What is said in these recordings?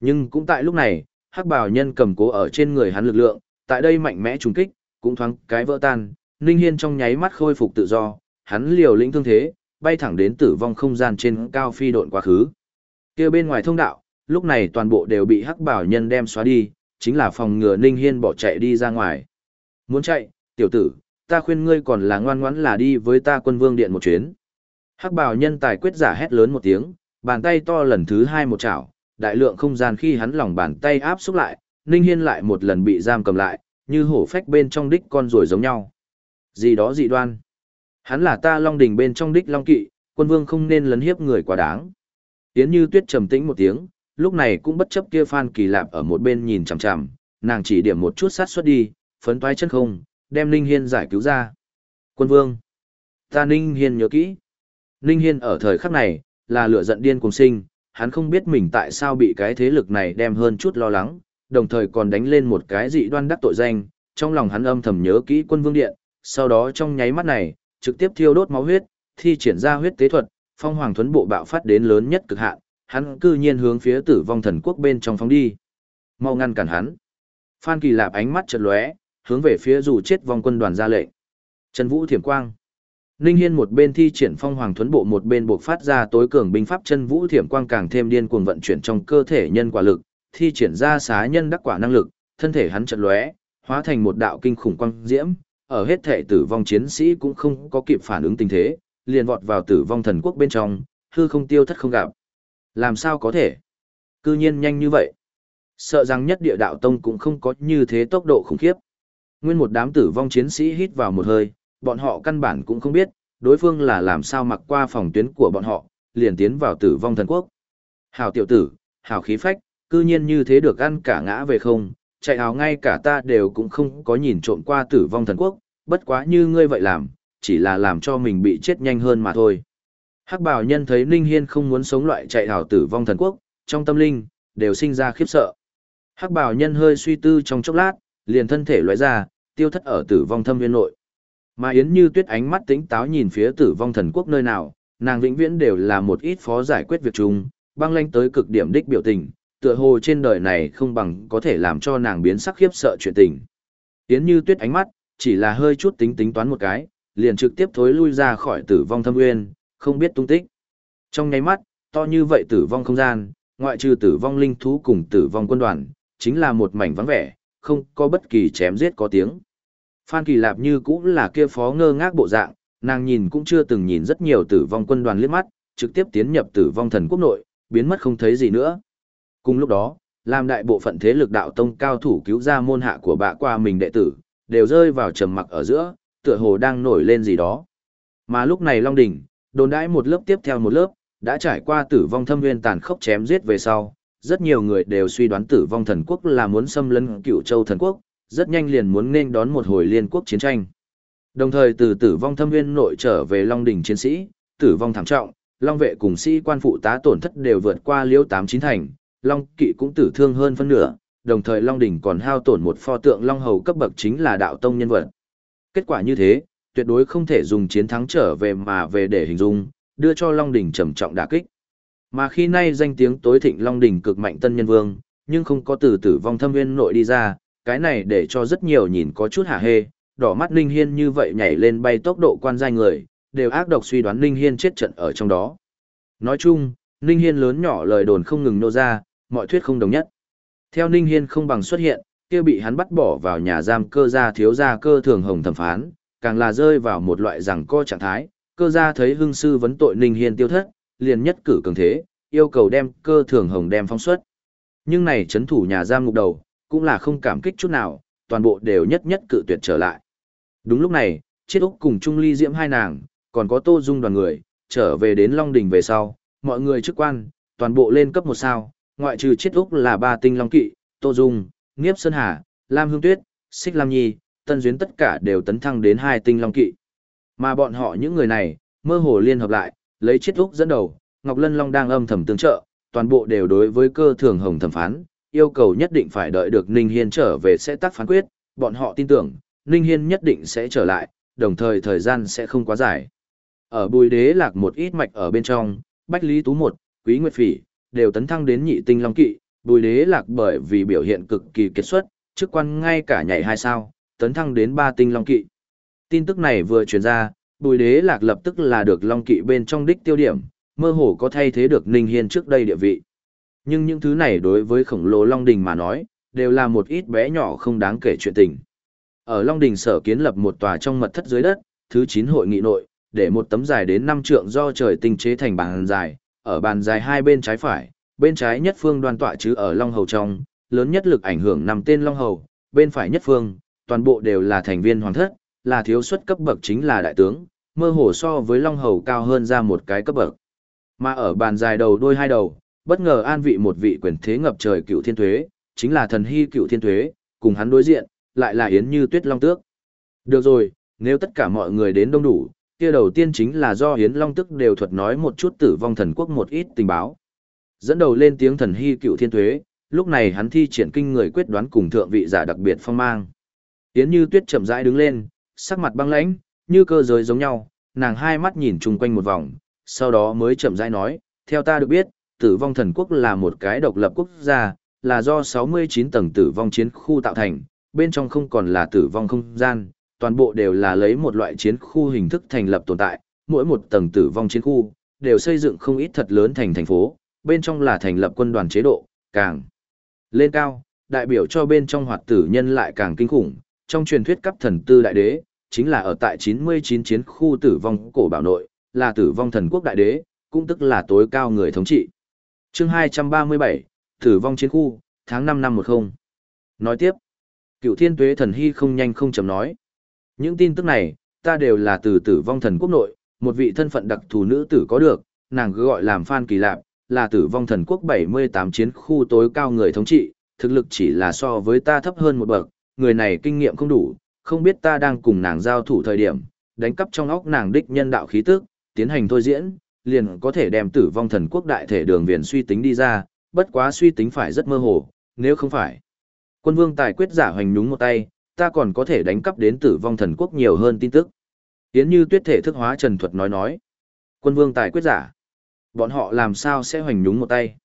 Nhưng cũng tại lúc này, hắc bào nhân cầm cố ở trên người hắn lực lượng, tại đây mạnh mẽ trùng kích, cũng thoáng cái vỡ tan, Ninh Hiên trong nháy mắt khôi phục tự do, hắn liều lĩnh thương thế, bay thẳng đến tử vong không gian trên cao phi độn quá khứ. Kia bên ngoài thông đạo, lúc này toàn bộ đều bị hắc bảo nhân đem xóa đi, chính là phòng ngừa Ninh Hiên bỏ chạy đi ra ngoài. Muốn chạy, tiểu tử, ta khuyên ngươi còn là ngoan ngoãn là đi với ta quân vương điện một chuyến. Hắc bảo nhân tài quyết giả hét lớn một tiếng, bàn tay to lần thứ hai một chảo, đại lượng không gian khi hắn lòng bàn tay áp xúc lại, Ninh Hiên lại một lần bị giam cầm lại, như hổ phách bên trong đích con rồi giống nhau. Gì đó dị đoan. Hắn là ta long Đình bên trong đích long kỵ, quân vương không nên lấn hiếp người quá đáng. Yến như tuyết trầm tĩnh một tiếng, lúc này cũng bất chấp kia Phan Kỳ Lạp ở một bên nhìn chằm chằm, nàng chỉ điểm một chút sát xuất đi, phấn toái chân không, đem Ninh Hiên giải cứu ra. Quân vương. Ta Ninh Hiên nhớ kỹ. Ninh Hiên ở thời khắc này, là lửa giận điên cùng sinh, hắn không biết mình tại sao bị cái thế lực này đem hơn chút lo lắng, đồng thời còn đánh lên một cái dị đoan đắc tội danh, trong lòng hắn âm thầm nhớ kỹ quân vương điện, sau đó trong nháy mắt này, trực tiếp thiêu đốt máu huyết, thi triển ra huyết tế thuật, phong hoàng thuấn bộ bạo phát đến lớn nhất cực hạn, hắn cư nhiên hướng phía tử vong thần quốc bên trong phóng đi. Mau ngăn cản hắn. Phan Kỳ Lạp ánh mắt chợt lóe, hướng về phía dù chết vong quân đoàn ra lệnh. Trần Vũ Thiểm Quang. Ninh Hiên một bên thi triển phong hoàng thuấn bộ một bên buộc phát ra tối cường binh pháp chân vũ thiểm quang càng thêm điên cuồng vận chuyển trong cơ thể nhân quả lực, thi triển ra xá nhân đắc quả năng lực, thân thể hắn chợt lóe, hóa thành một đạo kinh khủng quang diễm, ở hết thể tử vong chiến sĩ cũng không có kịp phản ứng tình thế, liền vọt vào tử vong thần quốc bên trong, hư không tiêu thất không gặp. Làm sao có thể? Cư nhiên nhanh như vậy. Sợ rằng nhất địa đạo tông cũng không có như thế tốc độ khủng khiếp. Nguyên một đám tử vong chiến sĩ hít vào một hơi, bọn họ căn bản cũng không biết, đối phương là làm sao mặc qua phòng tuyến của bọn họ, liền tiến vào tử vong thần quốc. Hảo tiểu tử, hảo khí phách, cư nhiên như thế được ăn cả ngã về không, chạy áo ngay cả ta đều cũng không có nhìn trộm qua tử vong thần quốc, bất quá như ngươi vậy làm, chỉ là làm cho mình bị chết nhanh hơn mà thôi. Hắc bảo nhân thấy Ninh Hiên không muốn sống loại chạy hào tử vong thần quốc, trong tâm linh, đều sinh ra khiếp sợ. Hắc bảo nhân hơi suy tư trong chốc lát, liền thân thể loại ra, tiêu thất ở tử vong thâm viên nội. Mà Yến Như Tuyết ánh mắt tĩnh táo nhìn phía tử vong thần quốc nơi nào, nàng vĩnh viễn đều là một ít phó giải quyết việc chung, băng lanh tới cực điểm đích biểu tình, tựa hồ trên đời này không bằng có thể làm cho nàng biến sắc khiếp sợ chuyện tình. Yến Như Tuyết ánh mắt, chỉ là hơi chút tính tính toán một cái, liền trực tiếp thối lui ra khỏi tử vong thâm nguyên, không biết tung tích. Trong nháy mắt, to như vậy tử vong không gian, ngoại trừ tử vong linh thú cùng tử vong quân đoàn, chính là một mảnh vắng vẻ, không có bất kỳ chém giết có tiếng. Phan Kỳ Lạp như cũng là kia phó ngơ ngác bộ dạng, nàng nhìn cũng chưa từng nhìn rất nhiều tử vong quân đoàn liếc mắt, trực tiếp tiến nhập tử vong thần quốc nội, biến mất không thấy gì nữa. Cùng lúc đó, làm đại bộ phận thế lực đạo tông cao thủ cứu ra môn hạ của bạ qua mình đệ tử, đều rơi vào trầm mặc ở giữa, tựa hồ đang nổi lên gì đó. Mà lúc này Long Đỉnh, đồn đãi một lớp tiếp theo một lớp, đã trải qua tử vong thâm nguyên tàn khốc chém giết về sau, rất nhiều người đều suy đoán tử vong thần quốc là muốn xâm lấn cựu châu thần quốc, rất nhanh liền muốn nên đón một hồi liên quốc chiến tranh. Đồng thời từ tử vong thâm viên nội trở về Long đỉnh chiến sĩ, tử vong thảm trọng, Long vệ cùng sĩ quan phụ tá tổn thất đều vượt qua liêu tám chín thành, Long kỵ cũng tử thương hơn phân nửa, đồng thời Long đỉnh còn hao tổn một pho tượng Long hầu cấp bậc chính là đạo tông nhân vật. Kết quả như thế, tuyệt đối không thể dùng chiến thắng trở về mà về để hình dung, đưa cho Long đỉnh trầm trọng đả kích. Mà khi nay danh tiếng tối thịnh Long đỉnh cực mạnh tân nhân vương, nhưng không có từ tử vong thâm viên nội đi ra, cái này để cho rất nhiều nhìn có chút hả hê, đỏ mắt Ninh Hiên như vậy nhảy lên bay tốc độ quan giai người, đều ác độc suy đoán Ninh Hiên chết trận ở trong đó. Nói chung, Ninh Hiên lớn nhỏ lời đồn không ngừng nô ra, mọi thuyết không đồng nhất. Theo Ninh Hiên không bằng xuất hiện, kia bị hắn bắt bỏ vào nhà giam cơ gia thiếu gia cơ thường hồng thẩm phán, càng là rơi vào một loại rằng co trạng thái, cơ gia thấy hưng sư vấn tội Ninh Hiên tiêu thất, liền nhất cử cường thế, yêu cầu đem cơ thường hồng đem phong xuất. Nhưng này chấn thủ nhà giam ngục đầu, cũng là không cảm kích chút nào, toàn bộ đều nhất nhất cự tuyệt trở lại. Đúng lúc này, Chiết Úc cùng Trung Ly Diễm hai nàng, còn có Tô Dung đoàn người, trở về đến Long Đình về sau, mọi người chức quan, toàn bộ lên cấp một sao, ngoại trừ Chiết Úc là ba tinh Long Kỵ, Tô Dung, Nghiếp Sơn Hà, Lam Hương Tuyết, Xích Lam Nhi, Tân Duyến tất cả đều tấn thăng đến hai tinh Long Kỵ. Mà bọn họ những người này, mơ hồ liên hợp lại, lấy Chiết Úc dẫn đầu, Ngọc Lân Long đang âm thầm tương trợ, toàn bộ đều đối với cơ thường hồng thẩm phán, yêu cầu nhất định phải đợi được Ninh Hiên trở về sẽ tác phán quyết, bọn họ tin tưởng, Ninh Hiên nhất định sẽ trở lại, đồng thời thời gian sẽ không quá dài. Ở bùi đế lạc một ít mạch ở bên trong, Bách Lý Tú một, Quý Nguyệt Phỉ, đều tấn thăng đến nhị tinh long kỵ, bùi đế lạc bởi vì biểu hiện cực kỳ kết xuất, chức quan ngay cả nhảy hai sao, tấn thăng đến ba tinh long kỵ. Tin tức này vừa truyền ra, bùi đế lạc lập tức là được long kỵ bên trong đích tiêu điểm, mơ hồ có thay thế được Ninh Hiên trước đây địa vị. Nhưng những thứ này đối với khổng lồ Long Đình mà nói, đều là một ít bé nhỏ không đáng kể chuyện tình. Ở Long Đình sở kiến lập một tòa trong mật thất dưới đất, thứ 9 hội nghị nội, để một tấm dài đến 5 trượng do trời tinh chế thành bàn dài, ở bàn dài hai bên trái phải, bên trái nhất phương đoan tọa chứ ở Long Hầu trong, lớn nhất lực ảnh hưởng nằm tên Long Hầu, bên phải nhất phương, toàn bộ đều là thành viên hoàng thất, là thiếu suất cấp bậc chính là đại tướng, mơ hồ so với Long Hầu cao hơn ra một cái cấp bậc. Mà ở bàn dài đầu đôi hai đầu, bất ngờ an vị một vị quyền thế ngập trời cựu thiên thuế, chính là thần hy cựu thiên thuế, cùng hắn đối diện, lại là Yến Như Tuyết Long Tước. Được rồi, nếu tất cả mọi người đến đông đủ, kia đầu tiên chính là do Yến Long Tước đều thuật nói một chút tử vong thần quốc một ít tình báo. Dẫn đầu lên tiếng thần hy cựu thiên thuế, lúc này hắn thi triển kinh người quyết đoán cùng thượng vị giả đặc biệt phong mang. Yến Như Tuyết chậm rãi đứng lên, sắc mặt băng lãnh, như cơ giới giống nhau, nàng hai mắt nhìn chung quanh một vòng, sau đó mới chậm rãi nói, theo ta được biết, tử vong thần quốc là một cái độc lập quốc gia, là do 69 tầng tử vong chiến khu tạo thành, bên trong không còn là tử vong không gian, toàn bộ đều là lấy một loại chiến khu hình thức thành lập tồn tại, mỗi một tầng tử vong chiến khu, đều xây dựng không ít thật lớn thành thành phố, bên trong là thành lập quân đoàn chế độ, càng lên cao, đại biểu cho bên trong hoạt tử nhân lại càng kinh khủng, trong truyền thuyết cấp thần tư đại đế, chính là ở tại 99 chiến khu tử vong cổ bảo nội, là tử vong thần quốc đại đế, cũng tức là tối cao người thống trị chương 237, tử vong chiến khu, tháng 5 năm 10. Nói tiếp, cựu thiên tuế thần hy không nhanh không chậm nói. Những tin tức này, ta đều là từ tử vong thần quốc nội, một vị thân phận đặc thù nữ tử có được, nàng cứ gọi làm Phan Kỳ Lạp, là tử vong thần quốc 78 chiến khu tối cao người thống trị, thực lực chỉ là so với ta thấp hơn một bậc, người này kinh nghiệm không đủ, không biết ta đang cùng nàng giao thủ thời điểm, đánh cắp trong óc nàng đích nhân đạo khí tức, tiến hành thôi diễn, liền có thể đem tử vong thần quốc đại thể đường viền suy tính đi ra, bất quá suy tính phải rất mơ hồ, nếu không phải. Quân vương tài quyết giả hoành nhúng một tay, ta còn có thể đánh cắp đến tử vong thần quốc nhiều hơn tin tức. yến như tuyết thể thức hóa trần thuật nói nói. Quân vương tài quyết giả. Bọn họ làm sao sẽ hoành nhúng một tay?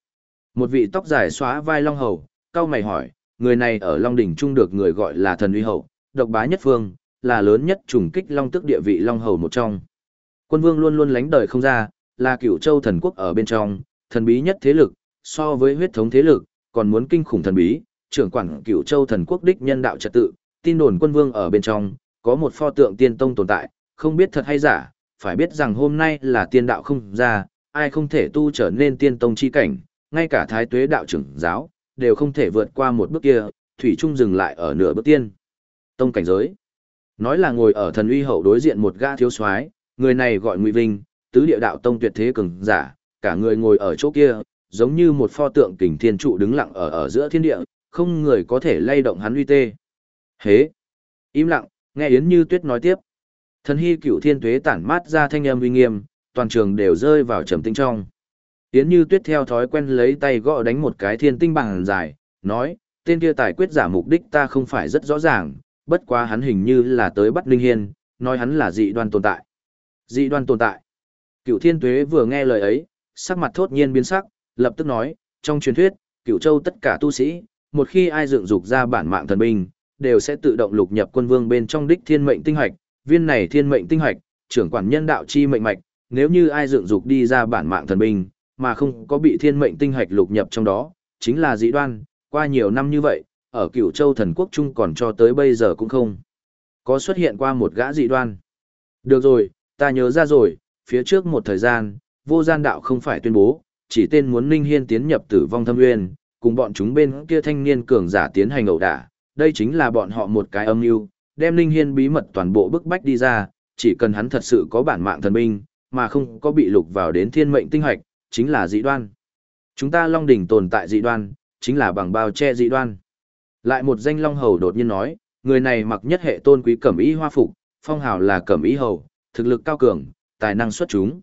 Một vị tóc dài xóa vai long hầu, cao mày hỏi, người này ở Long Đỉnh Trung được người gọi là thần uy hậu, độc bá nhất phương, là lớn nhất trùng kích long tức địa vị long hầu một trong. Quân vương luôn luôn lánh đời không ra, là cựu châu thần quốc ở bên trong, thần bí nhất thế lực, so với huyết thống thế lực, còn muốn kinh khủng thần bí, trưởng quản cựu châu thần quốc đích nhân đạo trật tự, tin đồn quân vương ở bên trong, có một pho tượng tiên tông tồn tại, không biết thật hay giả, phải biết rằng hôm nay là tiên đạo không ra, ai không thể tu trở nên tiên tông chi cảnh, ngay cả thái tuế đạo trưởng giáo, đều không thể vượt qua một bước kia, thủy trung dừng lại ở nửa bước tiên. Tông cảnh giới. Nói là ngồi ở thần uy hậu đối diện một gã thiếu soái, người này gọi Ngụy Vinh, tứ địa đạo tông tuyệt thế cường giả, cả người ngồi ở chỗ kia, giống như một pho tượng kình thiên trụ đứng lặng ở ở giữa thiên địa, không người có thể lay động hắn uy tê. Hế! Im lặng, nghe Yến Như Tuyết nói tiếp. Thần hy cửu thiên tuế tản mát ra thanh âm uy nghiêm, toàn trường đều rơi vào trầm tĩnh trong. Yến Như Tuyết theo thói quen lấy tay gõ đánh một cái thiên tinh bằng dài, nói, tên kia tài quyết giả mục đích ta không phải rất rõ ràng, bất quá hắn hình như là tới bắt Linh Hiên, nói hắn là dị đoan tồn tại. Dị đoan tồn tại. Cựu thiên tuế vừa nghe lời ấy, sắc mặt thốt nhiên biến sắc, lập tức nói, trong truyền thuyết, cựu châu tất cả tu sĩ, một khi ai dựng dục ra bản mạng thần binh, đều sẽ tự động lục nhập quân vương bên trong đích thiên mệnh tinh hoạch, viên này thiên mệnh tinh hoạch, trưởng quản nhân đạo chi mệnh mạch, nếu như ai dựng dục đi ra bản mạng thần binh, mà không có bị thiên mệnh tinh hoạch lục nhập trong đó, chính là dị đoan, qua nhiều năm như vậy, ở cựu châu thần quốc trung còn cho tới bây giờ cũng không. Có xuất hiện qua một gã dị đoan. Được rồi, ta nhớ ra rồi, phía trước một thời gian, vô gian đạo không phải tuyên bố, chỉ tên muốn Ninh Hiên tiến nhập tử vong thâm nguyên, cùng bọn chúng bên kia thanh niên cường giả tiến hành ẩu đả, đây chính là bọn họ một cái âm mưu, đem Ninh Hiên bí mật toàn bộ bức bách đi ra, chỉ cần hắn thật sự có bản mạng thần binh, mà không có bị lục vào đến thiên mệnh tinh hoạch, chính là dị đoan. Chúng ta Long đỉnh tồn tại dị đoan, chính là bằng bao che dị đoan. Lại một danh Long Hầu đột nhiên nói, người này mặc nhất hệ tôn quý cẩm y hoa phục, phong hào là cẩm y hầu, thực lực cao cường, tài năng xuất chúng.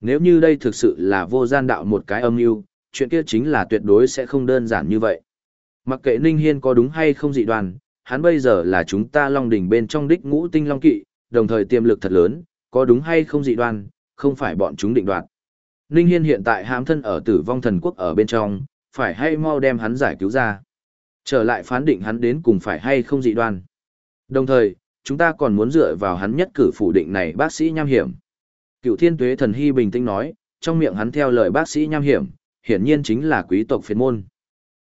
Nếu như đây thực sự là vô gian đạo một cái âm mưu, chuyện kia chính là tuyệt đối sẽ không đơn giản như vậy. Mặc kệ Ninh Hiên có đúng hay không dị đoàn, hắn bây giờ là chúng ta Long đỉnh bên trong đích ngũ tinh Long kỵ, đồng thời tiềm lực thật lớn, có đúng hay không dị đoàn, không phải bọn chúng định đoạt. Ninh Hiên hiện tại hãm thân ở tử vong thần quốc ở bên trong, phải hay mau đem hắn giải cứu ra. Trở lại phán định hắn đến cùng phải hay không dị đoan. Đồng thời, chúng ta còn muốn dựa vào hắn nhất cử phủ định này bác sĩ nham hiểm. Cựu thiên tuế thần hy bình tĩnh nói, trong miệng hắn theo lời bác sĩ nham hiểm, hiển nhiên chính là quý tộc phiền môn.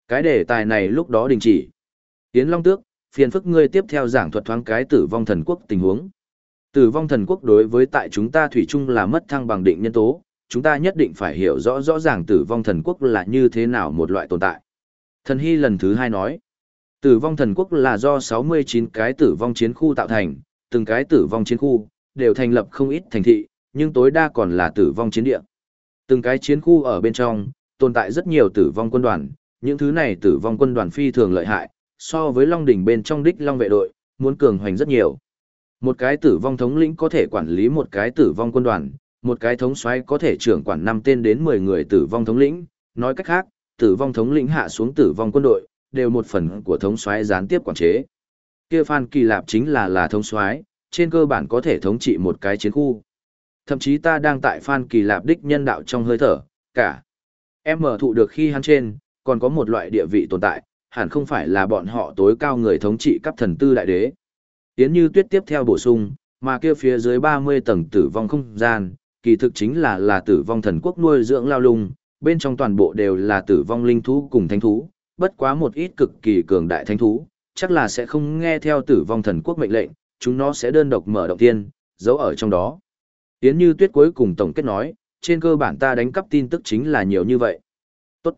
Cái đề tài này lúc đó đình chỉ. Yến Long Tước, phiền phức ngươi tiếp theo giảng thuật thoáng cái tử vong thần quốc tình huống. Tử vong thần quốc đối với tại chúng ta thủy chung là mất thăng bằng định nhân tố, chúng ta nhất định phải hiểu rõ rõ ràng tử vong thần quốc là như thế nào một loại tồn tại. Thần Hy lần thứ hai nói, tử vong thần quốc là do 69 cái tử vong chiến khu tạo thành, từng cái tử vong chiến khu, đều thành lập không ít thành thị, nhưng tối đa còn là tử vong chiến địa. Từng cái chiến khu ở bên trong, tồn tại rất nhiều tử vong quân đoàn, những thứ này tử vong quân đoàn phi thường lợi hại, so với Long đỉnh bên trong đích Long vệ đội, muốn cường hoành rất nhiều. Một cái tử vong thống lĩnh có thể quản lý một cái tử vong quân đoàn, một cái thống soái có thể trưởng quản năm tên đến 10 người tử vong thống lĩnh, nói cách khác, tử vong thống lĩnh hạ xuống tử vong quân đội, đều một phần của thống soái gián tiếp quản chế. Kia Phan Kỳ Lạp chính là là thống soái, trên cơ bản có thể thống trị một cái chiến khu. Thậm chí ta đang tại Phan Kỳ Lạp đích nhân đạo trong hơi thở, cả. Em mở thụ được khi hắn trên, còn có một loại địa vị tồn tại, hẳn không phải là bọn họ tối cao người thống trị cấp thần tư đại đế. Tiến như tuyết tiếp theo bổ sung, mà kia phía dưới 30 tầng tử vong không gian, kỳ thực chính là là tử vong thần quốc nuôi dưỡng lao lung, bên trong toàn bộ đều là tử vong linh thú cùng thánh thú, bất quá một ít cực kỳ cường đại thánh thú, chắc là sẽ không nghe theo tử vong thần quốc mệnh lệnh, chúng nó sẽ đơn độc mở động tiên, giấu ở trong đó. Tiến như tuyết cuối cùng tổng kết nói, trên cơ bản ta đánh cắp tin tức chính là nhiều như vậy. Tốt.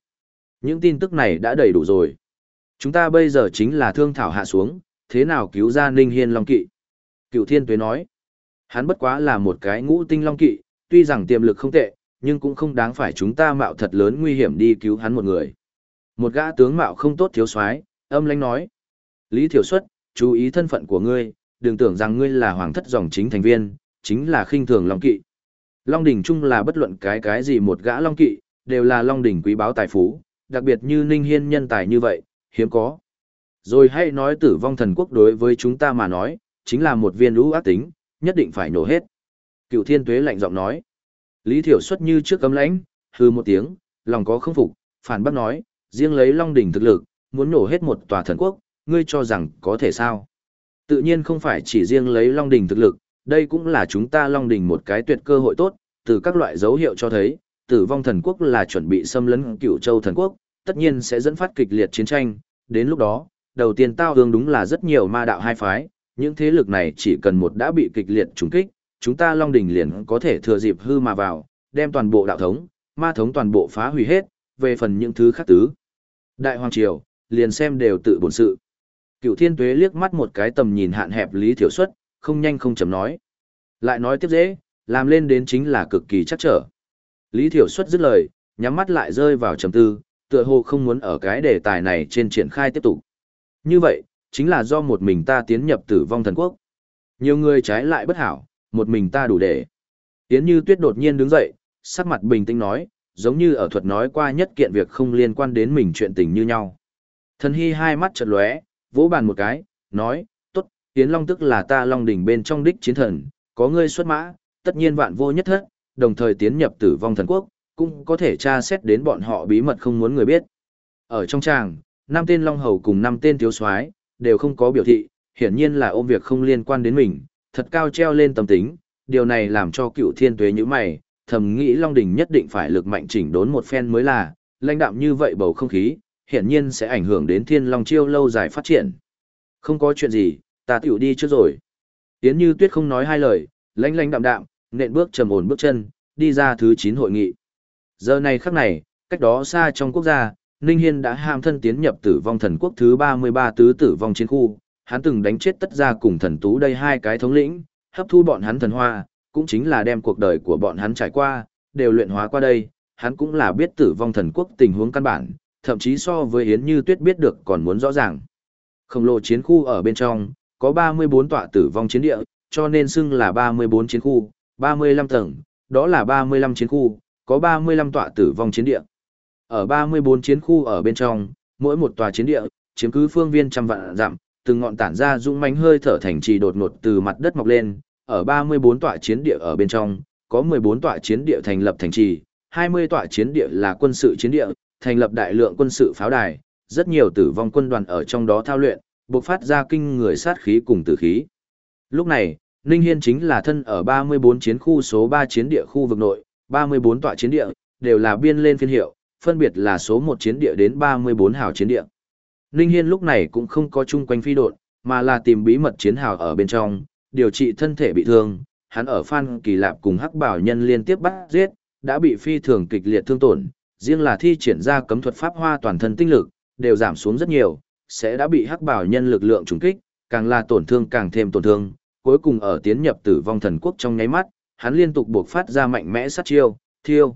Những tin tức này đã đầy đủ rồi. Chúng ta bây giờ chính là thương thảo hạ xuống, thế nào cứu ra Ninh Hiên Long Kỵ. Cựu Thiên Tuế nói, hắn bất quá là một cái ngũ tinh Long Kỵ, tuy rằng tiềm lực không tệ, nhưng cũng không đáng phải chúng ta mạo thật lớn nguy hiểm đi cứu hắn một người. Một gã tướng mạo không tốt thiếu soái, âm lãnh nói, Lý Thiểu Xuất, chú ý thân phận của ngươi, đừng tưởng rằng ngươi là hoàng thất dòng chính thành viên, chính là khinh thường Long Kỵ. Long đỉnh chung là bất luận cái cái gì một gã Long Kỵ, đều là Long đỉnh quý báo tài phú, đặc biệt như Ninh Hiên nhân tài như vậy, hiếm có. Rồi hãy nói tử vong thần quốc đối với chúng ta mà nói, chính là một viên lũ ác tính, nhất định phải nổ hết. Cựu thiên tuế lạnh giọng nói. Lý Thiểu xuất như trước cấm lãnh, hư một tiếng, lòng có không phục, phản bác nói, riêng lấy Long đỉnh thực lực, muốn nổ hết một tòa thần quốc, ngươi cho rằng có thể sao? Tự nhiên không phải chỉ riêng lấy Long đỉnh thực lực, đây cũng là chúng ta Long đỉnh một cái tuyệt cơ hội tốt, từ các loại dấu hiệu cho thấy, tử vong thần quốc là chuẩn bị xâm lấn Cửu châu thần quốc, tất nhiên sẽ dẫn phát kịch liệt chiến tranh, đến lúc đó, đầu tiên tao hương đúng là rất nhiều ma đạo hai phái, những thế lực này chỉ cần một đã bị kịch liệt trùng kích, chúng ta Long Đỉnh liền có thể thừa dịp hư mà vào, đem toàn bộ đạo thống, ma thống toàn bộ phá hủy hết, về phần những thứ khác tứ. Đại Hoàng Triều, liền xem đều tự bổn sự. Cựu Thiên Tuế liếc mắt một cái tầm nhìn hạn hẹp Lý Thiểu Xuất, không nhanh không chậm nói. Lại nói tiếp dễ, làm lên đến chính là cực kỳ chắc trở. Lý Thiểu Xuất dứt lời, nhắm mắt lại rơi vào trầm tư, tựa hồ không muốn ở cái đề tài này trên triển khai tiếp tục. Như vậy, chính là do một mình ta tiến nhập tử vong thần quốc. Nhiều người trái lại bất hảo, một mình ta đủ để. Tiến như tuyết đột nhiên đứng dậy, sắc mặt bình tĩnh nói, giống như ở thuật nói qua nhất kiện việc không liên quan đến mình chuyện tình như nhau. Thần hy hai mắt chợt lóe, vỗ bàn một cái, nói, Yến Long tức là ta Long đỉnh bên trong đích chiến thần, có ngươi xuất mã, tất nhiên vạn vô nhất thất, đồng thời tiến nhập tử vong thần quốc, cũng có thể tra xét đến bọn họ bí mật không muốn người biết. Ở trong tràng, năm tên Long Hầu cùng năm tên thiếu soái đều không có biểu thị, hiển nhiên là ôm việc không liên quan đến mình, thật cao treo lên tâm tính, điều này làm cho cựu thiên tuế như mày, thầm nghĩ Long Đình nhất định phải lực mạnh chỉnh đốn một phen mới là, lãnh đạm như vậy bầu không khí, hiển nhiên sẽ ảnh hưởng đến thiên Long Chiêu lâu dài phát triển. Không có chuyện gì, ta tiểu đi trước rồi. Yến Như Tuyết không nói hai lời, lánh lánh đạm đạm, nện bước trầm ổn bước chân, đi ra thứ 9 hội nghị. Giờ này khắc này, cách đó xa trong quốc gia, Ninh Hiên đã ham thân tiến nhập tử vong thần quốc thứ 33 tứ tử vong chiến khu, hắn từng đánh chết tất gia cùng thần tú đây hai cái thống lĩnh, hấp thu bọn hắn thần hoa, cũng chính là đem cuộc đời của bọn hắn trải qua, đều luyện hóa qua đây, hắn cũng là biết tử vong thần quốc tình huống căn bản, thậm chí so với Yến Như Tuyết biết được còn muốn rõ ràng. Khổng lồ chiến khu ở bên trong, có 34 tọa tử vong chiến địa, cho nên xưng là 34 chiến khu, 35 tầng, đó là 35 chiến khu, có 35 tọa tử vong chiến địa. Ở 34 chiến khu ở bên trong, mỗi một tòa chiến địa, chiếm cứ phương viên trăm vạn dặm, từng ngọn tản ra dũng mãnh hơi thở thành trì đột ngột từ mặt đất mọc lên, ở 34 tọa chiến địa ở bên trong, có 14 tọa chiến địa thành lập thành trì, 20 tọa chiến địa là quân sự chiến địa, thành lập đại lượng quân sự pháo đài, rất nhiều tử vong quân đoàn ở trong đó thao luyện, bộc phát ra kinh người sát khí cùng tử khí. Lúc này, Ninh Hiên chính là thân ở 34 chiến khu số 3 chiến địa khu vực nội, 34 tọa chiến địa, đều là biên lên phiên hiệu, phân biệt là số 1 chiến địa đến 34 hào chiến địa. Ninh Hiên lúc này cũng không có chung quanh phi đột, mà là tìm bí mật chiến hào ở bên trong, điều trị thân thể bị thương, hắn ở Phan Kỳ Lạp cùng Hắc Bảo Nhân liên tiếp bắt giết, đã bị phi thường kịch liệt thương tổn, riêng là thi triển ra cấm thuật pháp hoa toàn thân tinh lực, đều giảm xuống rất nhiều, sẽ đã bị Hắc Bảo Nhân lực lượng trùng kích, càng là tổn thương càng thêm tổn thương, cuối cùng ở tiến nhập tử vong thần quốc trong nháy mắt, hắn liên tục buộc phát ra mạnh mẽ sát chiêu, thiêu,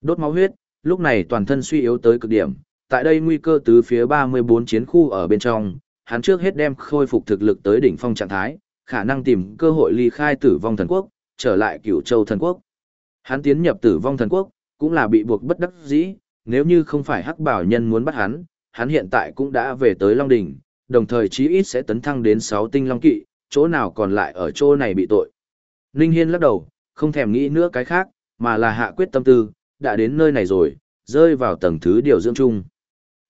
đốt máu huyết, lúc này toàn thân suy yếu tới cực điểm, tại đây nguy cơ từ phía 34 chiến khu ở bên trong, hắn trước hết đem khôi phục thực lực tới đỉnh phong trạng thái, khả năng tìm cơ hội ly khai tử vong thần quốc, trở lại cửu châu thần quốc. Hắn tiến nhập tử vong thần quốc, cũng là bị buộc bất đắc dĩ, nếu như không phải hắc bảo nhân muốn bắt hắn, hắn hiện tại cũng đã về tới Long Đỉnh, đồng thời chí ít sẽ tấn thăng đến 6 tinh Long Kỵ, chỗ nào còn lại ở chỗ này bị tội. Ninh Hiên lắc đầu, không thèm nghĩ nữa cái khác, mà là hạ quyết tâm tư, đã đến nơi này rồi, rơi vào tầng thứ điều dưỡng chung.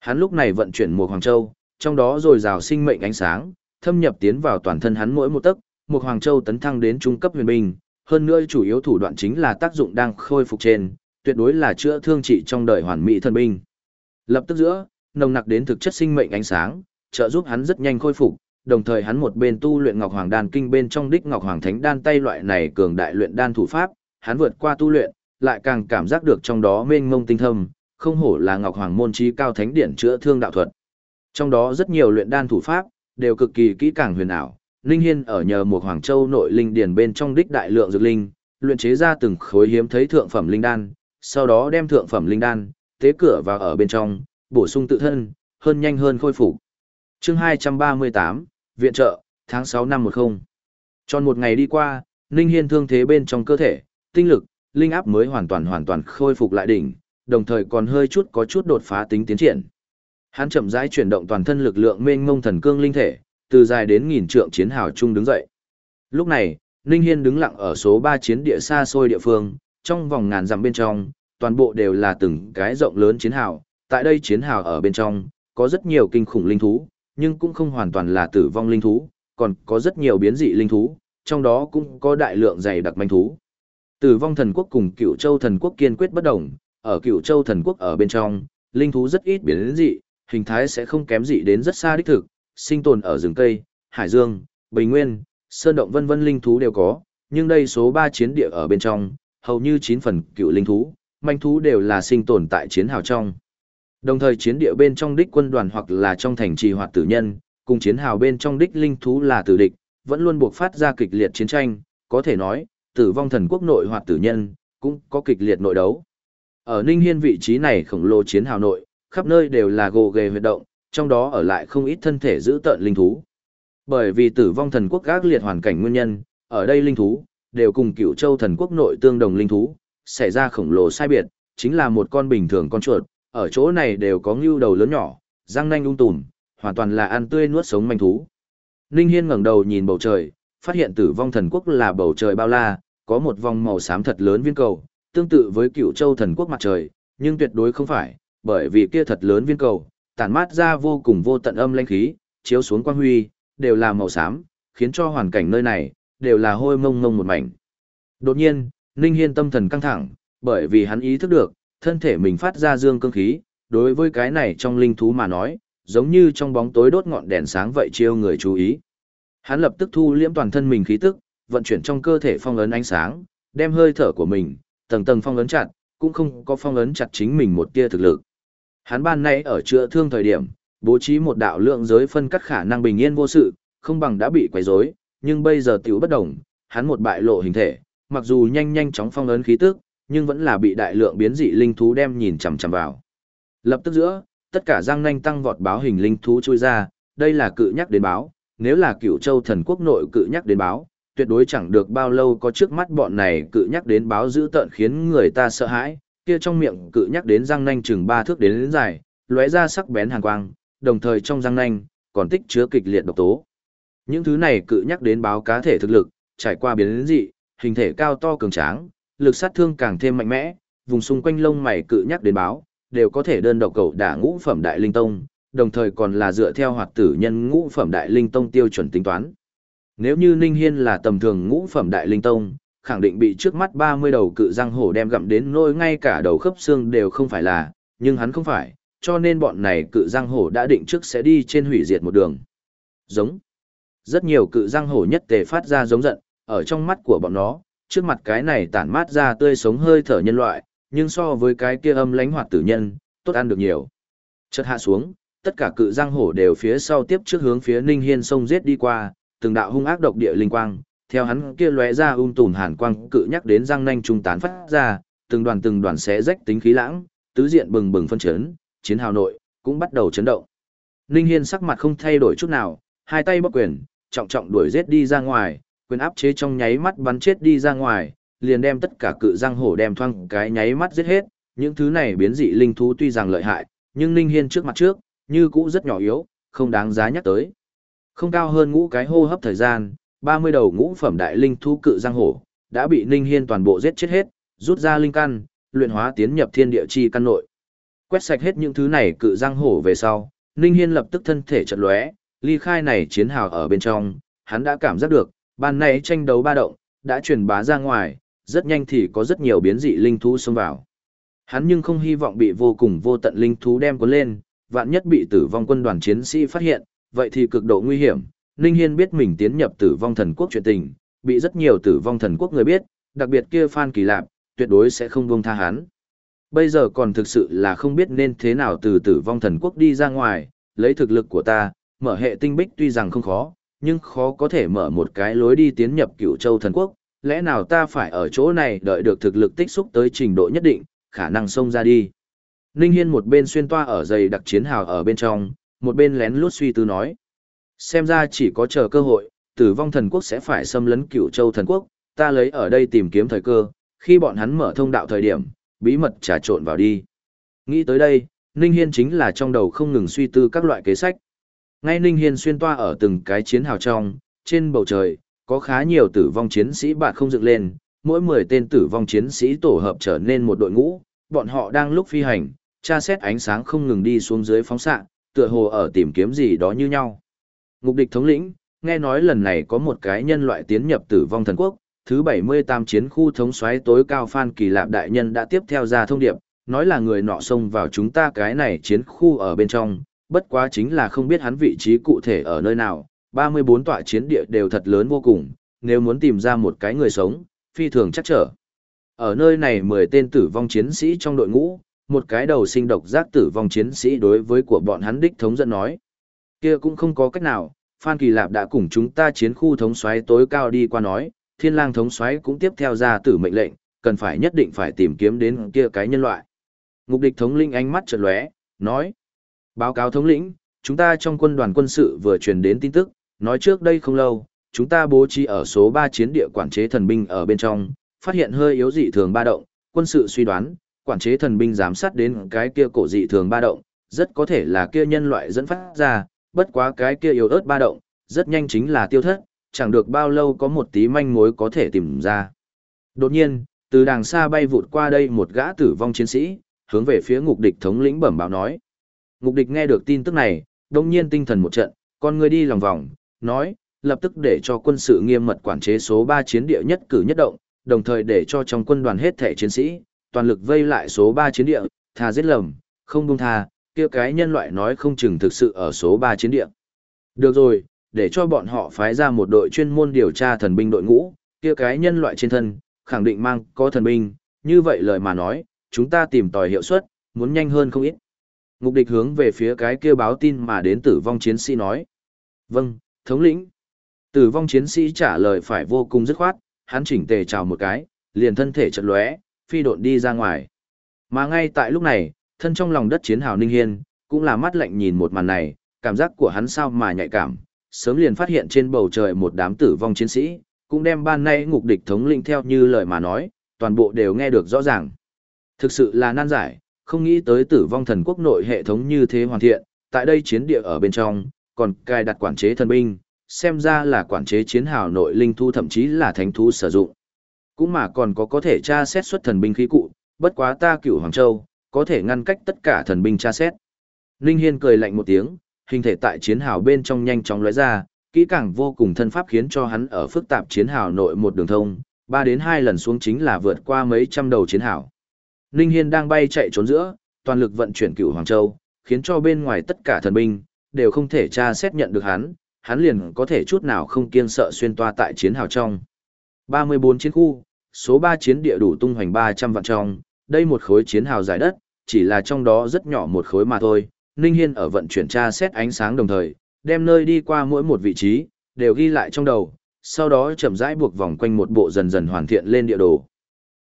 Hắn lúc này vận chuyển một Hoàng Châu, trong đó rồi rào sinh mệnh ánh sáng, thâm nhập tiến vào toàn thân hắn mỗi một tấc, một Hoàng Châu tấn thăng đến trung cấp huyền binh, hơn nữa chủ yếu thủ đoạn chính là tác dụng đang khôi phục trên, tuyệt đối là chữa thương trị trong đời hoàn mỹ thần binh. Lập tức giữa, nồng nặc đến thực chất sinh mệnh ánh sáng, trợ giúp hắn rất nhanh khôi phục, đồng thời hắn một bên tu luyện Ngọc Hoàng Đan kinh bên trong đích Ngọc Hoàng Thánh đan tay loại này cường đại luyện đan thủ pháp, hắn vượt qua tu luyện, lại càng cảm giác được trong đó mênh mông tinh thâm, không hổ là Ngọc Hoàng môn chí cao thánh điển chữa thương đạo thuật. Trong đó rất nhiều luyện đan thủ pháp đều cực kỳ kỹ càng huyền ảo. Linh Hiên ở nhờ một Hoàng Châu nội linh điển bên trong đích đại lượng dược linh, luyện chế ra từng khối hiếm thấy thượng phẩm linh đan, sau đó đem thượng phẩm linh đan tế cửa vào ở bên trong, bổ sung tự thân, hơn nhanh hơn khôi phục. Chương 238, viện trợ, tháng 6 năm 10. Tròn một ngày đi qua, Ninh Hiên thương thế bên trong cơ thể, tinh lực, linh áp mới hoàn toàn hoàn toàn khôi phục lại đỉnh, đồng thời còn hơi chút có chút đột phá tính tiến triển. Hắn chậm rãi chuyển động toàn thân lực lượng mênh mông thần cương linh thể, từ dài đến nghìn trượng chiến hào trung đứng dậy. Lúc này, Ninh Hiên đứng lặng ở số 3 chiến địa xa xôi địa phương, trong vòng ngàn dặm bên trong, toàn bộ đều là từng cái rộng lớn chiến hào, tại đây chiến hào ở bên trong, có rất nhiều kinh khủng linh thú, nhưng cũng không hoàn toàn là tử vong linh thú, còn có rất nhiều biến dị linh thú, trong đó cũng có đại lượng dày đặc manh thú. Tử vong thần quốc cùng cựu châu thần quốc kiên quyết bất đồng, ở cựu châu thần quốc ở bên trong, linh thú rất ít biến dị, hình thái sẽ không kém dị đến rất xa đích thực, sinh tồn ở rừng cây, hải dương, bình nguyên, sơn động vân vân linh thú đều có, nhưng đây số 3 chiến địa ở bên trong, hầu như 9 phần cựu linh thú, manh thú đều là sinh tồn tại chiến hào trong. Đồng thời chiến địa bên trong đích quân đoàn hoặc là trong thành trì hoạt tử nhân, cùng chiến hào bên trong đích linh thú là tử địch, vẫn luôn buộc phát ra kịch liệt chiến tranh, có thể nói, tử vong thần quốc nội hoạt tử nhân, cũng có kịch liệt nội đấu. Ở Ninh Hiên vị trí này khổng lồ chiến hào nội, khắp nơi đều là gồ ghề huyệt động, trong đó ở lại không ít thân thể giữ tợn linh thú. Bởi vì tử vong thần quốc gác liệt hoàn cảnh nguyên nhân, ở đây linh thú, đều cùng cựu châu thần quốc nội tương đồng linh thú, xảy ra khổng lồ sai biệt, chính là một con bình thường con chuột, ở chỗ này đều có ngưu đầu lớn nhỏ, răng nanh ung tùm, hoàn toàn là ăn tươi nuốt sống manh thú. Ninh Hiên ngẩng đầu nhìn bầu trời, phát hiện tử vong thần quốc là bầu trời bao la, có một vòng màu xám thật lớn viên cầu, tương tự với cựu châu thần quốc mặt trời, nhưng tuyệt đối không phải, bởi vì kia thật lớn viên cầu, tản mát ra vô cùng vô tận âm lãnh khí, chiếu xuống quang huy, đều là màu xám, khiến cho hoàn cảnh nơi này, đều là hôi mông mông một mảnh. Đột nhiên, Ninh Hiên tâm thần căng thẳng, bởi vì hắn ý thức được, thân thể mình phát ra dương cương khí, đối với cái này trong linh thú mà nói, giống như trong bóng tối đốt ngọn đèn sáng vậy chiêu người chú ý. Hắn lập tức thu liễm toàn thân mình khí tức, vận chuyển trong cơ thể phong ấn ánh sáng, đem hơi thở của mình, tầng tầng phong ấn chặt, cũng không có phong ấn chặt chính mình một tia thực lực. Hắn ban nãy ở chữa thương thời điểm, bố trí một đạo lượng giới phân cắt khả năng bình yên vô sự, không bằng đã bị quấy rối, nhưng bây giờ tiểu bất động, hắn một bại lộ hình thể, mặc dù nhanh nhanh chóng phong ấn khí tức, nhưng vẫn là bị đại lượng biến dị linh thú đem nhìn chằm chằm vào. Lập tức giữa, tất cả răng nanh tăng vọt báo hình linh thú chui ra, đây là cự nhắc đến báo, nếu là cựu châu thần quốc nội cự nhắc đến báo, tuyệt đối chẳng được bao lâu có trước mắt bọn này cự nhắc đến báo giữ tợn khiến người ta sợ hãi, kia trong miệng cự nhắc đến răng nanh chừng ba thước đến, đến dài, lóe ra sắc bén hàn quang, đồng thời trong răng nanh còn tích chứa kịch liệt độc tố. Những thứ này cự nhắc đến báo cá thể thực lực, trải qua biến dị, hình thể cao to cường tráng, lực sát thương càng thêm mạnh mẽ, vùng xung quanh lông mày cự nhắc đến báo, đều có thể đơn độc cầu đả ngũ phẩm đại linh tông, đồng thời còn là dựa theo hoạt tử nhân ngũ phẩm đại linh tông tiêu chuẩn tính toán. Nếu như Ninh Hiên là tầm thường ngũ phẩm đại linh tông, khẳng định bị trước mắt 30 đầu cự răng hổ đem gặm đến nỗi ngay cả đầu khớp xương đều không phải là, nhưng hắn không phải, cho nên bọn này cự răng hổ đã định trước sẽ đi trên hủy diệt một đường. Giống. Rất nhiều cự răng hổ nhất tề phát ra giống giận, ở trong mắt của bọn nó, trước mặt cái này tản mát ra tươi sống hơi thở nhân loại, nhưng so với cái kia âm lánh hoạt tử nhân, tốt ăn được nhiều. Chợt hạ xuống, tất cả cự giang hổ đều phía sau tiếp trước hướng phía Ninh Hiên sông giết đi qua, từng đạo hung ác độc địa linh quang, theo hắn kia lóe ra um tùm hàn quang cự nhắc đến răng nanh trung tán phát ra, từng đoàn từng đoàn xé rách tính khí lãng, tứ diện bừng bừng phân chấn, chiến hào nội cũng bắt đầu chấn động. Ninh Hiên sắc mặt không thay đổi chút nào, hai tay bóc quyền, trọng trọng đuổi giết đi ra ngoài, quyền áp chế trong nháy mắt bắn chết đi ra ngoài, liền đem tất cả cự răng hổ đem thoang cái nháy mắt giết hết, những thứ này biến dị linh thú tuy rằng lợi hại, nhưng Ninh Hiên trước mặt trước, như cũ rất nhỏ yếu, không đáng giá nhắc tới. Không cao hơn ngũ cái hô hấp thời gian, 30 đầu ngũ phẩm đại linh thú cự giang hổ, đã bị Ninh Hiên toàn bộ giết chết hết, rút ra linh căn, luyện hóa tiến nhập thiên địa chi căn nội. Quét sạch hết những thứ này cự giang hổ về sau, Ninh Hiên lập tức thân thể chợt lóe, ly khai này chiến hào ở bên trong, hắn đã cảm giác được, ban này tranh đấu ba động, đã truyền bá ra ngoài, rất nhanh thì có rất nhiều biến dị linh thú xông vào. Hắn nhưng không hy vọng bị vô cùng vô tận linh thú đem cuốn lên, vạn nhất bị tử vong quân đoàn chiến sĩ phát hiện, vậy thì cực độ nguy hiểm. Ninh Hiên biết mình tiến nhập tử vong thần quốc chuyện tình, bị rất nhiều tử vong thần quốc người biết, đặc biệt kia Phan Kỳ Lạp, tuyệt đối sẽ không buông tha hắn. Bây giờ còn thực sự là không biết nên thế nào từ tử vong thần quốc đi ra ngoài, lấy thực lực của ta, mở hệ tinh bích tuy rằng không khó, nhưng khó có thể mở một cái lối đi tiến nhập cửu châu thần quốc, lẽ nào ta phải ở chỗ này đợi được thực lực tích xúc tới trình độ nhất định, khả năng xông ra đi. Ninh Hiên một bên xuyên toa ở dày đặc chiến hào ở bên trong, một bên lén lút suy tư nói. Xem ra chỉ có chờ cơ hội, tử vong thần quốc sẽ phải xâm lấn cửu châu thần quốc, ta lấy ở đây tìm kiếm thời cơ, khi bọn hắn mở thông đạo thời điểm, bí mật trà trộn vào đi. Nghĩ tới đây, Ninh Hiên chính là trong đầu không ngừng suy tư các loại kế sách. Ngay Ninh Hiên xuyên toa ở từng cái chiến hào trong, trên bầu trời, có khá nhiều tử vong chiến sĩ bạn không dựng lên, mỗi 10 tên tử vong chiến sĩ tổ hợp trở nên một đội ngũ, bọn họ đang lúc phi hành, tra xét ánh sáng không ngừng đi xuống dưới phóng xạ, tựa hồ ở tìm kiếm gì đó như nhau. Ngục địch thống lĩnh, nghe nói lần này có một cái nhân loại tiến nhập tử vong thần quốc, thứ 78 chiến khu thống soái tối cao Phan Kỳ Lạp đại nhân đã tiếp theo ra thông điệp, nói là người nọ xông vào chúng ta cái này chiến khu ở bên trong, bất quá chính là không biết hắn vị trí cụ thể ở nơi nào, 34 tọa chiến địa đều thật lớn vô cùng, nếu muốn tìm ra một cái người sống, phi thường chắc trở. Ở nơi này 10 tên tử vong chiến sĩ trong đội ngũ, một cái đầu sinh độc giác tử vong chiến sĩ đối với của bọn hắn đích thống dẫn nói. Kia cũng không có cách nào, Phan Kỳ Lạp đã cùng chúng ta chiến khu thống soái tối cao đi qua nói, thiên lang thống soái cũng tiếp theo ra tử mệnh lệnh, cần phải nhất định phải tìm kiếm đến kia cái nhân loại. Ngục địch thống linh ánh mắt chợt lóe, nói: "Báo cáo thống lĩnh, chúng ta trong quân đoàn quân sự vừa truyền đến tin tức, nói trước đây không lâu, chúng ta bố trí ở số 3 chiến địa quản chế thần binh ở bên trong, phát hiện hơi yếu dị thường ba động, quân sự suy đoán, quản chế thần binh giám sát đến cái kia cổ dị thường ba động, rất có thể là kia nhân loại dẫn phát ra, bất quá cái kia yếu ớt ba động, rất nhanh chính là tiêu thất, chẳng được bao lâu có một tí manh mối có thể tìm ra. Đột nhiên, từ đàng xa bay vụt qua đây một gã tử vong chiến sĩ, hướng về phía ngục địch thống lĩnh bẩm báo nói. Ngục địch nghe được tin tức này, đông nhiên tinh thần một trận, con người đi lòng vòng, nói, lập tức để cho quân sự nghiêm mật quản chế số 3 chiến địa nhất cử nhất động, đồng thời để cho trong quân đoàn hết thể chiến sĩ, toàn lực vây lại số 3 chiến địa, thà giết lầm, không buông tha, kia cái nhân loại nói không chừng thực sự ở số 3 chiến địa. Được rồi, để cho bọn họ phái ra một đội chuyên môn điều tra thần binh đội ngũ, kia cái nhân loại trên thân, khẳng định mang có thần binh, như vậy lời mà nói, chúng ta tìm tòi hiệu suất, muốn nhanh hơn không ít. Ngục địch hướng về phía cái kia báo tin mà đến tử vong chiến sĩ nói. Vâng, thống lĩnh. Tử vong chiến sĩ trả lời phải vô cùng dứt khoát, hắn chỉnh tề chào một cái, liền thân thể chật lóe, phi độn đi ra ngoài. Mà ngay tại lúc này, thân trong lòng đất chiến hào Ninh Hiên, cũng là mắt lạnh nhìn một màn này, cảm giác của hắn sao mà nhạy cảm, sớm liền phát hiện trên bầu trời một đám tử vong chiến sĩ, cũng đem ban nay ngục địch thống lĩnh theo như lời mà nói, toàn bộ đều nghe được rõ ràng. Thực sự là nan giải, không nghĩ tới tử vong thần quốc nội hệ thống như thế hoàn thiện, tại đây chiến địa ở bên trong, còn cài đặt quản chế thần binh, xem ra là quản chế chiến hào nội linh thu thậm chí là thánh thú sử dụng. Cũng mà còn có có thể tra xét xuất thần binh khí cụ, bất quá ta cửu Hoàng Châu, có thể ngăn cách tất cả thần binh tra xét. linh Hiên cười lạnh một tiếng, hình thể tại chiến hào bên trong nhanh chóng lóe ra, kỹ càng vô cùng thân pháp khiến cho hắn ở phức tạp chiến hào nội một đường thông, ba đến hai lần xuống chính là vượt qua mấy trăm đầu chiến hào. Ninh Hiên đang bay chạy trốn giữa, toàn lực vận chuyển cửu Hoàng Châu, khiến cho bên ngoài tất cả thần binh, đều không thể tra xét nhận được hắn, hắn liền có thể chút nào không kiêng sợ xuyên toa tại chiến hào trong. 34 chiến khu, số 3 chiến địa đủ tung hoành 300 vạn trong, đây một khối chiến hào giải đất, chỉ là trong đó rất nhỏ một khối mà thôi. Ninh Hiên ở vận chuyển tra xét ánh sáng đồng thời, đem nơi đi qua mỗi một vị trí, đều ghi lại trong đầu, sau đó chậm rãi buộc vòng quanh một bộ dần dần hoàn thiện lên địa đồ.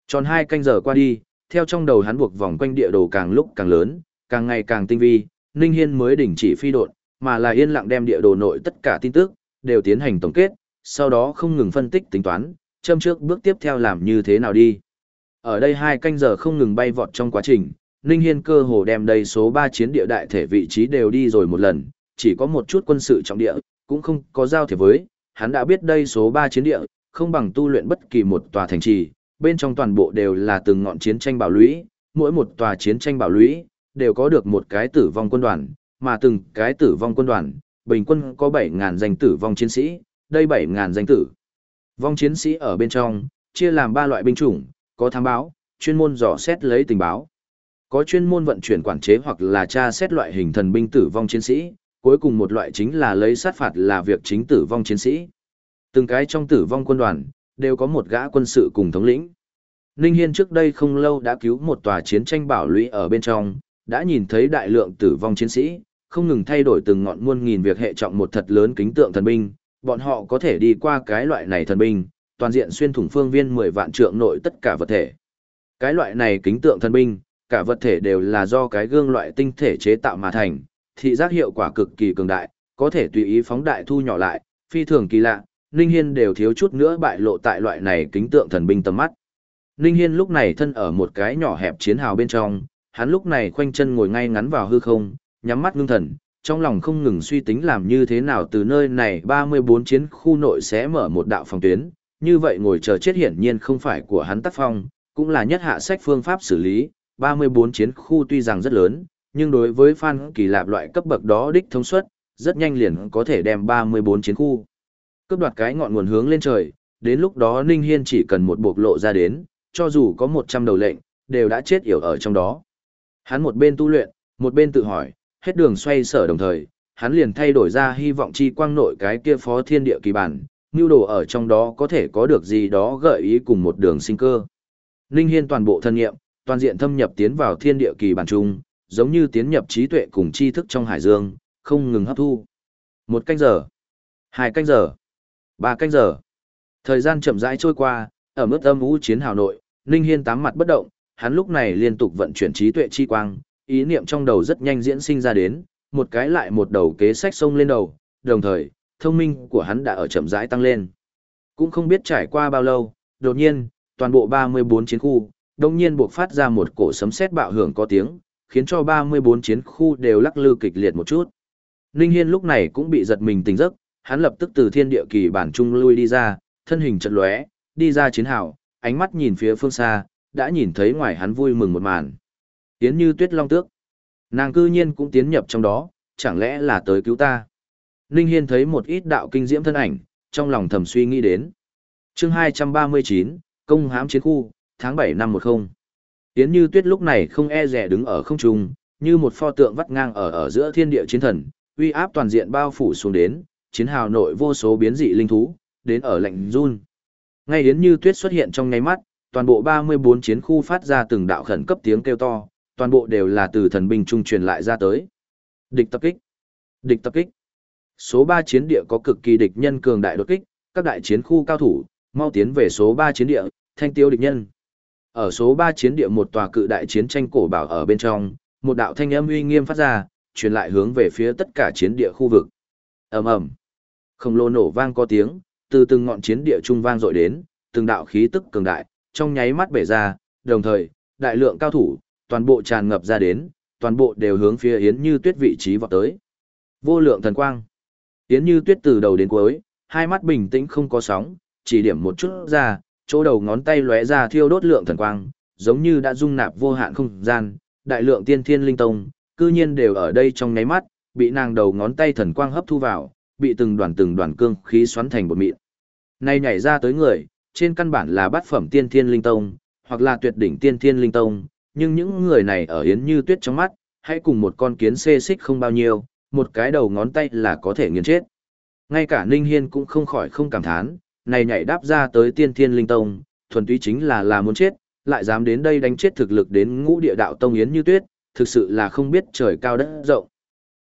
Tròn hai canh giờ qua đi, theo trong đầu hắn buộc vòng quanh địa đồ càng lúc càng lớn, càng ngày càng tinh vi, Ninh Hiên mới đình chỉ phi độn, mà là yên lặng đem địa đồ nội tất cả tin tức, đều tiến hành tổng kết, sau đó không ngừng phân tích tính toán, châm trước bước tiếp theo làm như thế nào đi. Ở đây hai canh giờ không ngừng bay vọt trong quá trình, Ninh Hiên cơ hồ đem đây số 3 chiến địa đại thể vị trí đều đi rồi một lần, chỉ có một chút quân sự trọng địa, cũng không có giao thiệp với, hắn đã biết đây số 3 chiến địa, không bằng tu luyện bất kỳ một tòa thành trì, bên trong toàn bộ đều là từng ngọn chiến tranh bảo lũy, mỗi một tòa chiến tranh bảo lũy, đều có được một cái tử vong quân đoàn, mà từng cái tử vong quân đoàn, bình quân có 7000 danh tử vong chiến sĩ, đây 7000 danh tử. Vong chiến sĩ ở bên trong, chia làm 3 loại binh chủng, có thám báo, chuyên môn dò xét lấy tình báo. Có chuyên môn vận chuyển quản chế hoặc là tra xét loại hình thần binh tử vong chiến sĩ, cuối cùng một loại chính là lấy sát phạt là việc chính tử vong chiến sĩ. Từng cái trong tử vong quân đoàn, đều có một gã quân sự cùng thống lĩnh. Ninh Hiên trước đây không lâu đã cứu một tòa chiến tranh bảo lũy ở bên trong, đã nhìn thấy đại lượng tử vong chiến sĩ, không ngừng thay đổi từng ngọn muôn nghìn việc hệ trọng một thật lớn kính tượng thần binh, bọn họ có thể đi qua cái loại này thần binh, toàn diện xuyên thủng phương viên 10 vạn trượng nội tất cả vật thể. Cái loại này kính tượng thần binh, cả vật thể đều là do cái gương loại tinh thể chế tạo mà thành, thị giác hiệu quả cực kỳ cường đại, có thể tùy ý phóng đại thu nhỏ lại, phi thường kỳ lạ, Ninh Hiên đều thiếu chút nữa bại lộ tại loại này kính tượng thần binh tầm mắt. Ninh Hiên lúc này thân ở một cái nhỏ hẹp chiến hào bên trong, hắn lúc này khoanh chân ngồi ngay ngắn vào hư không, nhắm mắt ngưng thần, trong lòng không ngừng suy tính làm như thế nào từ nơi này 34 chiến khu nội sẽ mở một đạo phòng tuyến, như vậy ngồi chờ chết hiển nhiên không phải của hắn tác phong, cũng là nhất hạ sách phương pháp xử lý, 34 chiến khu tuy rằng rất lớn, nhưng đối với Phan Kỳ Lạp loại cấp bậc đó đích thông suất, rất nhanh liền có thể đem 34 chiến khu. Cấp đoạt cái ngọn nguồn hướng lên trời, đến lúc đó Ninh Hiên chỉ cần một bộc lộ ra đến, cho dù có 100 đầu lệnh, đều đã chết yểu ở trong đó. Hắn một bên tu luyện, một bên tự hỏi, hết đường xoay sở đồng thời, hắn liền thay đổi ra hy vọng chi quang nội cái kia phó thiên địa kỳ bản, nưu đồ ở trong đó có thể có được gì đó gợi ý cùng một đường sinh cơ. Ninh Hiên toàn bộ thân nghiệm, toàn diện thâm nhập tiến vào thiên địa kỳ bản trung, giống như tiến nhập trí tuệ cùng tri thức trong hải dương, không ngừng hấp thu. Một canh giờ, hai canh giờ, ba canh giờ. Thời gian chậm rãi trôi qua, ở mức âm u chiến hào nội, Ninh Hiên tám mặt bất động, hắn lúc này liên tục vận chuyển trí tuệ chi quang, ý niệm trong đầu rất nhanh diễn sinh ra đến, một cái lại một đầu kế sách xông lên đầu, đồng thời, thông minh của hắn đã ở chậm rãi tăng lên. Cũng không biết trải qua bao lâu, đột nhiên, toàn bộ 34 chiến khu, đồng nhiên buộc phát ra một cổ sấm sét bạo hưởng có tiếng, khiến cho 34 chiến khu đều lắc lư kịch liệt một chút. Ninh Hiên lúc này cũng bị giật mình tỉnh giấc, hắn lập tức từ thiên địa kỳ bản trung lui đi ra, thân hình chợt lóe, đi ra chiến hào, ánh mắt nhìn phía phương xa, đã nhìn thấy ngoài hắn vui mừng một màn. Tiến như tuyết long tước. Nàng cư nhiên cũng tiến nhập trong đó, chẳng lẽ là tới cứu ta. Ninh Hiên thấy một ít đạo kinh diễm thân ảnh, trong lòng thầm suy nghĩ đến. chương 239, công hãm chiến khu, tháng 7 năm 10. Tiến như tuyết lúc này không e dè đứng ở không trung, như một pho tượng vắt ngang ở ở giữa thiên địa chiến thần, uy áp toàn diện bao phủ xuống đến, chiến hào nội vô số biến dị linh thú, đến ở lạnh run. Ngay đến Như Tuyết xuất hiện trong nháy mắt, toàn bộ 34 chiến khu phát ra từng đạo khẩn cấp tiếng kêu to, toàn bộ đều là từ thần binh trung truyền lại ra tới. Địch tập kích. Địch tập kích. Số 3 chiến địa có cực kỳ địch nhân cường đại đột kích, các đại chiến khu cao thủ, mau tiến về số 3 chiến địa, thanh tiêu địch nhân. Ở số 3 chiến địa một tòa cự đại chiến tranh cổ bảo ở bên trong, một đạo thanh âm uy nghiêm phát ra, truyền lại hướng về phía tất cả chiến địa khu vực. Ầm ầm. Khổng lồ nổ vang có tiếng, từ từng ngọn chiến địa trung vang dội đến, từng đạo khí tức cường đại, trong nháy mắt bể ra, đồng thời, đại lượng cao thủ, toàn bộ tràn ngập ra đến, toàn bộ đều hướng phía Yến Như Tuyết vị trí vọt tới. Vô lượng thần quang. Yến Như Tuyết từ đầu đến cuối, hai mắt bình tĩnh không có sóng, chỉ điểm một chút ra, chỗ đầu ngón tay lóe ra thiêu đốt lượng thần quang, giống như đã dung nạp vô hạn không gian, đại lượng tiên thiên linh tông, cư nhiên đều ở đây trong nháy mắt, bị nàng đầu ngón tay thần quang hấp thu vào, bị từng đoàn từng đoàn cương khí xoắn thành bột mịn. Này nhảy ra tới người, trên căn bản là bát phẩm tiên thiên linh tông, hoặc là tuyệt đỉnh tiên thiên linh tông, nhưng những người này ở Yến Như Tuyết trong mắt, hãy cùng một con kiến xê xích không bao nhiêu, một cái đầu ngón tay là có thể nghiền chết. Ngay cả Ninh Hiên cũng không khỏi không cảm thán, này nhảy đáp ra tới tiên thiên linh tông, thuần túy chính là là muốn chết, lại dám đến đây đánh chết thực lực đến ngũ địa đạo tông Yến Như Tuyết, thực sự là không biết trời cao đất rộng.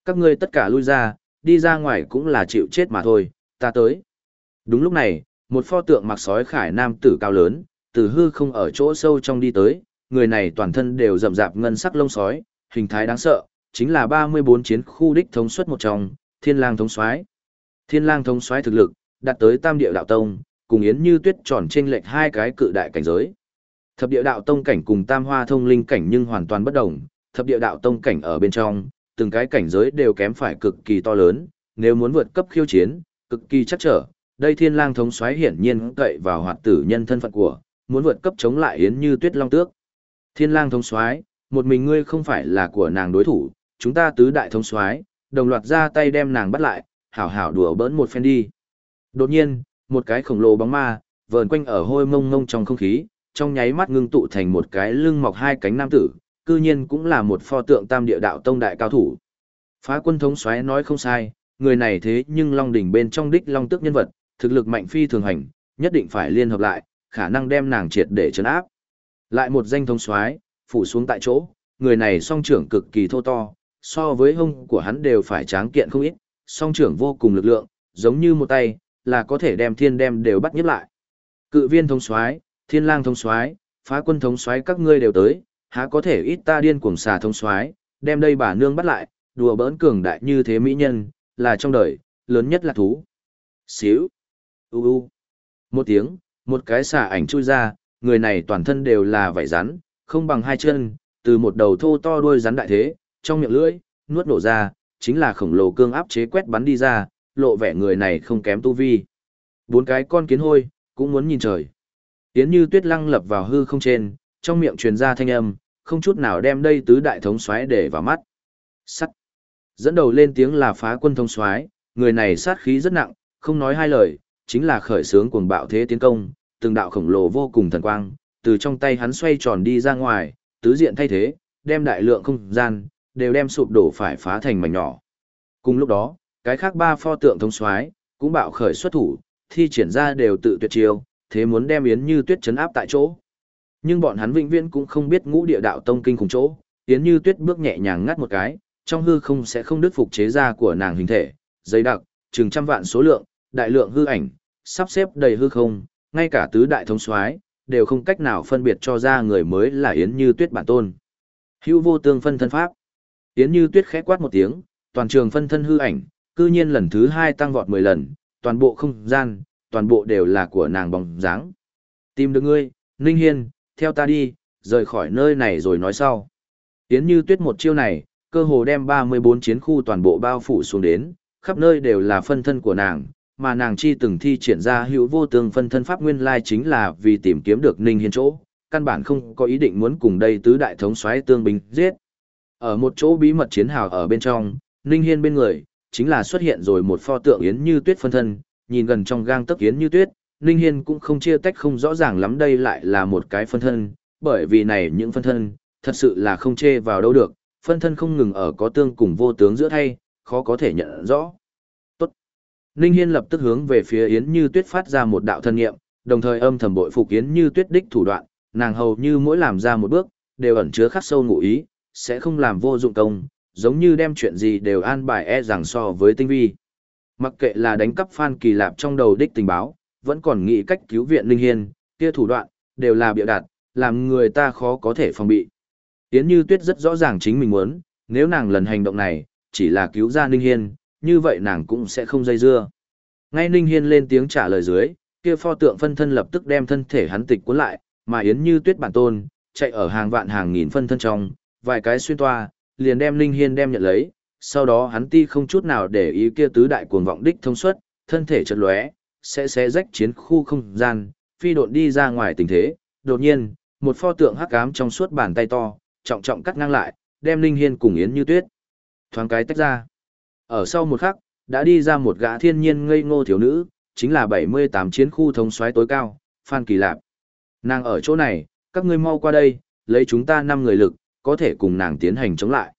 Các ngươi tất cả lui ra, đi ra ngoài cũng là chịu chết mà thôi, ta tới. Đúng lúc này, một pho tượng mặc sói khải nam tử cao lớn, từ hư không ở chỗ sâu trong đi tới, người này toàn thân đều rậm rạp ngân sắc lông sói, hình thái đáng sợ, chính là 34 chiến khu đích thống suất một trong, Thiên Lang thống soái. Thiên Lang thống soái thực lực đạt tới Tam Địa đạo tông, cùng Yến Như Tuyết tròn trên lệch hai cái cự đại cảnh giới. Thập Địa đạo tông cảnh cùng Tam Hoa thông linh cảnh nhưng hoàn toàn bất đồng, Thập Địa đạo tông cảnh ở bên trong, từng cái cảnh giới đều kém phải cực kỳ to lớn, nếu muốn vượt cấp khiêu chiến, cực kỳ chắc trở. Đây Thiên Lang thống soái hiển nhiên cậy vào hoạt tử nhân thân phận của, muốn vượt cấp chống lại Yến Như Tuyết Long Tước. Thiên Lang thống soái, một mình ngươi không phải là của nàng đối thủ, chúng ta tứ đại thống soái, đồng loạt ra tay đem nàng bắt lại, hảo hảo đùa bỡn một phen đi. Đột nhiên, một cái khổng lồ bóng ma, vờn quanh ở hôi mông mông trong không khí, trong nháy mắt ngưng tụ thành một cái lưng mọc hai cánh nam tử, cư nhiên cũng là một pho tượng tam địa đạo tông đại cao thủ. Phá quân thống xoáy nói không sai, người này thế nhưng Long đỉnh bên trong đích Long Tước nhân vật, thực lực mạnh phi thường hành, nhất định phải liên hợp lại, khả năng đem nàng triệt để chấn áp. Lại một danh thống xoáy phủ xuống tại chỗ, người này song trưởng cực kỳ thô to, so với hông của hắn đều phải tráng kiện không ít, song trưởng vô cùng lực lượng, giống như một tay, là có thể đem thiên đem đều bắt nhấp lại. Cự viên thống soái, thiên lang thống soái, phá quân thống soái các ngươi đều tới, há có thể ít ta điên cuồng xà thông soái, đem đây bà nương bắt lại, đùa bỡn cường đại như thế mỹ nhân, là trong đời, lớn nhất là thú. Xíu. U u. Một tiếng, một cái xà ảnh chui ra, người này toàn thân đều là vảy rắn, không bằng hai chân, từ một đầu thô to đuôi rắn đại thế, trong miệng lưỡi, nuốt nổ ra, chính là khổng lồ cương áp chế quét bắn đi ra, lộ vẻ người này không kém tu vi. Bốn cái con kiến hôi, cũng muốn nhìn trời. Tiến như tuyết lăng lập vào hư không trên, trong miệng truyền ra thanh âm, không chút nào đem đây tứ đại thống soái để vào mắt. Sắt. Dẫn đầu lên tiếng là phá quân thống soái, người này sát khí rất nặng, không nói hai lời, chính là khởi sướng cuồng bạo thế tiến công, từng đạo khổng lồ vô cùng thần quang, từ trong tay hắn xoay tròn đi ra ngoài, tứ diện thay thế, đem đại lượng không gian, đều đem sụp đổ phải phá thành mảnh nhỏ. Cùng lúc đó, cái khác ba pho tượng thống soái cũng bạo khởi xuất thủ, thi triển ra đều tự tuyệt chiêu, thế muốn đem Yến Như Tuyết chấn áp tại chỗ. Nhưng bọn hắn vĩnh viễn cũng không biết ngũ địa đạo tông kinh khủng chỗ, Yến Như Tuyết bước nhẹ nhàng ngắt một cái, trong hư không sẽ không đứt phục chế ra của nàng hình thể, dày đặc, chừng trăm vạn số lượng, đại lượng hư ảnh, sắp xếp đầy hư không, ngay cả tứ đại thống soái đều không cách nào phân biệt cho ra người mới là Yến Như Tuyết bản tôn. Hữu vô tương phân thân pháp. Yến Như Tuyết khẽ quát một tiếng, toàn trường phân thân hư ảnh, cư nhiên lần thứ hai tăng vọt 10 lần, toàn bộ không gian, toàn bộ đều là của nàng bóng dáng. Tìm được ngươi, Ninh Hiên, theo ta đi, rời khỏi nơi này rồi nói sau. Yến Như Tuyết một chiêu này, cơ hồ đem 34 chiến khu toàn bộ bao phủ xuống đến, khắp nơi đều là phân thân của nàng, mà nàng chi từng thi triển ra hữu vô tương phân thân pháp nguyên lai chính là vì tìm kiếm được Ninh Hiên chỗ, căn bản không có ý định muốn cùng đây tứ đại thống soái tương bình giết. Ở một chỗ bí mật chiến hào ở bên trong, Ninh Hiên bên người, chính là xuất hiện rồi một pho tượng Yến Như Tuyết phân thân, nhìn gần trong gang tấc Yến Như Tuyết, Ninh Hiên cũng không chia tách không rõ ràng lắm đây lại là một cái phân thân, bởi vì này những phân thân, thật sự là không chê vào đâu được, phân thân không ngừng ở có tương cùng vô tướng giữa thay, khó có thể nhận rõ. Tốt. Ninh Hiên lập tức hướng về phía Yến Như Tuyết phát ra một đạo thân nghiệm, đồng thời âm thầm bội phục Yến Như Tuyết đích thủ đoạn, nàng hầu như mỗi làm ra một bước, đều ẩn chứa khắc sâu ngụ ý, sẽ không làm vô dụng công, giống như đem chuyện gì đều an bài e rằng so với tinh vi. Mặc kệ là đánh cắp Phan Kỳ Lạp trong đầu đích tình báo, vẫn còn nghĩ cách cứu viện Linh Hiên, kia thủ đoạn, đều là bịa đặt, làm người ta khó có thể phòng bị. Yến Như Tuyết rất rõ ràng chính mình muốn, nếu nàng lần hành động này, chỉ là cứu ra Ninh Hiên, như vậy nàng cũng sẽ không dây dưa. Ngay Ninh Hiên lên tiếng trả lời dưới, kia pho tượng phân thân lập tức đem thân thể hắn tịch cuốn lại, mà Yến Như Tuyết bản tôn, chạy ở hàng vạn hàng nghìn phân thân trong, vài cái xuyên toa, liền đem Linh Hiên đem nhận lấy, sau đó hắn ti không chút nào để ý kia tứ đại cuồng vọng đích thông suất, thân thể chợt lóe, sẽ xé rách chiến khu không gian, phi độn đi ra ngoài tình thế, đột nhiên, một pho tượng hắc ám trong suốt bàn tay to, trọng trọng cắt ngang lại, đem linh Hiên cùng Yến Như Tuyết. Thoáng cái tách ra. Ở sau một khắc, đã đi ra một gã thiên nhiên ngây ngô thiếu nữ, chính là 78 chiến khu thống soái tối cao, Phan Kỳ Lạp. Nàng ở chỗ này, các ngươi mau qua đây, lấy chúng ta 5 người lực, có thể cùng nàng tiến hành chống lại.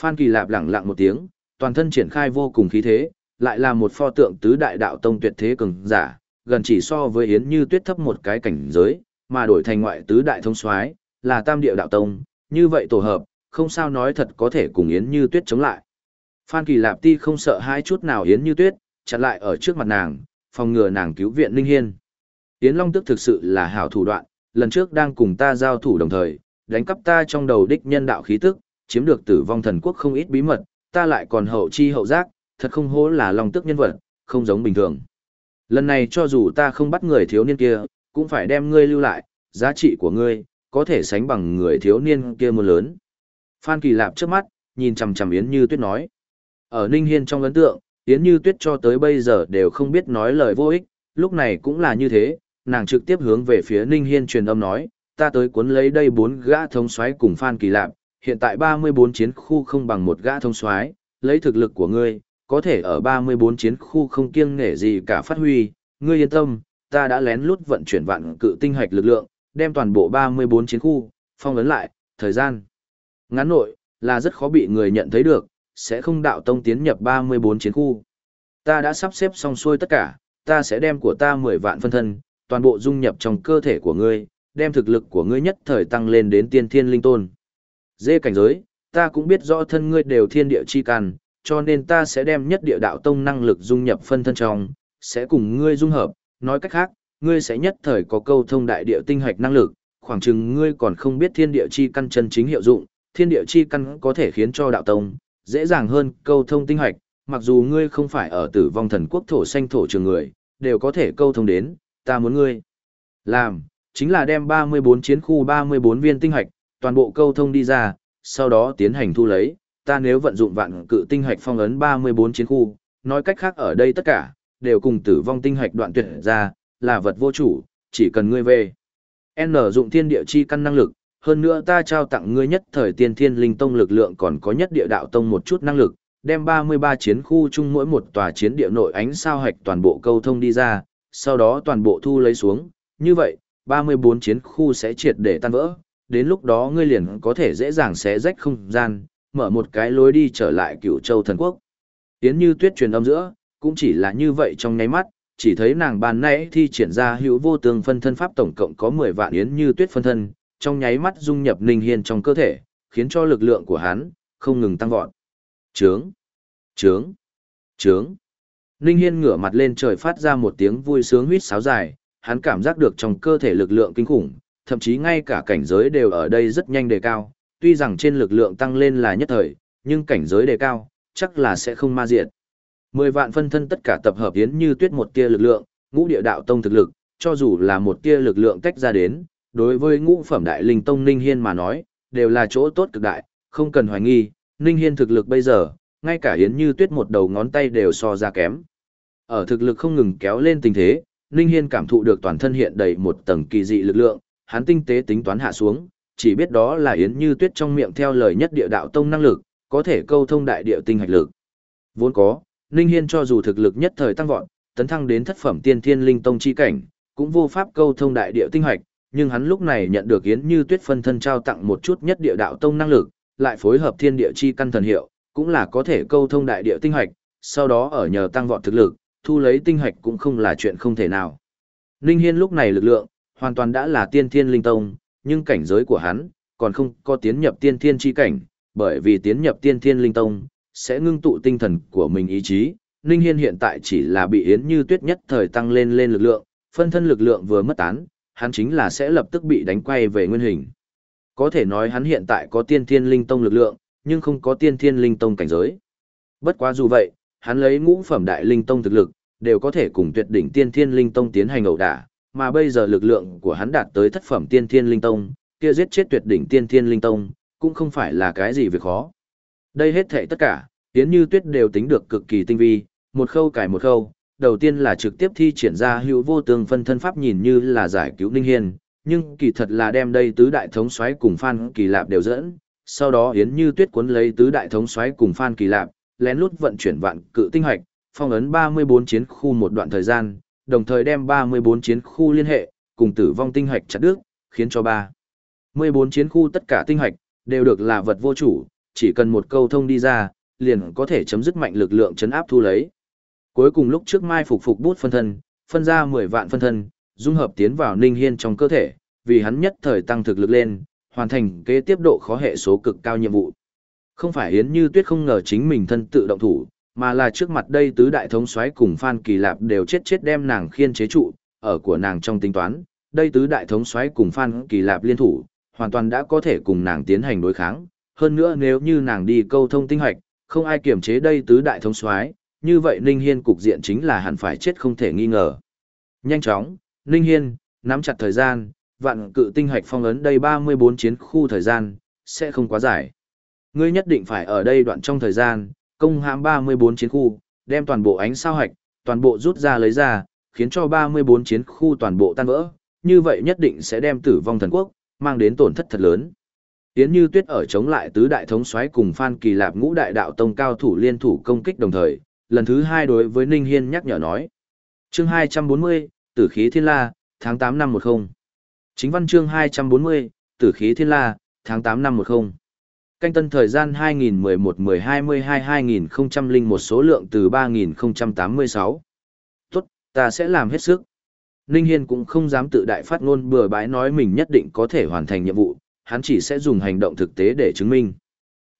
Phan Kỳ Lạp lẳng lặng một tiếng, toàn thân triển khai vô cùng khí thế, lại là một pho tượng tứ đại đạo tông tuyệt thế cường giả, gần chỉ so với Yến Như Tuyết thấp một cái cảnh giới, mà đổi thành ngoại tứ đại thông soái, là Tam Địa đạo tông, như vậy tổ hợp, không sao nói thật có thể cùng Yến Như Tuyết chống lại. Phan Kỳ Lạp Ti không sợ hai chút nào Yến Như Tuyết, chặn lại ở trước mặt nàng, phòng ngừa nàng cứu viện Linh Hiên. Yến Long tước thực sự là hảo thủ đoạn, lần trước đang cùng ta giao thủ đồng thời, đánh cắp ta trong đầu đích nhân đạo khí tức, chiếm được tử vong thần quốc không ít bí mật, ta lại còn hậu chi hậu giác, thật không hố là lòng Tức nhân vật, không giống bình thường. Lần này cho dù ta không bắt người thiếu niên kia, cũng phải đem ngươi lưu lại, giá trị của ngươi, có thể sánh bằng người thiếu niên kia một lớn. Phan Kỳ Lạp trước mắt, nhìn chằm chằm Yến Như Tuyết nói. Ở Ninh Hiên trong ấn tượng, Yến Như Tuyết cho tới bây giờ đều không biết nói lời vô ích, lúc này cũng là như thế, nàng trực tiếp hướng về phía Ninh Hiên truyền âm nói, ta tới cuốn lấy đây bốn gã thông soái cùng Phan Kỳ Lạp, hiện tại 34 chiến khu không bằng một gã thông soái, lấy thực lực của ngươi, có thể ở 34 chiến khu không kiêng nể gì cả phát huy, ngươi yên tâm, ta đã lén lút vận chuyển vạn cự tinh hạch lực lượng, đem toàn bộ 34 chiến khu, phong ấn lại, thời gian ngắn nội, là rất khó bị người nhận thấy được, sẽ không đạo tông tiến nhập 34 chiến khu. Ta đã sắp xếp xong xuôi tất cả, ta sẽ đem của ta 10 vạn phân thân, toàn bộ dung nhập trong cơ thể của ngươi, đem thực lực của ngươi nhất thời tăng lên đến tiên thiên linh tôn. Dê cảnh giới, ta cũng biết rõ thân ngươi đều thiên địa chi càn cho nên ta sẽ đem nhất địa đạo tông năng lực dung nhập phân thân trong, sẽ cùng ngươi dung hợp, nói cách khác, ngươi sẽ nhất thời có câu thông đại địa tinh hạch năng lực, khoảng chừng ngươi còn không biết thiên địa chi căn chân chính hiệu dụng, thiên địa chi căn có thể khiến cho đạo tông dễ dàng hơn câu thông tinh hạch, mặc dù ngươi không phải ở tử vong thần quốc thổ xanh thổ trường người, đều có thể câu thông đến, ta muốn ngươi làm, chính là đem 34 chiến khu 34 viên tinh hạch, toàn bộ câu thông đi ra, sau đó tiến hành thu lấy, ta nếu vận dụng vạn cự tinh hạch phong ấn 34 chiến khu, nói cách khác ở đây tất cả, đều cùng tử vong tinh hạch đoạn tuyệt ra, là vật vô chủ, chỉ cần ngươi về. N dụng thiên địa chi căn năng lực, hơn nữa ta trao tặng ngươi nhất thời tiên thiên linh tông lực lượng còn có nhất địa đạo tông một chút năng lực, đem 33 chiến khu chung mỗi một tòa chiến địa nội ánh sao hạch toàn bộ câu thông đi ra, sau đó toàn bộ thu lấy xuống, như vậy, 34 chiến khu sẽ triệt để tan vỡ, đến lúc đó ngươi liền có thể dễ dàng xé rách không gian, mở một cái lối đi trở lại cựu châu thần quốc. Yến như tuyết truyền âm giữa, cũng chỉ là như vậy trong nháy mắt, chỉ thấy nàng bàn nãy thi triển ra hữu vô tường phân thân pháp tổng cộng có 10 vạn Yến như tuyết phân thân, trong nháy mắt dung nhập Ninh Hiên trong cơ thể, khiến cho lực lượng của hắn không ngừng tăng vọt. Trướng, trướng, trướng. Ninh Hiên ngửa mặt lên trời phát ra một tiếng vui sướng huýt sáo dài, hắn cảm giác được trong cơ thể lực lượng kinh khủng, thậm chí ngay cả cảnh giới đều ở đây rất nhanh đề cao, tuy rằng trên lực lượng tăng lên là nhất thời, nhưng cảnh giới đề cao, chắc là sẽ không ma diệt. Mười vạn phân thân tất cả tập hợp yến như tuyết một tia lực lượng, ngũ địa đạo tông thực lực, cho dù là một tia lực lượng tách ra đến, đối với ngũ phẩm đại linh tông Ninh Hiên mà nói, đều là chỗ tốt cực đại, không cần hoài nghi, Ninh Hiên thực lực bây giờ, ngay cả Yến Như Tuyết một đầu ngón tay đều so ra kém. Ở thực lực không ngừng kéo lên tình thế, Ninh Hiên cảm thụ được toàn thân hiện đầy một tầng kỳ dị lực lượng, hắn tinh tế tính toán hạ xuống, chỉ biết đó là Yến Như Tuyết trong miệng theo lời nhất địa đạo tông năng lực, có thể câu thông đại địa tinh hạch lực. Vốn có, Ninh Hiên cho dù thực lực nhất thời tăng vọt, tấn thăng đến thất phẩm tiên thiên linh tông chi cảnh, cũng vô pháp câu thông đại địa tinh hạch, nhưng hắn lúc này nhận được Yến Như Tuyết phân thân trao tặng một chút nhất địa đạo tông năng lực, lại phối hợp thiên địa chi căn thần hiệu, cũng là có thể câu thông đại địa tinh hạch, sau đó ở nhờ tăng vọt thực lực, thu lấy tinh hạch cũng không là chuyện không thể nào. Ninh Hiên lúc này lực lượng, hoàn toàn đã là tiên thiên linh tông, nhưng cảnh giới của hắn, còn không có tiến nhập tiên thiên chi cảnh, bởi vì tiến nhập tiên thiên linh tông, sẽ ngưng tụ tinh thần của mình ý chí. Ninh Hiên hiện tại chỉ là bị Yến Như Tuyết nhất thời tăng lên lên lực lượng, phân thân lực lượng vừa mất tán, hắn chính là sẽ lập tức bị đánh quay về nguyên hình. Có thể nói hắn hiện tại có tiên thiên linh tông lực lượng, nhưng không có tiên thiên linh tông cảnh giới. Bất quá dù vậy, hắn lấy ngũ phẩm đại linh tông thực lực, đều có thể cùng tuyệt đỉnh tiên thiên linh tông tiến hành ẩu đả, mà bây giờ lực lượng của hắn đạt tới thất phẩm tiên thiên linh tông, kia giết chết tuyệt đỉnh tiên thiên linh tông, cũng không phải là cái gì việc khó. Đây hết thảy tất cả, yến như tuyết đều tính được cực kỳ tinh vi, một khâu cải một khâu, đầu tiên là trực tiếp thi triển ra hữu vô tương phân thân pháp nhìn như là giải cứu Ninh Hiên, nhưng kỳ thật là đem đây tứ đại thống soái cùng Phan Kỳ Lạp đều dẫn, sau đó Yến Như Tuyết cuốn lấy tứ đại thống soái cùng Phan Kỳ Lạp, lén lút vận chuyển vạn cự tinh hoạch, phong ấn 34 chiến khu một đoạn thời gian, đồng thời đem 34 chiến khu liên hệ, cùng tử vong tinh hạch chặt đứt, khiến cho 34 chiến khu tất cả tinh hạch đều được là vật vô chủ, chỉ cần một câu thông đi ra, liền có thể chấm dứt mạnh lực lượng chấn áp thu lấy. Cuối cùng lúc trước mai phục phục bút phân thân, phân ra 10 vạn phân thân, dung hợp tiến vào Ninh Hiên trong cơ thể, vì hắn nhất thời tăng thực lực lên, hoàn thành kế tiếp độ khó hệ số cực cao nhiệm vụ. Không phải Yến Như Tuyết không ngờ chính mình thân tự động thủ, mà là trước mặt đây tứ đại thống soái cùng Phan Kỳ Lạp đều chết chết đem nàng khiên chế trụ, ở của nàng trong tính toán, đây tứ đại thống soái cùng Phan Kỳ Lạp liên thủ, hoàn toàn đã có thể cùng nàng tiến hành đối kháng, hơn nữa nếu như nàng đi câu thông tinh hoạch, không ai kiểm chế đây tứ đại thống soái, như vậy Ninh Hiên cục diện chính là hẳn phải chết không thể nghi ngờ. Nhanh chóng, Ninh Hiên, nắm chặt thời gian, vạn cự tinh hạch phong ấn đây 34 chiến khu thời gian, sẽ không quá dài. Ngươi nhất định phải ở đây đoạn trong thời gian, công hãm 34 chiến khu, đem toàn bộ ánh sao hạch, toàn bộ rút ra lấy ra, khiến cho 34 chiến khu toàn bộ tan vỡ, như vậy nhất định sẽ đem tử vong thần quốc, mang đến tổn thất thật lớn. Yến Như Tuyết ở chống lại tứ đại thống soái cùng Phan Kỳ Lạp ngũ đại đạo tông cao thủ liên thủ công kích đồng thời, lần thứ hai đối với Ninh Hiên nhắc nhở nói. Chương 240, Tử khí Thiên La, tháng 8 năm 10. Chính văn chương 240, Tử khí Thiên La, tháng 8 năm 10. Canh tân thời gian 2011-10-22-2001 một số lượng từ 3086. Tốt, ta sẽ làm hết sức. Ninh Hiên cũng không dám tự đại phát ngôn bừa bãi nói mình nhất định có thể hoàn thành nhiệm vụ, hắn chỉ sẽ dùng hành động thực tế để chứng minh.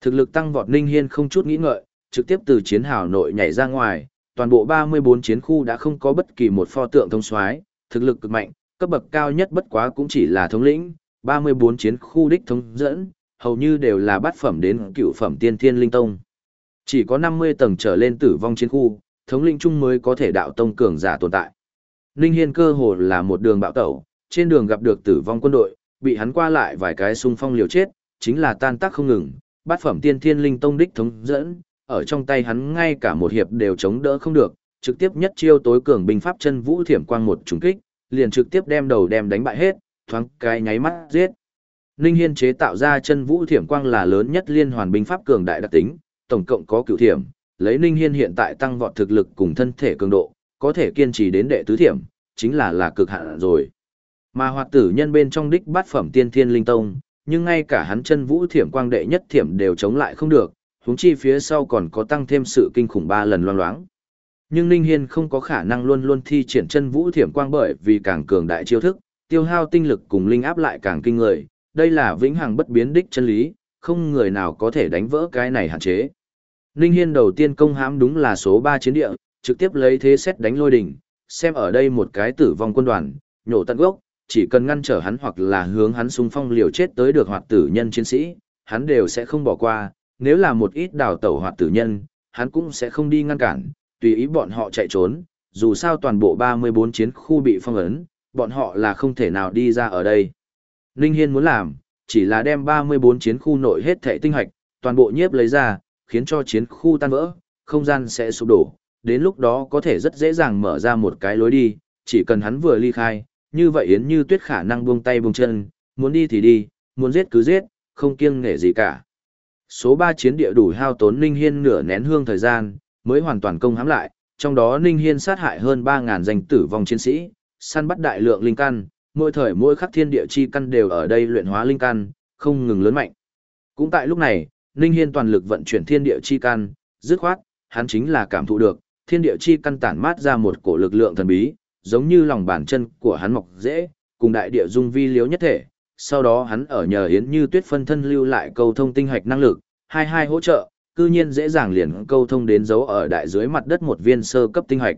Thực lực tăng vọt Ninh Hiên không chút nghĩ ngợi, trực tiếp từ chiến hào nội nhảy ra ngoài, toàn bộ 34 chiến khu đã không có bất kỳ một pho tượng thông soái, thực lực cực mạnh, cấp bậc cao nhất bất quá cũng chỉ là thống lĩnh, 34 chiến khu đích thống dẫn, hầu như đều là bát phẩm đến cựu phẩm tiên thiên linh tông. Chỉ có 50 tầng trở lên tử vong chiến khu, thống lĩnh chung mới có thể đạo tông cường giả tồn tại. Ninh Hiên cơ hồ là một đường bạo tẩu, trên đường gặp được tử vong quân đội, bị hắn qua lại vài cái xung phong liều chết, chính là tan tác không ngừng, bát phẩm tiên thiên linh tông đích thống dẫn, ở trong tay hắn ngay cả một hiệp đều chống đỡ không được, trực tiếp nhất chiêu tối cường binh pháp chân vũ thiểm quang một trùng kích, liền trực tiếp đem đầu đem đánh bại hết, thoáng cái nháy mắt giết. Ninh Hiên chế tạo ra chân vũ thiểm quang là lớn nhất liên hoàn binh pháp cường đại đặc tính, tổng cộng có cửu thiểm, lấy Ninh Hiên hiện tại tăng vọt thực lực cùng thân thể cường độ, có thể kiên trì đến đệ tứ thiểm, chính là là cực hạn rồi. Mà hoạt tử nhân bên trong đích bát phẩm tiên thiên linh tông, nhưng ngay cả hắn chân vũ thiểm quang đệ nhất thiểm đều chống lại không được, huống chi phía sau còn có tăng thêm sự kinh khủng ba lần loang loáng. Nhưng Ninh Hiên không có khả năng luôn luôn thi triển chân vũ thiểm quang bởi vì càng cường đại chiêu thức, tiêu hao tinh lực cùng linh áp lại càng kinh người, đây là vĩnh hằng bất biến đích chân lý, không người nào có thể đánh vỡ cái này hạn chế. Ninh Hiên đầu tiên công hãm đúng là số 3 chiến địa, trực tiếp lấy thế xét đánh lôi đỉnh, xem ở đây một cái tử vong quân đoàn, nhổ tận gốc, chỉ cần ngăn trở hắn hoặc là hướng hắn xung phong liều chết tới được hoạt tử nhân chiến sĩ, hắn đều sẽ không bỏ qua, nếu là một ít đào tẩu hoạt tử nhân, hắn cũng sẽ không đi ngăn cản, tùy ý bọn họ chạy trốn, dù sao toàn bộ 34 chiến khu bị phong ấn, bọn họ là không thể nào đi ra ở đây. Ninh Hiên muốn làm, chỉ là đem 34 chiến khu nội hết thảy tinh hạch, toàn bộ nhiếp lấy ra, khiến cho chiến khu tan vỡ, không gian sẽ sụp đổ, đến lúc đó có thể rất dễ dàng mở ra một cái lối đi, chỉ cần hắn vừa ly khai, như vậy Yến Như Tuyết khả năng buông tay buông chân, muốn đi thì đi, muốn giết cứ giết, không kiêng nể gì cả. Số 3 chiến địa đủ hao tốn Ninh Hiên nửa nén hương thời gian, mới hoàn toàn công hãm lại, trong đó Ninh Hiên sát hại hơn 3.000 danh tử vong chiến sĩ, săn bắt đại lượng linh căn, mỗi thời mỗi khắc thiên địa chi căn đều ở đây luyện hóa linh căn, không ngừng lớn mạnh. Cũng tại lúc này, Ninh Hiên toàn lực vận chuyển thiên địa chi căn, dứt khoát, hắn chính là cảm thụ được, thiên địa chi căn tản mát ra một cổ lực lượng thần bí, giống như lòng bàn chân của hắn mọc dễ, cùng đại địa dung vi liếu nhất thể. Sau đó hắn ở nhờ Yến Như Tuyết phân thân lưu lại câu thông tinh hạch năng lực, hai hai hỗ trợ, cư nhiên dễ dàng liền câu thông đến dấu ở đại dưới mặt đất một viên sơ cấp tinh hạch.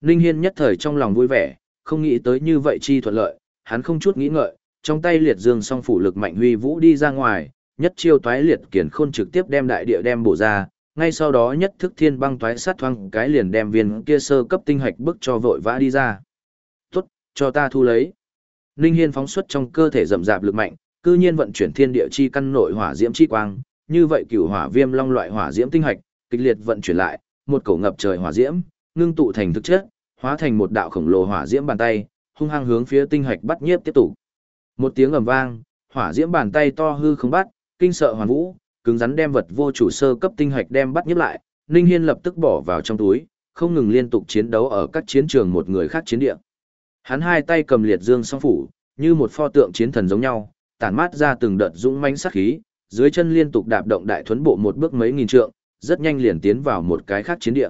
Ninh Hiên nhất thời trong lòng vui vẻ, không nghĩ tới như vậy chi thuận lợi, hắn không chút nghĩ ngợi, trong tay liệt dương song phủ lực mạnh huy vũ đi ra ngoài, nhất chiêu toái liệt kiển khôn trực tiếp đem đại địa đem bổ ra, ngay sau đó nhất thức thiên băng toái sát thoang cái liền đem viên kia sơ cấp tinh hạch bức cho vội vã đi ra. Tốt, cho ta thu lấy. Ninh Hiên phóng xuất trong cơ thể rậm rạp lực mạnh, cư nhiên vận chuyển thiên địa chi căn nội hỏa diễm chi quang, như vậy cửu hỏa viêm long loại hỏa diễm tinh hạch, kịch liệt vận chuyển lại, một cổ ngập trời hỏa diễm, ngưng tụ thành thực chất, hóa thành một đạo khổng lồ hỏa diễm bàn tay, hung hăng hướng phía tinh hạch bắt nhiếp tiếp tục. Một tiếng ầm vang, hỏa diễm bàn tay to hư không bắt, kinh sợ hoàn vũ, cứng rắn đem vật vô chủ sơ cấp tinh hạch đem bắt nhiếp lại, Ninh Hiên lập tức bỏ vào trong túi, không ngừng liên tục chiến đấu ở các chiến trường một người khác chiến địa. Hắn hai tay cầm liệt dương song phủ, như một pho tượng chiến thần giống nhau, tản mát ra từng đợt dũng mãnh sát khí, dưới chân liên tục đạp động đại thuấn bộ một bước mấy nghìn trượng, rất nhanh liền tiến vào một cái khác chiến địa.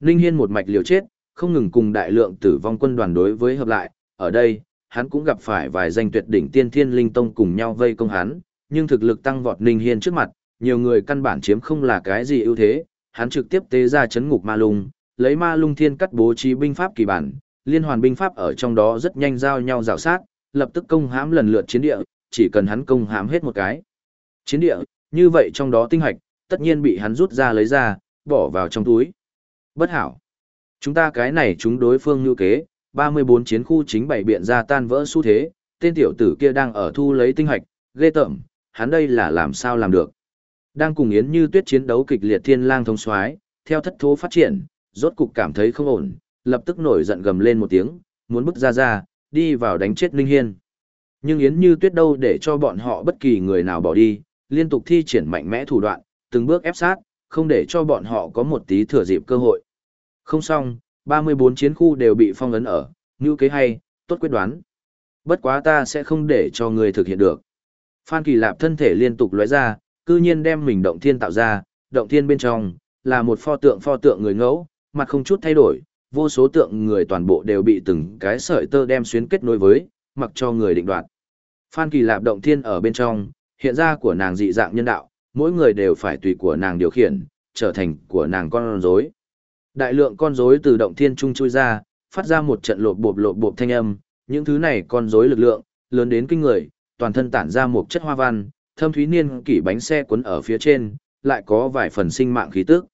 Ninh Hiên một mạch liều chết, không ngừng cùng đại lượng tử vong quân đoàn đối với hợp lại, ở đây, hắn cũng gặp phải vài danh tuyệt đỉnh tiên thiên linh tông cùng nhau vây công hắn, nhưng thực lực tăng vọt Ninh Hiên trước mặt, nhiều người căn bản chiếm không là cái gì ưu thế, hắn trực tiếp tế ra chấn ngục ma lung, lấy ma lung thiên cắt bố trí binh pháp kỳ bản, liên hoàn binh pháp ở trong đó rất nhanh giao nhau rào sát, lập tức công hãm lần lượt chiến địa, chỉ cần hắn công hãm hết một cái. Chiến địa, như vậy trong đó tinh hạch, tất nhiên bị hắn rút ra lấy ra, bỏ vào trong túi. Bất hảo. Chúng ta cái này chúng đối phương như kế, 34 chiến khu chính bảy biện ra tan vỡ xu thế, tên tiểu tử kia đang ở thu lấy tinh hạch, ghê tởm, hắn đây là làm sao làm được. Đang cùng Yến Như Tuyết chiến đấu kịch liệt thiên lang thông soái, theo thất thố phát triển, rốt cục cảm thấy không ổn, lập tức nổi giận gầm lên một tiếng, muốn bước ra ra, đi vào đánh chết Linh Hiên. Nhưng Yến Như Tuyết đâu để cho bọn họ bất kỳ người nào bỏ đi, liên tục thi triển mạnh mẽ thủ đoạn, từng bước ép sát, không để cho bọn họ có một tí thừa dịp cơ hội. Không xong, 34 chiến khu đều bị phong ấn ở, như kế hay, tốt quyết đoán. Bất quá ta sẽ không để cho người thực hiện được. Phan Kỳ Lạp thân thể liên tục lóe ra, cư nhiên đem mình động thiên tạo ra, động thiên bên trong, là một pho tượng pho tượng người ngẫu, mặt không chút thay đổi, vô số tượng người toàn bộ đều bị từng cái sợi tơ đem xuyến kết nối với, mặc cho người định đoạt. Phan Kỳ Lạp động thiên ở bên trong, hiện ra của nàng dị dạng nhân đạo, mỗi người đều phải tùy của nàng điều khiển, trở thành của nàng con rối. Đại lượng con rối từ động thiên trung chui ra, phát ra một trận lộp bộp lộp bộp thanh âm, những thứ này con rối lực lượng, lớn đến kinh người, toàn thân tản ra một chất hoa văn, thâm thúy niên kỷ bánh xe cuốn ở phía trên, lại có vài phần sinh mạng khí tức.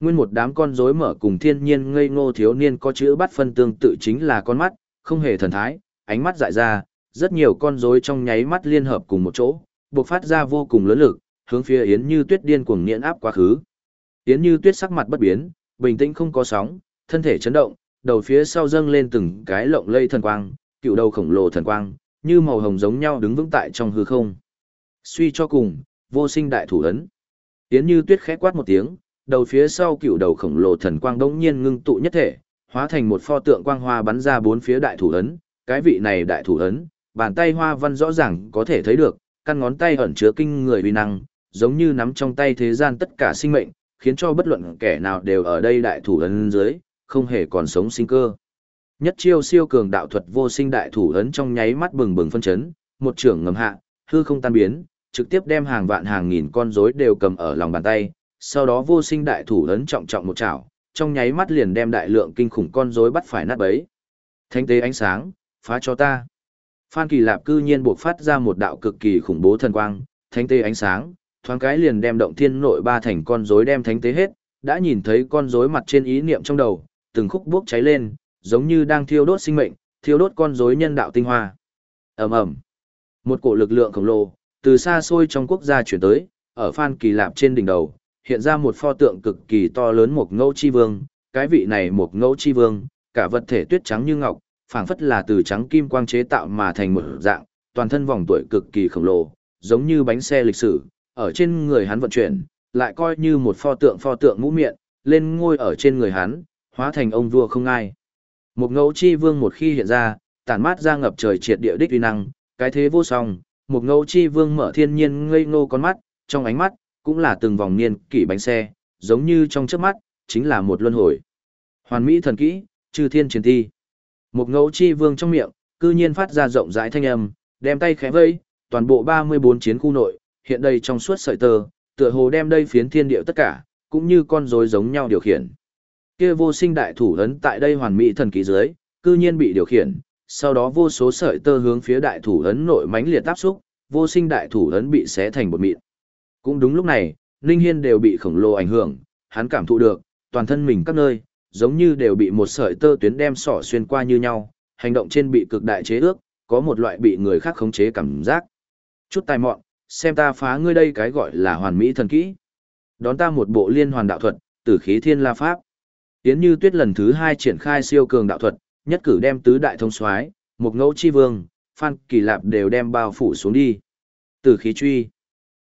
Nguyên một đám con rối mở cùng thiên nhiên ngây ngô thiếu niên có chữ bắt phân tương tự chính là con mắt, không hề thần thái, ánh mắt dại ra, rất nhiều con rối trong nháy mắt liên hợp cùng một chỗ, bộc phát ra vô cùng lớn lực, hướng phía Yến Như Tuyết điên cuồng nghiện áp quá khứ. Yến Như Tuyết sắc mặt bất biến, bình tĩnh không có sóng, thân thể chấn động, đầu phía sau dâng lên từng cái lộng lây thần quang, cựu đầu khổng lồ thần quang, như màu hồng giống nhau đứng vững tại trong hư không. Suy cho cùng, vô sinh đại thủ ấn. Yến Như Tuyết khẽ quát một tiếng, đầu phía sau cựu đầu khổng lồ thần quang đống nhiên ngưng tụ nhất thể, hóa thành một pho tượng quang hoa bắn ra bốn phía đại thủ ấn, cái vị này đại thủ ấn, bàn tay hoa văn rõ ràng có thể thấy được, căn ngón tay ẩn chứa kinh người uy năng, giống như nắm trong tay thế gian tất cả sinh mệnh, khiến cho bất luận kẻ nào đều ở đây đại thủ ấn dưới, không hề còn sống sinh cơ. Nhất chiêu siêu cường đạo thuật vô sinh đại thủ ấn trong nháy mắt bừng bừng phân chấn, một trưởng ngầm hạ, hư không tan biến, trực tiếp đem hàng vạn hàng nghìn con rối đều cầm ở lòng bàn tay, sau đó vô sinh đại thủ ấn trọng trọng một chảo, trong nháy mắt liền đem đại lượng kinh khủng con rối bắt phải nát bấy. Thánh tế ánh sáng, phá cho ta. Phan Kỳ Lạp cư nhiên buộc phát ra một đạo cực kỳ khủng bố thần quang, thánh tế ánh sáng, thoáng cái liền đem động thiên nội ba thành con rối đem thánh tế hết, đã nhìn thấy con rối mặt trên ý niệm trong đầu, từng khúc bốc cháy lên, giống như đang thiêu đốt sinh mệnh, thiêu đốt con rối nhân đạo tinh hoa. Ầm ầm. Một cổ lực lượng khổng lồ từ xa xôi trong quốc gia chuyển tới, ở Phan Kỳ Lạp trên đỉnh đầu, hiện ra một pho tượng cực kỳ to lớn một ngẫu chi vương, cái vị này một ngẫu chi vương, cả vật thể tuyết trắng như ngọc, phảng phất là từ trắng kim quang chế tạo mà thành một dạng, toàn thân vòng tuổi cực kỳ khổng lồ, giống như bánh xe lịch sử, ở trên người hắn vận chuyển, lại coi như một pho tượng pho tượng mũ miệng, lên ngôi ở trên người hắn, hóa thành ông vua không ai. Một ngẫu chi vương một khi hiện ra, tản mát ra ngập trời triệt địa đích uy năng, cái thế vô song, một ngẫu chi vương mở thiên nhiên ngây ngô con mắt, trong ánh mắt, cũng là từng vòng niên kỷ bánh xe, giống như trong trước mắt, chính là một luân hồi. Hoàn mỹ thần kỹ, trừ thiên chiến thi. Một ngẫu chi vương trong miệng, cư nhiên phát ra rộng rãi thanh âm, đem tay khẽ vây, toàn bộ 34 chiến khu nội, hiện đây trong suốt sợi tơ, tựa hồ đem đây phiến thiên điệu tất cả, cũng như con rối giống nhau điều khiển. Kia vô sinh đại thủ ấn tại đây hoàn mỹ thần kỳ dưới, cư nhiên bị điều khiển, sau đó vô số sợi tơ hướng phía đại thủ ấn nội mãnh liệt áp xúc, vô sinh đại thủ ấn bị xé thành bột mịn. Cũng đúng lúc này, Ninh Hiên đều bị khổng lồ ảnh hưởng, hắn cảm thụ được, toàn thân mình các nơi, giống như đều bị một sợi tơ tuyến đem sỏ xuyên qua như nhau, hành động trên bị cực đại chế ước, có một loại bị người khác khống chế cảm giác. Chút tài mọn, xem ta phá ngươi đây cái gọi là hoàn mỹ thần kỹ. Đón ta một bộ liên hoàn đạo thuật, tử khí thiên la pháp. Tiến như tuyết lần thứ hai triển khai siêu cường đạo thuật, nhất cử đem tứ đại thông soái, một ngẫu chi vương, Phan Kỳ Lạp đều đem bao phủ xuống đi. Tử khí truy.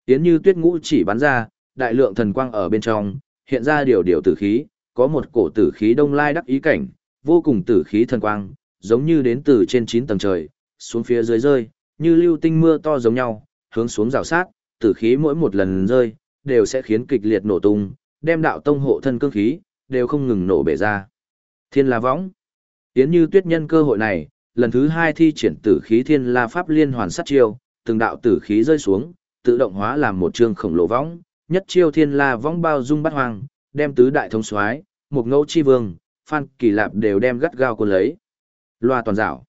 Yến như tuyết ngũ chỉ bắn ra, đại lượng thần quang ở bên trong, hiện ra điều điều tử khí, có một cổ tử khí đông lai đắc ý cảnh, vô cùng tử khí thần quang, giống như đến từ trên 9 tầng trời, xuống phía dưới rơi, như lưu tinh mưa to giống nhau, hướng xuống rào sát, tử khí mỗi một lần rơi, đều sẽ khiến kịch liệt nổ tung, đem đạo tông hộ thân cương khí, đều không ngừng nổ bể ra. Thiên La Võng Yến như tuyết nhân cơ hội này, lần thứ hai thi triển tử khí thiên la pháp liên hoàn sát chiêu, từng đạo tử khí rơi xuống, tự động hóa làm một trường khổng lồ võng, nhất chiêu thiên la võng bao dung bắt hoàng đem tứ đại thống soái, một ngẫu chi vương, phan kỳ lạp đều đem gắt gao cuốn lấy. Loa toàn dạo.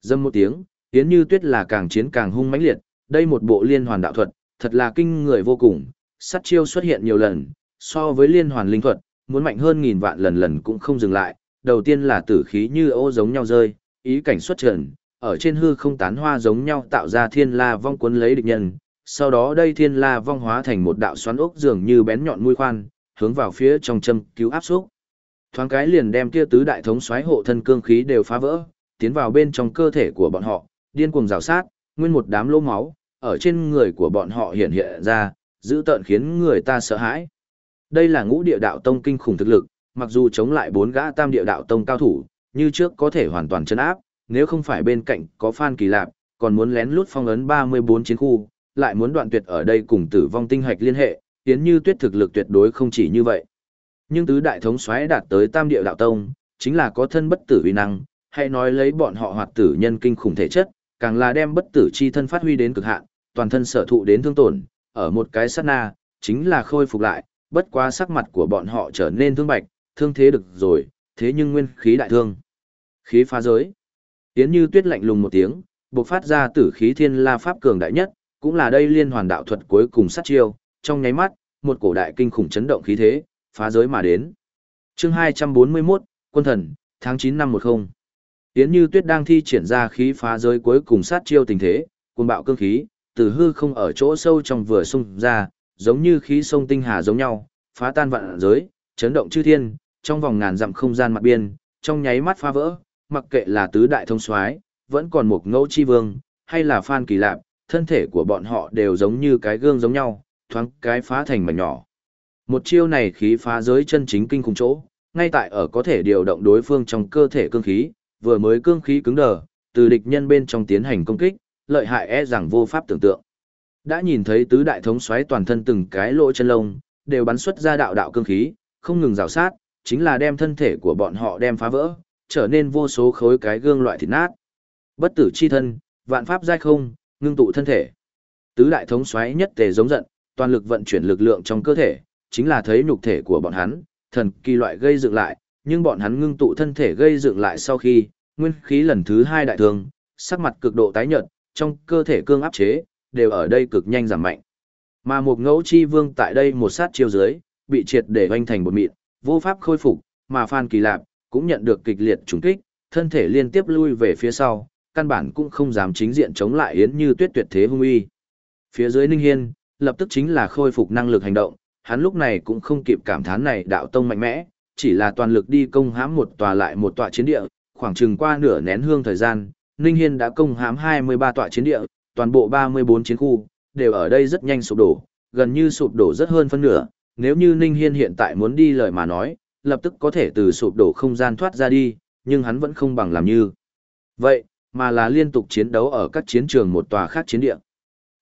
Dâm một tiếng, Yến Như Tuyết là càng chiến càng hung mãnh liệt, đây một bộ liên hoàn đạo thuật, thật là kinh người vô cùng, sát chiêu xuất hiện nhiều lần, so với liên hoàn linh thuật, muốn mạnh hơn nghìn vạn lần lần cũng không dừng lại, đầu tiên là tử khí như ô giống nhau rơi, ý cảnh xuất trần, ở trên hư không tán hoa giống nhau tạo ra thiên la vong cuốn lấy địch nhân, sau đó đây thiên la vong hóa thành một đạo xoắn ốc dường như bén nhọn mũi khoan, hướng vào phía trong châm cứu áp xúc. Thoáng cái liền đem kia tứ đại thống xoáy hộ thân cương khí đều phá vỡ, tiến vào bên trong cơ thể của bọn họ, điên cuồng rào sát, nguyên một đám lỗ máu, ở trên người của bọn họ hiện hiện ra, dữ tợn khiến người ta sợ hãi. Đây là ngũ địa đạo tông kinh khủng thực lực, mặc dù chống lại bốn gã tam địa đạo tông cao thủ, như trước có thể hoàn toàn chấn áp, nếu không phải bên cạnh có Phan Kỳ Lạp, còn muốn lén lút phong ấn 34 chiến khu, lại muốn đoạn tuyệt ở đây cùng tử vong tinh hạch liên hệ, tiến như tuyết thực lực tuyệt đối không chỉ như vậy. Nhưng tứ đại thống xoáy đạt tới tam địa đạo tông, chính là có thân bất tử uy năng, hay nói lấy bọn họ hoạt tử nhân kinh khủng thể chất, càng là đem bất tử chi thân phát huy đến cực hạn, toàn thân sở thụ đến thương tổn, ở một cái sát na, chính là khôi phục lại, bất quá sắc mặt của bọn họ trở nên thương bạch, thương thế được rồi, thế nhưng nguyên khí đại thương. Khí phá giới. Yến Như Tuyết lạnh lùng một tiếng, bộc phát ra tử khí thiên la pháp cường đại nhất, cũng là đây liên hoàn đạo thuật cuối cùng sát chiêu, trong nháy mắt, một cổ đại kinh khủng chấn động khí thế, phá giới mà đến. Chương 241, Quân thần, tháng 9 năm 10. Yến Như Tuyết đang thi triển ra khí phá giới cuối cùng sát chiêu tình thế, cuồng bạo cương khí, từ hư không ở chỗ sâu trong vừa xung ra, giống như khí sông tinh hà giống nhau, phá tan vạn giới, chấn động chư thiên, trong vòng ngàn dặm không gian mặt biên, trong nháy mắt phá vỡ, mặc kệ là tứ đại thông soái, vẫn còn một ngẫu chi vương, hay là Phan Kỳ Lạp, thân thể của bọn họ đều giống như cái gương giống nhau, thoáng cái phá thành mảnh nhỏ. Một chiêu này khí phá giới chân chính kinh khủng chỗ, ngay tại ở có thể điều động đối phương trong cơ thể cương khí, vừa mới cương khí cứng đờ, từ địch nhân bên trong tiến hành công kích, lợi hại e rằng vô pháp tưởng tượng. Đã nhìn thấy tứ đại thống xoáy toàn thân từng cái lỗ chân lông, đều bắn xuất ra đạo đạo cương khí, không ngừng rào sát, chính là đem thân thể của bọn họ đem phá vỡ, trở nên vô số khối cái gương loại thịt nát. Bất tử chi thân, vạn pháp giai không, ngưng tụ thân thể. Tứ đại thống xoáy nhất tề giống giận, toàn lực vận chuyển lực lượng trong cơ thể, chính là thấy nhục thể của bọn hắn, thần kỳ loại gây dựng lại, nhưng bọn hắn ngưng tụ thân thể gây dựng lại sau khi, nguyên khí lần thứ hai đại thương, sắc mặt cực độ tái nhợt, trong cơ thể cương áp chế, đều ở đây cực nhanh giảm mạnh. Mà một ngẫu chi vương tại đây một sát chiêu dưới, bị triệt để hoanh thành một mịn, vô pháp khôi phục, mà Phan Kỳ Lạp cũng nhận được kịch liệt trùng kích, thân thể liên tiếp lui về phía sau, căn bản cũng không dám chính diện chống lại Yến Như Tuyết tuyệt thế hung uy. Phía dưới Ninh Hiên, lập tức chính là khôi phục năng lực hành động, hắn lúc này cũng không kịp cảm thán này đạo tông mạnh mẽ, chỉ là toàn lực đi công hãm một tòa lại một tòa chiến địa, khoảng chừng qua nửa nén hương thời gian, Ninh Hiên đã công hãm 23 tòa chiến địa, toàn bộ 34 chiến khu, đều ở đây rất nhanh sụp đổ, gần như sụp đổ rất hơn phân nửa, nếu như Ninh Hiên hiện tại muốn đi lời mà nói, lập tức có thể từ sụp đổ không gian thoát ra đi, nhưng hắn vẫn không bằng làm như. Vậy, mà là liên tục chiến đấu ở các chiến trường một tòa khác chiến địa.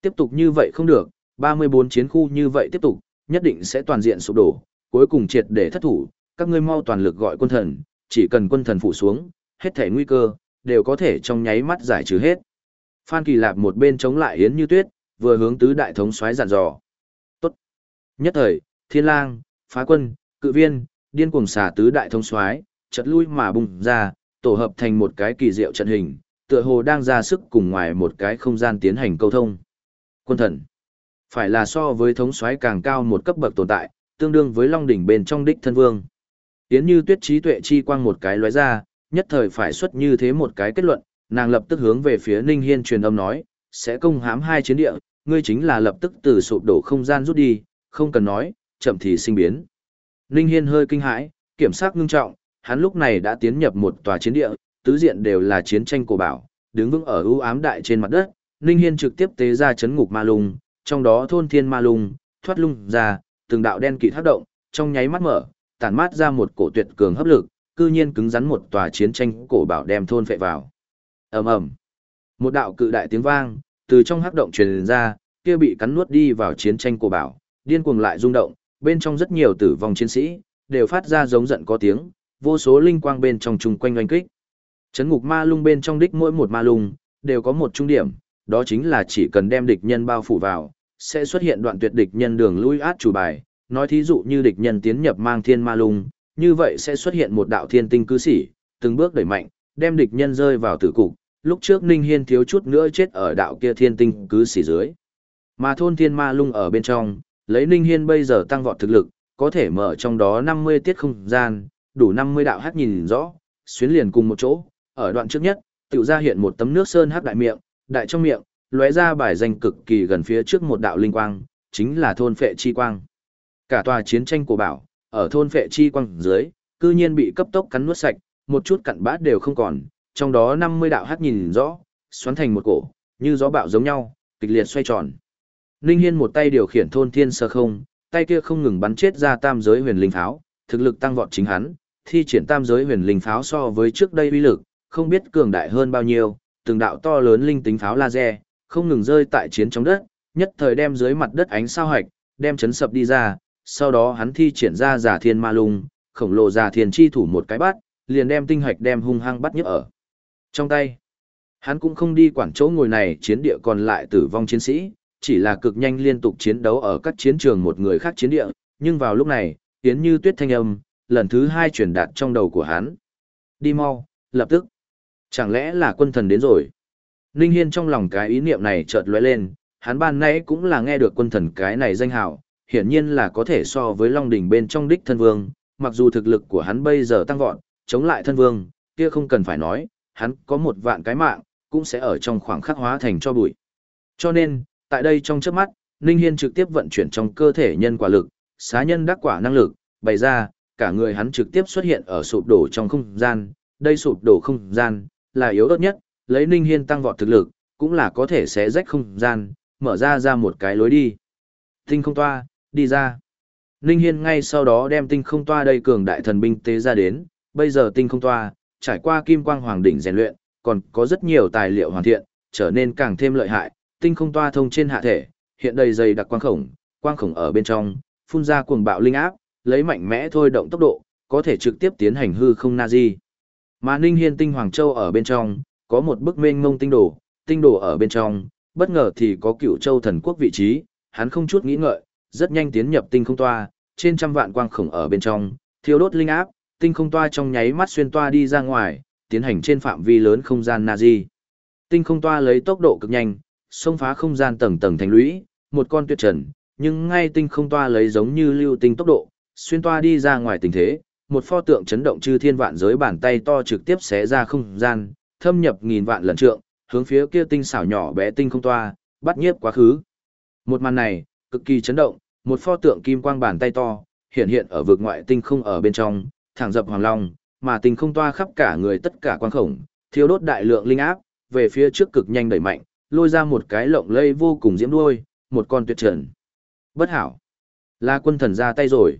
Tiếp tục như vậy không được, 34 chiến khu như vậy tiếp tục, nhất định sẽ toàn diện sụp đổ, cuối cùng triệt để thất thủ, các ngươi mau toàn lực gọi quân thần, chỉ cần quân thần phủ xuống, hết thể nguy cơ, đều có thể trong nháy mắt giải trừ hết. Phan Kỳ Lạp một bên chống lại Yến Như Tuyết, vừa hướng tứ đại thống soái dặn dò. Tốt. Nhất thời, Thiên Lang, Phá Quân, Cự Viên, Điên Cuồng xả tứ đại thống soái, chợt lui mà bùng ra, tổ hợp thành một cái kỳ diệu trận hình, tựa hồ đang ra sức cùng ngoài một cái không gian tiến hành câu thông. Quân thần, phải là so với thống soái càng cao một cấp bậc tồn tại, tương đương với Long đỉnh bên trong đích thân vương. Yến Như Tuyết trí tuệ chi quang một cái lóe ra, nhất thời phải xuất như thế một cái kết luận, nàng lập tức hướng về phía Ninh Hiên truyền âm nói, sẽ công hãm hai chiến địa, ngươi chính là lập tức từ sụp đổ không gian rút đi, không cần nói, chậm thì sinh biến. Ninh Hiên hơi kinh hãi, kiểm soát ngưng trọng, hắn lúc này đã tiến nhập một tòa chiến địa, tứ diện đều là chiến tranh cổ bảo, đứng vững ở ưu ám đại trên mặt đất, Ninh Hiên trực tiếp tế ra chấn ngục ma lung, trong đó thôn thiên ma lung, thoát lung ra, từng đạo đen kỳ thác động, trong nháy mắt mở, tản mát ra một cổ tuyệt cường hấp lực, cư nhiên cứng rắn một tòa chiến tranh cổ bảo đem thôn phệ vào. Ầm ầm. Một đạo cự đại tiếng vang từ trong hắc động truyền ra, kia bị cắn nuốt đi vào chiến tranh cổ bảo, điên cuồng lại rung động, bên trong rất nhiều tử vong chiến sĩ đều phát ra giống giận có tiếng, vô số linh quang bên trong trùng quanh oanh kích. Chấn ngục ma lung bên trong đích mỗi một ma lung đều có một trung điểm, đó chính là chỉ cần đem địch nhân bao phủ vào, sẽ xuất hiện đoạn tuyệt địch nhân đường lui át chủ bài, nói thí dụ như địch nhân tiến nhập mang thiên ma lung, như vậy sẽ xuất hiện một đạo thiên tinh cư sĩ, từng bước đẩy mạnh, đem địch nhân rơi vào tử cục. Lúc trước Ninh Hiên thiếu chút nữa chết ở đạo kia thiên tinh cứ sĩ dưới. Mà thôn thiên ma lung ở bên trong, lấy Ninh Hiên bây giờ tăng vọt thực lực, có thể mở trong đó 50 tiết không gian, đủ 50 đạo hắc nhìn rõ, xuyến liền cùng một chỗ, ở đoạn trước nhất, tự ra hiện một tấm nước sơn hắc đại miệng, đại trong miệng, lóe ra bài danh cực kỳ gần phía trước một đạo linh quang, chính là thôn phệ chi quang. Cả tòa chiến tranh của bảo, ở thôn phệ chi quang dưới, cư nhiên bị cấp tốc cắn nuốt sạch, một chút cặn bát đều không còn, trong đó 50 đạo hắc nhìn rõ, xoắn thành một cổ, như gió bạo giống nhau, kịch liệt xoay tròn. Ninh Hiên một tay điều khiển thôn thiên sơ không, tay kia không ngừng bắn chết ra tam giới huyền linh pháo, thực lực tăng vọt chính hắn, thi triển tam giới huyền linh pháo so với trước đây uy lực, không biết cường đại hơn bao nhiêu, từng đạo to lớn linh tính pháo laser, không ngừng rơi tại chiến trong đất, nhất thời đem dưới mặt đất ánh sao hạch, đem chấn sập đi ra, sau đó hắn thi triển ra giả thiên ma lung, khổng lồ giả thiên chi thủ một cái bắt, liền đem tinh hạch đem hung hăng bắt nhức ở. Trong tay, hắn cũng không đi quản chỗ ngồi này chiến địa còn lại tử vong chiến sĩ, chỉ là cực nhanh liên tục chiến đấu ở các chiến trường một người khác chiến địa, nhưng vào lúc này, tiến như tuyết thanh âm, lần thứ hai truyền đạt trong đầu của hắn. Đi mau, lập tức. Chẳng lẽ là quân thần đến rồi? Ninh Hiên trong lòng cái ý niệm này chợt lóe lên, hắn ban nãy cũng là nghe được quân thần cái này danh hào, hiển nhiên là có thể so với Long đỉnh bên trong đích thân vương, mặc dù thực lực của hắn bây giờ tăng vọt, chống lại thân vương, kia không cần phải nói, hắn có một vạn cái mạng, cũng sẽ ở trong khoảng khắc hóa thành cho bụi. Cho nên, tại đây trong chớp mắt, Ninh Hiên trực tiếp vận chuyển trong cơ thể nhân quả lực, xá nhân đắc quả năng lực, bày ra, cả người hắn trực tiếp xuất hiện ở sụp đổ trong không gian, đây sụp đổ không gian, là yếu ớt nhất, lấy Ninh Hiên tăng vọt thực lực, cũng là có thể xé rách không gian, mở ra ra một cái lối đi. Tinh không toa, đi ra. Ninh Hiên ngay sau đó đem tinh không toa đây cường đại thần binh tế ra đến, bây giờ tinh không toa, trải qua kim quang hoàng đỉnh rèn luyện, còn có rất nhiều tài liệu hoàn thiện, trở nên càng thêm lợi hại, tinh không toa thông trên hạ thể, hiện đầy dày đặc quang khổng, quang khổng ở bên trong, phun ra cuồng bạo linh áp, lấy mạnh mẽ thôi động tốc độ, có thể trực tiếp tiến hành hư không Nazi. Mà Ninh Hiên tinh Hoàng Châu ở bên trong, có một bức mênh mông tinh đồ, tinh đồ ở bên trong, bất ngờ thì có cựu châu thần quốc vị trí, hắn không chút nghĩ ngợi, rất nhanh tiến nhập tinh không toa, trên trăm vạn quang khổng ở bên trong, thiêu đốt linh áp, tinh không toa trong nháy mắt xuyên toa đi ra ngoài, tiến hành trên phạm vi lớn không gian Nazi. Tinh không toa lấy tốc độ cực nhanh, xông phá không gian tầng tầng thành lũy, một con tuyệt trần, nhưng ngay tinh không toa lấy giống như lưu tinh tốc độ, xuyên toa đi ra ngoài tình thế, một pho tượng chấn động chư thiên vạn giới bàn tay to trực tiếp xé ra không gian, thâm nhập nghìn vạn lần trượng, hướng phía kia tinh xảo nhỏ bé tinh không toa, bắt nhiếp quá khứ. Một màn này, cực kỳ chấn động, một pho tượng kim quang bàn tay to, hiện hiện ở vực ngoại tinh không ở bên trong, thẳng dập hoàng long, mà tinh không toa khắp cả người tất cả quang khổng, thiếu đốt đại lượng linh áp, về phía trước cực nhanh đẩy mạnh, lôi ra một cái lộng lây vô cùng diễm đuôi, một con tuyệt trần. Bất hảo. Là quân thần ra tay rồi.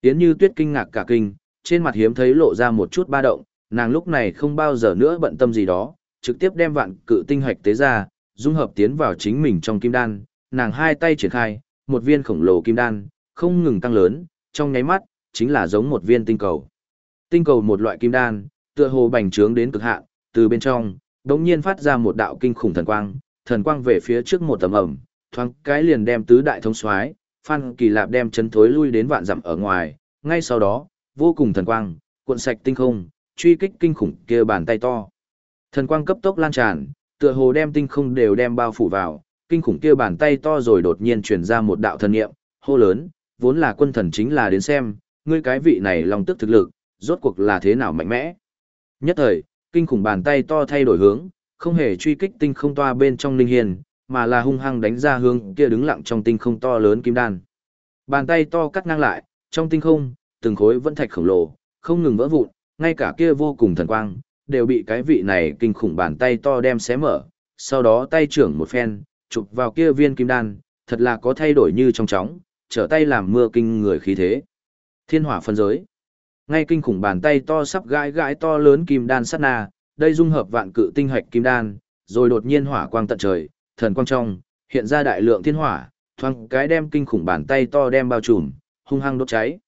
Yến như tuyết kinh ngạc cả kinh, trên mặt hiếm thấy lộ ra một chút ba động, nàng lúc này không bao giờ nữa bận tâm gì đó, trực tiếp đem vạn cự tinh hạch tế ra, dung hợp tiến vào chính mình trong kim đan, nàng hai tay triển khai, một viên khổng lồ kim đan, không ngừng tăng lớn, trong nháy mắt, chính là giống một viên tinh cầu. Tinh cầu một loại kim đan, tựa hồ bành trướng đến cực hạn, từ bên trong, đống nhiên phát ra một đạo kinh khủng thần quang, thần quang về phía trước một tầm ẩm, thoáng cái liền đem tứ đại thông soái, Phan Kỳ Lạp đem chấn thối lui đến vạn dặm ở ngoài, ngay sau đó, vô cùng thần quang, cuộn sạch tinh không, truy kích kinh khủng kia bàn tay to. Thần quang cấp tốc lan tràn, tựa hồ đem tinh không đều đem bao phủ vào, kinh khủng kia bàn tay to rồi đột nhiên truyền ra một đạo thần niệm, hô lớn, vốn là quân thần chính là đến xem, ngươi cái vị này lòng tức thực lực, rốt cuộc là thế nào mạnh mẽ. Nhất thời, kinh khủng bàn tay to thay đổi hướng, không hề truy kích tinh không toa bên trong linh hiền, mà là hung hăng đánh ra hướng kia đứng lặng trong tinh không to lớn kim đan. Bàn tay to cắt ngang lại, trong tinh không, từng khối vẫn thạch khổng lồ, không ngừng vỡ vụn, ngay cả kia vô cùng thần quang, đều bị cái vị này kinh khủng bàn tay to đem xé mở, sau đó tay trưởng một phen, chụp vào kia viên kim đan, thật là có thay đổi như trong chóng, trở tay làm mưa kinh người khí thế. Thiên hỏa phân giới. Ngay kinh khủng bàn tay to sắp gãi gãi to lớn kim đan sát na, đây dung hợp vạn cự tinh hạch kim đan, rồi đột nhiên hỏa quang tận trời, thần quang trong, hiện ra đại lượng thiên hỏa, thoáng cái đem kinh khủng bàn tay to đem bao trùm, hung hăng đốt cháy.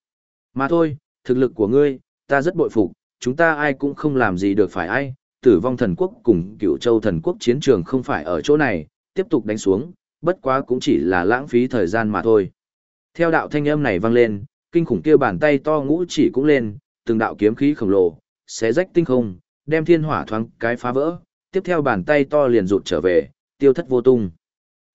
Mà thôi, thực lực của ngươi, ta rất bội phục, chúng ta ai cũng không làm gì được phải ai, tử vong thần quốc cùng cựu châu thần quốc chiến trường không phải ở chỗ này, tiếp tục đánh xuống, bất quá cũng chỉ là lãng phí thời gian mà thôi. Theo đạo thanh âm này vang lên, kinh khủng kia bàn tay to ngũ chỉ cũng lên, từng đạo kiếm khí khổng lồ, xé rách tinh không, đem thiên hỏa thoáng cái phá vỡ, tiếp theo bàn tay to liền rụt trở về, tiêu thất vô tung.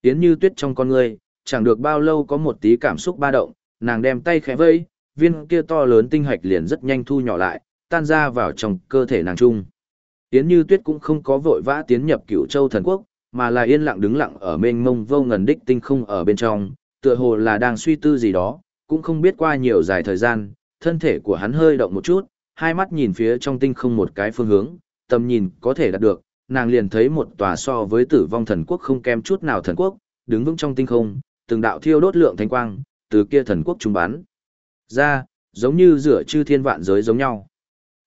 Yến như tuyết trong con ngươi, chẳng được bao lâu có một tí cảm xúc ba động, nàng đem tay khẽ vây, viên kia to lớn tinh hạch liền rất nhanh thu nhỏ lại, tan ra vào trong cơ thể nàng trung. Yến như tuyết cũng không có vội vã tiến nhập cửu châu thần quốc, mà là yên lặng đứng lặng ở mênh mông vô ngần đích tinh không ở bên trong, tựa hồ là đang suy tư gì đó, cũng không biết qua nhiều dài thời gian, thân thể của hắn hơi động một chút, hai mắt nhìn phía trong tinh không một cái phương hướng, tầm nhìn có thể đạt được, nàng liền thấy một tòa so với tử vong thần quốc không kém chút nào thần quốc, đứng vững trong tinh không, từng đạo thiêu đốt lượng thánh quang, từ kia thần quốc trung bắn ra, giống như rửa chư thiên vạn giới giống nhau.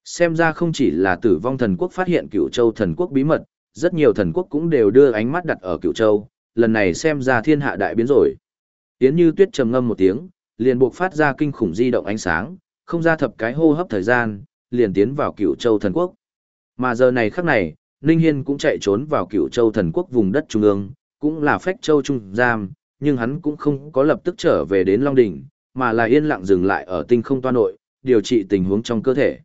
Xem ra không chỉ là tử vong thần quốc phát hiện cựu châu thần quốc bí mật, rất nhiều thần quốc cũng đều đưa ánh mắt đặt ở cựu châu, lần này xem ra thiên hạ đại biến rồi. Tiến như tuyết trầm ngâm một tiếng, liền buộc phát ra kinh khủng di động ánh sáng, không ra thập cái hô hấp thời gian, liền tiến vào cựu châu thần quốc. Mà giờ này khắc này, Ninh Hiên cũng chạy trốn vào cựu châu thần quốc vùng đất trung ương, cũng là phách châu trung giam, nhưng hắn cũng không có lập tức trở về đến Long Đỉnh, mà là yên lặng dừng lại ở tinh không toa nội, điều trị tình huống trong cơ thể.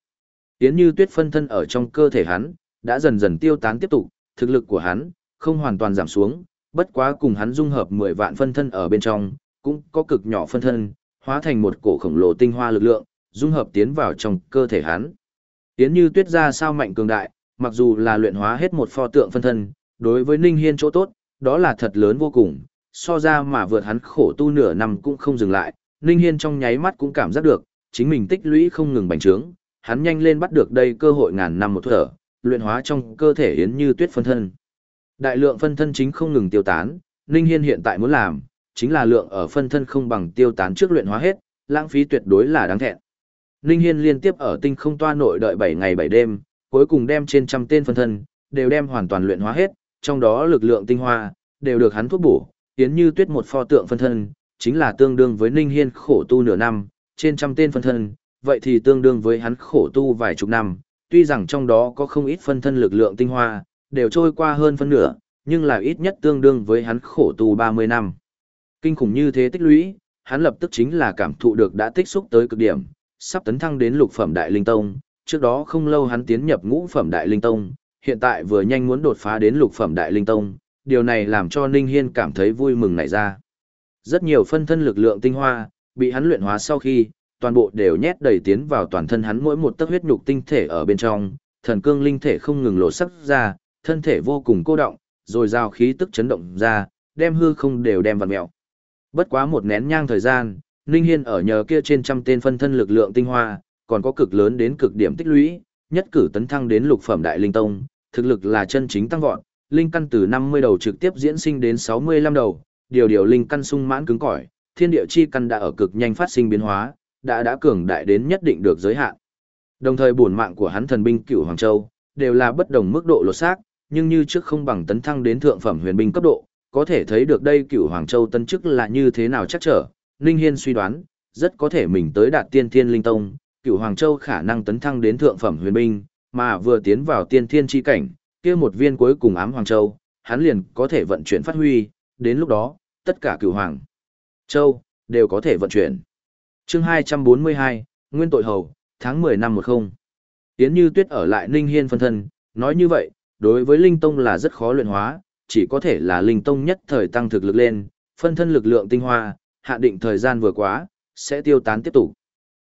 Tiến như tuyết phân thân ở trong cơ thể hắn, đã dần dần tiêu tán tiếp tục, thực lực của hắn, không hoàn toàn giảm xuống, bất quá cùng hắn dung hợp 10 vạn phân thân ở bên trong, cũng có cực nhỏ phân thân, hóa thành một cổ khổng lồ tinh hoa lực lượng, dung hợp tiến vào trong cơ thể hắn. Tiến như tuyết ra sao mạnh cường đại, mặc dù là luyện hóa hết một pho tượng phân thân, đối với Ninh Hiên chỗ tốt, đó là thật lớn vô cùng, so ra mà vượt hắn khổ tu nửa năm cũng không dừng lại, Ninh Hiên trong nháy mắt cũng cảm giác được, chính mình tích lũy không ngừng bành trướng, hắn nhanh lên bắt được đây cơ hội ngàn năm một thở, luyện hóa trong cơ thể yến như tuyết phân thân. Đại lượng phân thân chính không ngừng tiêu tán, Ninh Hiên hiện tại muốn làm, chính là lượng ở phân thân không bằng tiêu tán trước luyện hóa hết, lãng phí tuyệt đối là đáng thẹn. Ninh Hiên liên tiếp ở tinh không toa nội đợi 7 ngày 7 đêm, cuối cùng đem trên trăm tên phân thân, đều đem hoàn toàn luyện hóa hết, trong đó lực lượng tinh hoa, đều được hắn thuốc bổ, tiến như tuyết một pho tượng phân thân, chính là tương đương với Ninh Hiên khổ tu nửa năm, trên trăm tên phân thân, vậy thì tương đương với hắn khổ tu vài chục năm, tuy rằng trong đó có không ít phân thân lực lượng tinh hoa, đều trôi qua hơn phân nửa, nhưng là ít nhất tương đương với hắn khổ tu 30 năm. Kinh khủng như thế tích lũy, hắn lập tức chính là cảm thụ được đã tích xúc tới cực điểm, sắp tấn thăng đến lục phẩm đại linh tông, trước đó không lâu hắn tiến nhập ngũ phẩm đại linh tông, hiện tại vừa nhanh muốn đột phá đến lục phẩm đại linh tông, điều này làm cho Ninh Hiên cảm thấy vui mừng nảy ra. Rất nhiều phân thân lực lượng tinh hoa, bị hắn luyện hóa sau khi, toàn bộ đều nhét đầy tiến vào toàn thân hắn mỗi một tấc huyết nhục tinh thể ở bên trong, thần cương linh thể không ngừng lộ sắc ra, thân thể vô cùng cô động, rồi giao khí tức chấn động ra, đem hư không đều đem vặn mèo. Bất quá một nén nhang thời gian, Ninh Hiên ở nhờ kia trên trăm tên phân thân lực lượng tinh hoa, còn có cực lớn đến cực điểm tích lũy, nhất cử tấn thăng đến lục phẩm đại linh tông, thực lực là chân chính tăng vọt, linh căn từ 50 đầu trực tiếp diễn sinh đến 65 đầu, điều điều linh căn sung mãn cứng cỏi, thiên địa chi căn đã ở cực nhanh phát sinh biến hóa, đã đã cường đại đến nhất định được giới hạn. Đồng thời bổn mạng của hắn thần binh Cửu Hoàng Châu đều là bất đồng mức độ lột xác, nhưng như trước không bằng tấn thăng đến thượng phẩm huyền binh cấp độ, có thể thấy được đây Cửu Hoàng Châu tân chức là như thế nào chắc trở. Linh Hiên suy đoán, rất có thể mình tới đạt tiên thiên linh tông, Cửu Hoàng Châu khả năng tấn thăng đến thượng phẩm huyền binh, mà vừa tiến vào tiên thiên chi cảnh, kia một viên cuối cùng ám Hoàng Châu, hắn liền có thể vận chuyển phát huy, đến lúc đó, tất cả Cửu Hoàng Châu đều có thể vận chuyển chương 242, Nguyên tội hầu, tháng 10 năm 10. Tiến như tuyết ở lại Ninh Hiên phân thân, nói như vậy, đối với Linh Tông là rất khó luyện hóa, chỉ có thể là Linh Tông nhất thời tăng thực lực lên, phân thân lực lượng tinh hoa, hạ định thời gian vừa quá, sẽ tiêu tán tiếp tục.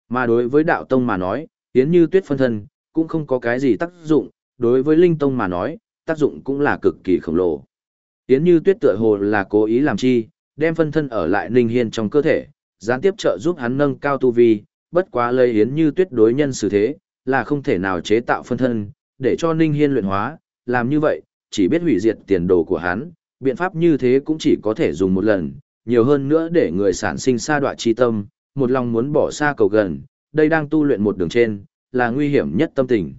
Mà đối với Đạo Tông mà nói, Tiến như tuyết phân thân, cũng không có cái gì tác dụng, đối với Linh Tông mà nói, tác dụng cũng là cực kỳ khổng lồ. Tiến như tuyết tựa hồ là cố ý làm chi, đem phân thân ở lại Ninh Hiên trong cơ thể, gián tiếp trợ giúp hắn nâng cao tu vi, bất quá lây yến như tuyết đối nhân xử thế, là không thể nào chế tạo phân thân, để cho Ninh Hiên luyện hóa, làm như vậy, chỉ biết hủy diệt tiền đồ của hắn, biện pháp như thế cũng chỉ có thể dùng một lần, nhiều hơn nữa để người sản sinh xa đoạ chi tâm, một lòng muốn bỏ xa cầu gần, đây đang tu luyện một đường trên, là nguy hiểm nhất tâm tình.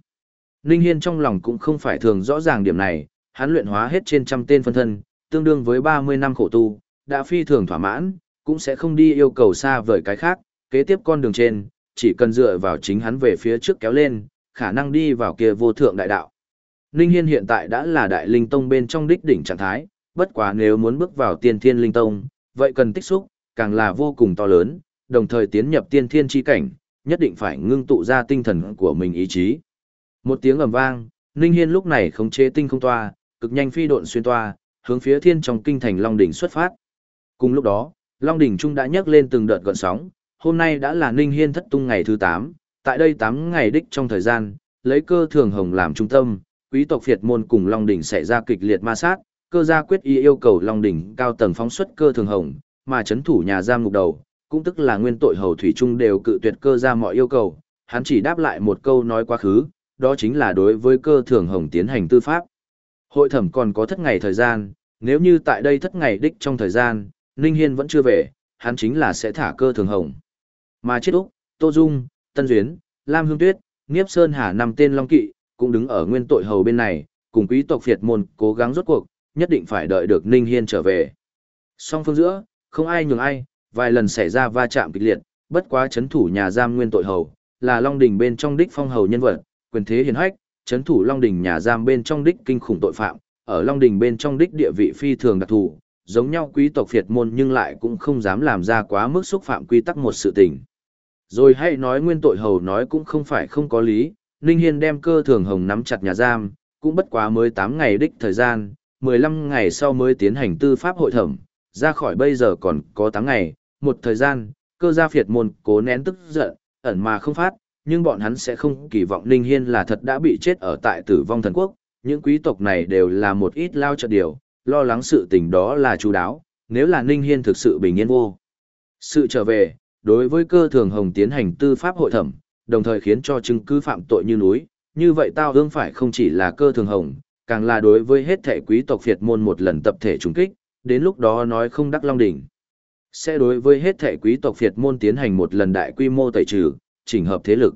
Ninh Hiên trong lòng cũng không phải thường rõ ràng điểm này, hắn luyện hóa hết trên trăm tên phân thân, tương đương với 30 năm khổ tu, đã phi thường thỏa mãn, cũng sẽ không đi yêu cầu xa vời cái khác, kế tiếp con đường trên, chỉ cần dựa vào chính hắn về phía trước kéo lên, khả năng đi vào kia vô thượng đại đạo. Ninh Hiên hiện tại đã là đại linh tông bên trong đích đỉnh trạng thái, bất quá nếu muốn bước vào tiên thiên linh tông, vậy cần tích xúc, càng là vô cùng to lớn, đồng thời tiến nhập tiên thiên chi cảnh, nhất định phải ngưng tụ ra tinh thần của mình ý chí. Một tiếng ầm vang, Ninh Hiên lúc này khống chế tinh không toa, cực nhanh phi độn xuyên toa, hướng phía thiên trong kinh thành Long đỉnh xuất phát. Cùng lúc đó, Long đỉnh trung đã nhấc lên từng đợt gọn sóng, hôm nay đã là Ninh Hiên thất tung ngày thứ 8, tại đây 8 ngày đích trong thời gian, lấy cơ thường hồng làm trung tâm, quý tộc Việt môn cùng Long đỉnh xảy ra kịch liệt ma sát, cơ gia quyết ý yêu cầu Long đỉnh cao tầng phóng xuất cơ thường hồng, mà chấn thủ nhà giam ngục đầu, cũng tức là nguyên tội hầu thủy trung đều cự tuyệt cơ gia mọi yêu cầu, hắn chỉ đáp lại một câu nói quá khứ, đó chính là đối với cơ thường hồng tiến hành tư pháp. Hội thẩm còn có thất ngày thời gian, nếu như tại đây thất ngày đích trong thời gian, Ninh Hiên vẫn chưa về, hắn chính là sẽ thả cơ thường hồng. Mà chết Úc, Tô Dung, Tân Duyến, Lam Hương Tuyết, Niếp Sơn Hà năm tên Long Kỵ, cũng đứng ở nguyên tội hầu bên này, cùng quý tộc Việt môn cố gắng rốt cuộc, nhất định phải đợi được Ninh Hiên trở về. Song phương giữa, không ai nhường ai, vài lần xảy ra va chạm kịch liệt, bất quá chấn thủ nhà giam nguyên tội hầu, là Long Đình bên trong đích phong hầu nhân vật, quyền thế hiền hách, chấn thủ Long Đình nhà giam bên trong đích kinh khủng tội phạm, ở Long Đình bên trong đích địa vị phi thường đặc thù, giống nhau quý tộc phiệt môn nhưng lại cũng không dám làm ra quá mức xúc phạm quy tắc một sự tình. Rồi hãy nói nguyên tội hầu nói cũng không phải không có lý, Ninh Hiên đem cơ thường hồng nắm chặt nhà giam, cũng bất quá mới 8 ngày đích thời gian, 15 ngày sau mới tiến hành tư pháp hội thẩm, ra khỏi bây giờ còn có 8 ngày, một thời gian, cơ gia phiệt môn cố nén tức giận, ẩn mà không phát, nhưng bọn hắn sẽ không kỳ vọng Ninh Hiên là thật đã bị chết ở tại tử vong thần quốc, những quý tộc này đều là một ít lao trợ điều, lo lắng sự tình đó là chú đáo, nếu là Ninh Hiên thực sự bình yên vô. Sự trở về, đối với cơ thường hồng tiến hành tư pháp hội thẩm, đồng thời khiến cho chứng cứ phạm tội như núi, như vậy tao ương phải không chỉ là cơ thường hồng, càng là đối với hết thể quý tộc phiệt môn một lần tập thể trùng kích, đến lúc đó nói không đắc long đỉnh. Sẽ đối với hết thể quý tộc phiệt môn tiến hành một lần đại quy mô tẩy trừ, chỉnh hợp thế lực.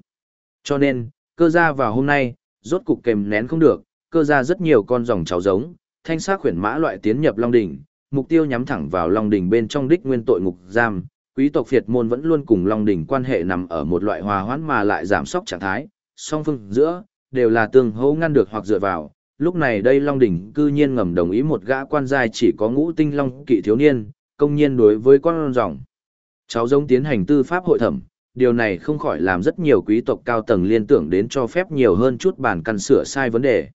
Cho nên, cơ gia vào hôm nay, rốt cục kèm nén không được, cơ gia rất nhiều con dòng cháu giống, thanh sát khuyển mã loại tiến nhập Long Đỉnh, mục tiêu nhắm thẳng vào Long Đỉnh bên trong đích nguyên tội ngục giam. Quý tộc Việt môn vẫn luôn cùng Long Đỉnh quan hệ nằm ở một loại hòa hoãn mà lại giảm sóc trạng thái, song phương giữa, đều là tương hỗ ngăn được hoặc dựa vào. Lúc này đây Long Đỉnh cư nhiên ngầm đồng ý một gã quan giai chỉ có ngũ tinh Long kỵ thiếu niên, công nhiên đối với con rồng. Cháu giống tiến hành tư pháp hội thẩm, điều này không khỏi làm rất nhiều quý tộc cao tầng liên tưởng đến cho phép nhiều hơn chút bản căn sửa sai vấn đề.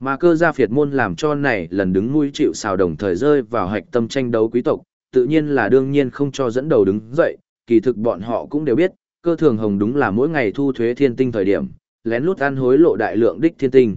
Mà cơ gia phiệt môn làm cho này lần đứng nuôi chịu xào đồng thời rơi vào hạch tâm tranh đấu quý tộc, tự nhiên là đương nhiên không cho dẫn đầu đứng dậy, kỳ thực bọn họ cũng đều biết, cơ thường hồng đúng là mỗi ngày thu thuế thiên tinh thời điểm, lén lút ăn hối lộ đại lượng đích thiên tinh.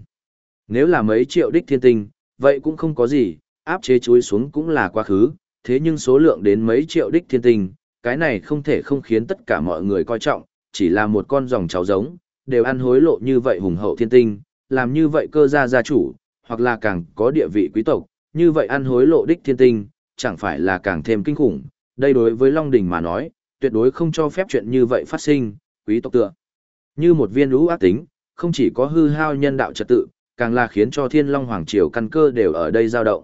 Nếu là mấy triệu đích thiên tinh, vậy cũng không có gì, áp chế chuối xuống cũng là quá khứ, thế nhưng số lượng đến mấy triệu đích thiên tinh, cái này không thể không khiến tất cả mọi người coi trọng, chỉ là một con dòng cháu giống, đều ăn hối lộ như vậy hùng hậu thiên tinh, làm như vậy cơ gia gia chủ, hoặc là càng có địa vị quý tộc, như vậy ăn hối lộ đích thiên tinh, chẳng phải là càng thêm kinh khủng. Đây đối với Long Đình mà nói, tuyệt đối không cho phép chuyện như vậy phát sinh, quý tộc tựa. Như một viên lũ ác tính, không chỉ có hư hao nhân đạo trật tự, càng là khiến cho thiên long hoàng triều căn cơ đều ở đây dao động.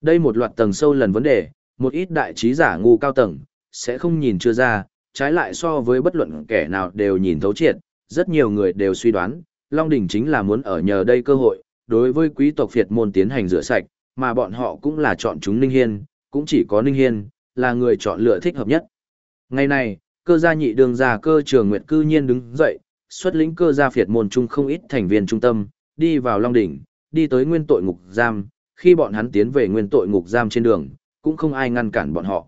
Đây một loạt tầng sâu lần vấn đề, một ít đại trí giả ngu cao tầng, sẽ không nhìn chưa ra, trái lại so với bất luận kẻ nào đều nhìn thấu triệt, rất nhiều người đều suy đoán, Long Đỉnh chính là muốn ở nhờ đây cơ hội, đối với quý tộc Việt môn tiến hành rửa sạch, mà bọn họ cũng là chọn chúng Ninh Hiên, cũng chỉ có Ninh Hiên, là người chọn lựa thích hợp nhất. Ngày này, cơ gia nhị đường gia cơ trường nguyệt cư nhiên đứng dậy, xuất lĩnh cơ gia Việt môn chung không ít thành viên trung tâm, đi vào Long Đỉnh, đi tới nguyên tội ngục giam, khi bọn hắn tiến về nguyên tội ngục giam trên đường, cũng không ai ngăn cản bọn họ.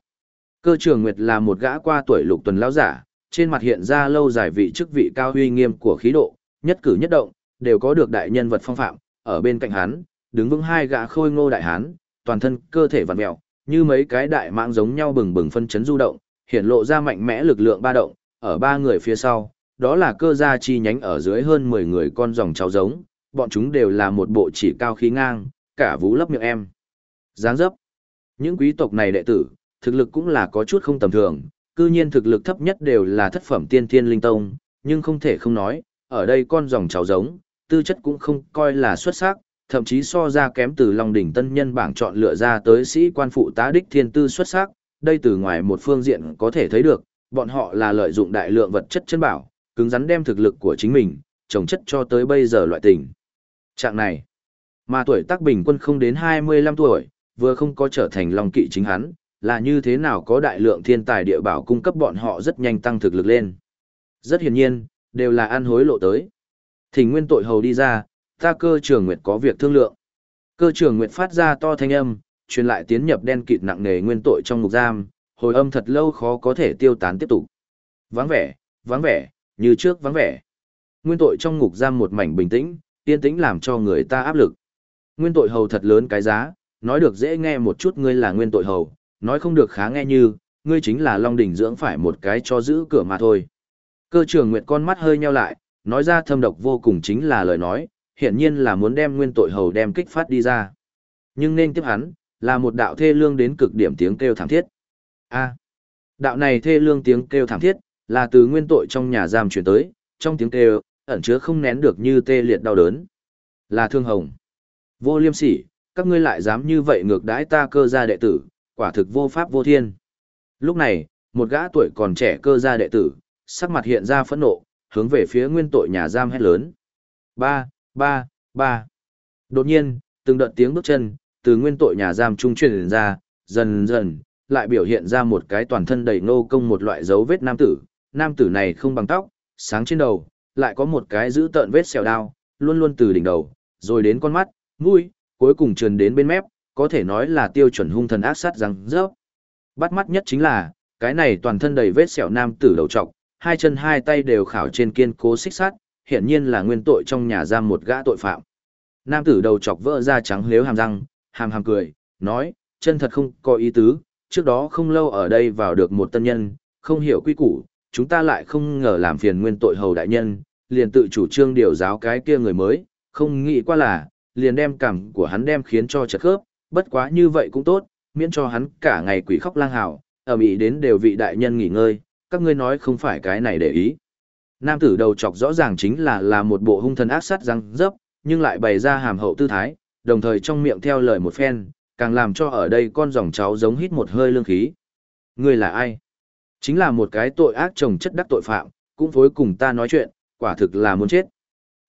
Cơ trường nguyệt là một gã qua tuổi lục tuần lão giả, trên mặt hiện ra lâu dài vị chức vị cao uy nghiêm của khí độ, nhất cử nhất động, đều có được đại nhân vật phong phạm, ở bên cạnh hắn, đứng vững hai gã khôi ngô đại hán, toàn thân cơ thể vặn mèo, như mấy cái đại mạng giống nhau bừng bừng phân chấn du động, hiện lộ ra mạnh mẽ lực lượng ba động, ở ba người phía sau, đó là cơ gia chi nhánh ở dưới hơn 10 người con dòng cháu giống, bọn chúng đều là một bộ chỉ cao khí ngang, cả vú lấp miệng em. Giáng dấp. Những quý tộc này đệ tử, thực lực cũng là có chút không tầm thường, cư nhiên thực lực thấp nhất đều là thất phẩm tiên thiên linh tông, nhưng không thể không nói, ở đây con dòng cháu giống, tư chất cũng không coi là xuất sắc, thậm chí so ra kém từ Long đỉnh tân nhân bảng chọn lựa ra tới sĩ quan phụ tá đích thiên tư xuất sắc, đây từ ngoài một phương diện có thể thấy được, bọn họ là lợi dụng đại lượng vật chất chân bảo, cứng rắn đem thực lực của chính mình, trồng chất cho tới bây giờ loại tình. Trạng này, mà tuổi tác bình quân không đến 25 tuổi, vừa không có trở thành Long kỵ chính hắn, là như thế nào có đại lượng thiên tài địa bảo cung cấp bọn họ rất nhanh tăng thực lực lên. Rất hiển nhiên, đều là ăn hối lộ tới. Thỉnh nguyên tội hầu đi ra, ta cơ trường nguyệt có việc thương lượng. Cơ trường nguyệt phát ra to thanh âm, truyền lại tiến nhập đen kịt nặng nề nguyên tội trong ngục giam, hồi âm thật lâu khó có thể tiêu tán tiếp tục. Vắng vẻ, vắng vẻ, như trước vắng vẻ. Nguyên tội trong ngục giam một mảnh bình tĩnh, yên tĩnh làm cho người ta áp lực. Nguyên tội hầu thật lớn cái giá, nói được dễ nghe một chút ngươi là nguyên tội hầu, nói không được khá nghe như, ngươi chính là Long Đỉnh dưỡng phải một cái cho giữ cửa mà thôi. Cơ trường Nguyệt con mắt hơi nheo lại, nói ra thâm độc vô cùng chính là lời nói, hiện nhiên là muốn đem nguyên tội hầu đem kích phát đi ra. Nhưng nên tiếp hắn, là một đạo thê lương đến cực điểm tiếng kêu thảm thiết. A. đạo này thê lương tiếng kêu thảm thiết, là từ nguyên tội trong nhà giam chuyển tới, trong tiếng kêu, ẩn chứa không nén được như tê liệt đau đớn. Là thương hồng. Vô liêm sỉ, các ngươi lại dám như vậy ngược đãi ta cơ gia đệ tử, quả thực vô pháp vô thiên. Lúc này, một gã tuổi còn trẻ cơ gia đệ tử, sắc mặt hiện ra phẫn nộ, hướng về phía nguyên tội nhà giam hét lớn. Ba, ba, ba. Đột nhiên, từng đợt tiếng bước chân, từ nguyên tội nhà giam trung truyền ra, dần dần, lại biểu hiện ra một cái toàn thân đầy nô công một loại dấu vết nam tử. Nam tử này không bằng tóc, sáng trên đầu, lại có một cái giữ tợn vết sẹo đao, luôn luôn từ đỉnh đầu, rồi đến con mắt, mũi, cuối cùng trườn đến bên mép, có thể nói là tiêu chuẩn hung thần ác sát răng rớp. Bắt mắt nhất chính là, cái này toàn thân đầy vết sẹo nam tử đầu trọc, hai chân hai tay đều khảo trên kiên cố xích sắt, hiển nhiên là nguyên tội trong nhà giam một gã tội phạm. Nam tử đầu chọc vỡ ra trắng liếu hàm răng, hàm hàm cười, nói, chân thật không có ý tứ, trước đó không lâu ở đây vào được một tân nhân, không hiểu quy củ, chúng ta lại không ngờ làm phiền nguyên tội hầu đại nhân, liền tự chủ trương điều giáo cái kia người mới, không nghĩ qua là, liền đem cảm của hắn đem khiến cho chật khớp, bất quá như vậy cũng tốt, miễn cho hắn cả ngày quỷ khóc lang hào, ở mỹ đến đều vị đại nhân nghỉ ngơi, các ngươi nói không phải cái này để ý. Nam tử đầu chọc rõ ràng chính là là một bộ hung thần ác sát răng dấp, nhưng lại bày ra hàm hậu tư thái, đồng thời trong miệng theo lời một phen, càng làm cho ở đây con dòng cháu giống hít một hơi lương khí. Ngươi là ai? Chính là một cái tội ác chồng chất đắc tội phạm, cũng phối cùng ta nói chuyện, quả thực là muốn chết.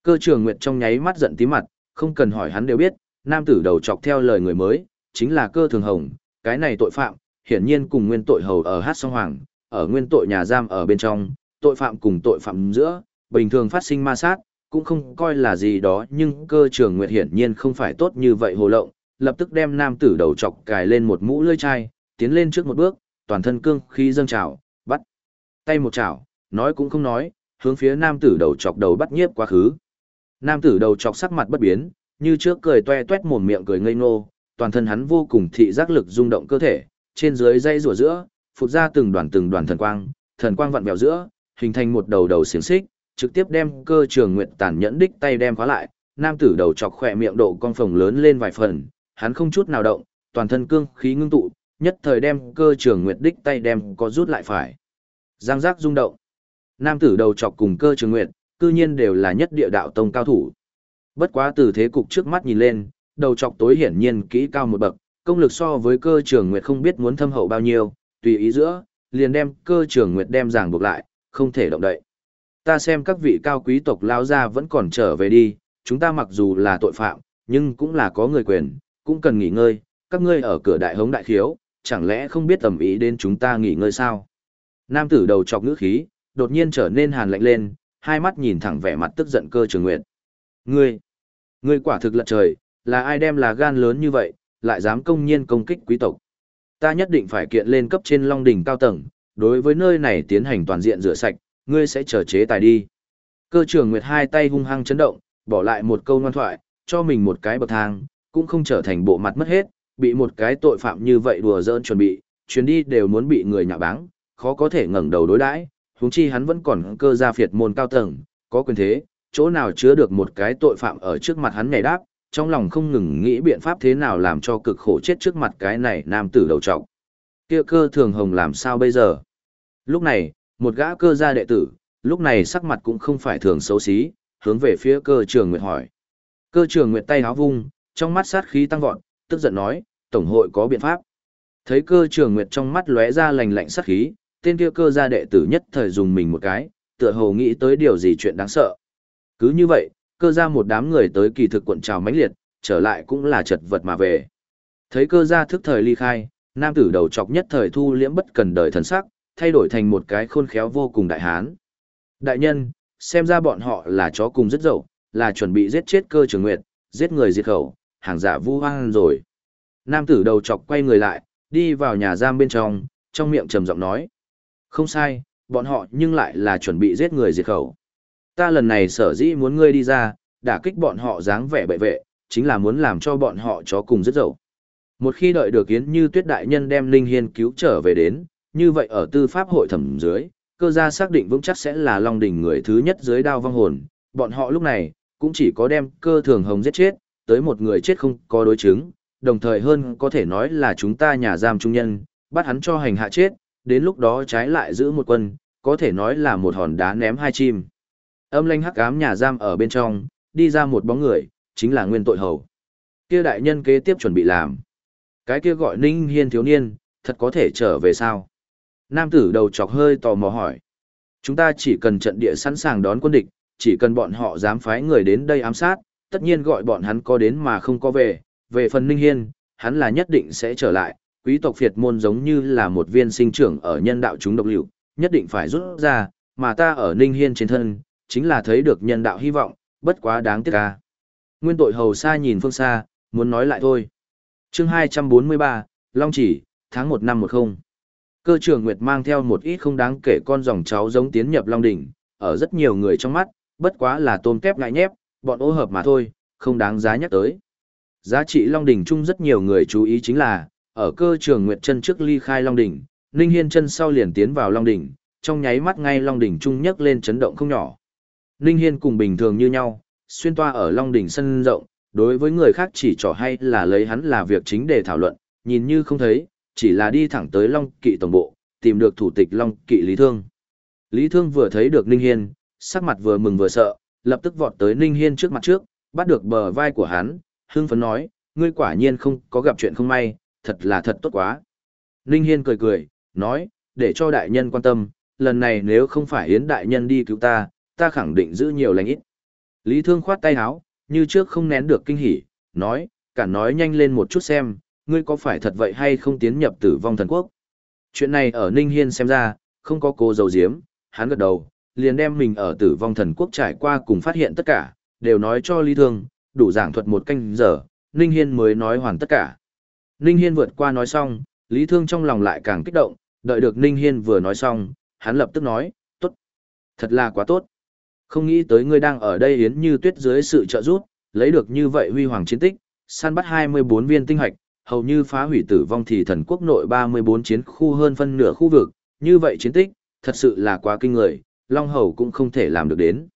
Cơ trường nguyện trong nháy mắt giận tí mặt, không cần hỏi hắn đều biết, nam tử đầu chọc theo lời người mới, chính là cơ thường hồng, cái này tội phạm, hiển nhiên cùng nguyên tội hầu ở hát song hoàng, ở nguyên tội nhà giam ở bên trong, tội phạm cùng tội phạm giữa, bình thường phát sinh ma sát, cũng không coi là gì đó nhưng cơ trường nguyệt hiển nhiên không phải tốt như vậy hồ lộng, lập tức đem nam tử đầu chọc cài lên một mũ lưỡi chai, tiến lên trước một bước, toàn thân cương khí dâng trào, bắt tay một chảo, nói cũng không nói, hướng phía nam tử đầu chọc đầu bắt nhiếp quá khứ. Nam tử đầu chọc sắc mặt bất biến, như trước cười toe toét mồm miệng cười ngây ngô, toàn thân hắn vô cùng thị giác lực rung động cơ thể, trên dưới dây rùa giữa, phụt ra từng đoàn từng đoàn thần quang, thần quang vặn vẹo giữa, hình thành một đầu đầu xiềng xích, trực tiếp đem cơ trường nguyện tàn nhẫn đích tay đem khóa lại, nam tử đầu chọc khỏe miệng độ con phồng lớn lên vài phần, hắn không chút nào động, toàn thân cương khí ngưng tụ, nhất thời đem cơ trường nguyệt đích tay đem có rút lại phải. Giang giác rung động. Nam tử đầu chọc cùng cơ trường nguyệt, cư nhiên đều là nhất địa đạo tông cao thủ. Bất quá từ thế cục trước mắt nhìn lên, đầu chọc tối hiển nhiên kỹ cao một bậc, công lực so với cơ trường nguyệt không biết muốn thâm hậu bao nhiêu, tùy ý giữa, liền đem cơ trường nguyệt đem ràng buộc lại, không thể động đậy. Ta xem các vị cao quý tộc lao ra vẫn còn trở về đi, chúng ta mặc dù là tội phạm, nhưng cũng là có người quyền, cũng cần nghỉ ngơi, các ngươi ở cửa đại hống đại khiếu, chẳng lẽ không biết tầm ý đến chúng ta nghỉ ngơi sao? Nam tử đầu chọc ngữ khí, đột nhiên trở nên hàn lạnh lên, hai mắt nhìn thẳng vẻ mặt tức giận cơ trường nguyệt. Ngươi, ngươi quả thực lật trời, là ai đem là gan lớn như vậy, lại dám công nhiên công kích quý tộc. Ta nhất định phải kiện lên cấp trên Long đỉnh cao tầng, đối với nơi này tiến hành toàn diện rửa sạch, ngươi sẽ trở chế tài đi. Cơ trưởng Nguyệt hai tay hung hăng chấn động, bỏ lại một câu ngoan thoại, cho mình một cái bậc thang, cũng không trở thành bộ mặt mất hết, bị một cái tội phạm như vậy đùa giỡn chuẩn bị, chuyến đi đều muốn bị người nhà báng, khó có thể ngẩng đầu đối đãi, huống chi hắn vẫn còn cơ gia phiệt môn cao tầng, có quyền thế, chỗ nào chứa được một cái tội phạm ở trước mặt hắn nhảy đáp, trong lòng không ngừng nghĩ biện pháp thế nào làm cho cực khổ chết trước mặt cái này nam tử đầu trọc. Kia cơ thường hồng làm sao bây giờ? Lúc này, một gã cơ gia đệ tử, lúc này sắc mặt cũng không phải thường xấu xí, hướng về phía cơ trường nguyệt hỏi. Cơ trường nguyệt tay háo vung, trong mắt sát khí tăng vọt, tức giận nói, tổng hội có biện pháp. Thấy cơ trường nguyệt trong mắt lóe ra lành lạnh sát khí, tên kia cơ gia đệ tử nhất thời dùng mình một cái, tựa hồ nghĩ tới điều gì chuyện đáng sợ. Cứ như vậy, cơ ra một đám người tới kỳ thực cuộn trào mãnh liệt, trở lại cũng là chật vật mà về. Thấy cơ ra thức thời ly khai, nam tử đầu chọc nhất thời thu liễm bất cần đời thần sắc, thay đổi thành một cái khôn khéo vô cùng đại hán. Đại nhân, xem ra bọn họ là chó cùng rất dậu, là chuẩn bị giết chết cơ trường nguyệt, giết người diệt khẩu, hàng giả vu hoang rồi. Nam tử đầu chọc quay người lại, đi vào nhà giam bên trong, trong miệng trầm giọng nói. Không sai, bọn họ nhưng lại là chuẩn bị giết người diệt khẩu. Ta lần này sở dĩ muốn ngươi đi ra, đả kích bọn họ dáng vẻ bệ vệ, chính là muốn làm cho bọn họ chó cùng rất dậu. Một khi đợi được Yến Như Tuyết đại nhân đem Linh Hiên cứu trở về đến, như vậy ở tư pháp hội thẩm dưới, cơ gia xác định vững chắc sẽ là Long đỉnh người thứ nhất dưới đao vong hồn, bọn họ lúc này cũng chỉ có đem cơ thường hồng giết chết, tới một người chết không có đối chứng, đồng thời hơn có thể nói là chúng ta nhà giam trung nhân, bắt hắn cho hành hạ chết, đến lúc đó trái lại giữ một quân, có thể nói là một hòn đá ném hai chim. Âm lanh hắc ám nhà giam ở bên trong, đi ra một bóng người, chính là nguyên tội hầu. Kia đại nhân kế tiếp chuẩn bị làm. Cái kia gọi Ninh Hiên thiếu niên, thật có thể trở về sao? Nam tử đầu chọc hơi tò mò hỏi. Chúng ta chỉ cần trận địa sẵn sàng đón quân địch, chỉ cần bọn họ dám phái người đến đây ám sát, tất nhiên gọi bọn hắn có đến mà không có về. Về phần Ninh Hiên, hắn là nhất định sẽ trở lại, quý tộc việt môn giống như là một viên sinh trưởng ở nhân đạo chúng độc liệu, nhất định phải rút ra, mà ta ở Ninh Hiên trên thân, chính là thấy được nhân đạo hy vọng, bất quá đáng tiếc ca. Nguyên tội hầu xa nhìn phương xa, muốn nói lại thôi. chương 243, Long Chỉ, tháng 1 năm 10. Cơ trưởng Nguyệt mang theo một ít không đáng kể con dòng cháu giống tiến nhập Long Đỉnh, ở rất nhiều người trong mắt, bất quá là tôm kép ngại nhép, bọn ô hợp mà thôi, không đáng giá nhắc tới. Giá trị Long Đỉnh chung rất nhiều người chú ý chính là, ở cơ trường Nguyệt chân trước ly khai Long Đỉnh, Ninh Hiên chân sau liền tiến vào Long Đỉnh, trong nháy mắt ngay Long Đỉnh trung nhấc lên chấn động không nhỏ. Ninh Hiên cùng bình thường như nhau, xuyên toa ở Long Đỉnh sân rộng, đối với người khác chỉ trỏ hay là lấy hắn là việc chính để thảo luận, nhìn như không thấy, chỉ là đi thẳng tới Long Kỵ tổng bộ, tìm được thủ tịch Long Kỵ Lý Thương. Lý Thương vừa thấy được Ninh Hiên, sắc mặt vừa mừng vừa sợ, lập tức vọt tới Ninh Hiên trước mặt trước, bắt được bờ vai của hắn, hưng phấn nói, ngươi quả nhiên không có gặp chuyện không may, thật là thật tốt quá. Ninh Hiên cười cười, nói, để cho đại nhân quan tâm, lần này nếu không phải Yến đại nhân đi cứu ta, ta khẳng định giữ nhiều lành ít. Lý Thương khoát tay áo, như trước không nén được kinh hỉ, nói, cả nói nhanh lên một chút xem, ngươi có phải thật vậy hay không tiến nhập tử vong thần quốc. Chuyện này ở Ninh Hiên xem ra, không có cô dầu diếm, hắn gật đầu, liền đem mình ở tử vong thần quốc trải qua cùng phát hiện tất cả, đều nói cho Lý Thương, đủ giảng thuật một canh giờ, Ninh Hiên mới nói hoàn tất cả. Ninh Hiên vượt qua nói xong, Lý Thương trong lòng lại càng kích động, đợi được Ninh Hiên vừa nói xong, hắn lập tức nói, tốt, thật là quá tốt. Không nghĩ tới ngươi đang ở đây yến như tuyết dưới sự trợ giúp, lấy được như vậy huy hoàng chiến tích, săn bắt 24 viên tinh hạch, hầu như phá hủy tử vong thì thần quốc nội 34 chiến khu hơn phân nửa khu vực, như vậy chiến tích, thật sự là quá kinh người, Long Hầu cũng không thể làm được đến.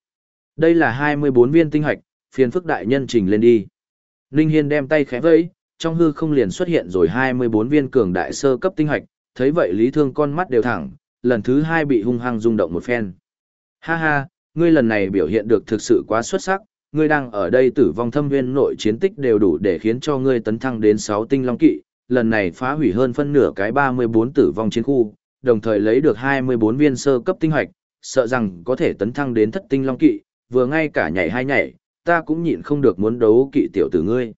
Đây là 24 viên tinh hạch, phiền phức đại nhân trình lên đi. Ninh Hiên đem tay khẽ vẫy, trong hư không liền xuất hiện rồi 24 viên cường đại sơ cấp tinh hạch, thấy vậy Lý Thương con mắt đều thẳng, lần thứ hai bị hung hăng rung động một phen. Ha ha, ngươi lần này biểu hiện được thực sự quá xuất sắc, ngươi đang ở đây tử vong thâm viên nội chiến tích đều đủ để khiến cho ngươi tấn thăng đến 6 tinh long kỵ, lần này phá hủy hơn phân nửa cái 34 tử vong chiến khu, đồng thời lấy được 24 viên sơ cấp tinh hoạch. sợ rằng có thể tấn thăng đến thất tinh long kỵ, vừa ngay cả nhảy hai nhảy, ta cũng nhịn không được muốn đấu kỵ tiểu tử ngươi.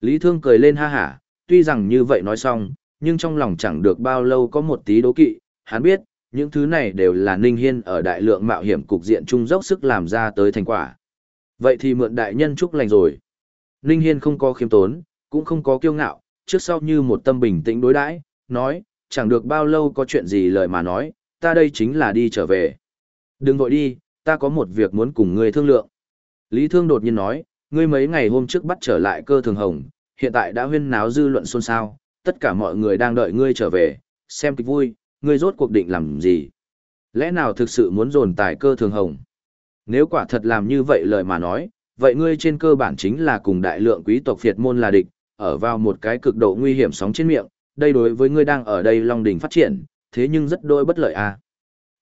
Lý Thương cười lên ha hả, tuy rằng như vậy nói xong, nhưng trong lòng chẳng được bao lâu có một tí đố kỵ, hắn biết, những thứ này đều là Ninh Hiên ở đại lượng mạo hiểm cục diện trung dốc sức làm ra tới thành quả. Vậy thì mượn đại nhân chúc lành rồi. Ninh Hiên không có khiêm tốn, cũng không có kiêu ngạo, trước sau như một tâm bình tĩnh đối đãi, nói, chẳng được bao lâu có chuyện gì lời mà nói, ta đây chính là đi trở về. Đừng vội đi, ta có một việc muốn cùng ngươi thương lượng. Lý Thương đột nhiên nói, ngươi mấy ngày hôm trước bắt trở lại cơ thường hồng, hiện tại đã huyên náo dư luận xôn xao, tất cả mọi người đang đợi ngươi trở về, xem kịch vui, ngươi rốt cuộc định làm gì? Lẽ nào thực sự muốn dồn tài cơ thường hồng? Nếu quả thật làm như vậy lời mà nói, vậy ngươi trên cơ bản chính là cùng đại lượng quý tộc phiệt môn là địch, ở vào một cái cực độ nguy hiểm sóng trên miệng, đây đối với ngươi đang ở đây Long Đỉnh phát triển, thế nhưng rất đôi bất lợi à.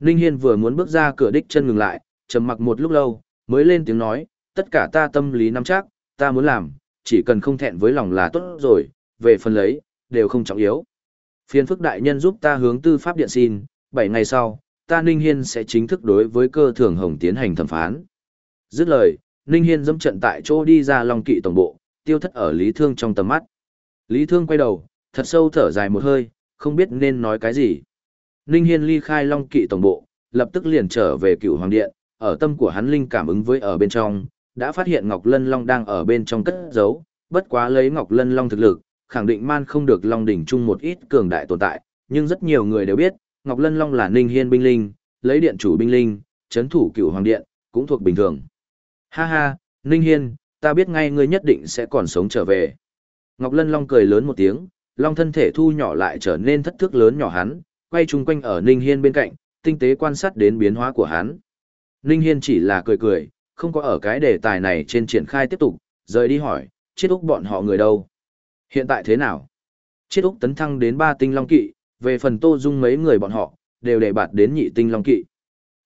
Ninh Hiên vừa muốn bước ra cửa đích chân ngừng lại, trầm mặc một lúc lâu, mới lên tiếng nói, tất cả ta tâm lý nắm chắc, ta muốn làm, chỉ cần không thẹn với lòng là tốt rồi, về phần lấy, đều không trọng yếu. Phiên phức đại nhân giúp ta hướng tư pháp điện xin, 7 ngày sau, ta Ninh Hiên sẽ chính thức đối với cơ thường hồng tiến hành thẩm phán. Dứt lời, Ninh Hiên dẫm trận tại chỗ đi ra Long Kỵ tổng bộ, tiêu thất ở Lý Thương trong tầm mắt. Lý Thương quay đầu, thật sâu thở dài một hơi, không biết nên nói cái gì. Ninh Hiên ly khai Long Kỵ tổng bộ, lập tức liền trở về cựu hoàng điện, ở tâm của hắn linh cảm ứng với ở bên trong, đã phát hiện Ngọc Lân Long đang ở bên trong cất giấu, bất quá lấy Ngọc Lân Long thực lực, khẳng định man không được Long đỉnh chung một ít cường đại tồn tại, nhưng rất nhiều người đều biết, Ngọc Lân Long là Ninh Hiên binh linh, lấy điện chủ binh linh, chấn thủ cựu hoàng điện, cũng thuộc bình thường. Ha ha, Ninh Hiên, ta biết ngay ngươi nhất định sẽ còn sống trở về. Ngọc Lân Long cười lớn một tiếng, Long thân thể thu nhỏ lại trở nên thất thước lớn nhỏ hắn, quay chung quanh ở Ninh Hiên bên cạnh, tinh tế quan sát đến biến hóa của hắn. Ninh Hiên chỉ là cười cười, không có ở cái đề tài này trên triển khai tiếp tục, rời đi hỏi, chết úc bọn họ người đâu? Hiện tại thế nào? Chiết úc tấn thăng đến ba tinh long kỵ, về phần tô dung mấy người bọn họ, đều đề bạt đến nhị tinh long kỵ.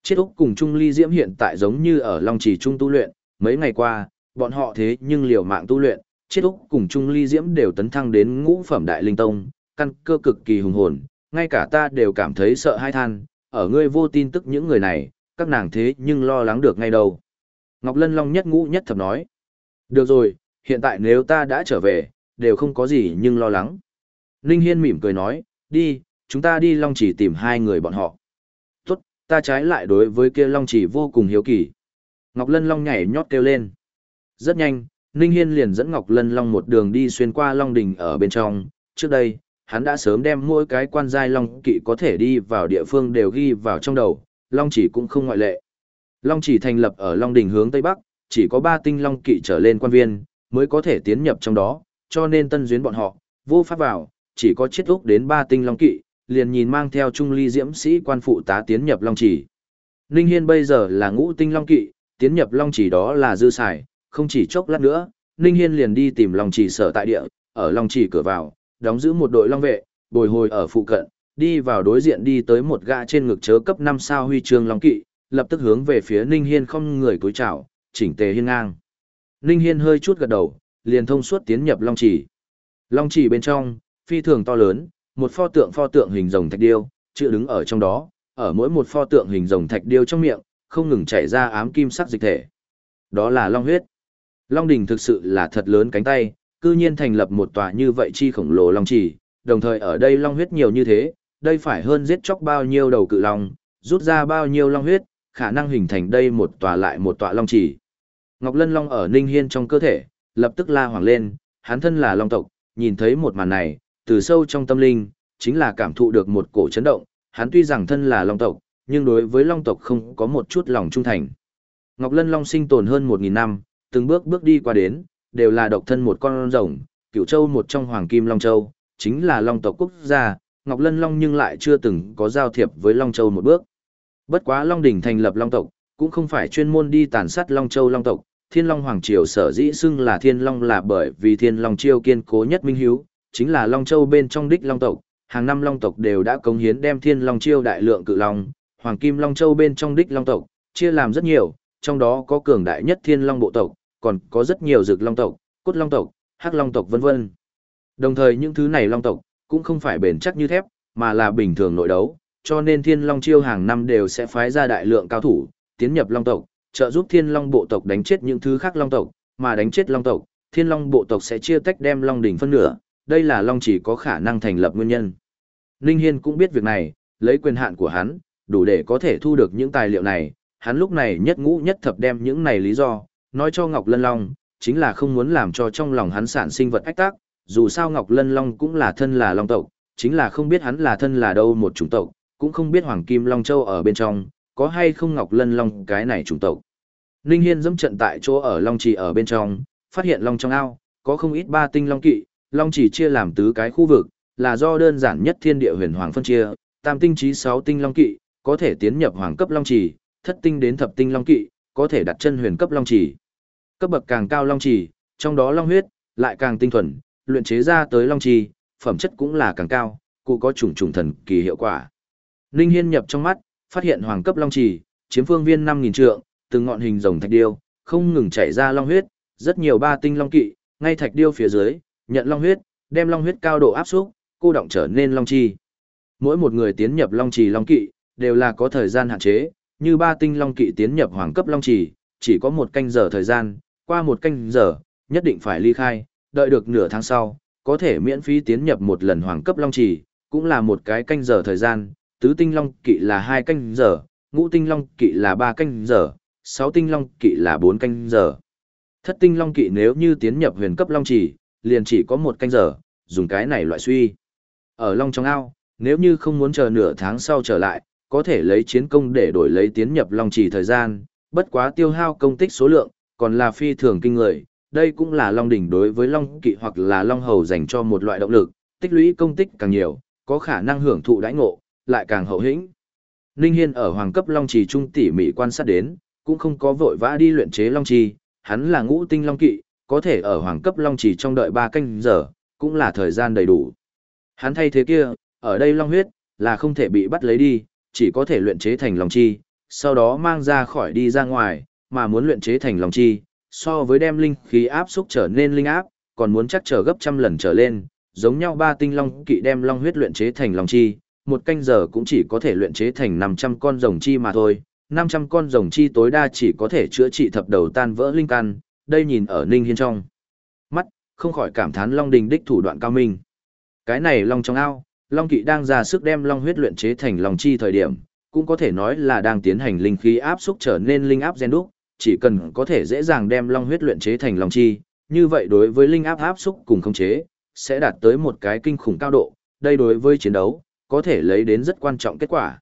Chiết úc cùng Trung Ly Diễm hiện tại giống như ở Long Trì Trung tu luyện, mấy ngày qua, bọn họ thế nhưng liều mạng tu luyện, Chiết úc cùng Trung Ly Diễm đều tấn thăng đến ngũ phẩm đại linh tông, căn cơ cực kỳ hùng hồn, ngay cả ta đều cảm thấy sợ hai than, ở ngươi vô tin tức những người này, các nàng thế nhưng lo lắng được ngay đâu. Ngọc Lân Long nhất ngũ nhất thập nói. Được rồi, hiện tại nếu ta đã trở về, đều không có gì nhưng lo lắng. Ninh Hiên mỉm cười nói, đi, chúng ta đi Long Chỉ tìm hai người bọn họ. Tốt, ta trái lại đối với kia Long Chỉ vô cùng hiếu kỳ. Ngọc Lân Long nhảy nhót kêu lên. Rất nhanh, Ninh Hiên liền dẫn Ngọc Lân Long một đường đi xuyên qua Long Đình ở bên trong. Trước đây, hắn đã sớm đem mỗi cái quan giai Long kỵ có thể đi vào địa phương đều ghi vào trong đầu, Long chỉ cũng không ngoại lệ. Long chỉ thành lập ở Long Đình hướng Tây Bắc, chỉ có 3 tinh Long kỵ trở lên quan viên, mới có thể tiến nhập trong đó, cho nên tân duyến bọn họ, vô pháp vào, chỉ có chiết úc đến ba tinh Long kỵ, liền nhìn mang theo trung ly diễm sĩ quan phụ tá tiến nhập Long chỉ. Ninh Hiên bây giờ là ngũ tinh Long kỵ, tiến nhập Long chỉ đó là dư xài, không chỉ chốc lát nữa, Ninh Hiên liền đi tìm Long chỉ sở tại địa, ở Long chỉ cửa vào, đóng giữ một đội Long vệ, bồi hồi ở phụ cận, đi vào đối diện đi tới một gã trên ngực chớ cấp 5 sao huy chương Long kỵ, lập tức hướng về phía Ninh Hiên không người cúi chào, chỉnh tề hiên ngang. Ninh Hiên hơi chút gật đầu, liền thông suốt tiến nhập Long chỉ. Long chỉ bên trong, phi thường to lớn, một pho tượng pho tượng hình rồng thạch điêu, chữ đứng ở trong đó, ở mỗi một pho tượng hình rồng thạch điêu trong miệng, không ngừng chảy ra ám kim sắc dịch thể. Đó là long huyết. Long đỉnh thực sự là thật lớn cánh tay, cư nhiên thành lập một tòa như vậy chi khổng lồ long chỉ, đồng thời ở đây long huyết nhiều như thế, đây phải hơn giết chóc bao nhiêu đầu cự long, rút ra bao nhiêu long huyết, khả năng hình thành đây một tòa lại một tòa long chỉ. Ngọc Lân Long ở Ninh Hiên trong cơ thể, lập tức la hoàng lên, hắn thân là long tộc, nhìn thấy một màn này, từ sâu trong tâm linh, chính là cảm thụ được một cổ chấn động, hắn tuy rằng thân là long tộc, nhưng đối với long tộc không có một chút lòng trung thành. Ngọc Lân Long sinh tồn hơn 1.000 năm, từng bước bước đi qua đến, đều là độc thân một con rồng, cựu châu một trong hoàng kim Long Châu, chính là long tộc quốc gia, Ngọc Lân Long nhưng lại chưa từng có giao thiệp với Long Châu một bước. Bất quá Long Đỉnh thành lập Long tộc, cũng không phải chuyên môn đi tàn sát Long Châu Long tộc, Thiên Long Hoàng Triều sở dĩ xưng là Thiên Long là bởi vì Thiên Long Chiêu kiên cố nhất minh hiếu, chính là Long Châu bên trong đích Long tộc, hàng năm Long tộc đều đã cống hiến đem Thiên Long Chiêu đại lượng cự long, Hoàng Kim Long Châu bên trong đích Long tộc, chia làm rất nhiều, trong đó có cường đại nhất Thiên Long bộ tộc, còn có rất nhiều dược Long tộc, Cốt Long tộc, Hắc Long tộc vân vân. Đồng thời những thứ này Long tộc cũng không phải bền chắc như thép, mà là bình thường nội đấu, cho nên Thiên Long Chiêu hàng năm đều sẽ phái ra đại lượng cao thủ, tiến nhập Long tộc, trợ giúp Thiên Long bộ tộc đánh chết những thứ khác Long tộc, mà đánh chết Long tộc, Thiên Long bộ tộc sẽ chia tách đem Long đỉnh phân nửa, đây là Long chỉ có khả năng thành lập nguyên nhân. Ninh Hiên cũng biết việc này, lấy quyền hạn của hắn, đủ để có thể thu được những tài liệu này, hắn lúc này nhất ngũ nhất thập đem những này lý do, nói cho Ngọc Lân Long, chính là không muốn làm cho trong lòng hắn sản sinh vật ách tác, dù sao Ngọc Lân Long cũng là thân là Long tộc, chính là không biết hắn là thân là đâu một chủng tộc, cũng không biết Hoàng Kim Long Châu ở bên trong, có hay không Ngọc Lân Long cái này chủng tộc. Ninh Hiên dẫm trận tại chỗ ở Long Trì ở bên trong, phát hiện Long trong ao, có không ít ba tinh Long kỵ, Long Trì chia làm tứ cái khu vực, là do đơn giản nhất thiên địa huyền hoàng phân chia, tam tinh trí sáu tinh Long kỵ, có thể tiến nhập hoàng cấp Long Trì, thất tinh đến thập tinh Long kỵ, có thể đặt chân huyền cấp long trì Cấp bậc càng cao long trì trong đó long huyết lại càng tinh thuần, luyện chế ra tới long trì phẩm chất cũng là càng cao, cụ có trùng trùng thần kỳ hiệu quả. Ninh Hiên nhập trong mắt, phát hiện hoàng cấp long trì chiếm phương viên 5000 trượng, từng ngọn hình rồng thạch điêu, không ngừng chảy ra long huyết, rất nhiều ba tinh long kỵ, ngay thạch điêu phía dưới, nhận long huyết, đem long huyết cao độ áp xúc, cô động trở nên long trì. Mỗi một người tiến nhập long trì long kỵ, đều là có thời gian hạn chế, như ba tinh long kỵ tiến nhập hoàng cấp long trì, chỉ có một canh giờ thời gian, qua một canh giờ, nhất định phải ly khai, đợi được nửa tháng sau, có thể miễn phí tiến nhập một lần hoàng cấp long trì, cũng là một cái canh giờ thời gian, tứ tinh long kỵ là hai canh giờ, ngũ tinh long kỵ là ba canh giờ, sáu tinh long kỵ là bốn canh giờ. Thất tinh long kỵ nếu như tiến nhập huyền cấp long trì, liền chỉ có một canh giờ, dùng cái này loại suy. Ở long trong ao, nếu như không muốn chờ nửa tháng sau trở lại, có thể lấy chiến công để đổi lấy tiến nhập long trì thời gian, bất quá tiêu hao công tích số lượng, còn là phi thường kinh người. Đây cũng là long đỉnh đối với long kỵ hoặc là long hầu dành cho một loại động lực, tích lũy công tích càng nhiều, có khả năng hưởng thụ đãi ngộ, lại càng hậu hĩnh. Ninh Hiên ở hoàng cấp long trì trung tỉ mỉ quan sát đến, cũng không có vội vã đi luyện chế long trì, hắn là ngũ tinh long kỵ, có thể ở hoàng cấp long trì trong đợi 3 canh giờ, cũng là thời gian đầy đủ. Hắn thay thế kia, ở đây long huyết, là không thể bị bắt lấy đi, chỉ có thể luyện chế thành long chi, sau đó mang ra khỏi đi ra ngoài, mà muốn luyện chế thành long chi, so với đem linh khí áp xúc trở nên linh áp, còn muốn chắc trở gấp trăm lần trở lên, giống nhau ba tinh long kỵ đem long huyết luyện chế thành long chi, một canh giờ cũng chỉ có thể luyện chế thành 500 con rồng chi mà thôi, 500 con rồng chi tối đa chỉ có thể chữa trị thập đầu tan vỡ linh căn, đây nhìn ở Ninh Hiên trong. Mắt, không khỏi cảm thán Long Đình đích thủ đoạn cao minh. Cái này Long trong ao, Long Kỵ đang ra sức đem Long huyết luyện chế thành Long chi thời điểm, cũng có thể nói là đang tiến hành linh khí áp xúc trở nên linh áp gen đúc, chỉ cần có thể dễ dàng đem Long huyết luyện chế thành Long chi, như vậy đối với linh áp áp xúc cùng khống chế, sẽ đạt tới một cái kinh khủng cao độ, đây đối với chiến đấu, có thể lấy đến rất quan trọng kết quả.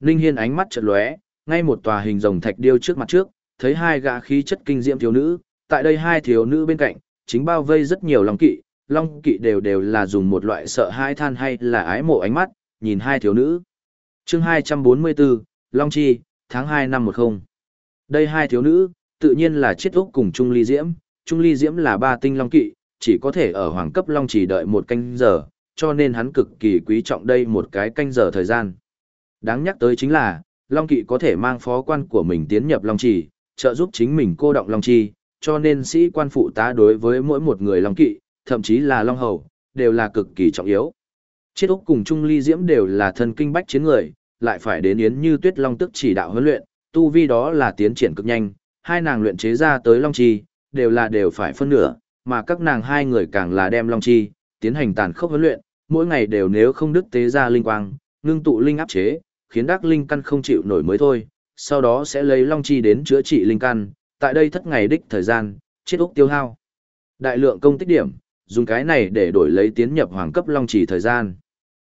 Ninh Hiên ánh mắt chợt lóe, ngay một tòa hình rồng thạch điêu trước mặt trước, thấy hai gã khí chất kinh diễm thiếu nữ, tại đây hai thiếu nữ bên cạnh, chính bao vây rất nhiều long kỵ, long kỵ đều đều là dùng một loại sợ hãi than hay là ái mộ ánh mắt, nhìn hai thiếu nữ. Chương 244, Long Chi, tháng 2 năm 10. Đây hai thiếu nữ, tự nhiên là chết Úc cùng Trung Ly Diễm, Trung Ly Diễm là ba tinh long kỵ, chỉ có thể ở hoàng cấp long chỉ đợi một canh giờ, cho nên hắn cực kỳ quý trọng đây một cái canh giờ thời gian. Đáng nhắc tới chính là, Long Kỵ có thể mang phó quan của mình tiến nhập Long Trì, trợ giúp chính mình cô động Long Chi, cho nên sĩ quan phụ tá đối với mỗi một người Long Kỵ, thậm chí là Long Hầu, đều là cực kỳ trọng yếu. Chiết Úc cùng Trung Ly Diễm đều là thân kinh bách chiến người, lại phải đến Yến Như Tuyết Long tức chỉ đạo huấn luyện, tu vi đó là tiến triển cực nhanh, hai nàng luyện chế ra tới Long Chi, đều là đều phải phân nửa, mà các nàng hai người càng là đem Long Chi, tiến hành tàn khốc huấn luyện, mỗi ngày đều nếu không đức tế ra linh quang, ngưng tụ linh áp chế, khiến đắc linh căn không chịu nổi mới thôi, sau đó sẽ lấy long chi đến chữa trị linh căn, tại đây thất ngày đích thời gian, chết úc tiêu hao. Đại lượng công tích điểm, dùng cái này để đổi lấy tiến nhập hoàng cấp long chỉ thời gian.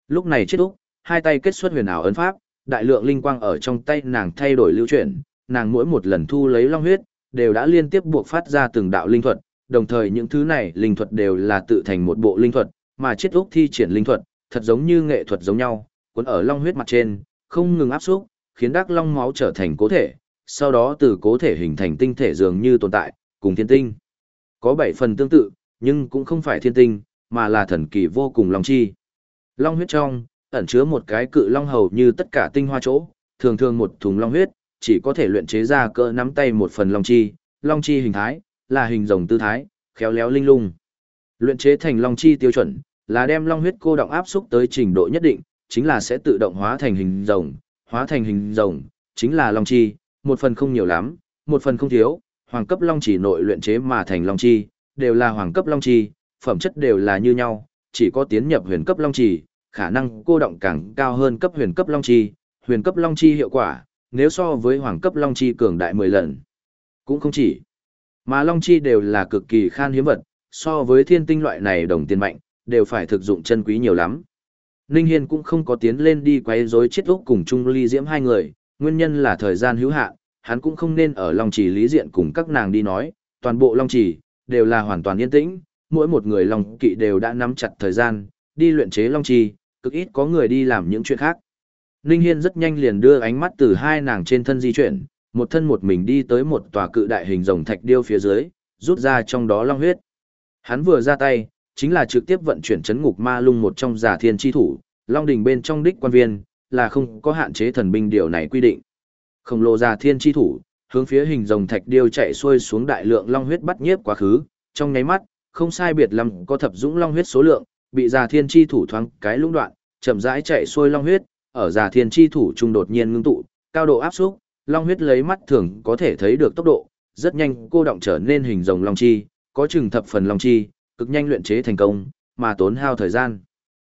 Lúc này chết úc, hai tay kết xuất huyền ảo ấn pháp, đại lượng linh quang ở trong tay nàng thay đổi lưu chuyển, nàng mỗi một lần thu lấy long huyết, đều đã liên tiếp buộc phát ra từng đạo linh thuật, đồng thời những thứ này linh thuật đều là tự thành một bộ linh thuật, mà chết úc thi triển linh thuật, thật giống như nghệ thuật giống nhau, cuốn ở long huyết mặt trên, không ngừng áp xúc, khiến đắc long máu trở thành cố thể, sau đó từ cố thể hình thành tinh thể dường như tồn tại, cùng thiên tinh. Có bảy phần tương tự, nhưng cũng không phải thiên tinh, mà là thần kỳ vô cùng long chi. Long huyết trong, ẩn chứa một cái cự long hầu như tất cả tinh hoa chỗ, thường thường một thùng long huyết, chỉ có thể luyện chế ra cỡ nắm tay một phần long chi, long chi hình thái, là hình rồng tư thái, khéo léo linh lung. Luyện chế thành long chi tiêu chuẩn, là đem long huyết cô động áp xúc tới trình độ nhất định, chính là sẽ tự động hóa thành hình rồng, hóa thành hình rồng, chính là long chi, một phần không nhiều lắm, một phần không thiếu, hoàng cấp long chỉ nội luyện chế mà thành long chi, đều là hoàng cấp long chi, phẩm chất đều là như nhau, chỉ có tiến nhập huyền cấp long chỉ, khả năng cô động càng cao hơn cấp huyền cấp long chi, huyền cấp long chi hiệu quả, nếu so với hoàng cấp long chi cường đại 10 lần, cũng không chỉ. Mà long chi đều là cực kỳ khan hiếm vật, so với thiên tinh loại này đồng tiền mạnh, đều phải thực dụng chân quý nhiều lắm. Ninh Hiên cũng không có tiến lên đi quấy rối chết úc cùng Trung Ly Diễm hai người, nguyên nhân là thời gian hữu hạn, hắn cũng không nên ở Long Chỉ lý diện cùng các nàng đi nói, toàn bộ Long Chỉ đều là hoàn toàn yên tĩnh, mỗi một người Long Kỵ đều đã nắm chặt thời gian, đi luyện chế Long Chỉ, cực ít có người đi làm những chuyện khác. Ninh Hiên rất nhanh liền đưa ánh mắt từ hai nàng trên thân di chuyển, một thân một mình đi tới một tòa cự đại hình rồng thạch điêu phía dưới, rút ra trong đó long huyết. Hắn vừa ra tay, chính là trực tiếp vận chuyển chấn ngục ma lung một trong giả thiên chi thủ, long đỉnh bên trong đích quan viên, là không có hạn chế thần binh điều này quy định. Khổng lồ giả thiên chi thủ, hướng phía hình rồng thạch điêu chạy xuôi xuống đại lượng long huyết bắt nhiếp quá khứ, trong nháy mắt, không sai biệt lắm có thập dũng long huyết số lượng, bị giả thiên chi thủ thoáng cái lũng đoạn, chậm rãi chạy xuôi long huyết, ở giả thiên chi thủ trung đột nhiên ngưng tụ, cao độ áp xúc, long huyết lấy mắt thường có thể thấy được tốc độ, rất nhanh cô động trở nên hình rồng long chi, có chừng thập phần long chi, cực nhanh luyện chế thành công, mà tốn hao thời gian.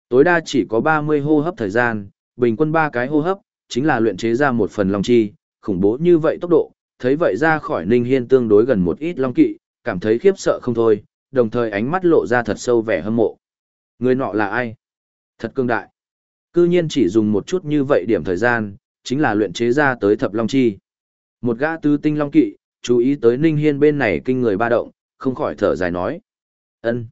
Tối đa chỉ có 30 hô hấp thời gian, bình quân 3 cái hô hấp, chính là luyện chế ra một phần long chi, khủng bố như vậy tốc độ, thấy vậy ra khỏi Ninh Hiên tương đối gần một ít long kỵ, cảm thấy khiếp sợ không thôi, đồng thời ánh mắt lộ ra thật sâu vẻ hâm mộ. Người nọ là ai? Thật cương đại. Cư nhiên chỉ dùng một chút như vậy điểm thời gian, chính là luyện chế ra tới thập long chi. Một gã tứ tinh long kỵ, chú ý tới Ninh Hiên bên này kinh người ba động, không khỏi thở dài nói ân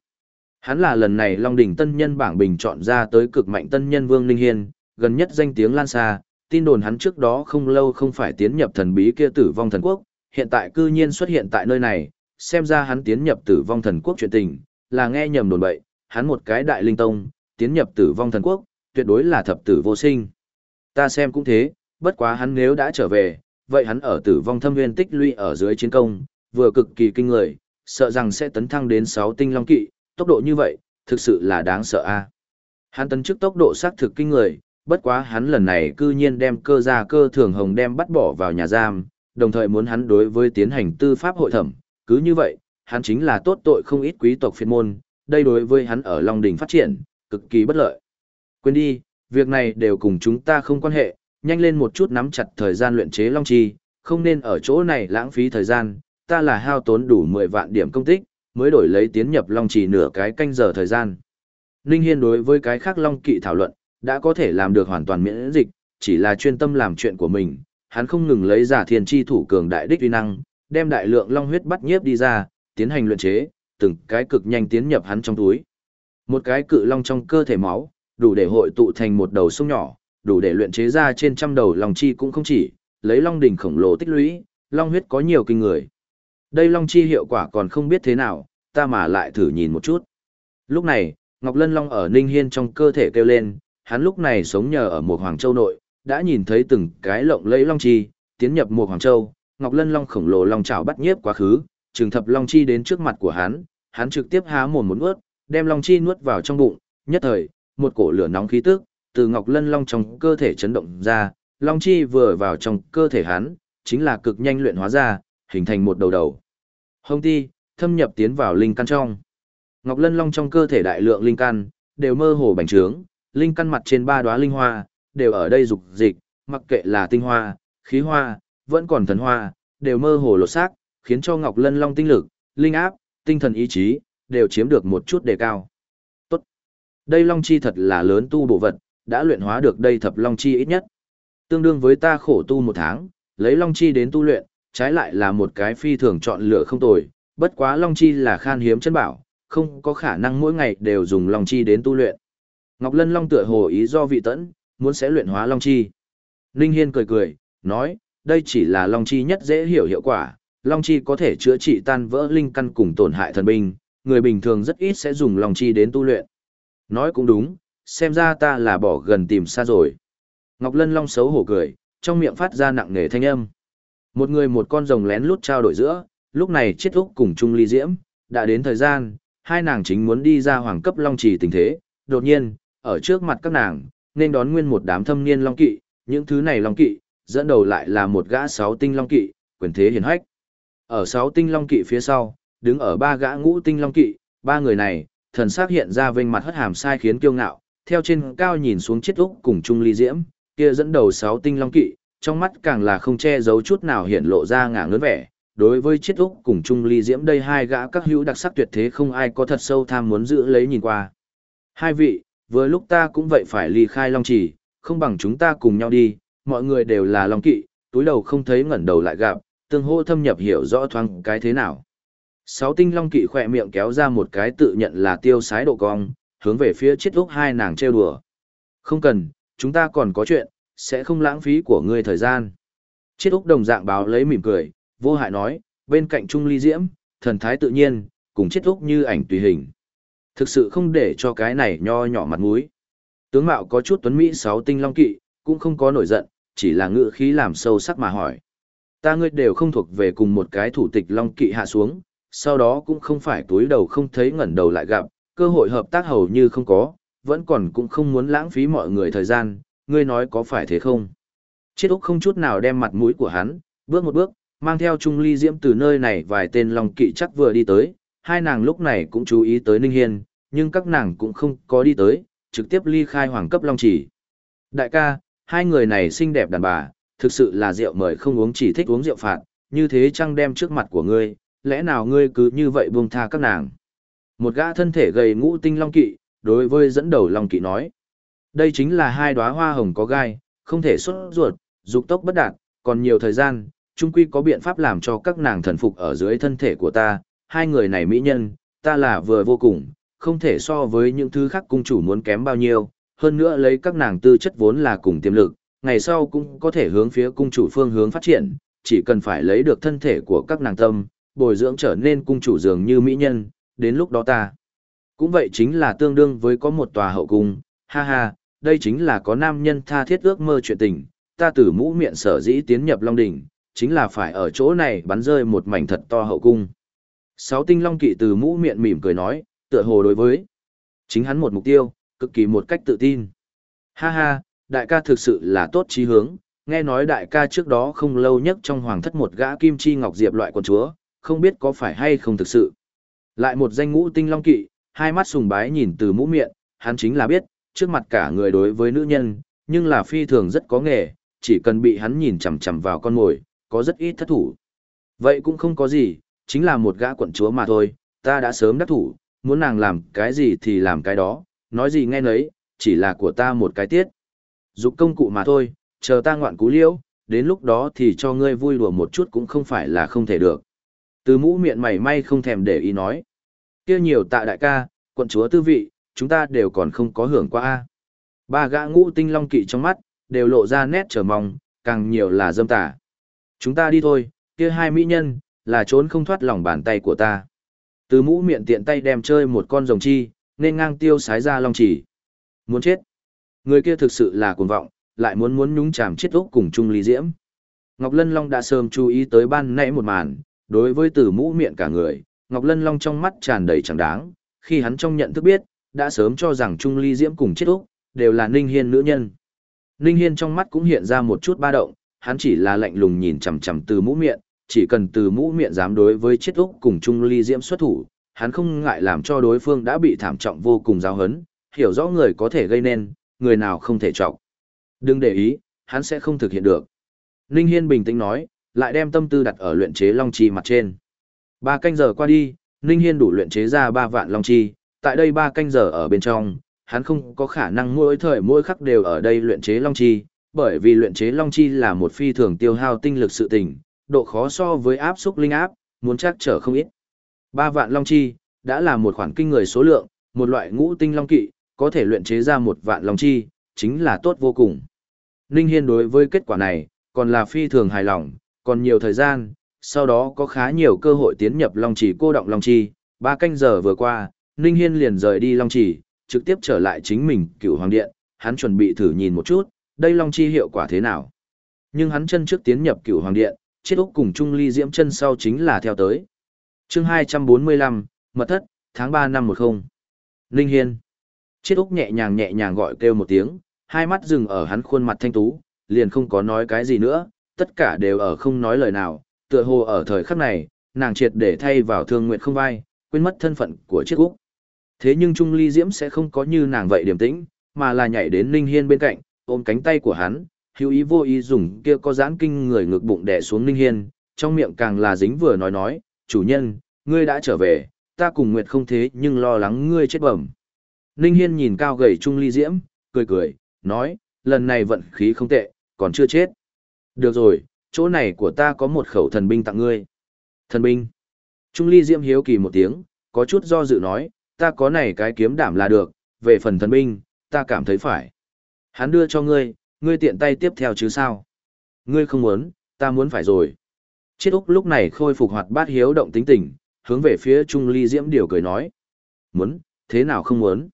Hắn là lần này Long Đỉnh tân nhân bảng bình chọn ra tới cực mạnh tân nhân Vương Ninh Hiên, gần nhất danh tiếng lan xa, tin đồn hắn trước đó không lâu không phải tiến nhập thần bí kia tử vong thần quốc, hiện tại cư nhiên xuất hiện tại nơi này, xem ra hắn tiến nhập tử vong thần quốc chuyện tình, là nghe nhầm đồn bậy, hắn một cái đại linh tông, tiến nhập tử vong thần quốc, tuyệt đối là thập tử vô sinh. Ta xem cũng thế, bất quá hắn nếu đã trở về, vậy hắn ở tử vong thâm nguyên tích lũy ở dưới chiến công, vừa cực kỳ kinh người, sợ rằng sẽ tấn thăng đến 6 tinh long kỵ, tốc độ như vậy, thực sự là đáng sợ a. Hắn tấn chức tốc độ xác thực kinh người, bất quá hắn lần này cư nhiên đem cơ gia cơ thường hồng đem bắt bỏ vào nhà giam, đồng thời muốn hắn đối với tiến hành tư pháp hội thẩm, cứ như vậy, hắn chính là tốt tội không ít quý tộc phiên môn, đây đối với hắn ở Long Đình phát triển, cực kỳ bất lợi. Quên đi, việc này đều cùng chúng ta không quan hệ, nhanh lên một chút nắm chặt thời gian luyện chế Long Chi, không nên ở chỗ này lãng phí thời gian, ta là hao tốn đủ 10 vạn điểm công tích, mới đổi lấy tiến nhập Long Chỉ nửa cái canh giờ thời gian. Ninh Hiên đối với cái khác Long Kỵ thảo luận, đã có thể làm được hoàn toàn miễn dịch, chỉ là chuyên tâm làm chuyện của mình, hắn không ngừng lấy giả thiên chi thủ cường đại đích uy năng, đem đại lượng long huyết bắt nhiếp đi ra, tiến hành luyện chế, từng cái cực nhanh tiến nhập hắn trong túi. Một cái cự long trong cơ thể máu, đủ để hội tụ thành một đầu sông nhỏ, đủ để luyện chế ra trên trăm đầu long chi cũng không chỉ, lấy long đỉnh khổng lồ tích lũy, long huyết có nhiều kinh người. Đây long chi hiệu quả còn không biết thế nào, ta mà lại thử nhìn một chút. Lúc này, Ngọc Lân Long ở Ninh Hiên trong cơ thể kêu lên, hắn lúc này sống nhờ ở một Hoàng Châu nội, đã nhìn thấy từng cái lộng lẫy long chi, tiến nhập một Hoàng Châu, Ngọc Lân Long khổng lồ long chảo bắt nhiếp quá khứ, trừng thập long chi đến trước mặt của hắn, hắn trực tiếp há mồm muốn nuốt, đem long chi nuốt vào trong bụng, nhất thời, một cổ lửa nóng khí tức từ Ngọc Lân Long trong cơ thể chấn động ra, long chi vừa vào trong cơ thể hắn, chính là cực nhanh luyện hóa ra, hình thành một đầu đầu. Hồng ti, thâm nhập tiến vào linh căn trong. Ngọc Lân Long trong cơ thể đại lượng linh căn, đều mơ hồ bành trướng, linh căn mặt trên ba đóa linh hoa, đều ở đây dục dịch, mặc kệ là tinh hoa, khí hoa, vẫn còn thần hoa, đều mơ hồ lột xác, khiến cho Ngọc Lân Long tinh lực, linh áp, tinh thần ý chí, đều chiếm được một chút đề cao. Tốt. Đây Long Chi thật là lớn tu bộ vật, đã luyện hóa được đây thập Long Chi ít nhất. Tương đương với ta khổ tu một tháng, lấy Long Chi đến tu luyện, trái lại là một cái phi thường chọn lựa không tồi, bất quá Long Chi là khan hiếm chân bảo, không có khả năng mỗi ngày đều dùng Long Chi đến tu luyện. Ngọc Lân Long tựa hồ ý do vị tẫn, muốn sẽ luyện hóa Long Chi. Ninh Hiên cười cười, nói, đây chỉ là Long Chi nhất dễ hiểu hiệu quả, Long Chi có thể chữa trị tan vỡ linh căn cùng tổn hại thần binh, người bình thường rất ít sẽ dùng Long Chi đến tu luyện. Nói cũng đúng, xem ra ta là bỏ gần tìm xa rồi. Ngọc Lân Long xấu hổ cười, trong miệng phát ra nặng nề thanh âm. Một người một con rồng lén lút trao đổi giữa, lúc này chết úc cùng Trung Ly Diễm, đã đến thời gian, hai nàng chính muốn đi ra hoàng cấp Long Trì tình thế, đột nhiên, ở trước mặt các nàng, nên đón nguyên một đám thâm niên Long Kỵ, những thứ này Long Kỵ, dẫn đầu lại là một gã sáu tinh long kỵ, quyền thế hiển hách. Ở sáu tinh long kỵ phía sau, đứng ở ba gã ngũ tinh long kỵ, ba người này, thần sắc hiện ra vênh mặt hất hàm sai khiến kiêu ngạo, theo trên cao nhìn xuống chiết úc cùng Trung Ly Diễm, kia dẫn đầu sáu tinh long kỵ, trong mắt càng là không che giấu chút nào hiện lộ ra ngả ngớn vẻ. Đối với chiết úc cùng Trung Ly Diễm đây hai gã các hữu đặc sắc tuyệt thế không ai có thật sâu tham muốn giữ lấy nhìn qua. Hai vị, vừa lúc ta cũng vậy phải ly khai long chỉ, không bằng chúng ta cùng nhau đi, mọi người đều là long kỵ, túi đầu không thấy ngẩn đầu lại gặp, tương hô thâm nhập hiểu rõ thoáng cái thế nào. Sáu tinh long kỵ khỏe miệng kéo ra một cái tự nhận là tiêu sái độ cong, hướng về phía chết úc hai nàng trêu đùa. Không cần, chúng ta còn có chuyện, sẽ không lãng phí của ngươi thời gian. Chiết Úc đồng dạng báo lấy mỉm cười, vô hại nói, bên cạnh Trung Ly Diễm, thần thái tự nhiên, cùng Chiết Úc như ảnh tùy hình. Thực sự không để cho cái này nho nhỏ mặt mũi. Tướng mạo có chút tuấn mỹ sáu tinh long kỵ, cũng không có nổi giận, chỉ là ngựa khí làm sâu sắc mà hỏi. Ta ngươi đều không thuộc về cùng một cái thủ tịch long kỵ hạ xuống, sau đó cũng không phải túi đầu không thấy ngẩn đầu lại gặp, cơ hội hợp tác hầu như không có, vẫn còn cũng không muốn lãng phí mọi người thời gian, ngươi nói có phải thế không? Chiết Úc không chút nào đem mặt mũi của hắn, bước một bước, mang theo Trung Ly Diễm từ nơi này vài tên long kỵ chắc vừa đi tới, hai nàng lúc này cũng chú ý tới Ninh Hiên, nhưng các nàng cũng không có đi tới, trực tiếp ly khai hoàng cấp long chỉ. Đại ca, hai người này xinh đẹp đàn bà, thực sự là rượu mời không uống chỉ thích uống rượu phạt, như thế chăng đem trước mặt của ngươi, lẽ nào ngươi cứ như vậy buông tha các nàng? Một gã thân thể gầy ngũ tinh long kỵ, đối với dẫn đầu long kỵ nói. Đây chính là hai đóa hoa hồng có gai, không thể xuất ruột, dục tốc bất đạt, còn nhiều thời gian, chung quy có biện pháp làm cho các nàng thần phục ở dưới thân thể của ta, hai người này mỹ nhân, ta là vừa vô cùng, không thể so với những thứ khác cung chủ muốn kém bao nhiêu, hơn nữa lấy các nàng tư chất vốn là cùng tiềm lực, ngày sau cũng có thể hướng phía cung chủ phương hướng phát triển, chỉ cần phải lấy được thân thể của các nàng tâm, bồi dưỡng trở nên cung chủ dường như mỹ nhân, đến lúc đó ta. Cũng vậy chính là tương đương với có một tòa hậu cung, ha ha, đây chính là có nam nhân tha thiết ước mơ chuyện tình, ta từ mũ miệng sở dĩ tiến nhập Long Đỉnh, chính là phải ở chỗ này bắn rơi một mảnh thật to hậu cung. Sáu tinh Long Kỵ từ mũ miệng mỉm cười nói, tựa hồ đối với chính hắn một mục tiêu, cực kỳ một cách tự tin. Ha ha, đại ca thực sự là tốt trí hướng, nghe nói đại ca trước đó không lâu nhất trong hoàng thất một gã kim chi ngọc diệp loại quân chúa, không biết có phải hay không thực sự. Lại một danh ngũ tinh long kỵ, hai mắt sùng bái nhìn từ mũ miệng, hắn chính là biết, trước mặt cả người đối với nữ nhân, nhưng là phi thường rất có nghề, chỉ cần bị hắn nhìn chằm chằm vào con mồi, có rất ít thất thủ. Vậy cũng không có gì, chính là một gã quận chúa mà thôi, ta đã sớm đắc thủ, muốn nàng làm cái gì thì làm cái đó, nói gì nghe nấy, chỉ là của ta một cái tiết. Dục công cụ mà thôi, chờ ta ngoạn cú liễu, đến lúc đó thì cho ngươi vui đùa một chút cũng không phải là không thể được. Từ mũ miệng mày may không thèm để ý nói. kia nhiều tạ đại ca, quận chúa tư vị, chúng ta đều còn không có hưởng qua. a Ba gã ngũ tinh long kỵ trong mắt, đều lộ ra nét chờ mong, càng nhiều là dâm tả. Chúng ta đi thôi, kia hai mỹ nhân, là trốn không thoát lòng bàn tay của ta. Từ mũ miệng tiện tay đem chơi một con rồng chi, nên ngang tiêu sái ra long chỉ. Muốn chết. Người kia thực sự là cuồng vọng, lại muốn muốn nhúng chàm chết úc cùng chung lý diễm. Ngọc Lân Long đã sớm chú ý tới ban nãy một màn, đối với từ mũ miệng cả người, Ngọc Lân Long trong mắt tràn đầy chẳng đáng, khi hắn trong nhận thức biết, đã sớm cho rằng Trung Ly Diễm cùng chết úc, đều là Ninh Hiên nữ nhân. Ninh Hiên trong mắt cũng hiện ra một chút ba động, hắn chỉ là lạnh lùng nhìn chằm chằm từ mũ miệng, chỉ cần từ mũ miệng dám đối với chết úc cùng Trung Ly Diễm xuất thủ, hắn không ngại làm cho đối phương đã bị thảm trọng vô cùng giáo hấn, hiểu rõ người có thể gây nên, người nào không thể trọng. Đừng để ý, hắn sẽ không thực hiện được. Ninh Hiên bình tĩnh nói, lại đem tâm tư đặt ở luyện chế long chi mặt trên. Ba canh giờ qua đi, Ninh Hiên đủ luyện chế ra ba vạn long chi, tại đây ba canh giờ ở bên trong, hắn không có khả năng mỗi thời mỗi khắc đều ở đây luyện chế long chi, bởi vì luyện chế long chi là một phi thường tiêu hao tinh lực sự tình, độ khó so với áp xúc linh áp, muốn chắc trở không ít. Ba vạn long chi, đã là một khoản kinh người số lượng, một loại ngũ tinh long kỵ, có thể luyện chế ra một vạn long chi, chính là tốt vô cùng. Ninh Hiên đối với kết quả này, còn là phi thường hài lòng, còn nhiều thời gian, sau đó có khá nhiều cơ hội tiến nhập Long Chỉ cô động Long Chi, ba canh giờ vừa qua, Ninh Hiên liền rời đi Long Chỉ, trực tiếp trở lại chính mình cựu hoàng điện, hắn chuẩn bị thử nhìn một chút, đây Long Chi hiệu quả thế nào. Nhưng hắn chân trước tiến nhập cựu hoàng điện, chết úc cùng Trung Ly Diễm chân sau chính là theo tới. chương 245, Mật thất, tháng 3 năm 10. Ninh Hiên. Chết úc nhẹ nhàng nhẹ nhàng gọi kêu một tiếng, hai mắt dừng ở hắn khuôn mặt thanh tú, liền không có nói cái gì nữa, tất cả đều ở không nói lời nào, tựa hồ ở thời khắc này, nàng triệt để thay vào thương nguyện không vai, quên mất thân phận của chiếc úc. Thế nhưng Trung Ly Diễm sẽ không có như nàng vậy điềm tĩnh, mà là nhảy đến Ninh Hiên bên cạnh, ôm cánh tay của hắn, hữu ý vô ý dùng kia có giãn kinh người ngực bụng đè xuống Ninh Hiên, trong miệng càng là dính vừa nói nói, chủ nhân, ngươi đã trở về, ta cùng Nguyệt không thế nhưng lo lắng ngươi chết bẩm. Ninh Hiên nhìn cao gầy Trung Ly Diễm, cười cười, nói, lần này vận khí không tệ, còn chưa chết. Được rồi, chỗ này của ta có một khẩu thần binh tặng ngươi. Thần binh. Trung Ly Diễm hiếu kỳ một tiếng, có chút do dự nói, ta có này cái kiếm đảm là được, về phần thần binh, ta cảm thấy phải. Hắn đưa cho ngươi, ngươi tiện tay tiếp theo chứ sao. Ngươi không muốn, ta muốn phải rồi. Chiết Úc lúc này khôi phục hoạt bát hiếu động tính tình, hướng về phía Trung Ly Diễm điều cười nói. Muốn, thế nào không muốn?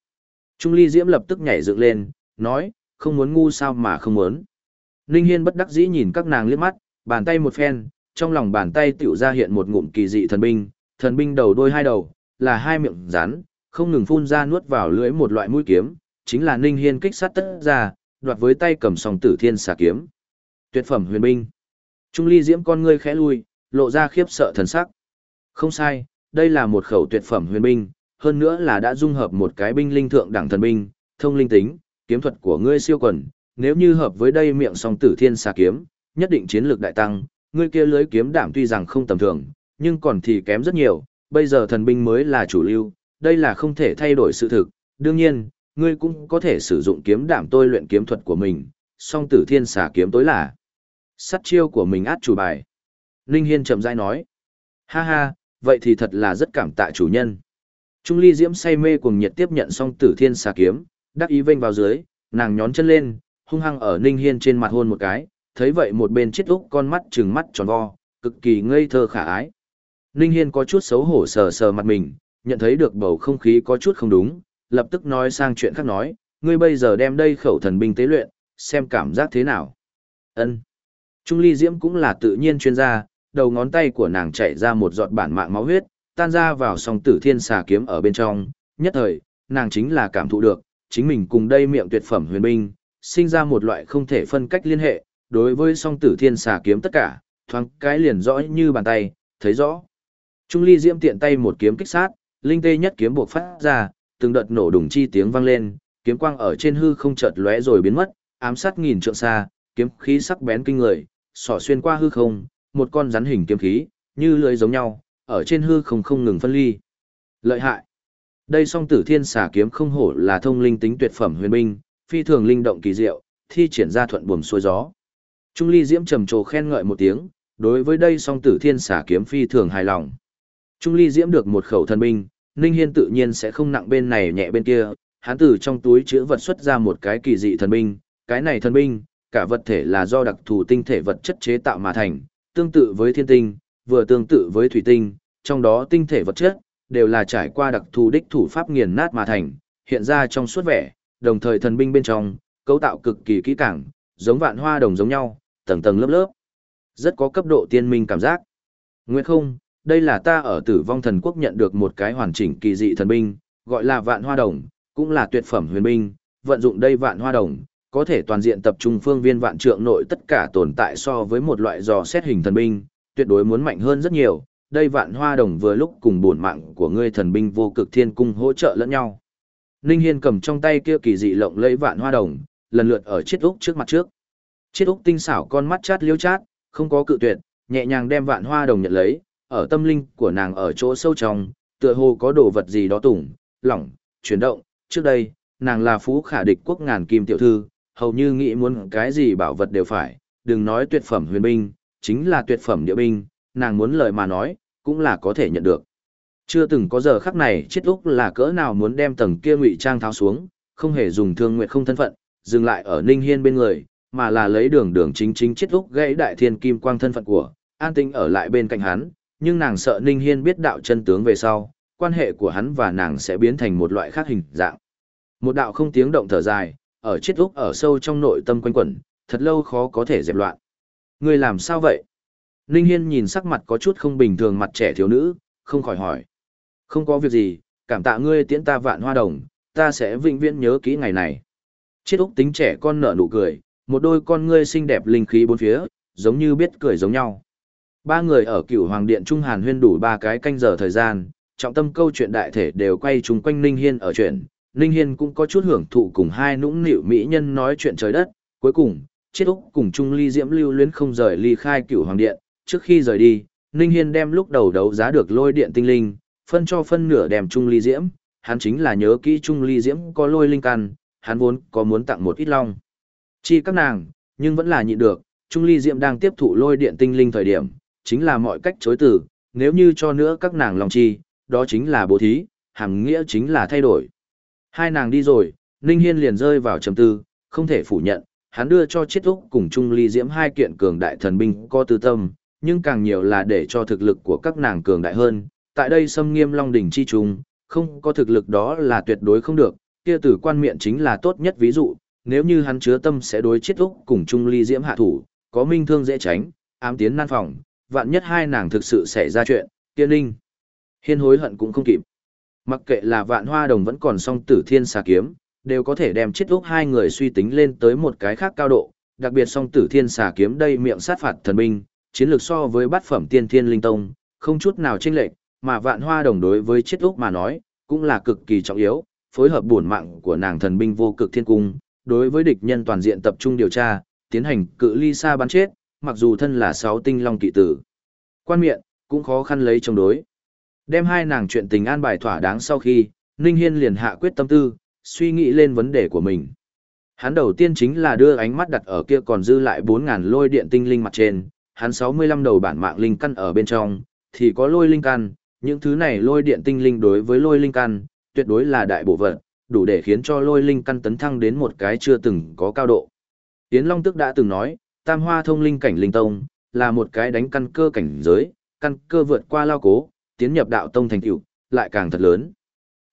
Trung Ly Diễm lập tức nhảy dựng lên, nói, không muốn ngu sao mà không muốn. Ninh Hiên bất đắc dĩ nhìn các nàng liếc mắt, bàn tay một phen, trong lòng bàn tay tiểu ra hiện một ngụm kỳ dị thần binh, thần binh đầu đôi hai đầu, là hai miệng rắn, không ngừng phun ra nuốt vào lưỡi một loại mũi kiếm, chính là Ninh Hiên kích sát tất ra, đoạt với tay cầm song tử thiên xà kiếm. Tuyệt phẩm huyền binh. Trung ly diễm con ngươi khẽ lui, lộ ra khiếp sợ thần sắc. Không sai, đây là một khẩu tuyệt phẩm huyền binh, hơn nữa là đã dung hợp một cái binh linh thượng đẳng thần binh, thông linh tính, kiếm thuật của ngươi siêu quần, nếu như hợp với đây miệng song tử thiên xà kiếm, nhất định chiến lược đại tăng, ngươi kia lưới kiếm đảm tuy rằng không tầm thường, nhưng còn thì kém rất nhiều, bây giờ thần binh mới là chủ lưu, đây là không thể thay đổi sự thực, đương nhiên, ngươi cũng có thể sử dụng kiếm đảm tôi luyện kiếm thuật của mình, song tử thiên xà kiếm tối là sắt chiêu của mình át chủ bài. Ninh Hiên chậm rãi nói, ha ha, vậy thì thật là rất cảm tạ chủ nhân. Trung ly diễm say mê cùng nhiệt tiếp nhận song tử thiên xà kiếm, đắc ý vênh vào dưới, nàng nhón chân lên, hung hăng ở Ninh Hiên trên mặt hôn một cái, thấy vậy một bên chết úc con mắt trừng mắt tròn vo, cực kỳ ngây thơ khả ái. Ninh Hiên có chút xấu hổ sờ sờ mặt mình, nhận thấy được bầu không khí có chút không đúng, lập tức nói sang chuyện khác nói, ngươi bây giờ đem đây khẩu thần binh tế luyện, xem cảm giác thế nào. Ân. Trung Ly Diễm cũng là tự nhiên chuyên gia, đầu ngón tay của nàng chạy ra một giọt bản mạng máu huyết, tan ra vào song tử thiên xà kiếm ở bên trong, nhất thời, nàng chính là cảm thụ được, chính mình cùng đây miệng tuyệt phẩm huyền binh, sinh ra một loại không thể phân cách liên hệ, đối với song tử thiên xà kiếm tất cả, thoáng cái liền rõ như bàn tay, thấy rõ. Trung ly diễm tiện tay một kiếm kích sát, linh tê nhất kiếm buộc phát ra, từng đợt nổ đùng chi tiếng vang lên, kiếm quang ở trên hư không chợt lóe rồi biến mất, ám sát nghìn trượng xa, kiếm khí sắc bén kinh người, xỏ xuyên qua hư không, một con rắn hình kiếm khí, như lưới giống nhau, ở trên hư không không ngừng phân ly. Lợi hại. Đây song tử thiên xà kiếm không hổ là thông linh tính tuyệt phẩm huyền binh, phi thường linh động kỳ diệu, thi triển ra thuận buồm xuôi gió. Trung ly diễm trầm trồ khen ngợi một tiếng, đối với đây song tử thiên xà kiếm phi thường hài lòng. Trung ly diễm được một khẩu thần binh, Ninh Hiên tự nhiên sẽ không nặng bên này nhẹ bên kia, hắn từ trong túi chứa vật xuất ra một cái kỳ dị thần binh, cái này thần binh, cả vật thể là do đặc thù tinh thể vật chất chế tạo mà thành, tương tự với thiên tinh, vừa tương tự với thủy tinh, trong đó tinh thể vật chất đều là trải qua đặc thù đích thủ pháp nghiền nát mà thành, hiện ra trong suốt vẻ, đồng thời thần binh bên trong, cấu tạo cực kỳ kỹ càng, giống vạn hoa đồng giống nhau, tầng tầng lớp lớp. Rất có cấp độ tiên minh cảm giác. Nguyệt không, đây là ta ở tử vong thần quốc nhận được một cái hoàn chỉnh kỳ dị thần binh, gọi là vạn hoa đồng, cũng là tuyệt phẩm huyền binh, vận dụng đây vạn hoa đồng, có thể toàn diện tập trung phương viên vạn trượng nội tất cả tồn tại so với một loại dò xét hình thần binh, tuyệt đối muốn mạnh hơn rất nhiều. Đây vạn hoa đồng vừa lúc cùng bổn mạng của ngươi thần binh vô cực thiên cung hỗ trợ lẫn nhau. Ninh Hiên cầm trong tay kia kỳ dị lộng lẫy vạn hoa đồng, lần lượt ở chiếc úc trước mặt trước. Chiếc úc tinh xảo con mắt chát liêu chát, không có cự tuyệt, nhẹ nhàng đem vạn hoa đồng nhận lấy, ở tâm linh của nàng ở chỗ sâu trong, tựa hồ có đồ vật gì đó tủng, lỏng, chuyển động, trước đây, nàng là phú khả địch quốc ngàn kim tiểu thư, hầu như nghĩ muốn cái gì bảo vật đều phải, đừng nói tuyệt phẩm huyền binh, chính là tuyệt phẩm địa binh, nàng muốn lời mà nói, cũng là có thể nhận được. Chưa từng có giờ khắc này chết úc là cỡ nào muốn đem tầng kia ngụy trang tháo xuống, không hề dùng thương nguyện không thân phận, dừng lại ở Ninh Hiên bên người, mà là lấy đường đường chính chính chết úc gãy đại thiên kim quang thân phận của, an tinh ở lại bên cạnh hắn, nhưng nàng sợ Ninh Hiên biết đạo chân tướng về sau, quan hệ của hắn và nàng sẽ biến thành một loại khác hình dạng. Một đạo không tiếng động thở dài, ở chết úc ở sâu trong nội tâm quanh quẩn, thật lâu khó có thể dẹp loạn. Người làm sao vậy? Ninh Hiên nhìn sắc mặt có chút không bình thường mặt trẻ thiếu nữ, không khỏi hỏi. Không có việc gì, cảm tạ ngươi tiễn ta vạn hoa đồng, ta sẽ vĩnh viễn nhớ kỹ ngày này. Chiết Úc tính trẻ con nở nụ cười, một đôi con ngươi xinh đẹp linh khí bốn phía, giống như biết cười giống nhau. Ba người ở cửu hoàng điện Trung Hàn huyên đủ ba cái canh giờ thời gian, trọng tâm câu chuyện đại thể đều quay chung quanh Ninh Hiên ở chuyện. Ninh Hiên cũng có chút hưởng thụ cùng hai nũng nịu mỹ nhân nói chuyện trời đất. Cuối cùng, chết Úc cùng Trung Ly Diễm lưu luyến không rời ly khai cửu hoàng điện. Trước khi rời đi, Ninh Hiên đem lúc đầu đấu giá được lôi điện tinh linh, phân cho phân nửa đem Trung Ly Diễm, hắn chính là nhớ kỹ Trung Ly Diễm có lôi linh căn, hắn vốn có muốn tặng một ít long. Chi các nàng, nhưng vẫn là nhịn được, Trung Ly Diễm đang tiếp thụ lôi điện tinh linh thời điểm, chính là mọi cách chối từ, nếu như cho nữa các nàng lòng chi, đó chính là bố thí, hàng nghĩa chính là thay đổi. Hai nàng đi rồi, Ninh Hiên liền rơi vào trầm tư, không thể phủ nhận, hắn đưa cho chiết úc cùng Trung Ly Diễm hai kiện cường đại thần binh có tư tâm, nhưng càng nhiều là để cho thực lực của các nàng cường đại hơn. Tại đây xâm nghiêm long đỉnh chi trùng, không có thực lực đó là tuyệt đối không được, kia tử quan miệng chính là tốt nhất ví dụ, nếu như hắn chứa tâm sẽ đối chiết úc cùng Trung Ly Diễm hạ thủ, có minh thương dễ tránh, ám tiến nan phòng, vạn nhất hai nàng thực sự xảy ra chuyện, tiên ninh. Hiên hối hận cũng không kịp. Mặc kệ là vạn hoa đồng vẫn còn song tử thiên xà kiếm, đều có thể đem chết úc hai người suy tính lên tới một cái khác cao độ, đặc biệt song tử thiên xà kiếm đây miệng sát phạt thần binh, chiến lược so với bát phẩm tiên thiên linh tông, không chút nào chênh lệch, mà vạn hoa đồng đối với chết úc mà nói, cũng là cực kỳ trọng yếu, phối hợp bổn mạng của nàng thần binh vô cực thiên cung, đối với địch nhân toàn diện tập trung điều tra, tiến hành cự ly xa bắn chết, mặc dù thân là sáu tinh long kỵ tử. Quan miệng, cũng khó khăn lấy chống đối. Đem hai nàng chuyện tình an bài thỏa đáng sau khi, Ninh Hiên liền hạ quyết tâm tư, suy nghĩ lên vấn đề của mình. Hắn đầu tiên chính là đưa ánh mắt đặt ở kia còn dư lại 4.000 lôi điện tinh linh mặt trên, hắn 65 đầu bản mạng linh căn ở bên trong, thì có lôi linh căn, những thứ này lôi điện tinh linh đối với lôi linh căn, tuyệt đối là đại bộ vật, đủ để khiến cho lôi linh căn tấn thăng đến một cái chưa từng có cao độ. Tiến Long Tức đã từng nói, tam hoa thông linh cảnh linh tông, là một cái đánh căn cơ cảnh giới, căn cơ vượt qua lao cố, tiến nhập đạo tông thành tựu, lại càng thật lớn.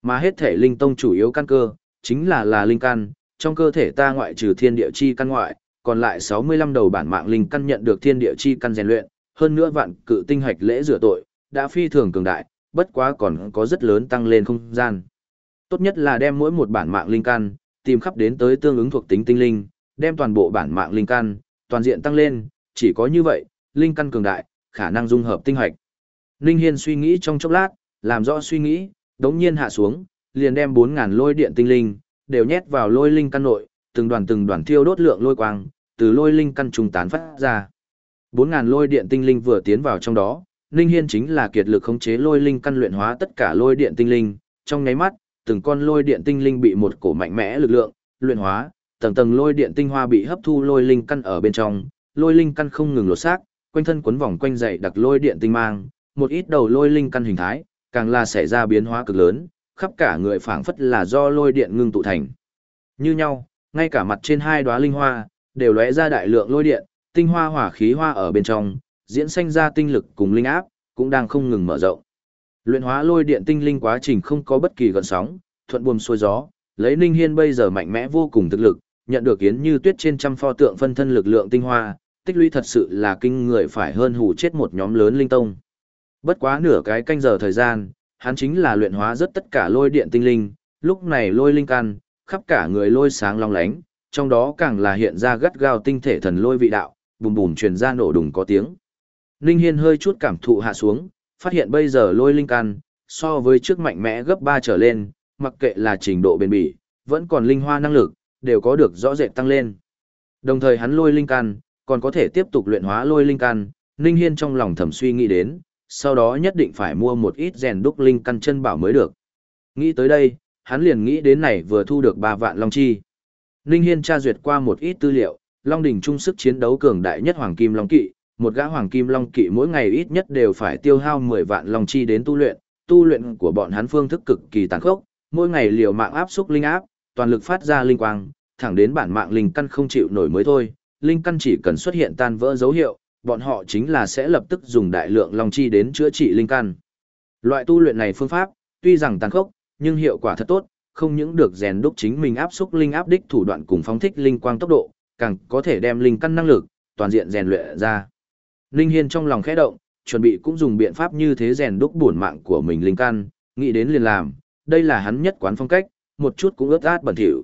Mà hết thể linh tông chủ yếu căn cơ, chính là là linh căn, trong cơ thể ta ngoại trừ thiên địa chi căn ngoại, còn lại 65 đầu bản mạng linh căn nhận được thiên địa chi căn rèn luyện, hơn nữa vạn cự tinh hạch lễ rửa tội, đã phi thường cường đại, bất quá còn có rất lớn tăng lên không gian. Tốt nhất là đem mỗi một bản mạng linh căn, tìm khắp đến tới tương ứng thuộc tính tinh linh, đem toàn bộ bản mạng linh căn, toàn diện tăng lên, chỉ có như vậy, linh căn cường đại, khả năng dung hợp tinh hạch. Ninh Hiên suy nghĩ trong chốc lát, làm rõ suy nghĩ, đống nhiên hạ xuống, liền đem 4.000 lôi điện tinh linh, đều nhét vào lôi linh căn nội, từng đoàn từng đoàn thiêu đốt lượng lôi quang, từ lôi linh căn trùng tán phát ra. 4.000 lôi điện tinh linh vừa tiến vào trong đó, Ninh Hiên chính là kiệt lực khống chế lôi linh căn luyện hóa tất cả lôi điện tinh linh, trong nháy mắt, từng con lôi điện tinh linh bị một cổ mạnh mẽ lực lượng luyện hóa, tầng tầng lôi điện tinh hoa bị hấp thu lôi linh căn ở bên trong, lôi linh căn không ngừng lột xác, quanh thân quấn vòng quanh dậy đặc lôi điện tinh mang, một ít đầu lôi linh căn hình thái, càng là xảy ra biến hóa cực lớn, khắp cả người phảng phất là do lôi điện ngưng tụ thành. Như nhau, ngay cả mặt trên hai đóa linh hoa, đều lóe ra đại lượng lôi điện, tinh hoa hỏa khí hoa ở bên trong, diễn sinh ra tinh lực cùng linh áp, cũng đang không ngừng mở rộng. Luyện hóa lôi điện tinh linh quá trình không có bất kỳ gợn sóng, thuận buồm xuôi gió, lấy Ninh Hiên bây giờ mạnh mẽ vô cùng thực lực, nhận được yến như tuyết trên trăm pho tượng phân thân lực lượng tinh hoa, tích lũy thật sự là kinh người phải hơn hủ chết một nhóm lớn linh tông. Bất quá nửa cái canh giờ thời gian, hắn chính là luyện hóa rất tất cả lôi điện tinh linh, lúc này lôi linh căn, khắp cả người lôi sáng long lánh, trong đó càng là hiện ra gắt gao tinh thể thần lôi vị đạo, bùm bùm truyền ra nổ đùng có tiếng. Ninh Hiên hơi chút cảm thụ hạ xuống, phát hiện bây giờ lôi linh căn, so với trước mạnh mẽ gấp 3 trở lên, mặc kệ là trình độ bền bỉ, vẫn còn linh hoa năng lực, đều có được rõ rệt tăng lên. Đồng thời hắn lôi linh căn, còn có thể tiếp tục luyện hóa lôi linh căn, Ninh Hiên trong lòng thầm suy nghĩ đến, sau đó nhất định phải mua một ít rèn đúc linh căn chân bảo mới được. Nghĩ tới đây, hắn liền nghĩ đến này vừa thu được 3 vạn long chi. Ninh Hiên tra duyệt qua một ít tư liệu, Long đỉnh trung sức chiến đấu cường đại nhất Hoàng Kim Long Kỵ, một gã Hoàng Kim Long Kỵ mỗi ngày ít nhất đều phải tiêu hao 10 vạn long chi đến tu luyện, tu luyện của bọn hắn phương thức cực kỳ tàn khốc, mỗi ngày liều mạng áp xúc linh áp, toàn lực phát ra linh quang, thẳng đến bản mạng linh căn không chịu nổi mới thôi, linh căn chỉ cần xuất hiện tan vỡ dấu hiệu, bọn họ chính là sẽ lập tức dùng đại lượng long chi đến chữa trị linh căn. Loại tu luyện này phương pháp, tuy rằng tàn khốc, nhưng hiệu quả thật tốt, không những được rèn đúc chính mình áp xúc linh áp đích thủ đoạn cùng phóng thích linh quang tốc độ, càng có thể đem linh căn năng lực toàn diện rèn luyện ra. Linh Hiên trong lòng khẽ động, chuẩn bị cũng dùng biện pháp như thế rèn đúc bổn mạng của mình linh căn, nghĩ đến liền làm, đây là hắn nhất quán phong cách, một chút cũng ướt át bẩn thỉu.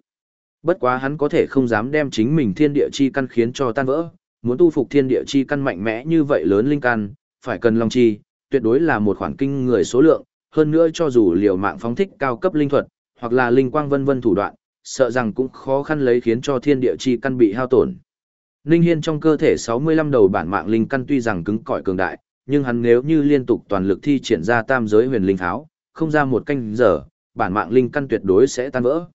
Bất quá hắn có thể không dám đem chính mình thiên địa chi căn khiến cho tan vỡ, muốn tu phục thiên địa chi căn mạnh mẽ như vậy lớn linh căn, phải cần long chi, tuyệt đối là một khoản kinh người số lượng, hơn nữa cho dù liều mạng phóng thích cao cấp linh thuật, hoặc là linh quang vân vân thủ đoạn, sợ rằng cũng khó khăn lấy khiến cho thiên địa chi căn bị hao tổn. Linh Hiên trong cơ thể 65 đầu bản mạng linh căn tuy rằng cứng cỏi cường đại, nhưng hắn nếu như liên tục toàn lực thi triển ra tam giới huyền linh tháo, không ra một canh giờ, bản mạng linh căn tuyệt đối sẽ tan vỡ.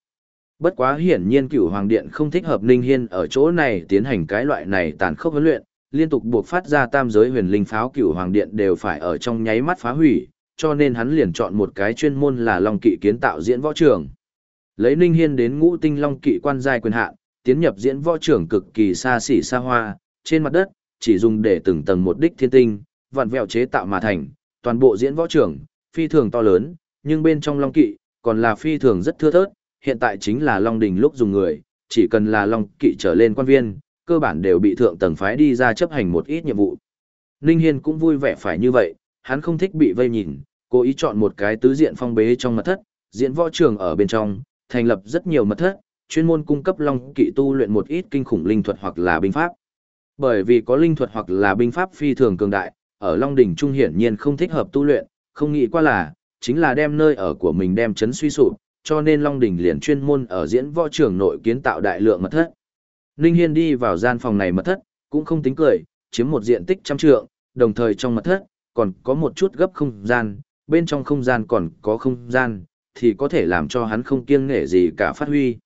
Bất quá hiển nhiên cửu hoàng điện không thích hợp Ninh Hiên ở chỗ này tiến hành cái loại này tàn khốc huấn luyện, liên tục buộc phát ra tam giới huyền linh pháo cửu hoàng điện đều phải ở trong nháy mắt phá hủy, cho nên hắn liền chọn một cái chuyên môn là Long Kỵ kiến tạo diễn võ trường. Lấy Ninh Hiên đến ngũ tinh Long Kỵ quan giai quyền hạn, tiến nhập diễn võ trưởng cực kỳ xa xỉ xa hoa, trên mặt đất, chỉ dùng để từng tầng một đích thiên tinh, vặn vẹo chế tạo mà thành, toàn bộ diễn võ trưởng, phi thường to lớn, nhưng bên trong long kỵ, còn là phi thường rất thưa thớt, hiện tại chính là long đình lúc dùng người, chỉ cần là long kỵ trở lên quan viên, cơ bản đều bị thượng tầng phái đi ra chấp hành một ít nhiệm vụ. Ninh Hiên cũng vui vẻ phải như vậy, hắn không thích bị vây nhìn, cố ý chọn một cái tứ diện phong bế trong mật thất, diễn võ trường ở bên trong, thành lập rất nhiều mật thất, chuyên môn cung cấp long kỵ tu luyện một ít kinh khủng linh thuật hoặc là binh pháp. Bởi vì có linh thuật hoặc là binh pháp phi thường cường đại, ở Long đỉnh trung hiển nhiên không thích hợp tu luyện, không nghĩ qua là chính là đem nơi ở của mình đem chấn suy sụp, cho nên Long đỉnh liền chuyên môn ở diễn võ trường nội kiến tạo đại lượng mật thất. Ninh Hiên đi vào gian phòng này mật thất, cũng không tính cười, chiếm một diện tích trăm trượng, đồng thời trong mật thất còn có một chút gấp không gian, bên trong không gian còn có không gian, thì có thể làm cho hắn không kiêng nể gì cả phát huy.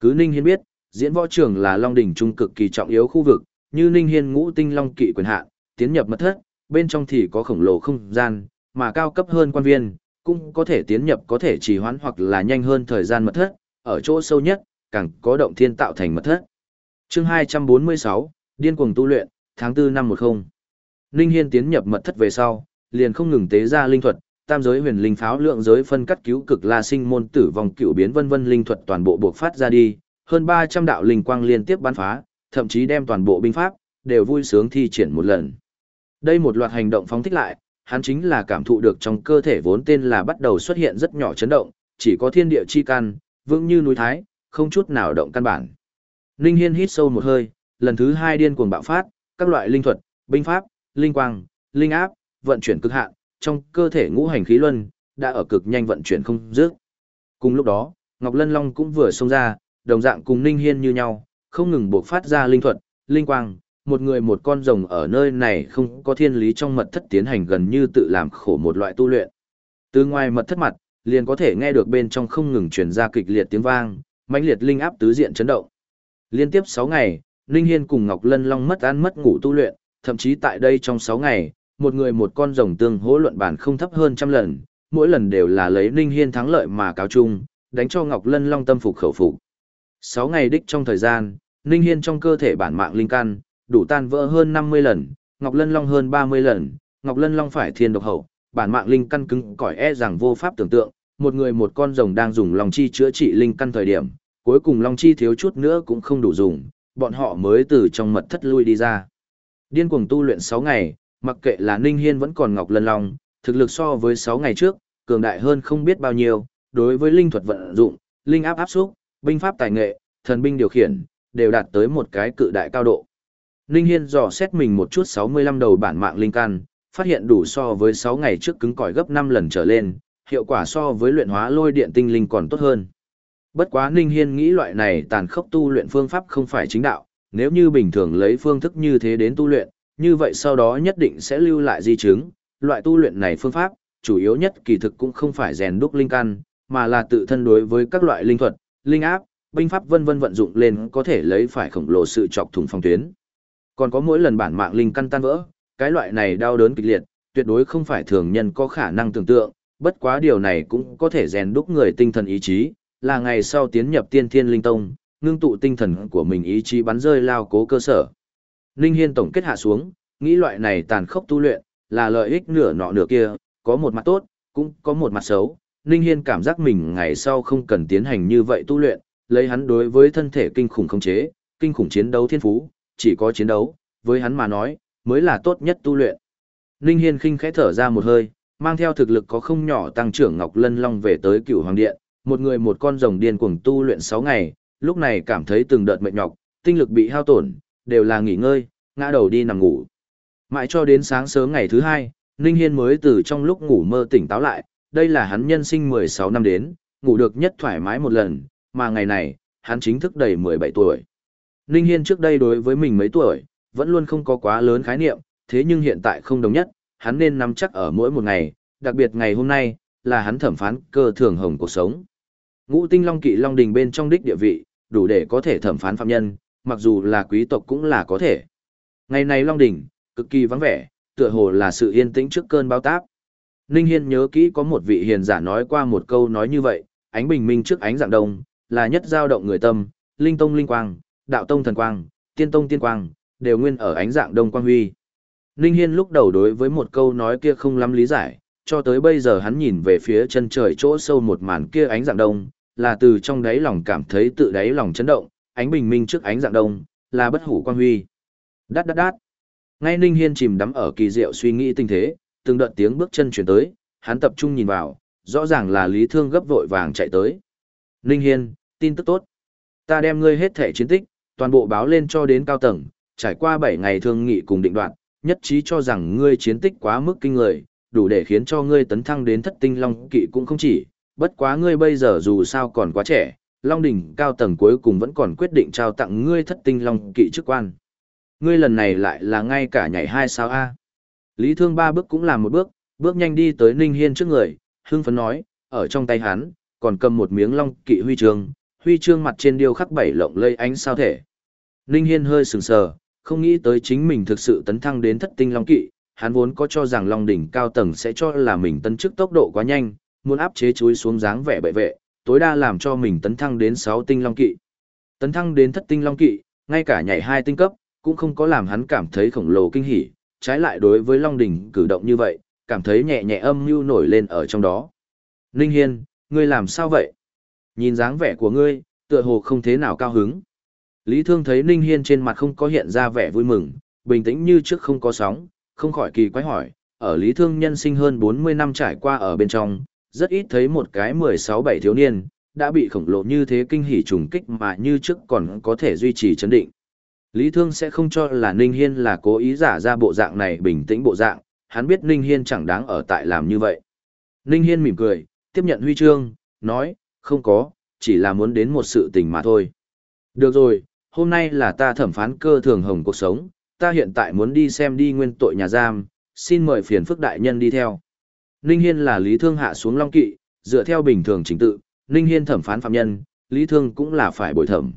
Cứ Ninh Hiên biết, diễn võ trường là Long đỉnh trung cực kỳ trọng yếu khu vực, như Ninh Hiên ngũ tinh long kỵ quyền hạn, tiến nhập mật thất, bên trong thì có khổng lồ không gian, mà cao cấp hơn quan viên, cũng có thể tiến nhập có thể trì hoãn hoặc là nhanh hơn thời gian mật thất, ở chỗ sâu nhất, càng có động thiên tạo thành mật thất. Chương 246, Điên cuồng tu luyện, tháng 4 năm 10. linh Hiên tiến nhập mật thất về sau, liền không ngừng tế ra linh thuật, tam giới huyền linh pháo lượng giới phân cắt cứu cực la sinh môn tử vong cựu biến vân vân linh thuật toàn bộ buộc phát ra đi, hơn 300 đạo linh quang liên tiếp bắn phá, thậm chí đem toàn bộ binh pháp đều vui sướng thi triển một lần. Đây một loạt hành động phóng thích lại, hắn chính là cảm thụ được trong cơ thể vốn tên là bắt đầu xuất hiện rất nhỏ chấn động, chỉ có thiên địa chi căn, vững như núi thái, không chút nào động căn bản. Ninh Hiên hít sâu một hơi, lần thứ hai điên cuồng bạo phát, các loại linh thuật, binh pháp, linh quang, linh áp, vận chuyển cực hạn, trong cơ thể ngũ hành khí luân đã ở cực nhanh vận chuyển không dứt. Cùng lúc đó, Ngọc Lân Long cũng vừa xông ra, đồng dạng cùng Ninh Hiên như nhau, không ngừng bộc phát ra linh thuật, linh quang, một người một con rồng ở nơi này không có thiên lý trong mật thất tiến hành gần như tự làm khổ một loại tu luyện. Từ ngoài mật thất mặt, liền có thể nghe được bên trong không ngừng truyền ra kịch liệt tiếng vang, mãnh liệt linh áp tứ diện chấn động. Liên tiếp 6 ngày, Ninh Hiên cùng Ngọc Lân Long mất ăn mất ngủ tu luyện, thậm chí tại đây trong 6 ngày, một người một con rồng tương hỗ luận bản không thấp hơn trăm lần, mỗi lần đều là lấy Ninh Hiên thắng lợi mà cáo chung, đánh cho Ngọc Lân Long tâm phục khẩu phục. 6 ngày đích trong thời gian, Ninh Hiên trong cơ thể bản mạng linh căn, đủ tan vỡ hơn 50 lần, Ngọc Lân Long hơn 30 lần, Ngọc Lân Long phải thiên độc hậu, bản mạng linh căn cứng cỏi e rằng vô pháp tưởng tượng, một người một con rồng đang dùng long chi chữa trị linh căn thời điểm, cuối cùng long chi thiếu chút nữa cũng không đủ dùng, bọn họ mới từ trong mật thất lui đi ra. Điên cuồng tu luyện 6 ngày, mặc kệ là Ninh Hiên vẫn còn Ngọc Lân Long, thực lực so với 6 ngày trước, cường đại hơn không biết bao nhiêu, đối với linh thuật vận dụng, linh áp áp xúc, binh pháp tài nghệ, thần binh điều khiển, đều đạt tới một cái cự đại cao độ. Ninh Hiên dò xét mình một chút 65 đầu bản mạng linh căn, phát hiện đủ so với 6 ngày trước cứng cỏi gấp 5 lần trở lên, hiệu quả so với luyện hóa lôi điện tinh linh còn tốt hơn. Bất quá Ninh Hiên nghĩ loại này tàn khốc tu luyện phương pháp không phải chính đạo, nếu như bình thường lấy phương thức như thế đến tu luyện, như vậy sau đó nhất định sẽ lưu lại di chứng. Loại tu luyện này phương pháp, chủ yếu nhất kỳ thực cũng không phải rèn đúc linh căn, mà là tự thân đối với các loại linh thuật, linh áp, binh pháp vân vân vận dụng lên có thể lấy phải khổng lồ sự chọc thủng phong tuyến. Còn có mỗi lần bản mạng linh căn tan vỡ, cái loại này đau đớn kịch liệt, tuyệt đối không phải thường nhân có khả năng tưởng tượng, bất quá điều này cũng có thể rèn đúc người tinh thần ý chí, là ngày sau tiến nhập tiên thiên linh tông, ngưng tụ tinh thần của mình ý chí bắn rơi lao cố cơ sở. Linh Hiên tổng kết hạ xuống, nghĩ loại này tàn khốc tu luyện, là lợi ích nửa nọ nửa kia, có một mặt tốt, cũng có một mặt xấu. linh Hiên cảm giác mình ngày sau không cần tiến hành như vậy tu luyện, lấy hắn đối với thân thể kinh khủng không chế, kinh khủng chiến đấu thiên phú, chỉ có chiến đấu, với hắn mà nói, mới là tốt nhất tu luyện. Ninh Hiên khinh khẽ thở ra một hơi, mang theo thực lực có không nhỏ tăng trưởng Ngọc Lân Long về tới cửu hoàng điện, một người một con rồng điên cuồng tu luyện 6 ngày, lúc này cảm thấy từng đợt mệt nhọc, tinh lực bị hao tổn, đều là nghỉ ngơi, ngã đầu đi nằm ngủ. Mãi cho đến sáng sớm ngày thứ hai, Ninh Hiên mới từ trong lúc ngủ mơ tỉnh táo lại, đây là hắn nhân sinh 16 năm đến, ngủ được nhất thoải mái một lần, mà ngày này, hắn chính thức đầy 17 tuổi. Ninh Hiên trước đây đối với mình mấy tuổi, vẫn luôn không có quá lớn khái niệm, thế nhưng hiện tại không đồng nhất, hắn nên nắm chắc ở mỗi một ngày, đặc biệt ngày hôm nay, là hắn thẩm phán cơ thường hồng cuộc sống. Ngũ tinh long kỵ long đình bên trong đích địa vị, đủ để có thể thẩm phán phạm nhân, mặc dù là quý tộc cũng là có thể. Ngày này long đình, cực kỳ vắng vẻ, tựa hồ là sự yên tĩnh trước cơn bão táp. Ninh Hiên nhớ kỹ có một vị hiền giả nói qua một câu nói như vậy, ánh bình minh trước ánh dạng đông, là nhất giao động người tâm, linh tông linh quang, đạo tông thần quang, tiên tông tiên quang, đều nguyên ở ánh dạng đông quang huy. Ninh Hiên lúc đầu đối với một câu nói kia không lắm lý giải, cho tới bây giờ hắn nhìn về phía chân trời chỗ sâu một màn kia ánh dạng đông, là từ trong đáy lòng cảm thấy tự đáy lòng chấn động, ánh bình minh trước ánh dạng đông, là bất hủ quang huy. Đát đát đát. Ngay Ninh Hiên chìm đắm ở kỳ diệu suy nghĩ tinh thế, từng đợt tiếng bước chân truyền tới, hắn tập trung nhìn vào, rõ ràng là Lý Thương gấp vội vàng chạy tới. Ninh Hiên, tin tức tốt. Ta đem ngươi hết thể chiến tích, toàn bộ báo lên cho đến cao tầng, trải qua 7 ngày thương nghị cùng định đoạn, nhất trí cho rằng ngươi chiến tích quá mức kinh người, đủ để khiến cho ngươi tấn thăng đến thất tinh long kỵ cũng không chỉ, bất quá ngươi bây giờ dù sao còn quá trẻ, Long đỉnh cao tầng cuối cùng vẫn còn quyết định trao tặng ngươi thất tinh long kỵ chức quan. Ngươi lần này lại là ngay cả nhảy hai sao A. Lý Thương ba bước cũng làm một bước, bước nhanh đi tới Ninh Hiên trước người, hưng phấn nói, ở trong tay hắn, còn cầm một miếng long kỵ huy chương, huy chương mặt trên điêu khắc bảy lộng lây ánh sao thể. Ninh Hiên hơi sừng sờ, không nghĩ tới chính mình thực sự tấn thăng đến thất tinh long kỵ, hắn vốn có cho rằng long đỉnh cao tầng sẽ cho là mình tấn chức tốc độ quá nhanh, muốn áp chế chuối xuống dáng vẻ bệ vệ, tối đa làm cho mình tấn thăng đến 6 tinh long kỵ. Tấn thăng đến thất tinh long kỵ, ngay cả nhảy hai tinh cấp, cũng không có làm hắn cảm thấy khổng lồ kinh hỉ, trái lại đối với long đỉnh cử động như vậy, cảm thấy nhẹ nhẹ âm mưu nổi lên ở trong đó. Ninh Hiên, ngươi làm sao vậy? Nhìn dáng vẻ của ngươi, tựa hồ không thế nào cao hứng. Lý Thương thấy Ninh Hiên trên mặt không có hiện ra vẻ vui mừng, bình tĩnh như trước không có sóng, không khỏi kỳ quái hỏi, ở Lý Thương nhân sinh hơn 40 năm trải qua ở bên trong, rất ít thấy một cái 16-7 thiếu niên, đã bị khổng lồ như thế kinh hỉ trùng kích mà như trước còn có thể duy trì chấn định. Lý Thương sẽ không cho là Ninh Hiên là cố ý giả ra bộ dạng này bình tĩnh bộ dạng, hắn biết Ninh Hiên chẳng đáng ở tại làm như vậy. Ninh Hiên mỉm cười, tiếp nhận huy chương, nói, không có, chỉ là muốn đến một sự tình mà thôi. Được rồi, hôm nay là ta thẩm phán cơ thường hồng cuộc sống, ta hiện tại muốn đi xem đi nguyên tội nhà giam, xin mời phiền phức đại nhân đi theo. Ninh Hiên là Lý Thương hạ xuống Long Kỵ, dựa theo bình thường chính tự, Ninh Hiên thẩm phán phạm nhân, Lý Thương cũng là phải bồi thẩm.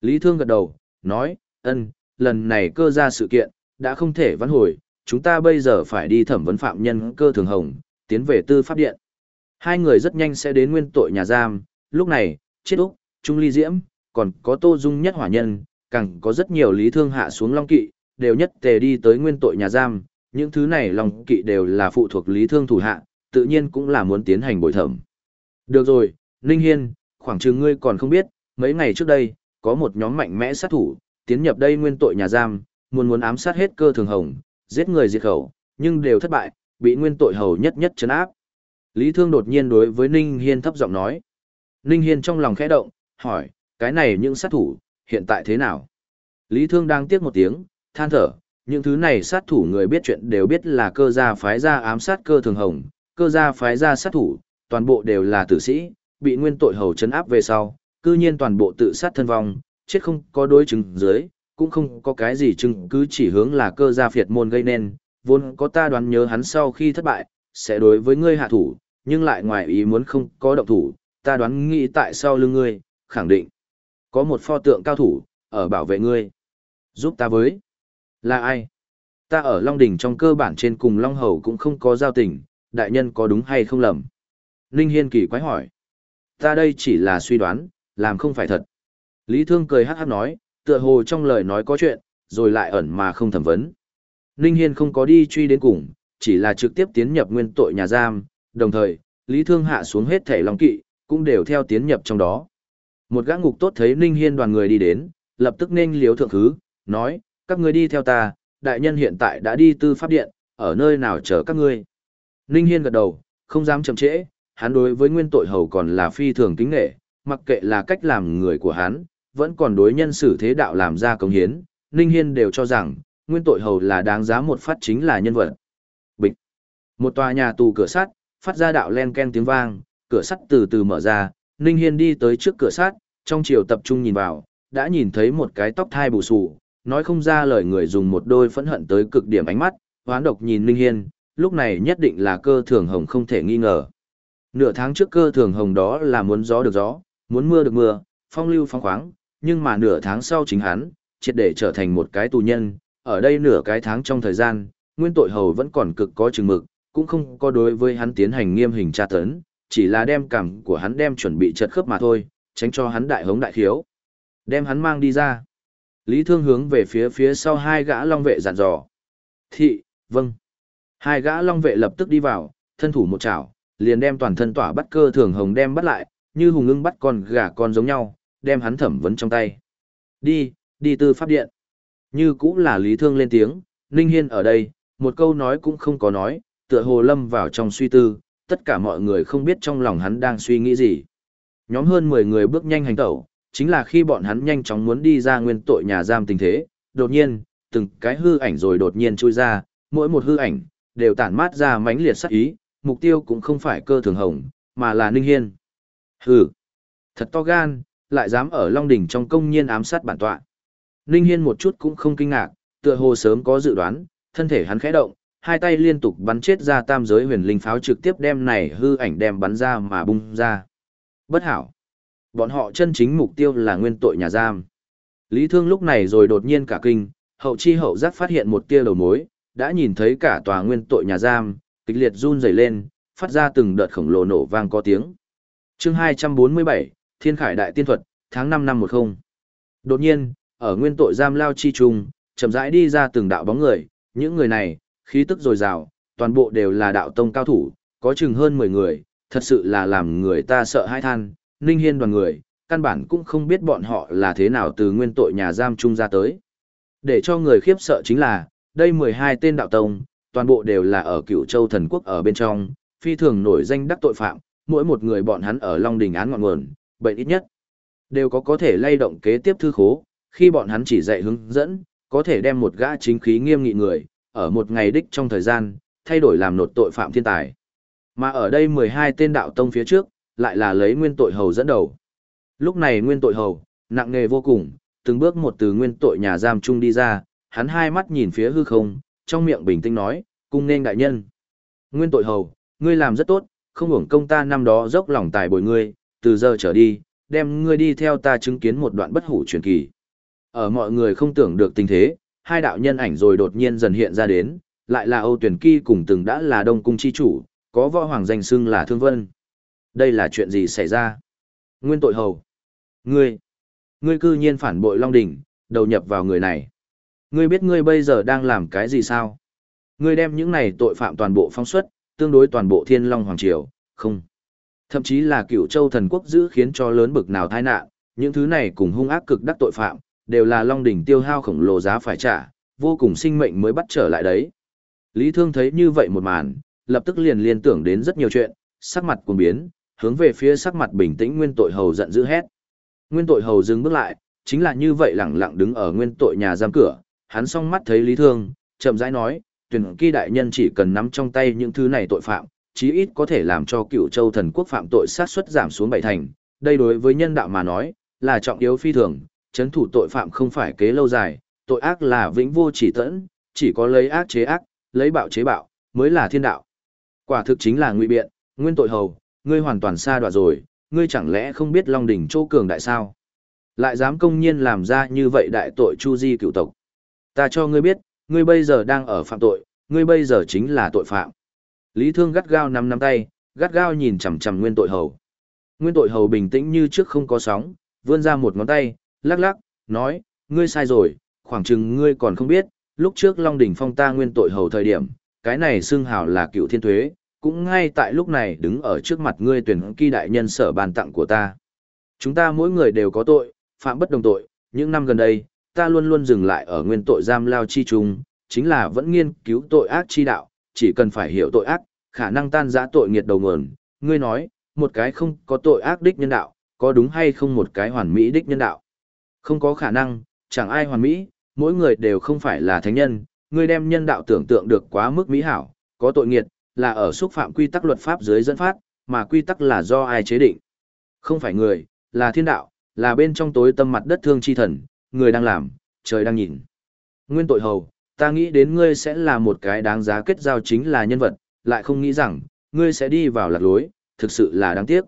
Lý Thương gật đầu, nói, ân, lần này cơ ra sự kiện, đã không thể vãn hồi, chúng ta bây giờ phải đi thẩm vấn phạm nhân cơ thường hồng, tiến về tư pháp điện. Hai người rất nhanh sẽ đến nguyên tội nhà giam, lúc này, chết Úc, Trung Ly Diễm, còn có Tô Dung nhất hỏa nhân, càng có rất nhiều lý thương hạ xuống Long Kỵ, đều nhất tề đi tới nguyên tội nhà giam, những thứ này Long Kỵ đều là phụ thuộc lý thương thủ hạ, tự nhiên cũng là muốn tiến hành bồi thẩm. Được rồi, Ninh Hiên, khoảng chừng ngươi còn không biết, mấy ngày trước đây, có một nhóm mạnh mẽ sát thủ, tiến nhập đây nguyên tội nhà giam, muốn muốn ám sát hết cơ thường hồng, giết người diệt khẩu, nhưng đều thất bại, bị nguyên tội hầu nhất nhất chấn áp. Lý Thương đột nhiên đối với Ninh Hiên thấp giọng nói. Ninh Hiên trong lòng khẽ động, hỏi, cái này những sát thủ, hiện tại thế nào? Lý Thương đang tiếc một tiếng, than thở, những thứ này sát thủ người biết chuyện đều biết là cơ gia phái ra ám sát cơ thường hồng, cơ gia phái ra sát thủ, toàn bộ đều là tử sĩ, bị nguyên tội hầu chấn áp về sau, cư nhiên toàn bộ tự sát thân vong, chết không có đối chứng dưới, cũng không có cái gì chứng cứ chỉ hướng là cơ gia phiệt môn gây nên, vốn có ta đoán nhớ hắn sau khi thất bại, sẽ đối với ngươi hạ thủ, nhưng lại ngoài ý muốn không có động thủ, ta đoán nghĩ tại sao lưng ngươi, khẳng định. Có một pho tượng cao thủ, ở bảo vệ ngươi. Giúp ta với. Là ai? Ta ở Long Đỉnh trong cơ bản trên cùng Long Hầu cũng không có giao tình, đại nhân có đúng hay không lầm? Ninh Hiên kỳ quái hỏi. Ta đây chỉ là suy đoán, làm không phải thật. Lý Thương cười hát hát nói, tựa hồ trong lời nói có chuyện, rồi lại ẩn mà không thẩm vấn. Ninh Hiên không có đi truy đến cùng, chỉ là trực tiếp tiến nhập nguyên tội nhà giam, đồng thời, Lý Thương hạ xuống hết thể Long Kỵ, cũng đều theo tiến nhập trong đó. Một gã ngục tốt thấy Ninh Hiên đoàn người đi đến, lập tức nên liếu thượng thứ, nói, các ngươi đi theo ta, đại nhân hiện tại đã đi tư pháp điện, ở nơi nào chờ các ngươi. Ninh Hiên gật đầu, không dám chậm trễ, hắn đối với nguyên tội hầu còn là phi thường kính nghệ, mặc kệ là cách làm người của hắn, vẫn còn đối nhân xử thế đạo làm ra công hiến, Ninh Hiên đều cho rằng, nguyên tội hầu là đáng giá một phát chính là nhân vật. Bịch. Một tòa nhà tù cửa sắt, phát ra đạo len ken tiếng vang, cửa sắt từ từ mở ra, Ninh Hiên đi tới trước cửa sát, trong chiều tập trung nhìn vào, đã nhìn thấy một cái tóc thai bù sù. nói không ra lời người dùng một đôi phẫn hận tới cực điểm ánh mắt, hoán độc nhìn Ninh Hiên, lúc này nhất định là cơ thường hồng không thể nghi ngờ. Nửa tháng trước cơ thường hồng đó là muốn gió được gió, muốn mưa được mưa, phong lưu phong khoáng, nhưng mà nửa tháng sau chính hắn, triệt để trở thành một cái tù nhân, ở đây nửa cái tháng trong thời gian, nguyên tội hầu vẫn còn cực có chừng mực, cũng không có đối với hắn tiến hành nghiêm hình tra tấn, chỉ là đem cảm của hắn đem chuẩn bị chật khớp mà thôi, tránh cho hắn đại hống đại khiếu. Đem hắn mang đi ra. Lý Thương hướng về phía phía sau hai gã long vệ dặn dò. Thị, vâng. Hai gã long vệ lập tức đi vào, thân thủ một chảo, liền đem toàn thân tỏa bắt cơ thường hồng đem bắt lại, như hùng ưng bắt con gà con giống nhau, đem hắn thẩm vấn trong tay. Đi, đi tư pháp điện. Như cũng là Lý Thương lên tiếng, Ninh Hiên ở đây, một câu nói cũng không có nói, tựa hồ lâm vào trong suy tư, tất cả mọi người không biết trong lòng hắn đang suy nghĩ gì. Nhóm hơn 10 người bước nhanh hành tẩu, chính là khi bọn hắn nhanh chóng muốn đi ra nguyên tội nhà giam tình thế, đột nhiên, từng cái hư ảnh rồi đột nhiên chui ra, mỗi một hư ảnh, đều tản mát ra mãnh liệt sắc ý, mục tiêu cũng không phải cơ thường hồng, mà là Ninh Hiên. Hừ, thật to gan, lại dám ở Long Đỉnh trong công nhiên ám sát bản tọa. Ninh Hiên một chút cũng không kinh ngạc, tựa hồ sớm có dự đoán, thân thể hắn khẽ động, hai tay liên tục bắn chết ra tam giới huyền linh pháo trực tiếp đem này hư ảnh đem bắn ra mà bung ra. Bất hảo. Bọn họ chân chính mục tiêu là nguyên tội nhà giam. Lý Thương lúc này rồi đột nhiên cả kinh, hậu chi hậu giác phát hiện một tia đầu mối, đã nhìn thấy cả tòa nguyên tội nhà giam, kịch liệt run rẩy lên, phát ra từng đợt khổng lồ nổ vang có tiếng. Chương 247, Thiên Khải Đại Tiên Thuật, tháng 5 năm 10. Đột nhiên, ở nguyên tội giam lao chi trùng, chậm rãi đi ra từng đạo bóng người, những người này, khí tức dồi dào, toàn bộ đều là đạo tông cao thủ, có chừng hơn 10 người, thật sự là làm người ta sợ hãi than, Ninh Hiên đoàn người, căn bản cũng không biết bọn họ là thế nào từ nguyên tội nhà giam trung ra tới. Để cho người khiếp sợ chính là, đây 12 tên đạo tông, toàn bộ đều là ở cựu châu thần quốc ở bên trong, phi thường nổi danh đắc tội phạm, mỗi một người bọn hắn ở Long Đình án ngọn nguồn, bệnh ít nhất, đều có có thể lay động kế tiếp thư khố, khi bọn hắn chỉ dạy hướng dẫn, có thể đem một gã chính khí nghiêm nghị người, ở một ngày đích trong thời gian, thay đổi làm nột tội phạm thiên tài. Mà ở đây 12 tên đạo tông phía trước, lại là lấy nguyên tội hầu dẫn đầu. Lúc này nguyên tội hầu, nặng nghề vô cùng, từng bước một từ nguyên tội nhà giam chung đi ra, hắn hai mắt nhìn phía hư không, trong miệng bình tĩnh nói, cung nên đại nhân. Nguyên tội hầu, ngươi làm rất tốt, không hưởng công ta năm đó dốc lòng tài bồi ngươi, từ giờ trở đi, đem ngươi đi theo ta chứng kiến một đoạn bất hủ truyền kỳ. Ở mọi người không tưởng được tình thế, hai đạo nhân ảnh rồi đột nhiên dần hiện ra đến, lại là Âu Tuyển Kỳ cùng từng đã là Đông Cung chi chủ, có võ hoàng danh xưng là Thương Vân. Đây là chuyện gì xảy ra? Nguyên tội hầu. Ngươi. Ngươi cư nhiên phản bội Long Đỉnh, đầu nhập vào người này. Ngươi biết ngươi bây giờ đang làm cái gì sao? Ngươi đem những này tội phạm toàn bộ phong xuất, tương đối toàn bộ thiên long hoàng triều, không. Thậm chí là cựu châu thần quốc giữ khiến cho lớn bực nào tai nạn, những thứ này cùng hung ác cực đắc tội phạm, đều là long đỉnh tiêu hao khổng lồ giá phải trả, vô cùng sinh mệnh mới bắt trở lại đấy. Lý Thương thấy như vậy một màn, lập tức liền liên tưởng đến rất nhiều chuyện, sắc mặt cuồng biến, hướng về phía sắc mặt bình tĩnh nguyên tội hầu giận dữ hét. Nguyên tội hầu dừng bước lại, chính là như vậy lẳng lặng đứng ở nguyên tội nhà giam cửa, hắn song mắt thấy Lý Thương, chậm rãi nói, tuyển kỳ đại nhân chỉ cần nắm trong tay những thứ này tội phạm, chí ít có thể làm cho cựu châu thần quốc phạm tội sát suất giảm xuống bảy thành. Đây đối với nhân đạo mà nói, là trọng yếu phi thường, chấn thủ tội phạm không phải kế lâu dài, tội ác là vĩnh vô chỉ tẫn, chỉ có lấy ác chế ác, lấy bạo chế bạo, mới là thiên đạo. Quả thực chính là ngụy biện, nguyên tội hầu, ngươi hoàn toàn xa đoạ rồi, ngươi chẳng lẽ không biết Long đỉnh Châu cường đại sao? Lại dám công nhiên làm ra như vậy đại tội chu di cựu tộc. Ta cho ngươi biết, ngươi bây giờ đang ở phạm tội, ngươi bây giờ chính là tội phạm. Lý Thương gắt gao nắm nắm tay, gắt gao nhìn chằm chằm Nguyên Tội Hầu. Nguyên Tội Hầu bình tĩnh như trước không có sóng, vươn ra một ngón tay, lắc lắc, nói, ngươi sai rồi, khoảng chừng ngươi còn không biết, lúc trước Long Đỉnh phong ta Nguyên Tội Hầu thời điểm, cái này xưng hào là cựu thiên thuế, cũng ngay tại lúc này đứng ở trước mặt ngươi tuyển kỳ đại nhân sở bàn tặng của ta. Chúng ta mỗi người đều có tội, phạm bất đồng tội, những năm gần đây, ta luôn luôn dừng lại ở nguyên tội giam lao chi trùng, chính là vẫn nghiên cứu tội ác chi đạo, chỉ cần phải hiểu tội ác, khả năng tan giã tội nghiệt đầu nguồn. Ngươi nói, một cái không có tội ác đích nhân đạo, có đúng hay không một cái hoàn mỹ đích nhân đạo? Không có khả năng, chẳng ai hoàn mỹ, mỗi người đều không phải là thánh nhân, ngươi đem nhân đạo tưởng tượng được quá mức mỹ hảo, có tội nghiệt, là ở xúc phạm quy tắc luật pháp dưới dẫn phát, mà quy tắc là do ai chế định. Không phải người, là thiên đạo, là bên trong tối tâm mặt đất thương chi thần, người đang làm, trời đang nhìn. Nguyên tội hầu, ta nghĩ đến ngươi sẽ là một cái đáng giá kết giao chính là nhân vật, lại không nghĩ rằng, ngươi sẽ đi vào lạc lối, thực sự là đáng tiếc.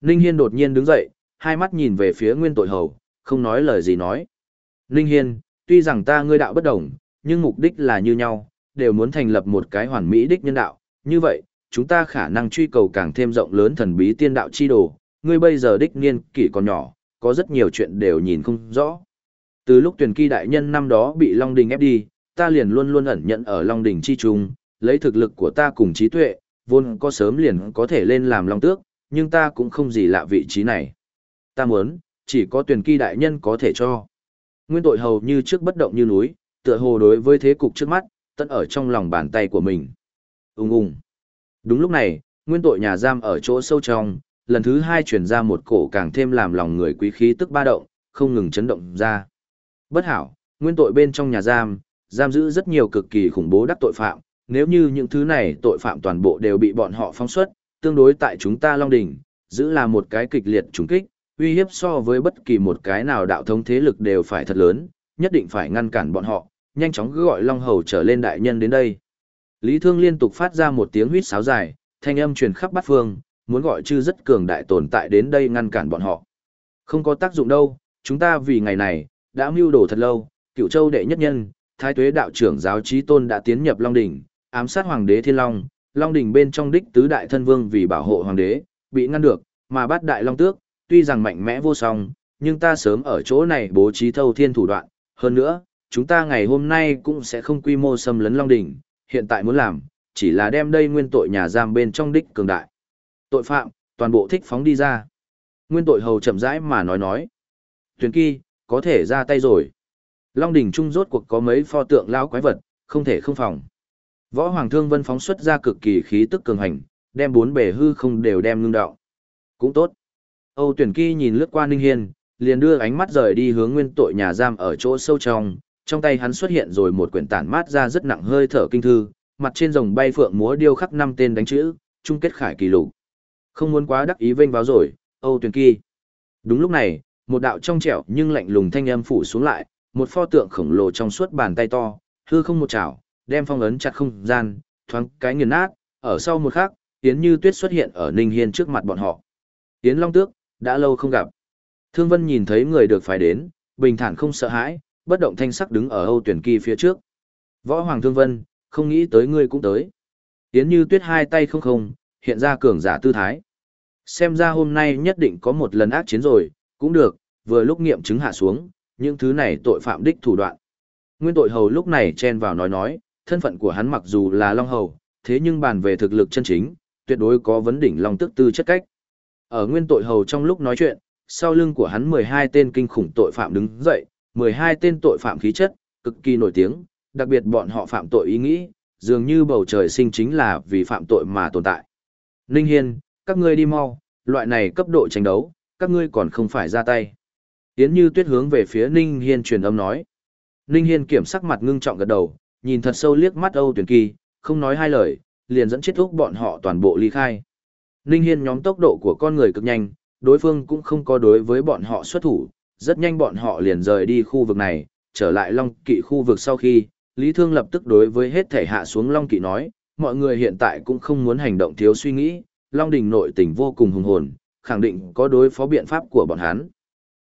Ninh Hiên đột nhiên đứng dậy, hai mắt nhìn về phía nguyên tội hầu, không nói lời gì nói. Ninh Hiên, tuy rằng ta ngươi đạo bất đồng, nhưng mục đích là như nhau, đều muốn thành lập một cái hoàn mỹ đích nhân đạo, như vậy, chúng ta khả năng truy cầu càng thêm rộng lớn thần bí tiên đạo chi đồ, ngươi bây giờ đích niên kỷ còn nhỏ, có rất nhiều chuyện đều nhìn không rõ. Từ lúc tuyển kỳ đại nhân năm đó bị Long Đình ép đi, ta liền luôn luôn ẩn nhận ở Long Đình chi trung, lấy thực lực của ta cùng trí tuệ, vốn có sớm liền có thể lên làm Long Tước, nhưng ta cũng không gì lạ vị trí này. Ta muốn, chỉ có tuyển kỳ đại nhân có thể cho. Nguyên tội hầu như trước bất động như núi, tựa hồ đối với thế cục trước mắt, tận ở trong lòng bàn tay của mình. Ung ung. Đúng lúc này, nguyên tội nhà giam ở chỗ sâu trong, lần thứ hai chuyển ra một cổ càng thêm làm lòng người quý khí tức ba động, không ngừng chấn động ra. Bất hảo, nguyên tội bên trong nhà giam, giam giữ rất nhiều cực kỳ khủng bố đắc tội phạm, nếu như những thứ này tội phạm toàn bộ đều bị bọn họ phóng xuất, tương đối tại chúng ta Long Đỉnh, giữ là một cái kịch liệt trùng kích, uy hiếp so với bất kỳ một cái nào đạo thống thế lực đều phải thật lớn, nhất định phải ngăn cản bọn họ, nhanh chóng gọi Long Hầu trở lên đại nhân đến đây. Lý Thương liên tục phát ra một tiếng huýt sáo dài, thanh âm truyền khắp bát phương, muốn gọi chư rất cường đại tồn tại đến đây ngăn cản bọn họ. Không có tác dụng đâu, chúng ta vì ngày này, đã mưu đồ thật lâu, cựu châu đệ nhất nhân, thái tuế đạo trưởng giáo trí tôn đã tiến nhập Long Đỉnh, ám sát hoàng đế Thiên Long, Long Đỉnh bên trong đích tứ đại thân vương vì bảo hộ hoàng đế, bị ngăn được, mà bắt đại Long Tước, tuy rằng mạnh mẽ vô song, nhưng ta sớm ở chỗ này bố trí thâu thiên thủ đoạn, hơn nữa, chúng ta ngày hôm nay cũng sẽ không quy mô xâm lấn Long Đỉnh, hiện tại muốn làm, chỉ là đem đây nguyên tội nhà giam bên trong đích cường đại. Tội phạm, toàn bộ thích phóng đi ra. Nguyên tội hầu chậm rãi mà nói nói. Tuyền kỳ, có thể ra tay rồi. Long đỉnh trung rốt cuộc có mấy pho tượng lão quái vật, không thể không phòng. Võ Hoàng Thương Vân phóng xuất ra cực kỳ khí tức cường hành, đem bốn bể hư không đều đem ngưng đạo. Cũng tốt. Âu Tuyển Kỳ nhìn lướt qua Ninh Hiên, liền đưa ánh mắt rời đi hướng nguyên tội nhà giam ở chỗ sâu trong, trong tay hắn xuất hiện rồi một quyển tản mát ra rất nặng hơi thở kinh thư, mặt trên rồng bay phượng múa điêu khắc năm tên đánh chữ, chung kết khải kỳ lục. Không muốn quá đắc ý vênh vào rồi, Âu tuyển Kỳ. Đúng lúc này, một đạo trong trẻo nhưng lạnh lùng thanh âm phủ xuống lại, một pho tượng khổng lồ trong suốt bàn tay to, hư không một chảo, đem phong ấn chặt không gian, thoáng cái nghiền nát, ở sau một khắc, yến Như Tuyết xuất hiện ở Ninh Hiên trước mặt bọn họ. Yến Long Tước, đã lâu không gặp. Thương Vân nhìn thấy người được phải đến, bình thản không sợ hãi, bất động thanh sắc đứng ở Âu Tuyển Kỳ phía trước. Võ Hoàng Thương Vân, không nghĩ tới ngươi cũng tới. Tiến Như Tuyết hai tay không không, hiện ra cường giả tư thái. Xem ra hôm nay nhất định có một lần ác chiến rồi, cũng được, vừa lúc nghiệm chứng hạ xuống, những thứ này tội phạm đích thủ đoạn. Nguyên tội hầu lúc này chen vào nói nói, thân phận của hắn mặc dù là Long Hầu, thế nhưng bàn về thực lực chân chính, tuyệt đối có vấn đỉnh Long tức tư chất cách. Ở nguyên tội hầu trong lúc nói chuyện, sau lưng của hắn 12 tên kinh khủng tội phạm đứng dậy, 12 tên tội phạm khí chất, cực kỳ nổi tiếng, đặc biệt bọn họ phạm tội ý nghĩ, dường như bầu trời sinh chính là vì phạm tội mà tồn tại. Ninh Hiên, các ngươi đi mau, loại này cấp độ tranh đấu, các ngươi còn không phải ra tay. Yến Như Tuyết hướng về phía Ninh Hiên truyền âm nói. Ninh Hiên kiểm sắc mặt ngưng trọng gật đầu, nhìn thật sâu liếc mắt Âu Tuyển Kỳ, không nói hai lời, liền dẫn chết thúc bọn họ toàn bộ ly khai. Ninh Hiên nhóm tốc độ của con người cực nhanh, đối phương cũng không có đối với bọn họ xuất thủ, rất nhanh bọn họ liền rời đi khu vực này, trở lại Long Kỵ khu vực sau khi, Lý Thương lập tức đối với hết thể hạ xuống Long Kỵ nói, mọi người hiện tại cũng không muốn hành động thiếu suy nghĩ, Long Đình nội tình vô cùng hùng hồn, khẳng định có đối phó biện pháp của bọn hắn.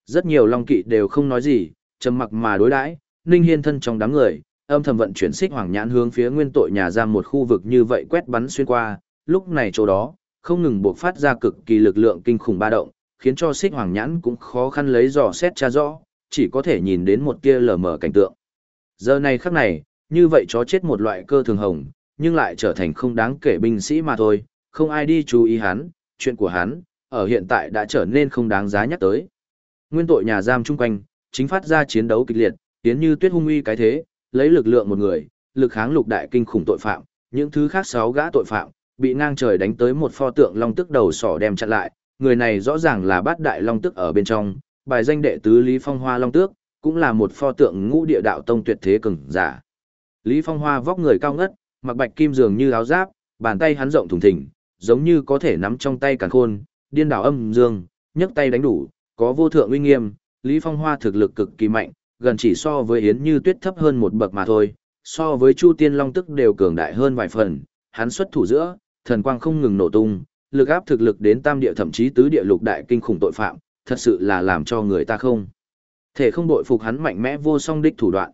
Rất nhiều Long Kỵ đều không nói gì, trầm mặc mà đối đãi, Ninh Hiên thân trong đám người, âm thầm vận chuyển xích hoàng nhãn hướng phía nguyên tội nhà giam một khu vực như vậy quét bắn xuyên qua, lúc này chỗ đó, không ngừng buộc phát ra cực kỳ lực lượng kinh khủng ba động, khiến cho xích hoàng nhãn cũng khó khăn lấy dò xét tra rõ, chỉ có thể nhìn đến một tia lờ mờ cảnh tượng. Giờ này khắc này, như vậy chó chết một loại cơ thường hồng, nhưng lại trở thành không đáng kể binh sĩ mà thôi, không ai đi chú ý hắn, chuyện của hắn, ở hiện tại đã trở nên không đáng giá nhắc tới. Nguyên tội nhà giam chung quanh, chính phát ra chiến đấu kịch liệt, tiến như tuyết hung uy cái thế, lấy lực lượng một người, lực kháng lục đại kinh khủng tội phạm, những thứ khác sáu gã tội phạm, bị ngang trời đánh tới một pho tượng long tức đầu sỏ đem chặn lại, người này rõ ràng là bát đại long tức ở bên trong, bài danh đệ tứ Lý Phong Hoa long tước, cũng là một pho tượng ngũ địa đạo tông tuyệt thế cường giả. Lý Phong Hoa vóc người cao ngất, mặc bạch kim dường như áo giáp, bàn tay hắn rộng thùng thình, giống như có thể nắm trong tay càn khôn, điên đảo âm dương, nhấc tay đánh đủ, có vô thượng uy nghiêm, Lý Phong Hoa thực lực cực kỳ mạnh, gần chỉ so với Yến Như Tuyết thấp hơn một bậc mà thôi, so với Chu Tiên Long tức đều cường đại hơn vài phần, hắn xuất thủ giữa, thần quang không ngừng nổ tung, lực áp thực lực đến tam địa thậm chí tứ địa lục đại kinh khủng tội phạm, thật sự là làm cho người ta không thể không đội phục hắn mạnh mẽ vô song đích thủ đoạn.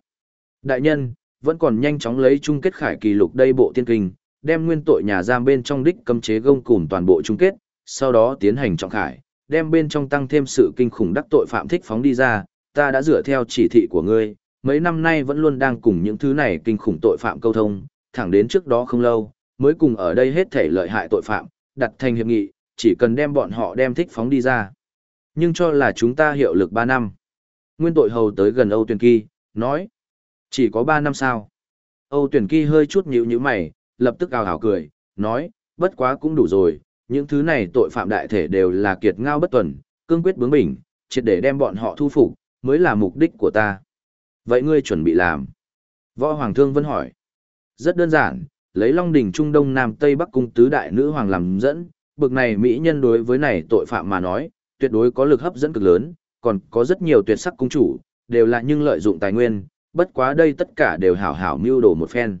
Đại nhân, vẫn còn nhanh chóng lấy chung kết khải kỳ lục đây bộ tiên kinh, đem nguyên tội nhà giam bên trong đích cấm chế gông cùm toàn bộ chung kết, sau đó tiến hành trọng khải, đem bên trong tăng thêm sự kinh khủng đắc tội phạm thích phóng đi ra, ta đã dựa theo chỉ thị của ngươi, mấy năm nay vẫn luôn đang cùng những thứ này kinh khủng tội phạm câu thông, thẳng đến trước đó không lâu, mới cùng ở đây hết thể lợi hại tội phạm, đặt thành hiệp nghị, chỉ cần đem bọn họ đem thích phóng đi ra. Nhưng cho là chúng ta hiệu lực 3 năm. Nguyên tội hầu tới gần Âu Tuyền Kỳ, nói, chỉ có 3 năm sao. Âu Tuyền Kỳ hơi chút nhíu nhíu mày, lập tức ào ào cười, nói, bất quá cũng đủ rồi, những thứ này tội phạm đại thể đều là kiệt ngao bất tuần, cương quyết bướng bỉnh, triệt để đem bọn họ thu phục, mới là mục đích của ta. Vậy ngươi chuẩn bị làm? Võ Hoàng Thương Vân hỏi. Rất đơn giản, lấy Long Đỉnh Trung Đông Nam Tây Bắc cung tứ đại nữ hoàng làm dẫn, bực này mỹ nhân đối với này tội phạm mà nói, tuyệt đối có lực hấp dẫn cực lớn, còn có rất nhiều tuyệt sắc cung chủ, đều là nhưng lợi dụng tài nguyên, bất quá đây tất cả đều hảo hảo mưu đồ một phen.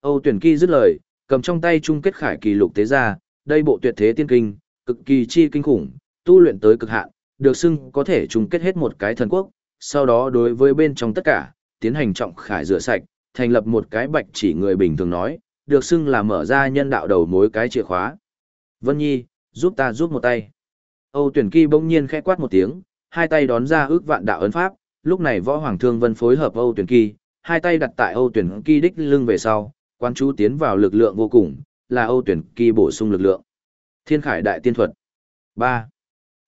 Âu Tuyển Kỳ dứt lời, cầm trong tay chung kết khải kỳ lục tế ra, đây bộ tuyệt thế tiên kinh, cực kỳ chi kinh khủng, tu luyện tới cực hạn, được xưng có thể chung kết hết một cái thần quốc, sau đó đối với bên trong tất cả, tiến hành trọng khải rửa sạch, thành lập một cái bạch chỉ người bình thường nói, được xưng là mở ra nhân đạo đầu mối cái chìa khóa. Vân Nhi, giúp ta giúp một tay. Âu Tuyển Kỳ bỗng nhiên khẽ quát một tiếng, hai tay đón ra ước vạn đạo ấn pháp, lúc này Võ Hoàng Thương Vân phối hợp Âu Tuyển Kỳ, hai tay đặt tại Âu Tuyển Kỳ đích lưng về sau, quan chú tiến vào lực lượng vô cùng, là Âu Tuyển Kỳ bổ sung lực lượng. Thiên Khải Đại Tiên Thuật 3.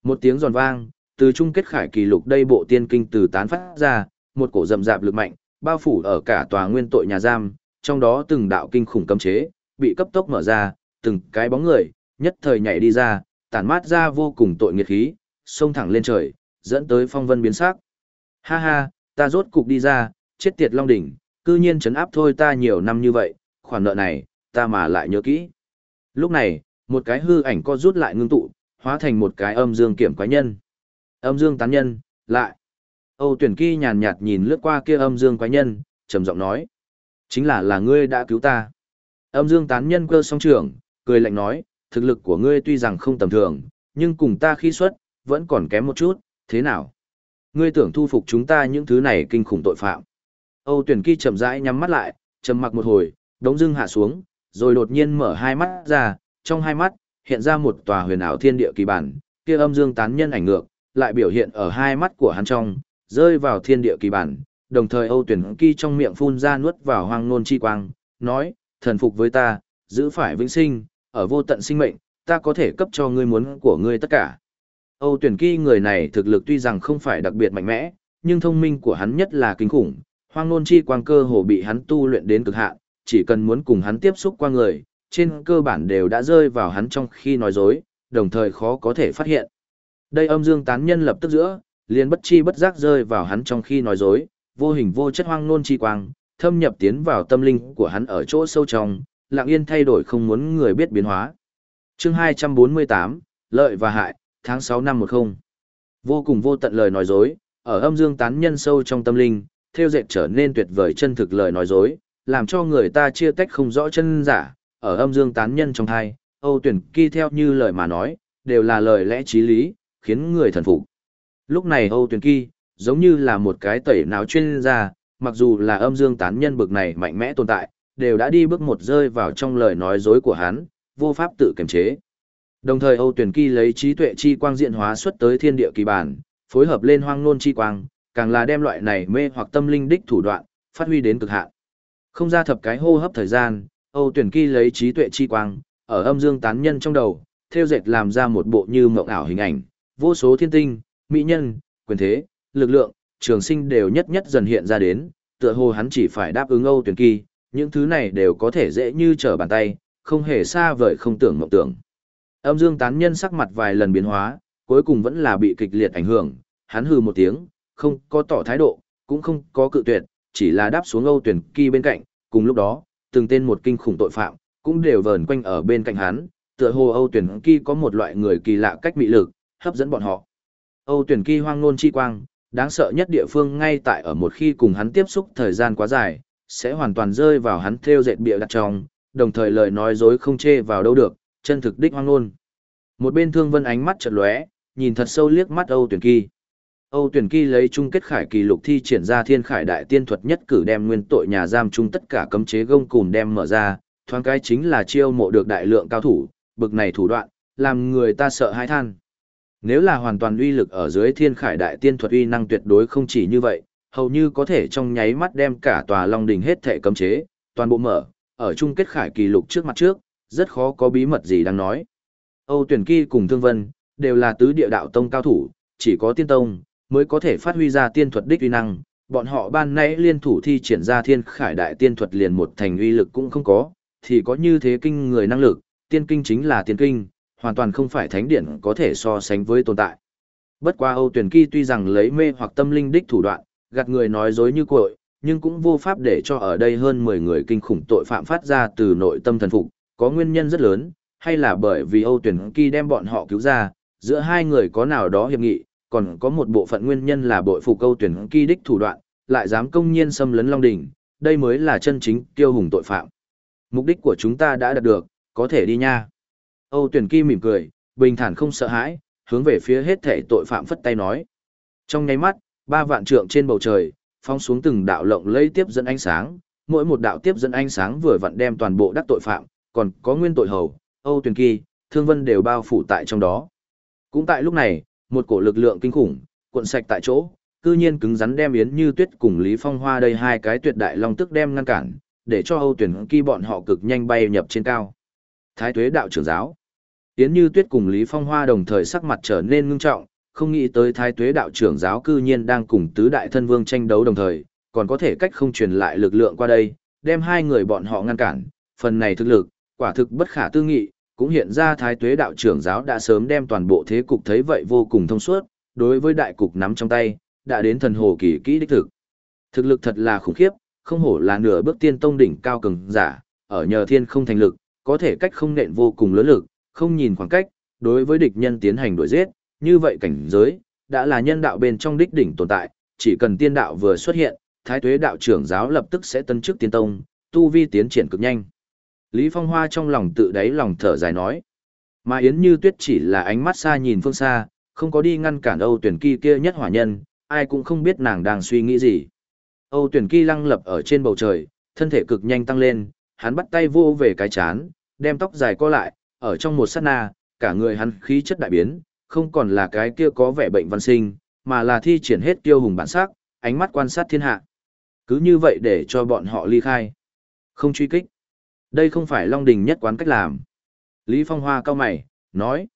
Một tiếng giòn vang, từ chung kết khải kỳ lục đây bộ tiên kinh từ tán phát ra, một cổ rầm rạp lực mạnh, bao phủ ở cả tòa nguyên tội nhà giam, trong đó từng đạo kinh khủng cấm chế, bị cấp tốc mở ra, từng cái bóng người, nhất thời nhảy đi ra, tản mát ra vô cùng tội nghiệt khí, xông thẳng lên trời, dẫn tới phong vân biến sắc. Ha ha, ta rốt cục đi ra, chết tiệt long đỉnh, cư nhiên chấn áp thôi ta nhiều năm như vậy, khoản nợ này, ta mà lại nhớ kỹ. Lúc này, một cái hư ảnh co rút lại ngưng tụ, hóa thành một cái âm dương kiểm quái nhân. Âm dương tán nhân, lại. Âu tuyển kỳ nhàn nhạt nhìn lướt qua kia âm dương quái nhân, trầm giọng nói. Chính là là ngươi đã cứu ta. Âm dương tán nhân cơ song trưởng, cười lạnh nói, thực lực của ngươi tuy rằng không tầm thường, nhưng cùng ta khi xuất, vẫn còn kém một chút, thế nào? Ngươi tưởng thu phục chúng ta những thứ này kinh khủng tội phạm. Âu tuyển kỳ chậm rãi nhắm mắt lại, trầm mặc một hồi, đống dưng hạ xuống, rồi đột nhiên mở hai mắt ra, trong hai mắt, hiện ra một tòa huyền ảo thiên địa kỳ bản, kia âm dương tán nhân ảnh ngược, lại biểu hiện ở hai mắt của hắn trong, rơi vào thiên địa kỳ bản, đồng thời Âu Tuyển Kỳ trong miệng phun ra nuốt vào hoang nôn chi quang, nói, thần phục với ta, giữ phải vĩnh sinh, ở vô tận sinh mệnh, ta có thể cấp cho ngươi muốn của ngươi tất cả. Âu Tuyển Kỳ người này thực lực tuy rằng không phải đặc biệt mạnh mẽ, nhưng thông minh của hắn nhất là kinh khủng, hoang nôn chi quang cơ hồ bị hắn tu luyện đến cực hạn, chỉ cần muốn cùng hắn tiếp xúc qua người, trên cơ bản đều đã rơi vào hắn trong khi nói dối, đồng thời khó có thể phát hiện. Đây âm dương tán nhân lập tức giữa, liền bất chi bất giác rơi vào hắn trong khi nói dối, vô hình vô chất hoang nôn chi quang, thâm nhập tiến vào tâm linh của hắn ở chỗ sâu trong, lặng yên thay đổi không muốn người biết biến hóa. Chương 248, Lợi và hại, tháng 6 năm 10. Vô cùng vô tận lời nói dối, ở âm dương tán nhân sâu trong tâm linh, theo dệt trở nên tuyệt vời chân thực lời nói dối, làm cho người ta chia tách không rõ chân giả, ở âm dương tán nhân trong hai, Âu tuyển kỳ theo như lời mà nói, đều là lời lẽ trí lý, khiến người thần phục. Lúc này Âu tuyển kỳ, giống như là một cái tẩy não chuyên gia, mặc dù là âm dương tán nhân bực này mạnh mẽ tồn tại, đều đã đi bước một rơi vào trong lời nói dối của hắn, vô pháp tự kiềm chế. Đồng thời Âu tuyển kỳ lấy trí tuệ chi quang diện hóa xuất tới thiên địa kỳ bản, phối hợp lên hoang nôn chi quang, càng là đem loại này mê hoặc tâm linh đích thủ đoạn, phát huy đến cực hạn. Không ra thập cái hô hấp thời gian, Âu Tuyển Kỳ lấy trí tuệ chi quang, ở âm dương tán nhân trong đầu, theo dệt làm ra một bộ như mộng ảo hình ảnh, vô số thiên tinh, mỹ nhân, quyền thế, lực lượng, trường sinh đều nhất nhất dần hiện ra đến, tựa hồ hắn chỉ phải đáp ứng Âu Tuyền Kỳ, những thứ này đều có thể dễ như trở bàn tay, không hề xa vời không tưởng mộng tưởng. Âm dương tán nhân sắc mặt vài lần biến hóa, cuối cùng vẫn là bị kịch liệt ảnh hưởng, hắn hừ một tiếng, không có tỏ thái độ, cũng không có cự tuyệt, chỉ là đáp xuống Âu Tuyền Kỳ bên cạnh, cùng lúc đó, từng tên một kinh khủng tội phạm, cũng đều vờn quanh ở bên cạnh hắn, tựa hồ Âu Tuyền Kỳ có một loại người kỳ lạ cách mị lực, hấp dẫn bọn họ. Âu Tuyền Kỳ hoang ngôn chi quang, đáng sợ nhất địa phương ngay tại ở một khi cùng hắn tiếp xúc thời gian quá dài, sẽ hoàn toàn rơi vào hắn theo dệt bịa đặt trong, đồng thời lời nói dối không chê vào đâu được, chân thực đích hoang luôn. Một bên Thương Vân ánh mắt chợt lóe, nhìn thật sâu liếc mắt Âu Tuyển Kỳ. Âu Tuyển Kỳ lấy chung kết khải kỳ lục thi triển ra thiên khải đại tiên thuật nhất cử đem nguyên tội nhà giam chung tất cả cấm chế gông cùm đem mở ra, thoáng cái chính là chiêu mộ được đại lượng cao thủ, bực này thủ đoạn, làm người ta sợ hãi than. Nếu là hoàn toàn uy lực ở dưới thiên khải đại tiên thuật uy năng tuyệt đối không chỉ như vậy, hầu như có thể trong nháy mắt đem cả tòa Long Đình hết thể cấm chế, toàn bộ mở, ở chung kết khải kỳ lục trước mặt trước, rất khó có bí mật gì đang nói. Âu Tuyển Kỳ cùng Thương Vân, đều là tứ địa đạo tông cao thủ, chỉ có tiên tông, mới có thể phát huy ra tiên thuật đích uy năng. Bọn họ ban nãy liên thủ thi triển ra thiên khải đại tiên thuật liền một thành uy lực cũng không có, thì có như thế kinh người năng lực, tiên kinh chính là tiên kinh, hoàn toàn không phải thánh điển có thể so sánh với tồn tại. Bất qua Âu Tuyển Kỳ tuy rằng lấy mê hoặc tâm linh đích thủ đoạn, gạt người nói dối như cội, nhưng cũng vô pháp để cho ở đây hơn 10 người kinh khủng tội phạm phát ra từ nội tâm thần phục, có nguyên nhân rất lớn, hay là bởi vì Âu Tuyển Kỳ đem bọn họ cứu ra, giữa hai người có nào đó hiệp nghị, còn có một bộ phận nguyên nhân là bội phục Âu Tuyển Kỳ đích thủ đoạn, lại dám công nhiên xâm lấn Long Đỉnh, đây mới là chân chính tiêu hùng tội phạm. Mục đích của chúng ta đã đạt được, có thể đi nha. Âu Tuyển Kỳ mỉm cười, bình thản không sợ hãi, hướng về phía hết thể tội phạm phất tay nói. Trong nháy mắt, ba vạn trượng trên bầu trời, phóng xuống từng đạo lộng lây tiếp dẫn ánh sáng, mỗi một đạo tiếp dẫn ánh sáng vừa vặn đem toàn bộ đắc tội phạm, còn có nguyên tội hầu, Âu Tuyền Kỳ, Thương Vân đều bao phủ tại trong đó. Cũng tại lúc này, một cổ lực lượng kinh khủng, cuộn sạch tại chỗ, cư nhiên cứng rắn đem Yến Như Tuyết cùng Lý Phong Hoa đây hai cái tuyệt đại long tức đem ngăn cản, để cho Âu Tuyền Kỳ bọn họ cực nhanh bay nhập trên cao. Thái Tuế đạo trưởng giáo. Yến Như Tuyết cùng Lý Phong Hoa đồng thời sắc mặt trở nên ngưng trọng, không nghĩ tới Thái Tuế đạo trưởng giáo cư nhiên đang cùng tứ đại thân vương tranh đấu đồng thời, còn có thể cách không truyền lại lực lượng qua đây, đem hai người bọn họ ngăn cản, phần này thực lực, quả thực bất khả tư nghị, cũng hiện ra Thái Tuế đạo trưởng giáo đã sớm đem toàn bộ thế cục thấy vậy vô cùng thông suốt, đối với đại cục nắm trong tay, đã đến thần hồ kỳ kỹ đích thực. Thực lực thật là khủng khiếp, không hổ là nửa bước tiên tông đỉnh cao cường giả, ở nhờ thiên không thành lực, có thể cách không nện vô cùng lớn lực, không nhìn khoảng cách, đối với địch nhân tiến hành đuổi giết, như vậy cảnh giới, đã là nhân đạo bên trong đích đỉnh tồn tại, chỉ cần tiên đạo vừa xuất hiện, thái tuế đạo trưởng giáo lập tức sẽ tân chức tiên tông, tu vi tiến triển cực nhanh. Lý Phong Hoa trong lòng tự đáy lòng thở dài nói. Mà Yến Như Tuyết chỉ là ánh mắt xa nhìn phương xa, không có đi ngăn cản Âu Tuyển Kỳ kia nhất hỏa nhân, ai cũng không biết nàng đang suy nghĩ gì. Âu Tuyển Kỳ lăng lập ở trên bầu trời, thân thể cực nhanh tăng lên, hắn bắt tay vô về cái chán, đem tóc dài co lại, ở trong một sát na, cả người hắn khí chất đại biến, không còn là cái kia có vẻ bệnh văn sinh, mà là thi triển hết kiêu hùng bản sắc, ánh mắt quan sát thiên hạ. Cứ như vậy để cho bọn họ ly khai. Không truy kích. Đây không phải Long Đình nhất quán cách làm. Lý Phong Hoa cao mày, nói.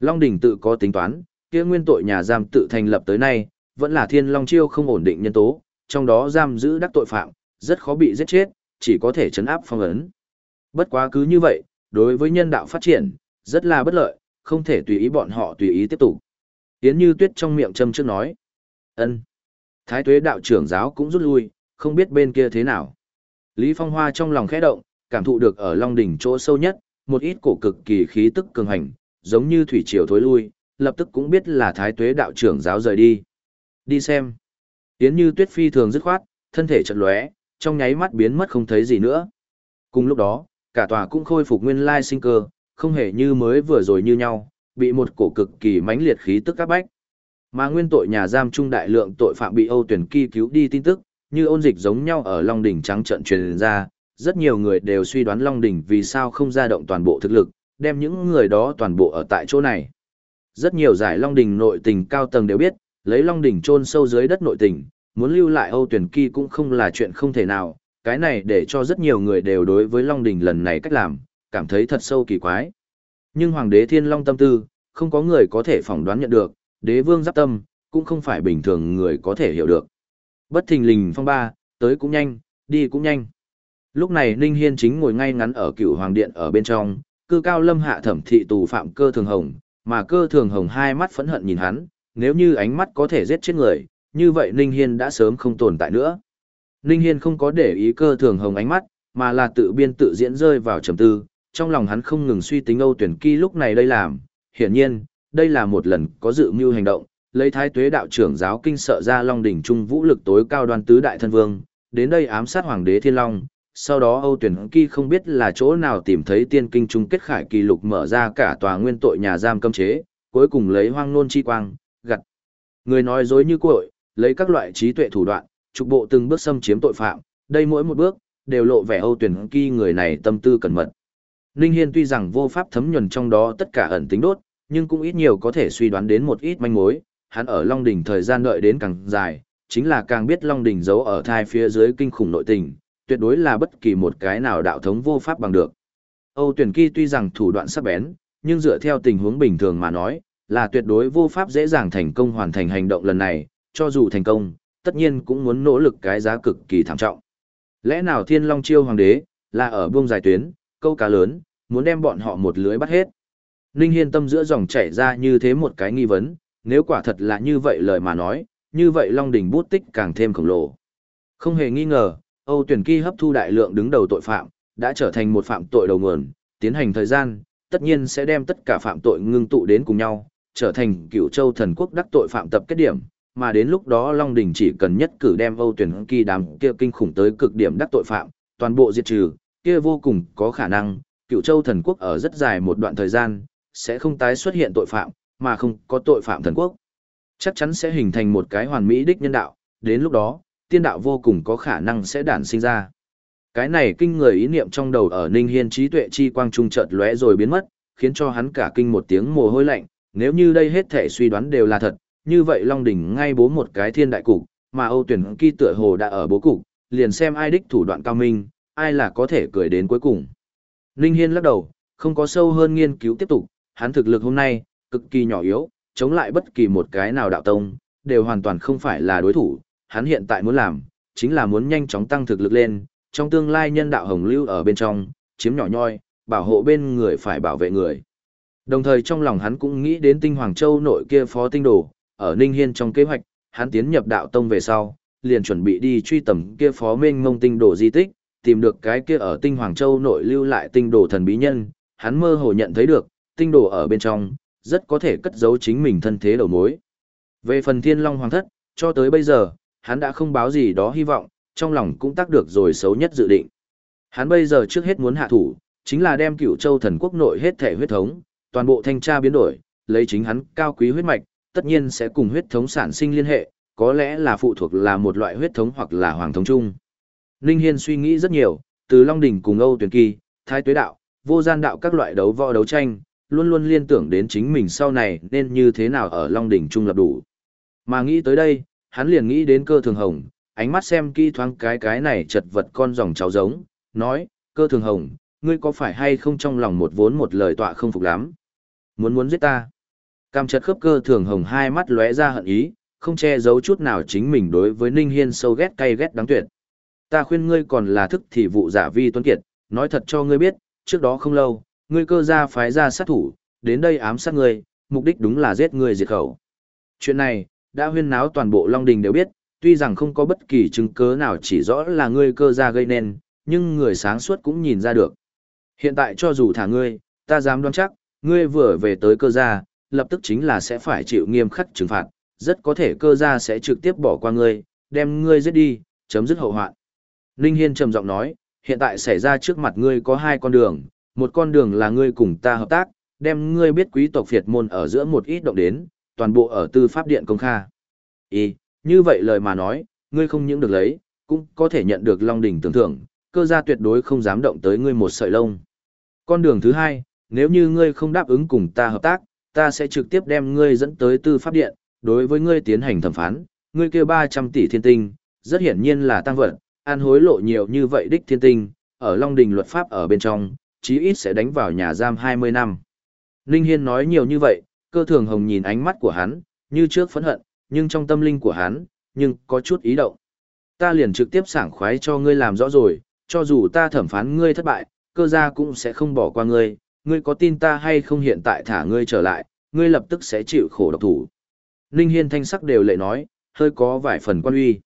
Long Đình tự có tính toán, kia nguyên tội nhà giam tự thành lập tới nay, vẫn là thiên long chiêu không ổn định nhân tố, trong đó giam giữ đắc tội phạm, rất khó bị giết chết, chỉ có thể chấn áp phong ấn. Bất quá cứ như vậy, đối với nhân đạo phát triển, rất là bất lợi, không thể tùy ý bọn họ tùy ý tiếp tục. Yến Như Tuyết trong miệng châm trước nói. ân Thái tuế đạo trưởng giáo cũng rút lui, không biết bên kia thế nào. Lý Phong Hoa trong lòng khẽ động, cảm thụ được ở Long đỉnh chỗ sâu nhất, một ít cổ cực kỳ khí tức cường hành, giống như thủy triều thối lui, lập tức cũng biết là Thái tuế đạo trưởng giáo rời đi. Đi xem. Yến Như Tuyết phi thường dứt khoát, thân thể chật lóe, trong nháy mắt biến mất không thấy gì nữa. Cùng lúc đó, cả tòa cũng khôi phục nguyên lai sinh cơ, không hề như mới vừa rồi như nhau, bị một cổ cực kỳ mãnh liệt khí tức áp bách. Mà nguyên tội nhà giam trung đại lượng tội phạm bị Âu Tuyển Kỳ cứu đi tin tức, như ôn dịch giống nhau ở Long Đỉnh trắng trận truyền ra, rất nhiều người đều suy đoán Long Đỉnh vì sao không ra động toàn bộ thực lực, đem những người đó toàn bộ ở tại chỗ này. Rất nhiều giải Long Đỉnh nội tình cao tầng đều biết, lấy Long Đỉnh chôn sâu dưới đất nội tình, muốn lưu lại Âu Tuyển Kỳ cũng không là chuyện không thể nào, cái này để cho rất nhiều người đều đối với Long Đỉnh lần này cách làm, cảm thấy thật sâu kỳ quái. Nhưng Hoàng đế Thiên Long tâm tư, không có người có thể phỏng đoán nhận được, đế vương giáp tâm, cũng không phải bình thường người có thể hiểu được. Bất thình lình phong ba, tới cũng nhanh, đi cũng nhanh. Lúc này Ninh Hiên chính ngồi ngay ngắn ở cựu hoàng điện ở bên trong, cư cao lâm hạ thẩm thị tù phạm cơ thường hồng, mà cơ thường hồng hai mắt phẫn hận nhìn hắn, nếu như ánh mắt có thể giết chết người, như vậy Ninh Hiên đã sớm không tồn tại nữa. Ninh Hiên không có để ý cơ thường hồng ánh mắt, mà là tự biên tự diễn rơi vào trầm tư, trong lòng hắn không ngừng suy tính Âu Tuyển Kỳ lúc này đây làm, hiển nhiên, đây là một lần có dự mưu hành động, lấy thái tuế đạo trưởng giáo kinh sợ ra Long đỉnh trung vũ lực tối cao đoan tứ đại thân vương, đến đây ám sát hoàng đế Thiên Long. Sau đó Âu Tuyển Kỳ không biết là chỗ nào tìm thấy tiên kinh trung kết khải kỳ lục mở ra cả tòa nguyên tội nhà giam cấm chế, cuối cùng lấy hoang nôn chi quang, gặt. Người nói dối như cội, lấy các loại trí tuệ thủ đoạn, trục bộ từng bước xâm chiếm tội phạm, đây mỗi một bước, đều lộ vẻ Âu Tuyển Kỳ người này tâm tư cẩn mật. Ninh Hiên tuy rằng vô pháp thấm nhuần trong đó tất cả ẩn tính đốt, nhưng cũng ít nhiều có thể suy đoán đến một ít manh mối, hắn ở Long Đỉnh thời gian đợi đến càng dài, chính là càng biết Long Đỉnh giấu ở thai phía dưới kinh khủng nội tình, tuyệt đối là bất kỳ một cái nào đạo thống vô pháp bằng được. Âu Tuyển Kỳ tuy rằng thủ đoạn sắc bén, nhưng dựa theo tình huống bình thường mà nói, là tuyệt đối vô pháp dễ dàng thành công hoàn thành hành động lần này, cho dù thành công, tất nhiên cũng muốn nỗ lực cái giá cực kỳ thảm trọng. Lẽ nào Thiên Long Chiêu Hoàng đế, là ở buông dài tuyến, câu cá lớn, muốn đem bọn họ một lưới bắt hết. Ninh Hiên tâm giữa dòng chảy ra như thế một cái nghi vấn, nếu quả thật là như vậy lời mà nói, như vậy Long Đỉnh bút tích càng thêm khổng lồ. Không hề nghi ngờ, Âu Tuyển Kỳ hấp thu đại lượng đứng đầu tội phạm, đã trở thành một phạm tội đầu nguồn, tiến hành thời gian, tất nhiên sẽ đem tất cả phạm tội ngưng tụ đến cùng nhau, trở thành cựu châu thần quốc đắc tội phạm tập kết điểm, mà đến lúc đó Long Đình chỉ cần nhất cử đem Âu Tuyển Kỳ đám kia kinh khủng tới cực điểm đắc tội phạm, toàn bộ diệt trừ, kia vô cùng có khả năng, cựu châu thần quốc ở rất dài một đoạn thời gian, sẽ không tái xuất hiện tội phạm, mà không có tội phạm thần quốc. Chắc chắn sẽ hình thành một cái hoàn mỹ đích nhân đạo, đến lúc đó, tiên đạo vô cùng có khả năng sẽ đản sinh ra. Cái này kinh người ý niệm trong đầu ở Ninh Hiên trí tuệ chi quang trung chợt lóe rồi biến mất, khiến cho hắn cả kinh một tiếng mồ hôi lạnh, nếu như đây hết thể suy đoán đều là thật, như vậy Long Đỉnh ngay bố một cái thiên đại cục, mà Âu Tuyển Kỳ tựa hồ đã ở bố cục, liền xem ai đích thủ đoạn cao minh, ai là có thể cười đến cuối cùng. Ninh Hiên lắc đầu, không có sâu hơn nghiên cứu tiếp tục, hắn thực lực hôm nay, cực kỳ nhỏ yếu, chống lại bất kỳ một cái nào đạo tông, đều hoàn toàn không phải là đối thủ, hắn hiện tại muốn làm, chính là muốn nhanh chóng tăng thực lực lên, trong tương lai nhân đạo hồng lưu ở bên trong, chiếm nhỏ nhoi, bảo hộ bên người phải bảo vệ người. Đồng thời trong lòng hắn cũng nghĩ đến tinh Hoàng Châu nội kia phó tinh đồ, ở Ninh Hiên trong kế hoạch, hắn tiến nhập đạo tông về sau, liền chuẩn bị đi truy tầm kia phó minh mông tinh đồ di tích, tìm được cái kia ở tinh Hoàng Châu nội lưu lại tinh đồ thần bí nhân, hắn mơ hồ nhận thấy được, tinh đồ ở bên trong, rất có thể cất giấu chính mình thân thế đầu mối. Về phần thiên long hoàng thất, cho tới bây giờ, hắn đã không báo gì đó hy vọng, trong lòng cũng tác được rồi xấu nhất dự định. Hắn bây giờ trước hết muốn hạ thủ, chính là đem cửu châu thần quốc nội hết thể huyết thống, toàn bộ thanh tra biến đổi, lấy chính hắn cao quý huyết mạch, tất nhiên sẽ cùng huyết thống sản sinh liên hệ, có lẽ là phụ thuộc là một loại huyết thống hoặc là hoàng thống chung. Ninh Hiên suy nghĩ rất nhiều, từ Long Đỉnh cùng Âu Tuyển Kỳ, Thái Tuế Đạo, vô gian đạo các loại đấu võ đấu tranh, luôn luôn liên tưởng đến chính mình sau này nên như thế nào ở Long Đỉnh trung lập đủ. Mà nghĩ tới đây, hắn liền nghĩ đến cơ thường hồng, ánh mắt xem kỹ thoáng cái cái này chật vật con dòng cháu giống, nói, cơ thường hồng, ngươi có phải hay không trong lòng một vốn một lời tọa không phục lắm? Muốn muốn giết ta? Cam chật khớp cơ thường hồng hai mắt lóe ra hận ý, không che giấu chút nào chính mình đối với Ninh Hiên sâu ghét cay ghét đáng tuyệt. Ta khuyên ngươi còn là thức thì vụ giả vi tuấn kiệt, nói thật cho ngươi biết, trước đó không lâu, ngươi cơ gia phái ra sát thủ, đến đây ám sát ngươi, mục đích đúng là giết ngươi diệt khẩu. Chuyện này, đã huyên náo toàn bộ Long Đình đều biết, tuy rằng không có bất kỳ chứng cứ nào chỉ rõ là ngươi cơ gia gây nên, nhưng người sáng suốt cũng nhìn ra được. Hiện tại cho dù thả ngươi, ta dám đoán chắc, ngươi vừa về tới cơ gia, lập tức chính là sẽ phải chịu nghiêm khắc trừng phạt, rất có thể cơ gia sẽ trực tiếp bỏ qua ngươi, đem ngươi giết đi, chấm dứt hậu hoạn. Ninh Hiên trầm giọng nói, hiện tại xảy ra trước mặt ngươi có hai con đường, một con đường là ngươi cùng ta hợp tác, đem ngươi biết quý tộc Việt môn ở giữa một ít động đến, toàn bộ ở tư pháp điện công kha. Ý, như vậy lời mà nói, ngươi không những được lấy, cũng có thể nhận được Long Đỉnh tưởng thưởng, cơ gia tuyệt đối không dám động tới ngươi một sợi lông. Con đường thứ hai, nếu như ngươi không đáp ứng cùng ta hợp tác, ta sẽ trực tiếp đem ngươi dẫn tới tư pháp điện, đối với ngươi tiến hành thẩm phán, ngươi kêu 300 tỷ thiên tinh, rất hiển nhiên là tăng vật, ăn hối lộ nhiều như vậy đích thiên tinh, ở Long Đình luật pháp ở bên trong, chí ít sẽ đánh vào nhà giam 20 năm. Ninh Hiên nói nhiều như vậy, cơ thường hồng nhìn ánh mắt của hắn, như trước phẫn hận, nhưng trong tâm linh của hắn, nhưng có chút ý động. Ta liền trực tiếp sảng khoái cho ngươi làm rõ rồi, cho dù ta thẩm phán ngươi thất bại, cơ gia cũng sẽ không bỏ qua ngươi, ngươi có tin ta hay không hiện tại thả ngươi trở lại, ngươi lập tức sẽ chịu khổ độc thủ. Ninh Hiên thanh sắc đều lệ nói, hơi có vài phần quan uy.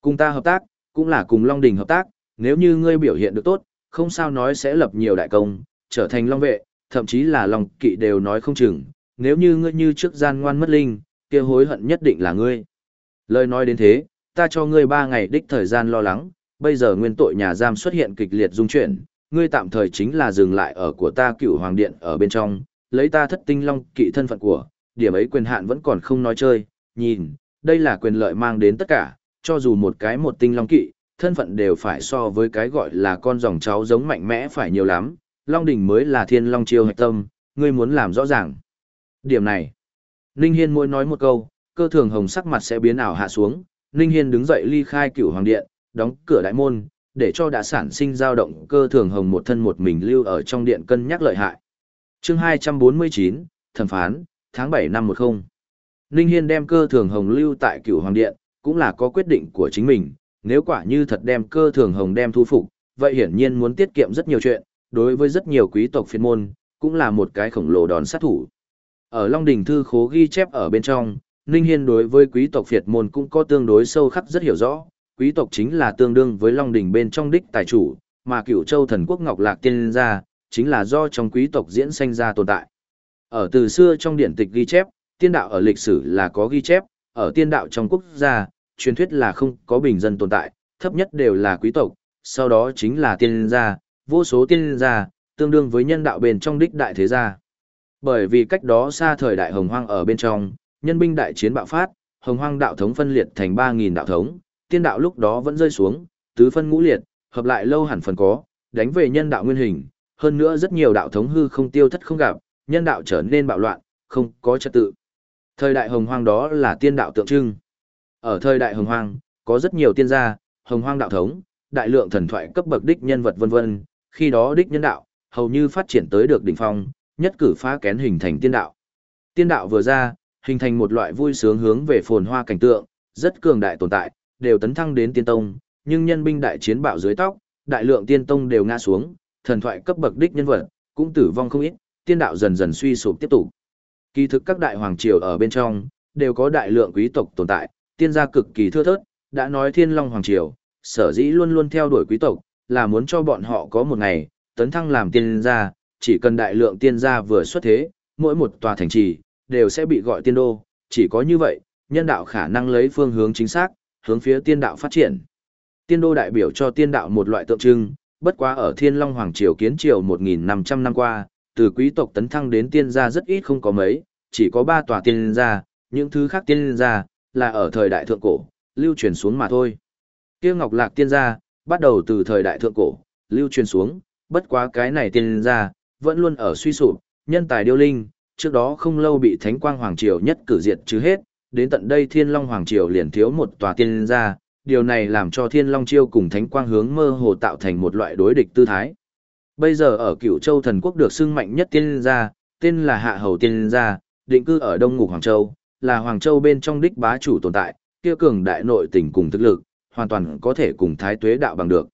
Cùng ta hợp tác, cũng là cùng Long Đình hợp tác, nếu như ngươi biểu hiện được tốt, không sao nói sẽ lập nhiều đại công, trở thành Long vệ, thậm chí là Long kỵ đều nói không chừng, nếu như ngươi như trước gian ngoan mất linh, kia hối hận nhất định là ngươi. Lời nói đến thế, ta cho ngươi ba ngày đích thời gian lo lắng, bây giờ nguyên tội nhà giam xuất hiện kịch liệt dung chuyển, ngươi tạm thời chính là dừng lại ở của ta cựu hoàng điện ở bên trong, lấy ta thất tinh long kỵ thân phận của, điểm ấy quyền hạn vẫn còn không nói chơi, nhìn, đây là quyền lợi mang đến tất cả, cho dù một cái một tinh long kỵ, thân phận đều phải so với cái gọi là con dòng cháu giống mạnh mẽ phải nhiều lắm, long đỉnh mới là thiên long chiêu hạch tâm, ngươi muốn làm rõ ràng. Điểm này, Ninh Hiên mỗi nói một câu, cơ thường hồng sắc mặt sẽ biến ảo hạ xuống, Ninh Hiên đứng dậy ly khai cửu hoàng điện, đóng cửa đại môn, để cho đã sản sinh dao động cơ thường hồng một thân một mình lưu ở trong điện cân nhắc lợi hại. Chương 249, thẩm phán, tháng 7 năm 10. Ninh Hiên đem cơ thường hồng lưu tại cửu hoàng điện, cũng là có quyết định của chính mình, nếu quả như thật đem cơ thường hồng đem thu phục, vậy hiển nhiên muốn tiết kiệm rất nhiều chuyện, đối với rất nhiều quý tộc phiên môn, cũng là một cái khổng lồ đòn sát thủ. Ở Long Đình Thư khố ghi chép ở bên trong, Ninh Hiên đối với quý tộc phiệt môn cũng có tương đối sâu khắc rất hiểu rõ, quý tộc chính là tương đương với Long Đình bên trong đích tài chủ, mà cửu châu thần quốc Ngọc Lạc tiên gia, chính là do trong quý tộc diễn sanh ra tồn tại. Ở từ xưa trong điển tịch ghi chép, tiên đạo ở lịch sử là có ghi chép, ở tiên đạo trong quốc gia, truyền thuyết là không có bình dân tồn tại, thấp nhất đều là quý tộc, sau đó chính là tiên gia, vô số tiên gia, tương đương với nhân đạo bên trong đích đại thế gia. Bởi vì cách đó xa thời đại hồng hoang ở bên trong, nhân binh đại chiến bạo phát, hồng hoang đạo thống phân liệt thành 3.000 đạo thống, tiên đạo lúc đó vẫn rơi xuống, tứ phân ngũ liệt, hợp lại lâu hẳn phần có, đánh về nhân đạo nguyên hình, hơn nữa rất nhiều đạo thống hư không tiêu thất không gặp, nhân đạo trở nên bạo loạn, không có trật tự. Thời đại hồng hoang đó là tiên đạo tượng trưng. Ở thời đại hồng hoang, có rất nhiều tiên gia, hồng hoang đạo thống, đại lượng thần thoại cấp bậc đích nhân vật vân vân, khi đó đích nhân đạo, hầu như phát triển tới được đỉnh phong, nhất cử phá kén hình thành tiên đạo. Tiên đạo vừa ra, hình thành một loại vui sướng hướng về phồn hoa cảnh tượng, rất cường đại tồn tại, đều tấn thăng đến tiên tông, nhưng nhân binh đại chiến bạo dưới tóc, đại lượng tiên tông đều ngã xuống, thần thoại cấp bậc đích nhân vật cũng tử vong không ít, tiên đạo dần dần suy sụp tiếp tục. Kỳ thực các đại hoàng triều ở bên trong đều có đại lượng quý tộc tồn tại, tiên gia cực kỳ thưa thớt, đã nói Thiên Long hoàng triều, sở dĩ luôn luôn theo đuổi quý tộc, là muốn cho bọn họ có một ngày tấn thăng làm tiên gia, chỉ cần đại lượng tiên gia vừa xuất thế, mỗi một tòa thành trì đều sẽ bị gọi tiên đô, chỉ có như vậy, nhân đạo khả năng lấy phương hướng chính xác, hướng phía tiên đạo phát triển. Tiên đô đại biểu cho tiên đạo một loại tượng trưng, bất quá ở Thiên Long Hoàng Triều kiến triều 1.500 năm qua, từ quý tộc tấn thăng đến tiên gia rất ít không có mấy, chỉ có ba tòa tiên gia, những thứ khác tiên gia, là ở thời đại thượng cổ, lưu truyền xuống mà thôi. Kia Ngọc Lạc tiên gia, bắt đầu từ thời đại thượng cổ, lưu truyền xuống, bất quá cái này tiên gia, vẫn luôn ở suy sụp, nhân tài điêu linh, trước đó không lâu bị Thánh Quang Hoàng Triều nhất cử diệt chứ hết, đến tận đây Thiên Long Hoàng Triều liền thiếu một tòa tiên gia, điều này làm cho Thiên Long Chiêu cùng Thánh Quang hướng mơ hồ tạo thành một loại đối địch tư thái. Bây giờ ở Cửu Châu thần quốc được xưng mạnh nhất tiên gia, tên là Hạ Hầu tiên gia, định cư ở Đông Ngục Hoàng Châu, là Hoàng Châu bên trong đích bá chủ tồn tại, kia cường đại nội tình cùng thực lực, hoàn toàn có thể cùng Thái Tuế đạo bằng được.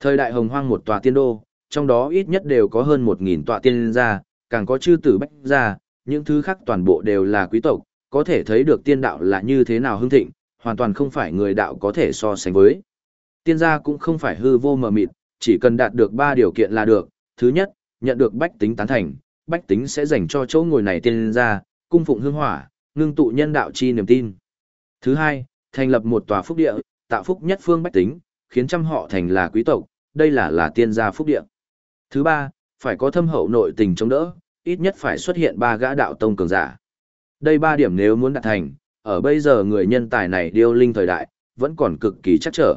Thời đại Hồng Hoang một tòa tiên đô, trong đó ít nhất đều có hơn 1000 tòa tiên gia, càng có chư tử bách gia, những thứ khác toàn bộ đều là quý tộc, có thể thấy được tiên đạo là như thế nào hưng thịnh, hoàn toàn không phải người đạo có thể so sánh với. Tiên gia cũng không phải hư vô mờ mịt, chỉ cần đạt được 3 điều kiện là được. Thứ nhất, nhận được bách tính tán thành, bách tính sẽ dành cho chỗ ngồi này tiên gia, cung phụng hương hỏa, ngưng tụ nhân đạo chi niềm tin. Thứ hai, thành lập một tòa phúc địa, tạo phúc nhất phương bách tính, khiến trăm họ thành là quý tộc, đây là là tiên gia phúc địa. Thứ ba, phải có thâm hậu nội tình chống đỡ, ít nhất phải xuất hiện ba gã đạo tông cường giả. Đây ba điểm nếu muốn đạt thành, ở bây giờ người nhân tài này điêu linh thời đại, vẫn còn cực kỳ chắc trở.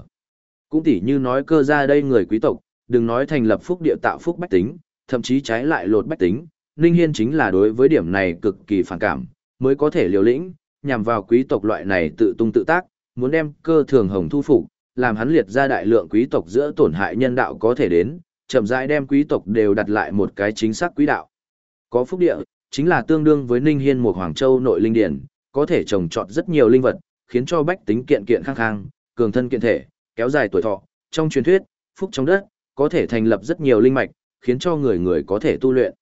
Cũng tỉ như nói cơ ra đây người quý tộc, đừng nói thành lập phúc địa tạo phúc bách tính, thậm chí trái lại lột bách tính, Ninh Hiên chính là đối với điểm này cực kỳ phản cảm, mới có thể liều lĩnh, nhằm vào quý tộc loại này tự tung tự tác, muốn đem cơ thường hồng thu phục, làm hắn liệt ra đại lượng quý tộc giữa tổn hại nhân đạo có thể đến, chậm rãi đem quý tộc đều đặt lại một cái chính xác quý đạo. Có phúc địa, chính là tương đương với Ninh Hiên một Hoàng Châu nội linh điển, có thể trồng trọt rất nhiều linh vật, khiến cho bách tính kiện kiện khang khang, cường thân kiện thể, kéo dài tuổi thọ. Trong truyền thuyết, phúc trong đất, có thể thành lập rất nhiều linh mạch, khiến cho người người có thể tu luyện.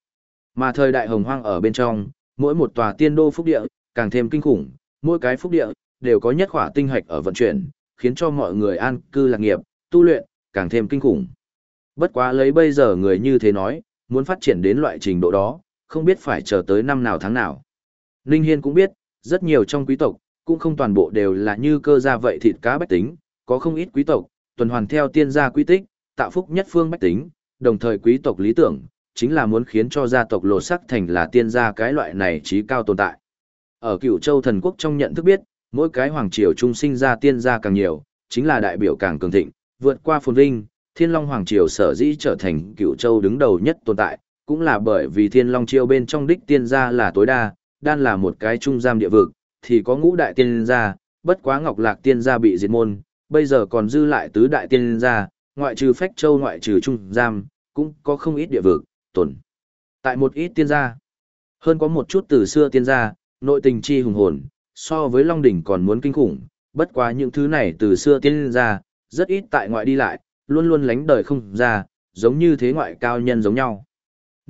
Mà thời đại hồng hoang ở bên trong, mỗi một tòa tiên đô phúc địa, càng thêm kinh khủng, mỗi cái phúc địa, đều có nhất khỏa tinh hạch ở vận chuyển, khiến cho mọi người an cư lạc nghiệp, tu luyện, càng thêm kinh khủng. Bất quá lấy bây giờ người như thế nói, muốn phát triển đến loại trình độ đó, không biết phải chờ tới năm nào tháng nào. Ninh Hiên cũng biết, rất nhiều trong quý tộc, cũng không toàn bộ đều là như cơ gia vậy thịt cá bách tính, có không ít quý tộc, tuần hoàn theo tiên gia quy tích, tạo phúc nhất phương bách tính, đồng thời quý tộc lý tưởng, chính là muốn khiến cho gia tộc lột sắc thành là tiên gia cái loại này trí cao tồn tại. Ở cựu châu thần quốc trong nhận thức biết, mỗi cái hoàng triều trung sinh ra tiên gia càng nhiều, chính là đại biểu càng cường thịnh, vượt qua phồn vinh, thiên long hoàng triều sở dĩ trở thành cựu châu đứng đầu nhất tồn tại, cũng là bởi vì thiên long Chiêu bên trong đích tiên gia là tối đa, đan là một cái trung giam địa vực, thì có ngũ đại tiên gia, bất quá Ngọc Lạc tiên gia bị diệt môn, bây giờ còn dư lại tứ đại tiên gia, ngoại trừ Phách Châu ngoại trừ trung giam, cũng có không ít địa vực, tồn. Tại một ít tiên gia, hơn có một chút từ xưa tiên gia, nội tình chi hùng hồn, so với Long Đỉnh còn muốn kinh khủng, bất quá những thứ này từ xưa tiên gia, rất ít tại ngoại đi lại, luôn luôn lánh đời không ra, giống như thế ngoại cao nhân giống nhau.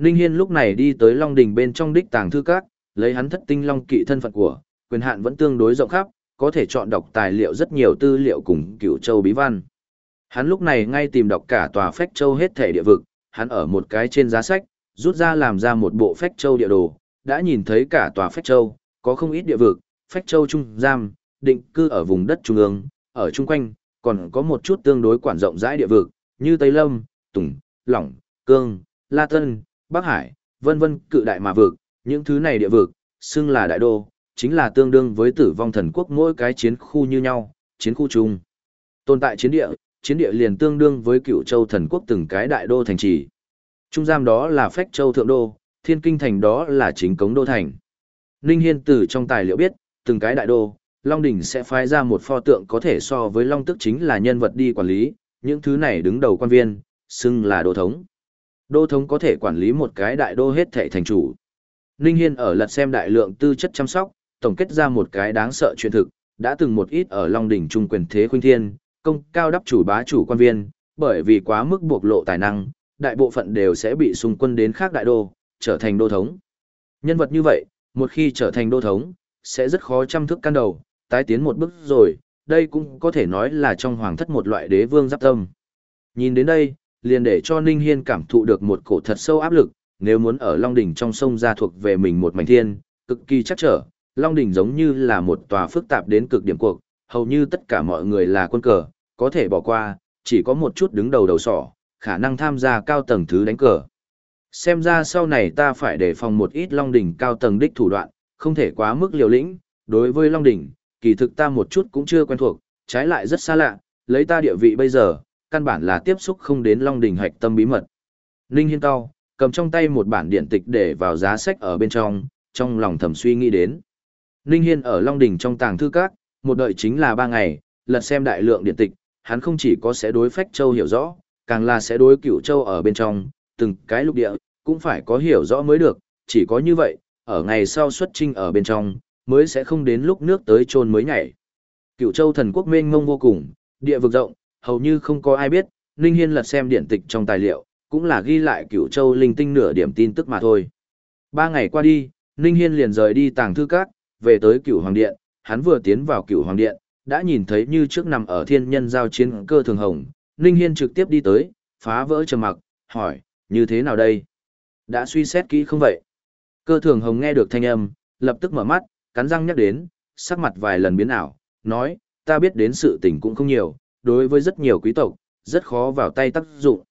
Ninh Hiên lúc này đi tới Long Đình bên trong đích tàng thư các, lấy hắn thất tinh Long kỵ thân phận của, quyền hạn vẫn tương đối rộng khắp, có thể chọn đọc tài liệu rất nhiều tư liệu cùng cựu châu bí văn. Hắn lúc này ngay tìm đọc cả tòa phách châu hết thể địa vực, hắn ở một cái trên giá sách, rút ra làm ra một bộ phách châu địa đồ, đã nhìn thấy cả tòa phách châu, có không ít địa vực, phách châu trung giam, định cư ở vùng đất trung ương, ở chung quanh, còn có một chút tương đối quản rộng rãi địa vực, như Tây Lâm, Tùng, Lỏng, Cương, La Tân, Bắc Hải, vân vân cự đại mà vực, những thứ này địa vực, xưng là đại đô, chính là tương đương với tử vong thần quốc mỗi cái chiến khu như nhau, chiến khu chung. Tồn tại chiến địa, chiến địa liền tương đương với cựu châu thần quốc từng cái đại đô thành trì. Trung giam đó là phách châu thượng đô, thiên kinh thành đó là chính cống đô thành. Ninh Hiên từ trong tài liệu biết, từng cái đại đô, Long Đỉnh sẽ phái ra một pho tượng có thể so với Long Tức chính là nhân vật đi quản lý, những thứ này đứng đầu quan viên, xưng là đô thống. Đô thống có thể quản lý một cái đại đô hết thệ thành chủ. Ninh Hiên ở lật xem đại lượng tư chất chăm sóc, tổng kết ra một cái đáng sợ chuyện thực, đã từng một ít ở Long Đỉnh trung quyền thế khuynh thiên, công cao đắp chủ bá chủ quan viên, bởi vì quá mức bộc lộ tài năng, đại bộ phận đều sẽ bị xung quân đến khác đại đô, trở thành đô thống. Nhân vật như vậy, một khi trở thành đô thống, sẽ rất khó chăm thức căn đầu, tái tiến một bước rồi, đây cũng có thể nói là trong hoàng thất một loại đế vương giáp tâm. Nhìn đến đây, liền để cho Ninh Hiên cảm thụ được một cổ thật sâu áp lực, nếu muốn ở Long Đỉnh trong sông ra thuộc về mình một mảnh thiên, cực kỳ chắc trở, Long Đỉnh giống như là một tòa phức tạp đến cực điểm cuộc, hầu như tất cả mọi người là quân cờ, có thể bỏ qua, chỉ có một chút đứng đầu đầu sỏ, khả năng tham gia cao tầng thứ đánh cờ. Xem ra sau này ta phải đề phòng một ít Long Đỉnh cao tầng đích thủ đoạn, không thể quá mức liều lĩnh, đối với Long Đỉnh, kỳ thực ta một chút cũng chưa quen thuộc, trái lại rất xa lạ, lấy ta địa vị bây giờ, căn bản là tiếp xúc không đến Long Đỉnh hạch tâm bí mật. Ninh Hiên Cao, cầm trong tay một bản điện tịch để vào giá sách ở bên trong, trong lòng thầm suy nghĩ đến. Ninh Hiên ở Long Đỉnh trong tàng thư các, một đợi chính là ba ngày, lật xem đại lượng điện tịch, hắn không chỉ có sẽ đối phách châu hiểu rõ, càng là sẽ đối cửu châu ở bên trong, từng cái lục địa, cũng phải có hiểu rõ mới được, chỉ có như vậy, ở ngày sau xuất trinh ở bên trong, mới sẽ không đến lúc nước tới trôn mới nhảy. Cựu châu thần quốc mênh mông vô cùng, địa vực rộng, hầu như không có ai biết, Ninh Hiên lật xem điện tịch trong tài liệu, cũng là ghi lại cựu châu linh tinh nửa điểm tin tức mà thôi. Ba ngày qua đi, Ninh Hiên liền rời đi tàng thư các, về tới cựu hoàng điện, hắn vừa tiến vào cựu hoàng điện, đã nhìn thấy như trước nằm ở thiên nhân giao chiến cơ thường hồng, Ninh Hiên trực tiếp đi tới, phá vỡ trầm mặc, hỏi, như thế nào đây? Đã suy xét kỹ không vậy? Cơ thường hồng nghe được thanh âm, lập tức mở mắt, cắn răng nhắc đến, sắc mặt vài lần biến ảo, nói, ta biết đến sự tình cũng không nhiều, đối với rất nhiều quý tộc, rất khó vào tay tác dụng.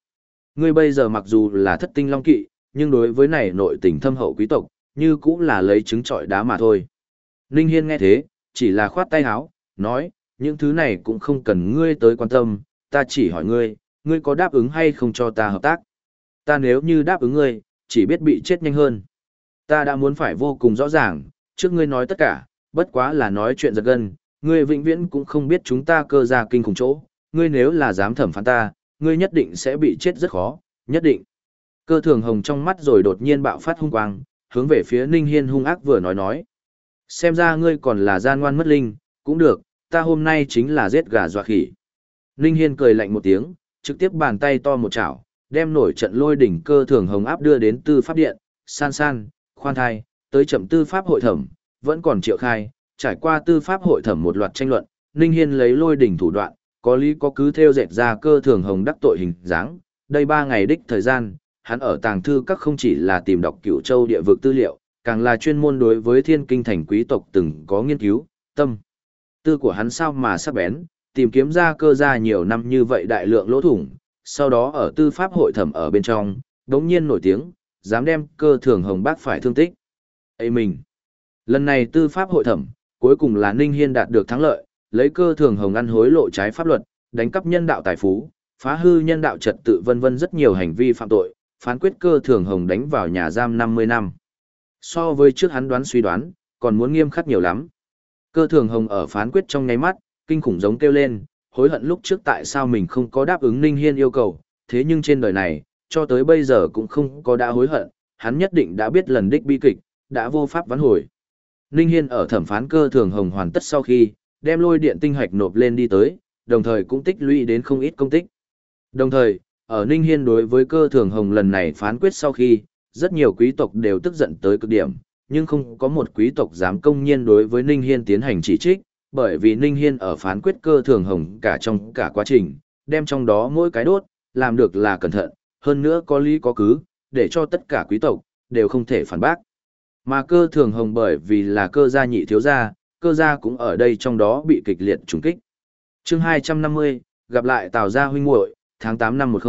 Ngươi bây giờ mặc dù là thất tinh long kỵ, nhưng đối với này nội tình thâm hậu quý tộc, như cũng là lấy trứng trọi đá mà thôi. Ninh Hiên nghe thế, chỉ là khoát tay áo, nói, những thứ này cũng không cần ngươi tới quan tâm, ta chỉ hỏi ngươi, ngươi có đáp ứng hay không cho ta hợp tác. Ta nếu như đáp ứng ngươi, chỉ biết bị chết nhanh hơn. Ta đã muốn phải vô cùng rõ ràng, trước ngươi nói tất cả, bất quá là nói chuyện giật gân, ngươi vĩnh viễn cũng không biết chúng ta cơ ra kinh khủng chỗ, ngươi nếu là dám thẩm phán ta, ngươi nhất định sẽ bị chết rất khó, nhất định. Cơ thường hồng trong mắt rồi đột nhiên bạo phát hung quang, hướng về phía Ninh Hiên hung ác vừa nói nói. Xem ra ngươi còn là gian ngoan mất linh, cũng được, ta hôm nay chính là giết gà dọa khỉ. Ninh Hiên cười lạnh một tiếng, trực tiếp bàn tay to một chảo, đem nổi trận lôi đỉnh cơ thường hồng áp đưa đến tư pháp điện, san san, khoan thai, tới chậm tư pháp hội thẩm, vẫn còn triệu khai, trải qua tư pháp hội thẩm một loạt tranh luận, Ninh Hiên lấy lôi đỉnh thủ đoạn, có lý có cứ theo dệt ra cơ thường hồng đắc tội hình dáng. Đây ba ngày đích thời gian, hắn ở tàng thư các không chỉ là tìm đọc cửu châu địa vực tư liệu, càng là chuyên môn đối với thiên kinh thành quý tộc từng có nghiên cứu, tâm. Tư của hắn sao mà sắc bén, tìm kiếm ra cơ ra nhiều năm như vậy đại lượng lỗ thủng, sau đó ở tư pháp hội thẩm ở bên trong, đống nhiên nổi tiếng, dám đem cơ thường hồng bác phải thương tích. Ê mình! Lần này tư pháp hội thẩm, cuối cùng là Ninh Hiên đạt được thắng lợi, lấy cơ thường hồng ăn hối lộ trái pháp luật, đánh cắp nhân đạo tài phú, phá hư nhân đạo trật tự vân vân rất nhiều hành vi phạm tội, phán quyết cơ thường hồng đánh vào nhà giam 50 năm. So với trước hắn đoán suy đoán, còn muốn nghiêm khắc nhiều lắm. Cơ thường hồng ở phán quyết trong nháy mắt, kinh khủng giống kêu lên, hối hận lúc trước tại sao mình không có đáp ứng Ninh Hiên yêu cầu, thế nhưng trên đời này, cho tới bây giờ cũng không có đã hối hận, hắn nhất định đã biết lần đích bi kịch, đã vô pháp vãn hồi. Ninh Hiên ở thẩm phán cơ thường hồng hoàn tất sau khi, đem lôi điện tinh hạch nộp lên đi tới, đồng thời cũng tích lũy đến không ít công tích. Đồng thời, ở Ninh Hiên đối với cơ thường hồng lần này phán quyết sau khi, rất nhiều quý tộc đều tức giận tới cực điểm, nhưng không có một quý tộc dám công nhiên đối với Ninh Hiên tiến hành chỉ trích, bởi vì Ninh Hiên ở phán quyết cơ thường hồng cả trong cả quá trình, đem trong đó mỗi cái đốt, làm được là cẩn thận, hơn nữa có lý có cứ, để cho tất cả quý tộc, đều không thể phản bác. Mà cơ thường hồng bởi vì là cơ gia nhị thiếu gia, cơ gia cũng ở đây trong đó bị kịch liệt trùng kích. chương 250, gặp lại Tào gia huynh muội tháng 8 năm 10.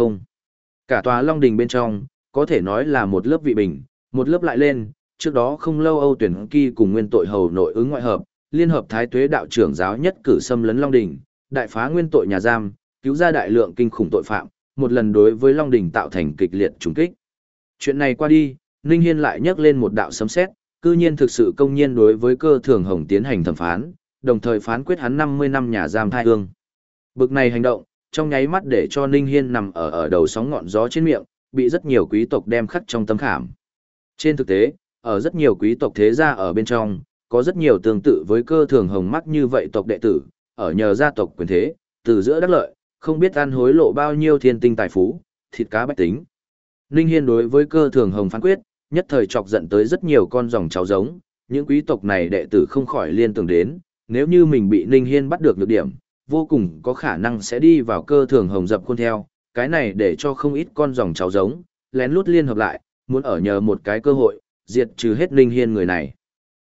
Cả tòa Long Đình bên trong, có thể nói là một lớp vị bình, một lớp lại lên, trước đó không lâu Âu tuyển kỳ cùng nguyên tội hầu nội ứng ngoại hợp, liên hợp thái tuế đạo trưởng giáo nhất cử xâm lấn Long Đình, đại phá nguyên tội nhà giam, cứu ra đại lượng kinh khủng tội phạm, một lần đối với Long Đình tạo thành kịch liệt trùng kích. Chuyện này qua đi, Ninh Hiên lại nhắc lên một đạo sấm sét, cư nhiên thực sự công nhiên đối với cơ thường hồng tiến hành thẩm phán, đồng thời phán quyết hắn 50 năm nhà giam thai hương. Bực này hành động, trong nháy mắt để cho Ninh Hiên nằm ở ở đầu sóng ngọn gió trên miệng, bị rất nhiều quý tộc đem khắc trong tâm khảm. Trên thực tế, ở rất nhiều quý tộc thế gia ở bên trong, có rất nhiều tương tự với cơ thường hồng mắt như vậy tộc đệ tử, ở nhờ gia tộc quyền thế, từ giữa đắc lợi, không biết ăn hối lộ bao nhiêu thiên tinh tài phú, thịt cá bách tính. Ninh Hiên đối với cơ thường hồng phán quyết, nhất thời chọc giận tới rất nhiều con dòng cháu giống, những quý tộc này đệ tử không khỏi liên tưởng đến, nếu như mình bị Ninh Hiên bắt được nhược điểm, vô cùng có khả năng sẽ đi vào cơ thường hồng dập khuôn theo, cái này để cho không ít con dòng cháu giống, lén lút liên hợp lại, muốn ở nhờ một cái cơ hội, diệt trừ hết Ninh Hiên người này.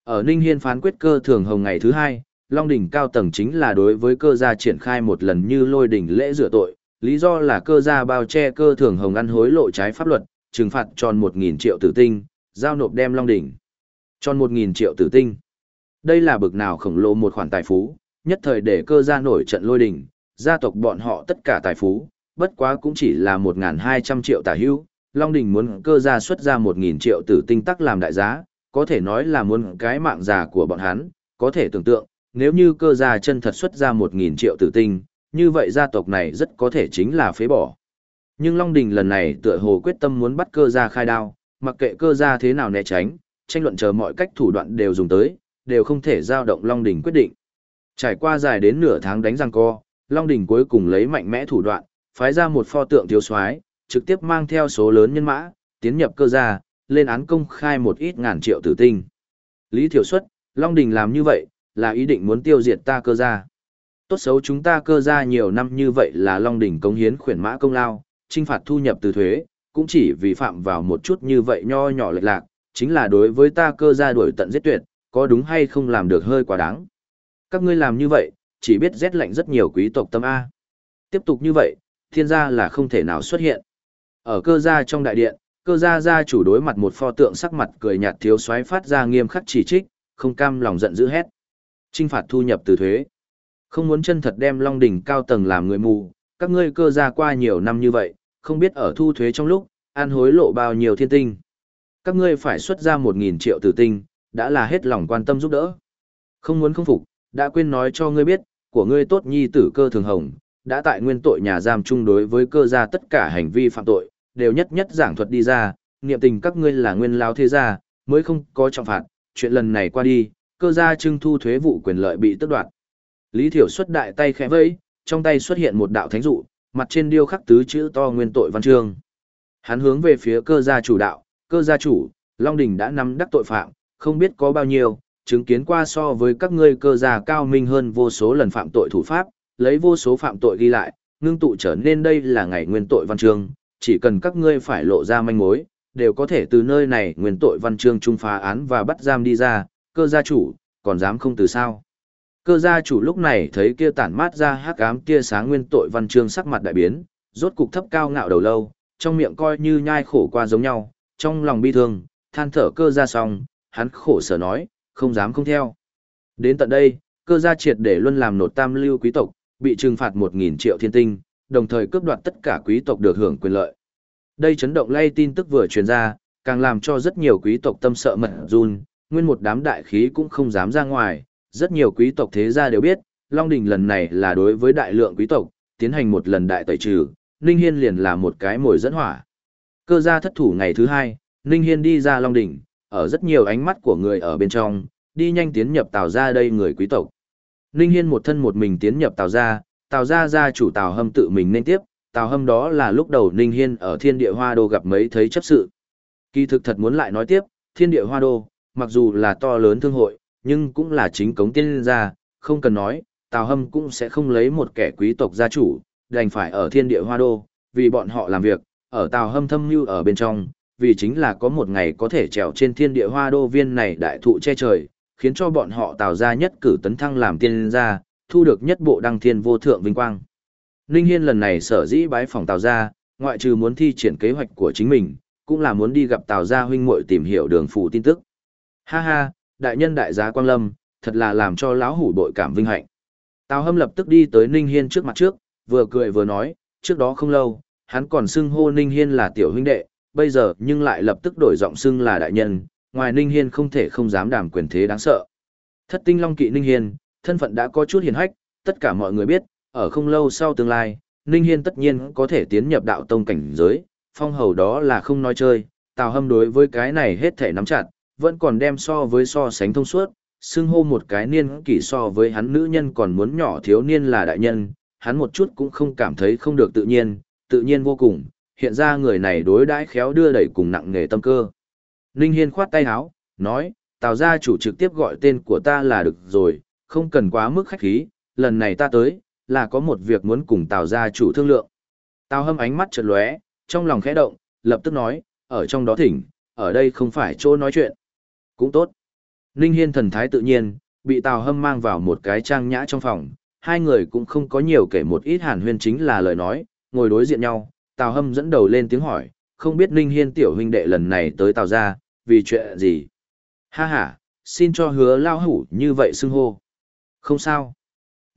Ở Ninh Hiên phán quyết cơ thường hồng ngày thứ hai, Long đỉnh cao tầng chính là đối với cơ gia triển khai một lần như lôi đỉnh lễ rửa tội, lý do là cơ gia bao che cơ thường hồng ăn hối lộ trái pháp luật, trừng phạt tròn 1.000 triệu tử tinh, giao nộp đem Long đỉnh. Tròn 1.000 triệu tử tinh. Đây là bực nào khổng lồ một khoản tài phú, nhất thời để cơ gia nổi trận lôi đỉnh, gia tộc bọn họ tất cả tài phú, bất quá cũng chỉ là 1.200 triệu tả hữu, Long Đình muốn cơ gia xuất ra 1.000 triệu tử tinh tắc làm đại giá, có thể nói là muốn cái mạng già của bọn hắn, có thể tưởng tượng, nếu như cơ gia chân thật xuất ra 1.000 triệu tử tinh, như vậy gia tộc này rất có thể chính là phế bỏ. Nhưng Long Đình lần này tựa hồ quyết tâm muốn bắt cơ gia khai đao, mặc kệ cơ gia thế nào né tránh, tranh luận chờ mọi cách thủ đoạn đều dùng tới, đều không thể giao động Long Đình quyết định. Trải qua dài đến nửa tháng đánh răng co, Long Đình cuối cùng lấy mạnh mẽ thủ đoạn, phái ra một pho tượng thiếu soái, trực tiếp mang theo số lớn nhân mã, tiến nhập cơ gia, lên án công khai một ít ngàn triệu tử tinh. Lý Thiểu Xuất, Long Đình làm như vậy, là ý định muốn tiêu diệt ta cơ gia. Tốt xấu chúng ta cơ gia nhiều năm như vậy là Long Đình công hiến khuyển mã công lao, trinh phạt thu nhập từ thuế, cũng chỉ vì phạm vào một chút như vậy nho nhỏ lệch lạc, chính là đối với ta cơ gia đuổi tận giết tuyệt, có đúng hay không làm được hơi quá đáng. Các ngươi làm như vậy, chỉ biết rét lạnh rất nhiều quý tộc tâm A. Tiếp tục như vậy, thiên gia là không thể nào xuất hiện. Ở cơ gia trong đại điện, cơ gia gia chủ đối mặt một pho tượng sắc mặt cười nhạt thiếu soái phát ra nghiêm khắc chỉ trích, không cam lòng giận dữ hét. Trinh phạt thu nhập từ thuế. Không muốn chân thật đem Long đỉnh cao tầng làm người mù, các ngươi cơ gia qua nhiều năm như vậy, không biết ở thu thuế trong lúc, ăn hối lộ bao nhiêu thiên tinh. Các ngươi phải xuất ra một nghìn triệu tử tinh, đã là hết lòng quan tâm giúp đỡ. Không muốn không phục, đã quên nói cho ngươi biết, của ngươi tốt nhi tử cơ thường hồng, đã tại nguyên tội nhà giam chung đối với cơ gia tất cả hành vi phạm tội, đều nhất nhất giảng thuật đi ra, niệm tình các ngươi là nguyên lao thế gia, mới không có trọng phạt, chuyện lần này qua đi, cơ gia trưng thu thuế vụ quyền lợi bị tước đoạt. Lý Thiểu xuất đại tay khẽ vẫy, trong tay xuất hiện một đạo thánh dụ, mặt trên điêu khắc tứ chữ to nguyên tội văn chương. Hắn hướng về phía cơ gia chủ đạo, cơ gia chủ, Long Đình đã nắm đắc tội phạm, không biết có bao nhiêu, chứng kiến qua so với các ngươi cơ gia cao minh hơn vô số lần phạm tội thủ pháp, lấy vô số phạm tội ghi lại, ngưng tụ trở nên đây là ngày nguyên tội văn chương, chỉ cần các ngươi phải lộ ra manh mối, đều có thể từ nơi này nguyên tội văn chương trung phá án và bắt giam đi ra, cơ gia chủ, còn dám không từ sao. Cơ gia chủ lúc này thấy kia tản mát ra hắc ám kia sáng nguyên tội văn chương sắc mặt đại biến, rốt cục thấp cao ngạo đầu lâu, trong miệng coi như nhai khổ qua giống nhau, trong lòng bi thương, than thở cơ gia xong, hắn khổ sở nói, không dám không theo. Đến tận đây, cơ gia triệt để luân làm nột tam lưu quý tộc, bị trừng phạt 1.000 triệu thiên tinh, đồng thời cướp đoạt tất cả quý tộc được hưởng quyền lợi. Đây chấn động lay tin tức vừa truyền ra, càng làm cho rất nhiều quý tộc tâm sợ mật run, nguyên một đám đại khí cũng không dám ra ngoài, rất nhiều quý tộc thế gia đều biết, Long Đình lần này là đối với đại lượng quý tộc, tiến hành một lần đại tẩy trừ, Ninh Hiên liền là một cái mồi dẫn hỏa. Cơ gia thất thủ ngày thứ hai, Ninh Hiên đi ra Long Đỉnh, ở rất nhiều ánh mắt của người ở bên trong, đi nhanh tiến nhập Tào gia đây người quý tộc. Ninh Hiên một thân một mình tiến nhập Tào gia, Tào gia gia chủ Tào Hâm tự mình nên tiếp, Tào Hâm đó là lúc đầu Ninh Hiên ở Thiên Địa Hoa Đô gặp mấy thấy chấp sự. Kỳ thực thật muốn lại nói tiếp, Thiên Địa Hoa Đô, mặc dù là to lớn thương hội, nhưng cũng là chính cống tiên gia, không cần nói, Tào Hâm cũng sẽ không lấy một kẻ quý tộc gia chủ, đành phải ở Thiên Địa Hoa Đô, vì bọn họ làm việc, ở Tào Hâm thâm lưu ở bên trong, vì chính là có một ngày có thể trèo trên Thiên Địa Hoa Đô viên này đại thụ che trời, khiến cho bọn họ Tào gia nhất cử tấn thăng làm tiên gia, thu được nhất bộ đăng thiên vô thượng vinh quang. Ninh Hiên lần này sở dĩ bái phòng Tào gia, ngoại trừ muốn thi triển kế hoạch của chính mình, cũng là muốn đi gặp Tào gia huynh muội tìm hiểu đường phủ tin tức. Ha ha, đại nhân đại giá Quang Lâm, thật là làm cho lão hủ bội cảm vinh hạnh. Tào Hâm lập tức đi tới Ninh Hiên trước mặt trước, vừa cười vừa nói, trước đó không lâu, hắn còn xưng hô Ninh Hiên là tiểu huynh đệ, bây giờ nhưng lại lập tức đổi giọng xưng là đại nhân, ngoài Ninh Hiên không thể không dám đảm quyền thế đáng sợ. Thất tinh long kỵ Ninh Hiên, thân phận đã có chút hiền hách, tất cả mọi người biết, ở không lâu sau tương lai, Ninh Hiên tất nhiên có thể tiến nhập đạo tông cảnh giới, phong hầu đó là không nói chơi, Tào Hâm đối với cái này hết thể nắm chặt, vẫn còn đem so với so sánh thông suốt, xưng hô một cái niên kỷ so với hắn nữ nhân còn muốn nhỏ thiếu niên là đại nhân, hắn một chút cũng không cảm thấy không được tự nhiên, tự nhiên vô cùng, hiện ra người này đối đãi khéo đưa đẩy cùng nặng nghề tâm cơ. Ninh Hiên khoát tay áo, nói, Tào gia chủ trực tiếp gọi tên của ta là được rồi, không cần quá mức khách khí, lần này ta tới, là có một việc muốn cùng Tào gia chủ thương lượng. Tào hâm ánh mắt chợt lóe, trong lòng khẽ động, lập tức nói, ở trong đó thỉnh, ở đây không phải chỗ nói chuyện. Cũng tốt. Ninh Hiên thần thái tự nhiên, bị Tào Hâm mang vào một cái trang nhã trong phòng, hai người cũng không có nhiều kể một ít hàn huyên chính là lời nói, ngồi đối diện nhau, Tào Hâm dẫn đầu lên tiếng hỏi, không biết Ninh Hiên tiểu huynh đệ lần này tới Tào gia, vì chuyện gì? Ha ha, xin cho hứa lao hủ như vậy xưng hô. Không sao.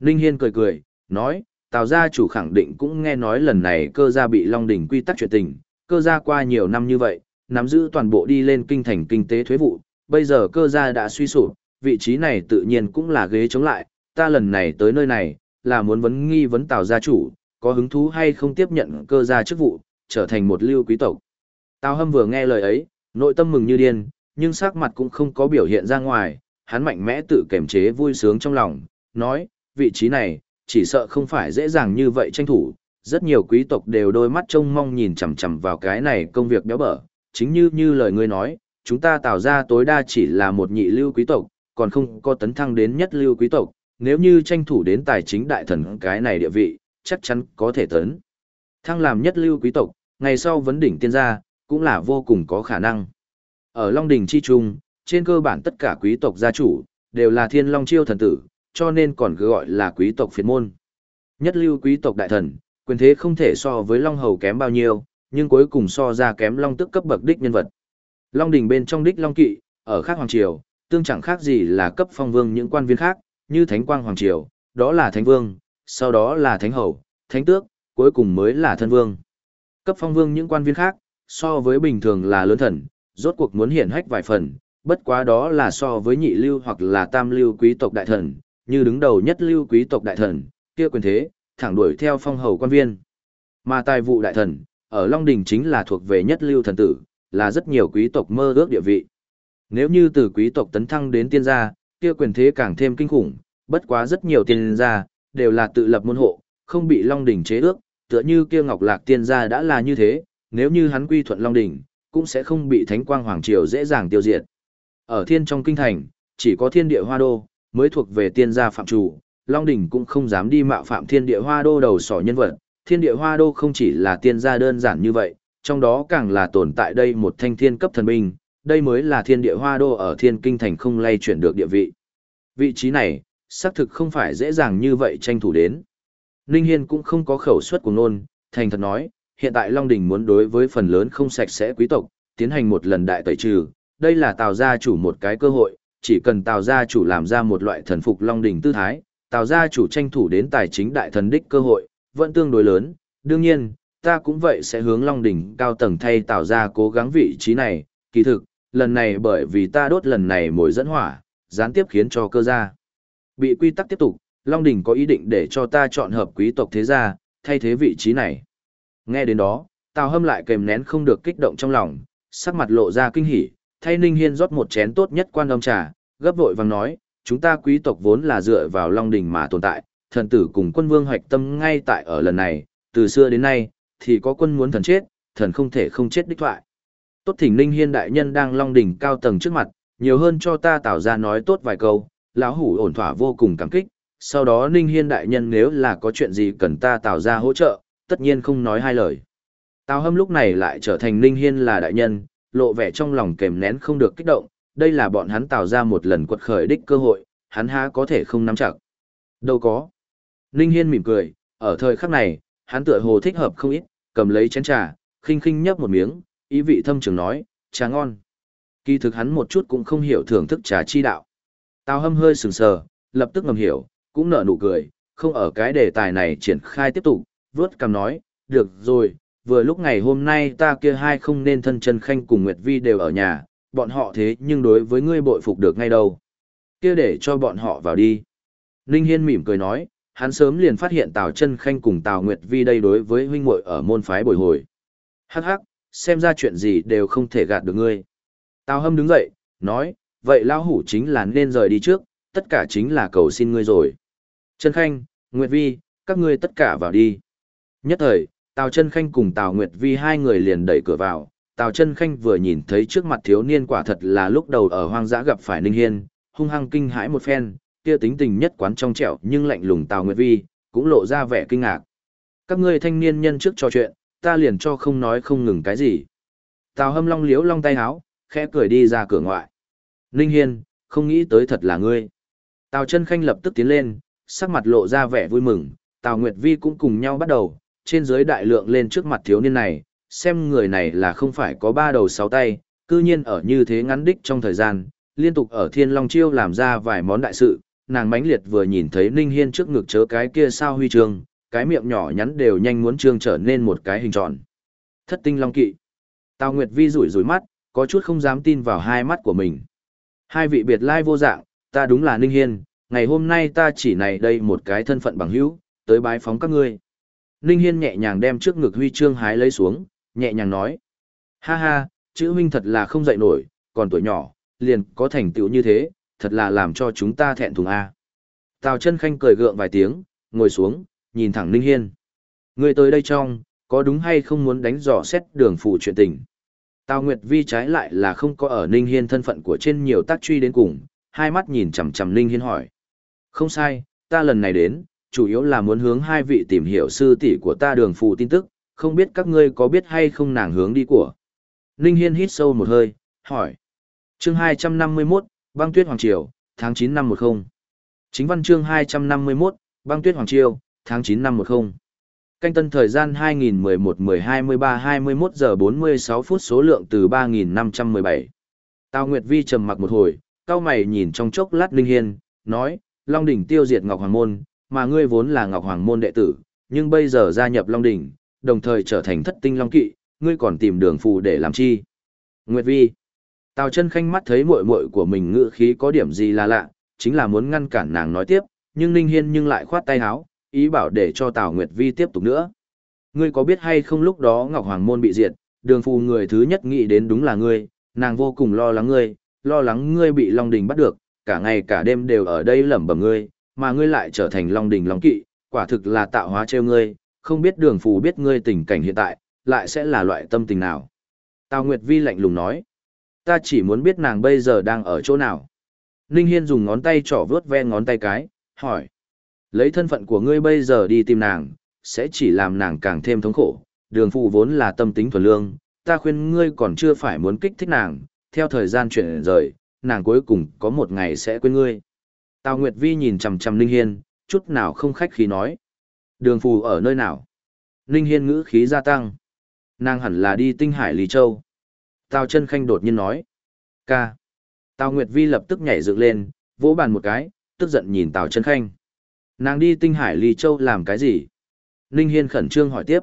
Ninh Hiên cười cười, nói, Tào gia chủ khẳng định cũng nghe nói lần này cơ gia bị Long Đỉnh quy tắc chuyện tình, cơ gia qua nhiều năm như vậy, nắm giữ toàn bộ đi lên kinh thành kinh tế thuế vụ, bây giờ cơ gia đã suy sụp, vị trí này tự nhiên cũng là ghế chống lại, ta lần này tới nơi này, là muốn vấn nghi vấn Tào gia chủ, có hứng thú hay không tiếp nhận cơ gia chức vụ, trở thành một lưu quý tộc. Tào Hâm vừa nghe lời ấy, nội tâm mừng như điên, nhưng sắc mặt cũng không có biểu hiện ra ngoài, hắn mạnh mẽ tự kiềm chế vui sướng trong lòng, nói, vị trí này, chỉ sợ không phải dễ dàng như vậy tranh thủ, rất nhiều quý tộc đều đôi mắt trông mong nhìn chằm chằm vào cái này công việc béo bở, chính như như lời ngươi nói, chúng ta tạo ra tối đa chỉ là một nhị lưu quý tộc, còn không có tấn thăng đến nhất lưu quý tộc, nếu như tranh thủ đến tài chính đại thần cái này địa vị, chắc chắn có thể tấn. Thăng làm nhất lưu quý tộc, ngày sau vấn đỉnh tiên gia, cũng là vô cùng có khả năng. Ở Long Đình Chi Trung, trên cơ bản tất cả quý tộc gia chủ, đều là thiên long chiêu thần tử, cho nên còn gọi là quý tộc phiệt môn. Nhất lưu quý tộc đại thần, quyền thế không thể so với Long Hầu kém bao nhiêu, nhưng cuối cùng so ra kém Long tức cấp bậc đích nhân vật. Long Đình bên trong đích Long Kỵ, ở khác Hoàng Triều, tương chẳng khác gì là cấp phong vương những quan viên khác, như Thánh Quang Hoàng Triều, đó là Thánh Vương, sau đó là Thánh Hầu, Thánh Tước, cuối cùng mới là Thân Vương. Cấp phong vương những quan viên khác, so với bình thường là lớn thần, rốt cuộc muốn hiển hách vài phần, bất quá đó là so với nhị lưu hoặc là tam lưu quý tộc đại thần, như đứng đầu nhất lưu quý tộc đại thần, kia quyền thế, thẳng đuổi theo phong hầu quan viên. Mà tài vụ đại thần, ở Long Đình chính là thuộc về nhất lưu thần tử, là rất nhiều quý tộc mơ ước địa vị. Nếu như từ quý tộc tấn thăng đến tiên gia, kia quyền thế càng thêm kinh khủng, bất quá rất nhiều tiên gia, đều là tự lập môn hộ, không bị Long Đỉnh chế ước, tựa như kia Ngọc Lạc tiên gia đã là như thế, nếu như hắn quy thuận Long Đỉnh, cũng sẽ không bị Thánh Quang Hoàng Triều dễ dàng tiêu diệt. Ở thiên trong kinh thành, chỉ có thiên địa hoa đô, mới thuộc về tiên gia phạm chủ, Long Đỉnh cũng không dám đi mạo phạm thiên địa hoa đô đầu sỏ nhân vật, thiên địa hoa đô không chỉ là tiên gia đơn giản như vậy, trong đó càng là tồn tại đây một thanh thiên cấp thần binh, đây mới là thiên địa hoa đô ở thiên kinh thành không lay chuyển được địa vị. Vị trí này, xác thực không phải dễ dàng như vậy tranh thủ đến. Ninh Hiên cũng không có khẩu suất của nôn, thành thật nói, hiện tại Long Đình muốn đối với phần lớn không sạch sẽ quý tộc, tiến hành một lần đại tẩy trừ, đây là tào gia chủ một cái cơ hội, chỉ cần tào gia chủ làm ra một loại thần phục Long Đình tư thái, tào gia chủ tranh thủ đến tài chính đại thần đích cơ hội, vẫn tương đối lớn, đương nhiên, ta cũng vậy sẽ hướng Long Đỉnh cao tầng thay tạo ra cố gắng vị trí này, kỳ thực, lần này bởi vì ta đốt lần này mồi dẫn hỏa, gián tiếp khiến cho cơ gia. Bị quy tắc tiếp tục, Long Đình có ý định để cho ta chọn hợp quý tộc thế gia, thay thế vị trí này. Nghe đến đó, Tào Hâm lại kềm nén không được kích động trong lòng, sắc mặt lộ ra kinh hỉ, thay Ninh Hiên rót một chén tốt nhất quan âm trà, gấp vội vàng nói, chúng ta quý tộc vốn là dựa vào Long Đình mà tồn tại, thần tử cùng quân vương hoạch tâm ngay tại ở lần này, từ xưa đến nay, thì có quân muốn thần chết, thần không thể không chết đích thoại. Tốt thỉnh Ninh Hiên đại nhân đang Long Đình cao tầng trước mặt, nhiều hơn cho ta tạo ra nói tốt vài câu, lão hủ ổn thỏa vô cùng cảm kích, sau đó Ninh Hiên đại nhân nếu là có chuyện gì cần ta tạo ra hỗ trợ, tất nhiên không nói hai lời. Tào Hâm lúc này lại trở thành Ninh Hiên là đại nhân, lộ vẻ trong lòng kềm nén không được kích động, đây là bọn hắn tạo ra một lần quật khởi đích cơ hội, hắn há có thể không nắm chặt. Đâu có. Ninh Hiên mỉm cười, ở thời khắc này, hắn tựa hồ thích hợp không ít, cầm lấy chén trà, khinh khinh nhấp một miếng, ý vị thâm trường nói, trà ngon. Kỳ thực hắn một chút cũng không hiểu thưởng thức trà chi đạo. Tào hâm hơi sừng sờ, lập tức ngầm hiểu, cũng nở nụ cười, không ở cái đề tài này triển khai tiếp tục, vớt cầm nói, được rồi, vừa lúc ngày hôm nay ta kia hai không nên thân chân khanh cùng Nguyệt Vi đều ở nhà, bọn họ thế nhưng đối với ngươi bội phục được ngay đâu. Kia để cho bọn họ vào đi. Ninh Hiên mỉm cười nói, hắn sớm liền phát hiện Tào chân khanh cùng Tào Nguyệt Vi đây đối với huynh muội ở môn phái bồi hồi. Hắc hắc, xem ra chuyện gì đều không thể gạt được ngươi. Tào hâm đứng dậy, nói, vậy lão hủ chính là nên rời đi trước, tất cả chính là cầu xin ngươi rồi. Trân Khanh, Nguyệt Vi, các ngươi tất cả vào đi. Nhất thời, Tào Trân Khanh cùng Tào Nguyệt Vi hai người liền đẩy cửa vào. Tào Trân Khanh vừa nhìn thấy trước mặt thiếu niên quả thật là lúc đầu ở hoang dã gặp phải Ninh Hiên, hung hăng kinh hãi một phen, kia tính tình nhất quán trong trẻo nhưng lạnh lùng Tào Nguyệt Vi, cũng lộ ra vẻ kinh ngạc. Các ngươi thanh niên nhân trước trò chuyện, ta liền cho không nói không ngừng cái gì. Tào Hâm Long liếu long tay háo, khẽ cười đi ra cửa ngoại. Ninh Hiên, không nghĩ tới thật là ngươi. Tào chân khanh lập tức tiến lên, sắc mặt lộ ra vẻ vui mừng, Tào Nguyệt Vi cũng cùng nhau bắt đầu, trên dưới đại lượng lên trước mặt thiếu niên này, xem người này là không phải có ba đầu sáu tay, cư nhiên ở như thế ngắn đích trong thời gian, liên tục ở Thiên Long Chiêu làm ra vài món đại sự, nàng mãnh liệt vừa nhìn thấy Ninh Hiên trước ngực chớ cái kia sao huy chương, cái miệng nhỏ nhắn đều nhanh muốn trương trở nên một cái hình tròn. Thất tinh long kỵ. Tào Nguyệt Vi rủi rủi mắt, có chút không dám tin vào hai mắt của mình. Hai vị biệt lai vô dạng, ta đúng là Ninh Hiên, ngày hôm nay ta chỉ này đây một cái thân phận bằng hữu, tới bái phóng các ngươi. Ninh Hiên nhẹ nhàng đem trước ngực huy chương hái lấy xuống, nhẹ nhàng nói. Ha ha, chữ huynh thật là không dậy nổi, còn tuổi nhỏ, liền có thành tựu như thế, thật là làm cho chúng ta thẹn thùng a. Tào chân khanh cười gượng vài tiếng, ngồi xuống, nhìn thẳng Ninh Hiên. Ngươi tới đây trong, có đúng hay không muốn đánh dò xét đường phụ chuyện tình? Tào Nguyệt Vi trái lại là không có ở Ninh Hiên thân phận của trên nhiều tác truy đến cùng, hai mắt nhìn chằm chằm Ninh Hiên hỏi. Không sai, ta lần này đến, chủ yếu là muốn hướng hai vị tìm hiểu sư tỷ của ta đường phụ tin tức, không biết các ngươi có biết hay không nàng hướng đi của. Ninh Hiên hít sâu một hơi, hỏi. Chương 251, băng tuyết Hoàng Triều, tháng 9 năm 10. Chính văn chương 251, băng tuyết Hoàng Triều, tháng 9 năm 10. Canh tân thời gian 2011 12 23 21 giờ 46 phút số lượng từ 3.517. Tào Nguyệt Vi trầm mặc một hồi, cao mày nhìn trong chốc lát Linh Hiên, nói, Long Đỉnh tiêu diệt Ngọc Hoàng Môn, mà ngươi vốn là Ngọc Hoàng Môn đệ tử, nhưng bây giờ gia nhập Long Đỉnh, đồng thời trở thành thất tinh Long Kỵ, ngươi còn tìm đường phù để làm chi? Nguyệt Vi. Tào chân khanh mắt thấy muội muội của mình ngữ khí có điểm gì là lạ, chính là muốn ngăn cản nàng nói tiếp, nhưng Ninh Hiên nhưng lại khoát tay háo, ý bảo để cho Tào Nguyệt Vi tiếp tục nữa. Ngươi có biết hay không lúc đó Ngọc Hoàng Môn bị diệt, đường phù người thứ nhất nghĩ đến đúng là ngươi, nàng vô cùng lo lắng ngươi, lo lắng ngươi bị Long Đình bắt được, cả ngày cả đêm đều ở đây lẩm bẩm ngươi, mà ngươi lại trở thành Long Đình Long Kỵ, quả thực là tạo hóa treo ngươi, không biết đường phù biết ngươi tình cảnh hiện tại, lại sẽ là loại tâm tình nào. Tào Nguyệt Vi lạnh lùng nói, ta chỉ muốn biết nàng bây giờ đang ở chỗ nào. Ninh Hiên dùng ngón tay trỏ vướt ve ngón tay cái, hỏi. Lấy thân phận của ngươi bây giờ đi tìm nàng, sẽ chỉ làm nàng càng thêm thống khổ. Đường phụ vốn là tâm tính thuần lương, ta khuyên ngươi còn chưa phải muốn kích thích nàng, theo thời gian chuyển rời, nàng cuối cùng có một ngày sẽ quên ngươi. Tào Nguyệt Vi nhìn chằm chằm Ninh Hiên, chút nào không khách khí nói. Đường phù ở nơi nào? Ninh Hiên ngữ khí gia tăng. Nàng hẳn là đi tinh hải Lý Châu. Tào chân khanh đột nhiên nói. Ca. Tào Nguyệt Vi lập tức nhảy dựng lên, vỗ bàn một cái, tức giận nhìn Tào chân khanh. Nàng đi tinh hải Ly Châu làm cái gì? Ninh Hiên khẩn trương hỏi tiếp.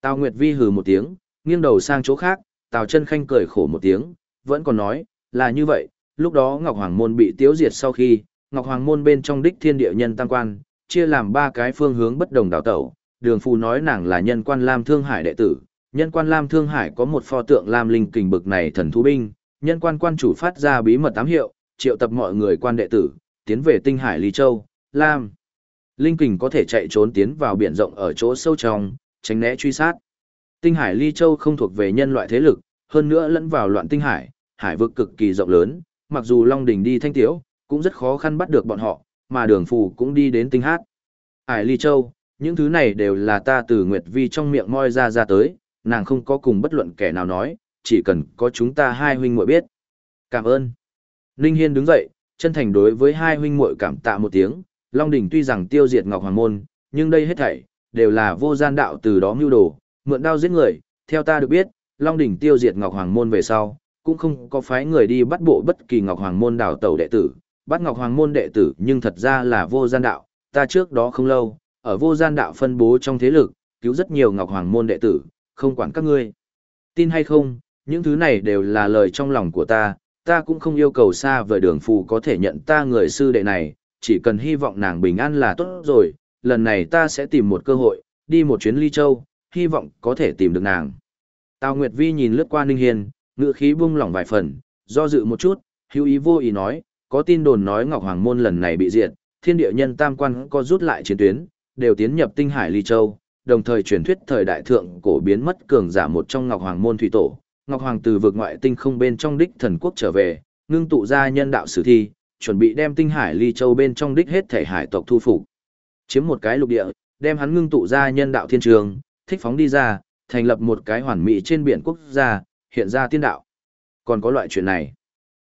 Tào Nguyệt Vi hừ một tiếng, nghiêng đầu sang chỗ khác, Tào chân khanh cười khổ một tiếng, vẫn còn nói, là như vậy, lúc đó Ngọc Hoàng Môn bị tiêu diệt sau khi, Ngọc Hoàng Môn bên trong đích thiên địa nhân tăng quan, chia làm ba cái phương hướng bất đồng đào tẩu, đường Phu nói nàng là nhân quan Lam Thương Hải đệ tử, nhân quan Lam Thương Hải có một pho tượng Lam Linh kình bực này thần thú binh, nhân quan quan chủ phát ra bí mật tám hiệu, triệu tập mọi người quan đệ tử, tiến về tinh hải Ly Châu, Lam. Linh kình có thể chạy trốn tiến vào biển rộng ở chỗ sâu trong, tránh né truy sát. Tinh hải Ly Châu không thuộc về nhân loại thế lực, hơn nữa lẫn vào loạn tinh hải, hải vực cực kỳ rộng lớn, mặc dù Long Đình đi thanh tiếu, cũng rất khó khăn bắt được bọn họ, mà đường phù cũng đi đến tinh hát. Hải Ly Châu, những thứ này đều là ta từ Nguyệt Vi trong miệng moi ra ra tới, nàng không có cùng bất luận kẻ nào nói, chỉ cần có chúng ta hai huynh muội biết. Cảm ơn. Ninh Hiên đứng dậy, chân thành đối với hai huynh muội cảm tạ một tiếng, Long Đỉnh tuy rằng tiêu diệt Ngọc Hoàng Môn, nhưng đây hết thảy, đều là vô gian đạo từ đó mưu đồ, mượn đao giết người, theo ta được biết, Long Đỉnh tiêu diệt Ngọc Hoàng Môn về sau, cũng không có phái người đi bắt bộ bất kỳ Ngọc Hoàng Môn đảo tẩu đệ tử, bắt Ngọc Hoàng Môn đệ tử nhưng thật ra là vô gian đạo, ta trước đó không lâu, ở vô gian đạo phân bố trong thế lực, cứu rất nhiều Ngọc Hoàng Môn đệ tử, không quản các ngươi. Tin hay không, những thứ này đều là lời trong lòng của ta, ta cũng không yêu cầu xa vời đường phù có thể nhận ta người sư đệ này, chỉ cần hy vọng nàng bình an là tốt rồi, lần này ta sẽ tìm một cơ hội, đi một chuyến ly châu, hy vọng có thể tìm được nàng. Tào Nguyệt Vi nhìn lướt qua Ninh Hiên, ngựa khí bung lỏng vài phần, do dự một chút, hữu ý vô ý nói, có tin đồn nói Ngọc Hoàng Môn lần này bị diệt, thiên địa nhân tam quan có rút lại chiến tuyến, đều tiến nhập tinh hải ly châu, đồng thời truyền thuyết thời đại thượng cổ biến mất cường giả một trong Ngọc Hoàng Môn thủy tổ, Ngọc Hoàng từ vực ngoại tinh không bên trong đích thần quốc trở về, ngưng tụ ra nhân đạo sử thi, chuẩn bị đem tinh hải ly châu bên trong đích hết thể hải tộc thu phục. Chiếm một cái lục địa, đem hắn ngưng tụ ra nhân đạo thiên trường, thích phóng đi ra, thành lập một cái hoàn mỹ trên biển quốc gia, hiện ra tiên đạo. Còn có loại chuyện này.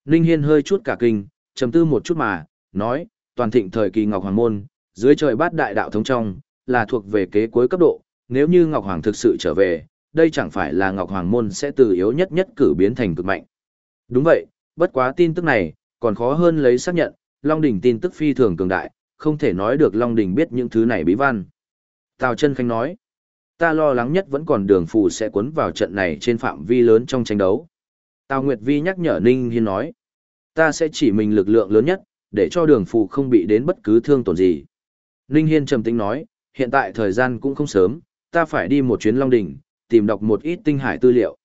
Ninh Hiên hơi chút cả kinh, trầm tư một chút mà, nói, toàn thịnh thời kỳ Ngọc Hoàng Môn, dưới trời bát đại đạo thống trong, là thuộc về kế cuối cấp độ, nếu như Ngọc Hoàng thực sự trở về, đây chẳng phải là Ngọc Hoàng Môn sẽ từ yếu nhất nhất cử biến thành cực mạnh. Đúng vậy, bất quá tin tức này, còn khó hơn lấy xác nhận, Long Đỉnh tin tức phi thường cường đại, không thể nói được Long Đỉnh biết những thứ này bí văn. Tào chân Khanh nói, ta lo lắng nhất vẫn còn đường phù sẽ cuốn vào trận này trên phạm vi lớn trong tranh đấu. Tào Nguyệt Vi nhắc nhở Ninh Hiên nói, ta sẽ chỉ mình lực lượng lớn nhất, để cho đường phù không bị đến bất cứ thương tổn gì. Ninh Hiên trầm tĩnh nói, hiện tại thời gian cũng không sớm, ta phải đi một chuyến Long Đỉnh, tìm đọc một ít tinh hải tư liệu.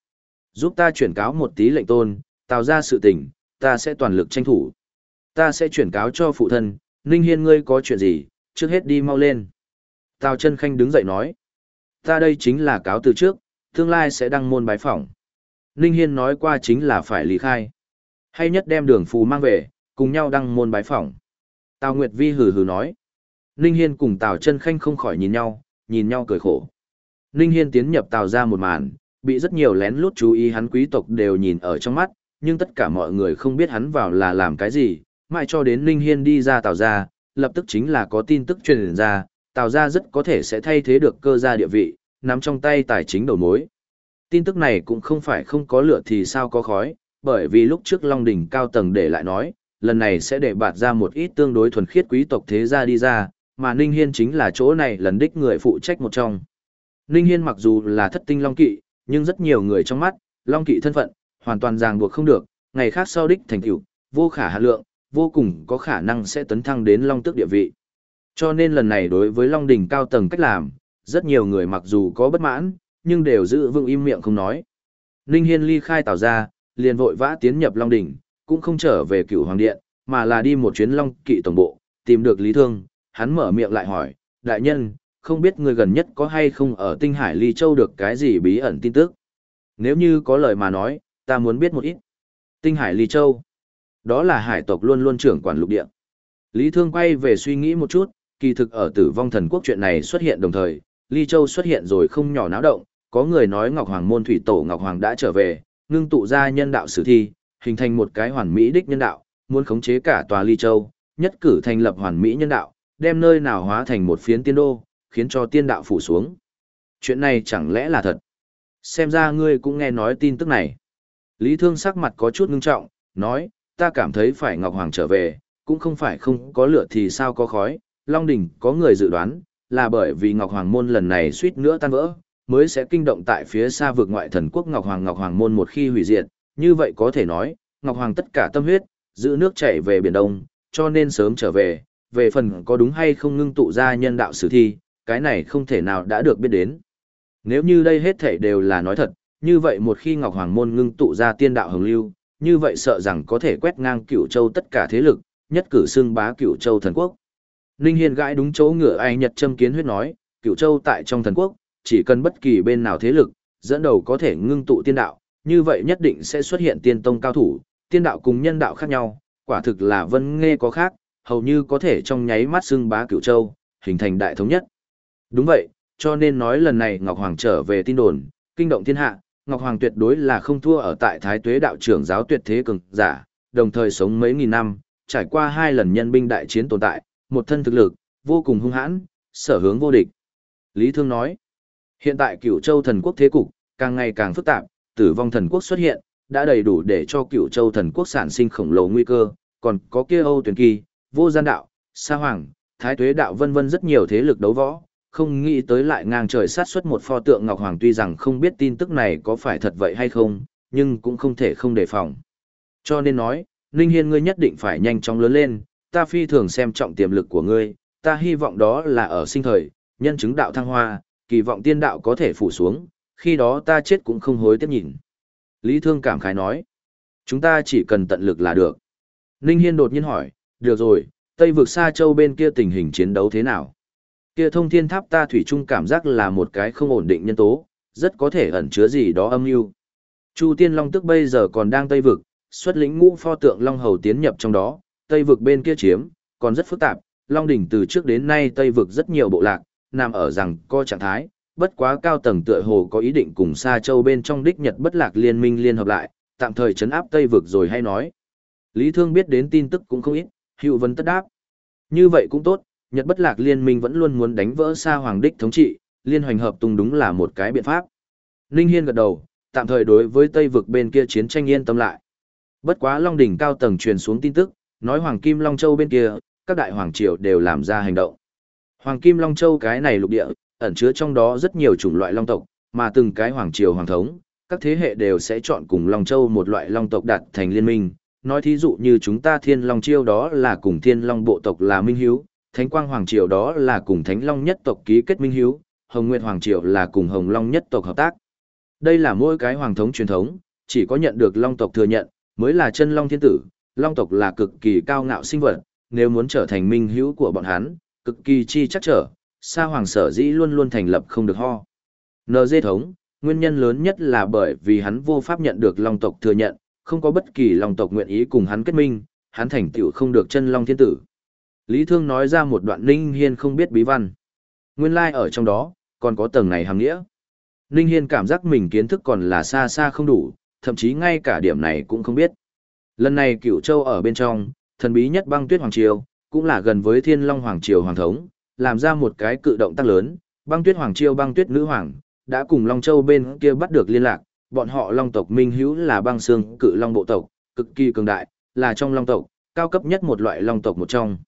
Giúp ta chuyển cáo một tí lệnh tôn, tạo ra sự tình, ta sẽ toàn lực tranh thủ. Ta sẽ chuyển cáo cho phụ thân, Ninh Hiên ngươi có chuyện gì, trước hết đi mau lên. Tào chân khanh đứng dậy nói. Ta đây chính là cáo từ trước, tương lai sẽ đăng môn bái phỏng. Ninh Hiên nói qua chính là phải lý khai. Hay nhất đem đường phù mang về, cùng nhau đăng môn bái phỏng. Tào Nguyệt Vi hừ hừ nói. Ninh Hiên cùng Tào chân khanh không khỏi nhìn nhau, nhìn nhau cười khổ. Ninh Hiên tiến nhập Tào gia một màn, bị rất nhiều lén lút chú ý hắn quý tộc đều nhìn ở trong mắt, nhưng tất cả mọi người không biết hắn vào là làm cái gì, mãi cho đến Ninh Hiên đi ra Tào gia, lập tức chính là có tin tức truyền ra, Tào gia rất có thể sẽ thay thế được cơ gia địa vị, nắm trong tay tài chính đầu mối. Tin tức này cũng không phải không có lửa thì sao có khói, bởi vì lúc trước Long Đỉnh cao tầng để lại nói, lần này sẽ để bạt ra một ít tương đối thuần khiết quý tộc thế gia đi ra, mà Ninh Hiên chính là chỗ này lần đích người phụ trách một trong. Ninh Hiên mặc dù là thất tinh Long Kỵ, nhưng rất nhiều người trong mắt, Long Kỵ thân phận, hoàn toàn ràng buộc không được, ngày khác sau đích thành tựu, vô khả hạ lượng, vô cùng có khả năng sẽ tấn thăng đến Long Tước địa vị. Cho nên lần này đối với Long Đình cao tầng cách làm, rất nhiều người mặc dù có bất mãn, nhưng đều giữ vững im miệng không nói. Ninh Hiên ly khai tảo ra, liền vội vã tiến nhập Long Đình, cũng không trở về Cửu hoàng điện, mà là đi một chuyến Long Kỵ tổng bộ, tìm được Lý Thương, hắn mở miệng lại hỏi, đại nhân, không biết người gần nhất có hay không ở tinh hải ly châu được cái gì bí ẩn tin tức. Nếu như có lời mà nói, ta muốn biết một ít. Tinh hải ly châu. Đó là hải tộc luôn luôn trưởng quản lục địa. Lý Thương quay về suy nghĩ một chút, kỳ thực ở tử vong thần quốc chuyện này xuất hiện đồng thời, ly châu xuất hiện rồi không nhỏ náo động, có người nói Ngọc Hoàng môn thủy tổ Ngọc Hoàng đã trở về, ngưng tụ ra nhân đạo sử thi, hình thành một cái hoàn mỹ đích nhân đạo, muốn khống chế cả tòa ly châu, nhất cử thành lập hoàn mỹ nhân đạo, đem nơi nào hóa thành một phiến tiên đô, khiến cho tiên đạo phủ xuống. Chuyện này chẳng lẽ là thật? Xem ra ngươi cũng nghe nói tin tức này. Lý Thương sắc mặt có chút ngưng trọng, nói, ta cảm thấy phải Ngọc Hoàng trở về, cũng không phải không có lửa thì sao có khói. Long Đỉnh có người dự đoán, là bởi vì Ngọc Hoàng môn lần này suýt nữa tan vỡ, mới sẽ kinh động tại phía xa vực ngoại thần quốc Ngọc Hoàng Ngọc Hoàng môn một khi hủy diệt, như vậy có thể nói, Ngọc Hoàng tất cả tâm huyết, giữ nước chảy về Biển Đông, cho nên sớm trở về, về phần có đúng hay không ngưng tụ ra nhân đạo sử thi, cái này không thể nào đã được biết đến. Nếu như đây hết thể đều là nói thật, như vậy một khi Ngọc Hoàng Môn ngưng tụ ra tiên đạo hồng lưu, như vậy sợ rằng có thể quét ngang cửu châu tất cả thế lực, nhất cử xưng bá cửu châu thần quốc. Ninh Hiên gãi đúng chỗ ngựa ai nhật châm kiến huyết nói, cửu châu tại trong thần quốc, chỉ cần bất kỳ bên nào thế lực, dẫn đầu có thể ngưng tụ tiên đạo, như vậy nhất định sẽ xuất hiện tiên tông cao thủ, tiên đạo cùng nhân đạo khác nhau, quả thực là vân nghe có khác, hầu như có thể trong nháy mắt xưng bá cửu châu, hình thành đại thống nhất. Đúng vậy, cho nên nói lần này Ngọc Hoàng trở về tin đồn, kinh động thiên hạ, Ngọc Hoàng tuyệt đối là không thua ở tại Thái Tuế đạo trưởng giáo tuyệt thế cường giả, đồng thời sống mấy nghìn năm, trải qua hai lần nhân binh đại chiến tồn tại, một thân thực lực, vô cùng hung hãn, sở hướng vô địch. Lý Thương nói, hiện tại cửu châu thần quốc thế cục, càng ngày càng phức tạp, tử vong thần quốc xuất hiện, đã đầy đủ để cho cửu châu thần quốc sản sinh khổng lồ nguy cơ, còn có kia Âu Tuyền kỳ, vô gian đạo, sa hoàng, thái tuế đạo vân vân rất nhiều thế lực đấu võ, không nghĩ tới lại ngang trời sát xuất một pho tượng Ngọc Hoàng tuy rằng không biết tin tức này có phải thật vậy hay không, nhưng cũng không thể không đề phòng. Cho nên nói, Ninh Hiên ngươi nhất định phải nhanh chóng lớn lên, ta phi thường xem trọng tiềm lực của ngươi, ta hy vọng đó là ở sinh thời, nhân chứng đạo thăng hoa, kỳ vọng tiên đạo có thể phủ xuống, khi đó ta chết cũng không hối tiếc nhìn. Lý Thương cảm khái nói, chúng ta chỉ cần tận lực là được. Ninh Hiên đột nhiên hỏi, được rồi, Tây vực xa châu bên kia tình hình chiến đấu thế nào? Kia thông thiên tháp ta thủy chung cảm giác là một cái không ổn định nhân tố, rất có thể ẩn chứa gì đó âm mưu. Chu Tiên Long tức bây giờ còn đang Tây vực, xuất lĩnh ngũ pho tượng Long Hầu tiến nhập trong đó, Tây vực bên kia chiếm, còn rất phức tạp, Long đỉnh từ trước đến nay Tây vực rất nhiều bộ lạc, nằm ở rằng co trạng thái, bất quá cao tầng tựa hồ có ý định cùng Sa Châu bên trong đích Nhật bất lạc liên minh liên hợp lại, tạm thời chấn áp Tây vực rồi hay nói. Lý Thương biết đến tin tức cũng không ít, hữu vấn tất đáp. Như vậy cũng tốt, Nhật bất lạc liên minh vẫn luôn muốn đánh vỡ Sa Hoàng đích thống trị, liên hoành hợp tung đúng là một cái biện pháp. Ninh Hiên gật đầu, tạm thời đối với Tây vực bên kia chiến tranh yên tâm lại. Bất quá Long đỉnh cao tầng truyền xuống tin tức, nói Hoàng Kim Long Châu bên kia, các đại hoàng triều đều làm ra hành động. Hoàng Kim Long Châu cái này lục địa, ẩn chứa trong đó rất nhiều chủng loại long tộc, mà từng cái hoàng triều hoàng thống, các thế hệ đều sẽ chọn cùng Long Châu một loại long tộc đạt thành liên minh. Nói thí dụ như chúng ta Thiên Long Chiêu đó là cùng Thiên Long bộ tộc là Minh Hiếu, Thánh Quang Hoàng Triều đó là cùng Thánh Long nhất tộc ký kết Minh Hiếu, Hồng Nguyệt Hoàng Triều là cùng Hồng Long nhất tộc hợp tác. Đây là mỗi cái hoàng thống truyền thống, chỉ có nhận được Long tộc thừa nhận, mới là chân Long Thiên Tử, Long tộc là cực kỳ cao ngạo sinh vật, nếu muốn trở thành minh hữu của bọn hắn, cực kỳ chi chắc trở, Sa Hoàng sở dĩ luôn luôn thành lập không được ho. NG thống, nguyên nhân lớn nhất là bởi vì hắn vô pháp nhận được Long tộc thừa nhận, không có bất kỳ lòng tộc nguyện ý cùng hắn kết minh, hắn thành tựu không được chân Long Thiên Tử. Lý Thương nói ra một đoạn Ninh Hiên không biết bí văn. Nguyên lai like ở trong đó, còn có tầng này hàng nghĩa. Ninh Hiên cảm giác mình kiến thức còn là xa xa không đủ, thậm chí ngay cả điểm này cũng không biết. Lần này cựu châu ở bên trong, thần bí nhất băng tuyết hoàng triều, cũng là gần với thiên long hoàng triều hoàng thống, làm ra một cái cự động tác lớn, băng tuyết hoàng triều băng tuyết nữ hoàng, đã cùng long châu bên kia bắt được liên lạc, bọn họ long tộc minh hữu là băng xương cự long bộ tộc, cực kỳ cường đại, là trong long tộc, cao cấp nhất một loại long tộc một trong.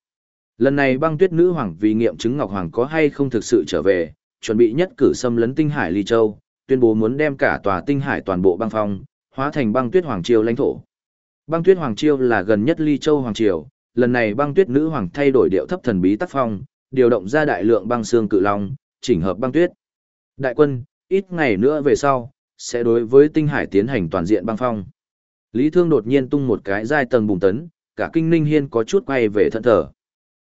Lần này băng tuyết nữ hoàng vì nghiệm chứng Ngọc Hoàng có hay không thực sự trở về, chuẩn bị nhất cử xâm lấn tinh hải ly châu, tuyên bố muốn đem cả tòa tinh hải toàn bộ băng phong, hóa thành băng tuyết hoàng triều lãnh thổ. Băng tuyết hoàng triều là gần nhất ly châu hoàng triều, lần này băng tuyết nữ hoàng thay đổi điệu thấp thần bí tác phong, điều động ra đại lượng băng xương cự long, chỉnh hợp băng tuyết. Đại quân, ít ngày nữa về sau, sẽ đối với tinh hải tiến hành toàn diện băng phong. Lý Thương đột nhiên tung một cái giai tầng bùng tấn, cả kinh Ninh Hiên có chút quay về thận thở.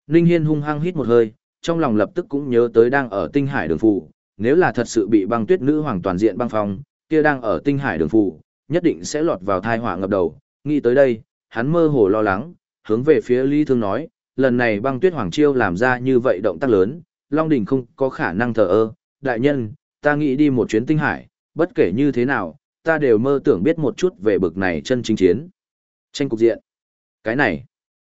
Ninh Hiên hung hăng hít một hơi, trong lòng lập tức cũng nhớ tới đang ở tinh hải đường phụ, nếu là thật sự bị băng tuyết nữ hoàng toàn diện băng phong, kia đang ở tinh hải đường phụ, nhất định sẽ lọt vào tai họa ngập đầu. Nghĩ tới đây, hắn mơ hồ lo lắng, hướng về phía Lý Thương nói, lần này băng tuyết hoàng chiêu làm ra như vậy động tác lớn, Long Đình không có khả năng thờ ơ, đại nhân, ta nghĩ đi một chuyến tinh hải, bất kể như thế nào, ta đều mơ tưởng biết một chút về bực này chân chính chiến. Tranh cục diện. Cái này.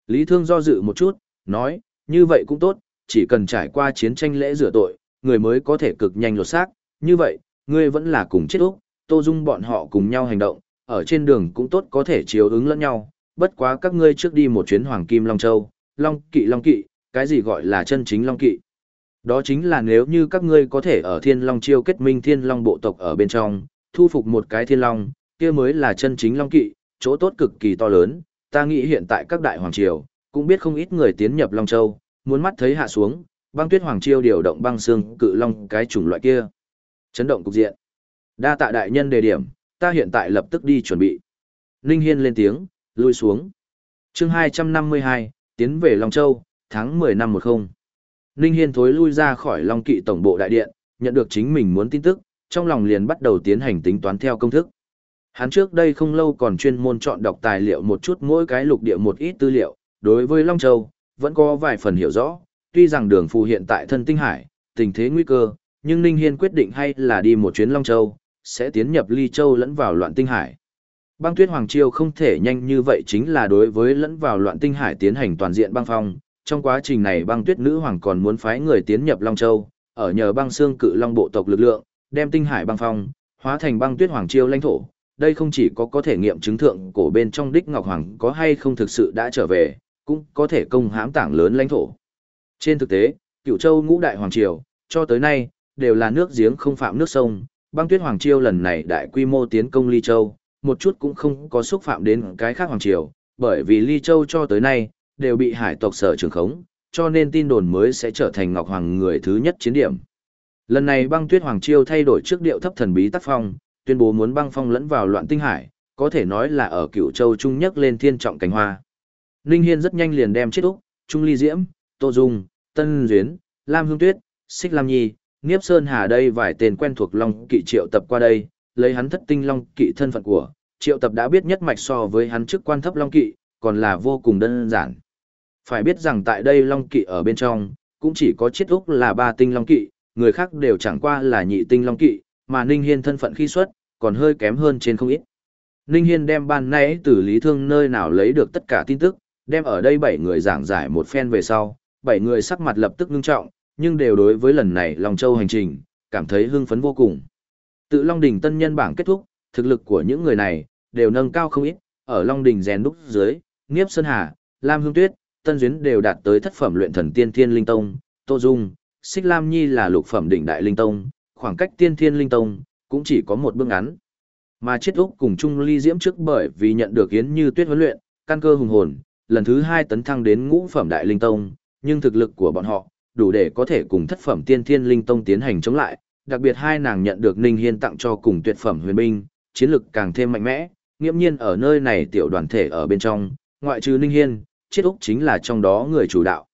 Lý Thương do dự một chút, nói, như vậy cũng tốt, chỉ cần trải qua chiến tranh lễ rửa tội, người mới có thể cực nhanh lột xác, như vậy, ngươi vẫn là cùng chết Úc, Tô Dung bọn họ cùng nhau hành động, ở trên đường cũng tốt có thể chiếu ứng lẫn nhau, bất quá các ngươi trước đi một chuyến Hoàng Kim Long Châu, Long Kỵ Long Kỵ, cái gì gọi là chân chính Long Kỵ? Đó chính là nếu như các ngươi có thể ở Thiên Long Chiêu kết minh Thiên Long bộ tộc ở bên trong, thu phục một cái Thiên Long, kia mới là chân chính Long Kỵ, chỗ tốt cực kỳ to lớn, ta nghĩ hiện tại các đại hoàng triều, cũng biết không ít người tiến nhập Long Châu, muốn mắt thấy hạ xuống, băng tuyết hoàng triều điều động băng xương cự long cái chủng loại kia. Chấn động cục diện. Đa tạ đại nhân đề điểm, ta hiện tại lập tức đi chuẩn bị. Ninh Hiên lên tiếng, lui xuống. chương 252, tiến về Long Châu, tháng 10 năm 10. Ninh Hiên thối lui ra khỏi Long Kỵ Tổng bộ Đại Điện, nhận được chính mình muốn tin tức, trong lòng liền bắt đầu tiến hành tính toán theo công thức. Hắn trước đây không lâu còn chuyên môn chọn đọc tài liệu một chút mỗi cái lục địa một ít tư liệu, đối với Long Châu, vẫn có vài phần hiểu rõ, tuy rằng đường phù hiện tại thân tinh hải, tình thế nguy cơ, nhưng Ninh Hiên quyết định hay là đi một chuyến Long Châu, sẽ tiến nhập Ly Châu lẫn vào loạn tinh hải. Băng tuyết Hoàng Triều không thể nhanh như vậy chính là đối với lẫn vào loạn tinh hải tiến hành toàn diện băng phong. Trong quá trình này băng tuyết nữ hoàng còn muốn phái người tiến nhập Long Châu, ở nhờ băng xương cự long bộ tộc lực lượng, đem tinh hải băng phong, hóa thành băng tuyết Hoàng Chiêu lãnh thổ. Đây không chỉ có có thể nghiệm chứng thượng cổ bên trong đích Ngọc Hoàng có hay không thực sự đã trở về, cũng có thể công hãm tảng lớn lãnh thổ. Trên thực tế, cựu châu ngũ đại hoàng triều, cho tới nay, đều là nước giếng không phạm nước sông, băng tuyết hoàng triều lần này đại quy mô tiến công ly châu, một chút cũng không có xúc phạm đến cái khác hoàng triều, bởi vì ly châu cho tới nay, đều bị hải tộc sở trường khống, cho nên tin đồn mới sẽ trở thành ngọc hoàng người thứ nhất chiến điểm. Lần này băng tuyết hoàng chiêu thay đổi trước điệu thấp thần bí tác phong, tuyên bố muốn băng phong lẫn vào loạn tinh hải, có thể nói là ở cựu châu trung nhất lên thiên trọng cánh hoa. Ninh Hiên rất nhanh liền đem chết úc, Trung Ly Diễm, Tô Dung, Tân Duyến, Lam Hương Tuyết, Xích Lam Nhi, Niếp Sơn Hà đây vài tên quen thuộc Long Kỵ triệu tập qua đây, lấy hắn thất tinh Long Kỵ thân phận của, triệu tập đã biết nhất mạch so với hắn chức quan thấp Long Kỵ, còn là vô cùng đơn giản. Phải biết rằng tại đây Long Kỵ ở bên trong, cũng chỉ có chiết úc là ba tinh Long Kỵ, người khác đều chẳng qua là nhị tinh Long Kỵ, mà Ninh Hiên thân phận khi xuất, còn hơi kém hơn trên không ít. Ninh Hiên đem ban nãy từ Lý Thương nơi nào lấy được tất cả tin tức, đem ở đây bảy người giảng giải một phen về sau, bảy người sắc mặt lập tức ngưng trọng, nhưng đều đối với lần này Long Châu hành trình, cảm thấy hưng phấn vô cùng. Tự Long Đỉnh tân nhân bảng kết thúc, thực lực của những người này, đều nâng cao không ít, ở Long Đỉnh rèn đúc dưới, Niếp Sơn Hà, Lam Hương Tuyết, Tân Duyến đều đạt tới thất phẩm luyện thần tiên thiên linh tông, Tô Dung, Xích Lam Nhi là lục phẩm đỉnh đại linh tông, khoảng cách tiên thiên linh tông, cũng chỉ có một bước ngắn. Mà chết Úc cùng Trung Ly Diễm trước bởi vì nhận được Yến Như Tuyết huấn luyện, căn cơ hùng hồn, lần thứ hai tấn thăng đến ngũ phẩm đại linh tông, nhưng thực lực của bọn họ, đủ để có thể cùng thất phẩm tiên thiên linh tông tiến hành chống lại, đặc biệt hai nàng nhận được Ninh Hiên tặng cho cùng tuyệt phẩm huyền binh, chiến lực càng thêm mạnh mẽ, nghiễm nhiên ở nơi này tiểu đoàn thể ở bên trong, ngoại trừ Ninh Hiên, chiết úc chính là trong đó người chủ đạo.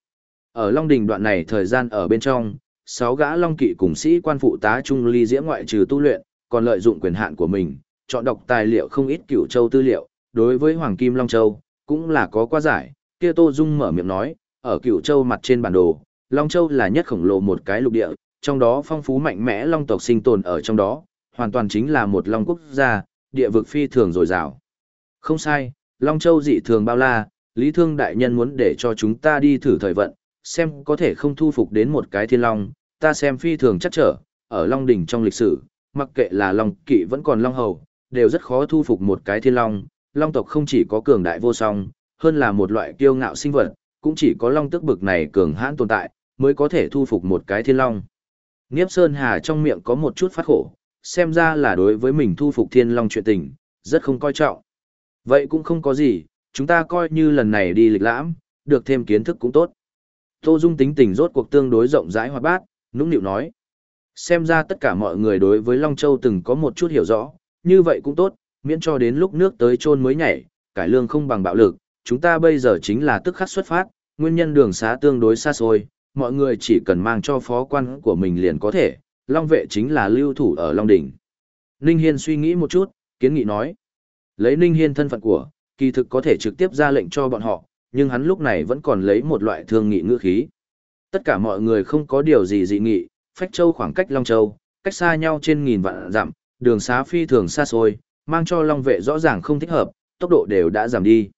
Ở Long Đình đoạn này thời gian ở bên trong, sáu gã Long Kỵ cùng sĩ quan phụ tá trung ly diễm ngoại trừ tu luyện, còn lợi dụng quyền hạn của mình, chọn đọc tài liệu không ít cửu châu tư liệu, đối với Hoàng Kim Long Châu, cũng là có qua giải, kia Tô Dung mở miệng nói, ở Cửu châu mặt trên bản đồ, Long Châu là nhất khổng lồ một cái lục địa, trong đó phong phú mạnh mẽ long tộc sinh tồn ở trong đó, hoàn toàn chính là một long quốc gia, địa vực phi thường dồi dào. Không sai, Long Châu dị thường bao la, Lý Thương Đại Nhân muốn để cho chúng ta đi thử thời vận, xem có thể không thu phục đến một cái thiên long, ta xem phi thường chắc trở, ở Long Đỉnh trong lịch sử, mặc kệ là Long Kỵ vẫn còn Long Hầu, đều rất khó thu phục một cái thiên long, long tộc không chỉ có cường đại vô song, hơn là một loại kiêu ngạo sinh vật, cũng chỉ có long tức bực này cường hãn tồn tại, mới có thể thu phục một cái thiên long. Niếp Sơn Hà trong miệng có một chút phát khổ, xem ra là đối với mình thu phục thiên long chuyện tình, rất không coi trọng. Vậy cũng không có gì, chúng ta coi như lần này đi lịch lãm, được thêm kiến thức cũng tốt. Tô Dung tính tình rốt cuộc tương đối rộng rãi hoạt bát, nũng nịu nói. Xem ra tất cả mọi người đối với Long Châu từng có một chút hiểu rõ, như vậy cũng tốt, miễn cho đến lúc nước tới chôn mới nhảy, cải lương không bằng bạo lực, chúng ta bây giờ chính là tức khắc xuất phát, nguyên nhân đường xá tương đối xa xôi, mọi người chỉ cần mang cho phó quan của mình liền có thể, Long vệ chính là lưu thủ ở Long Đỉnh. Ninh Hiên suy nghĩ một chút, kiến nghị nói. Lấy Ninh Hiên thân phận của, kỳ thực có thể trực tiếp ra lệnh cho bọn họ, nhưng hắn lúc này vẫn còn lấy một loại thương nghị ngữ khí. Tất cả mọi người không có điều gì dị nghị, Phách Châu khoảng cách Long Châu, cách xa nhau trên nghìn vạn dặm, đường xá phi thường xa xôi, mang cho Long vệ rõ ràng không thích hợp, tốc độ đều đã giảm đi.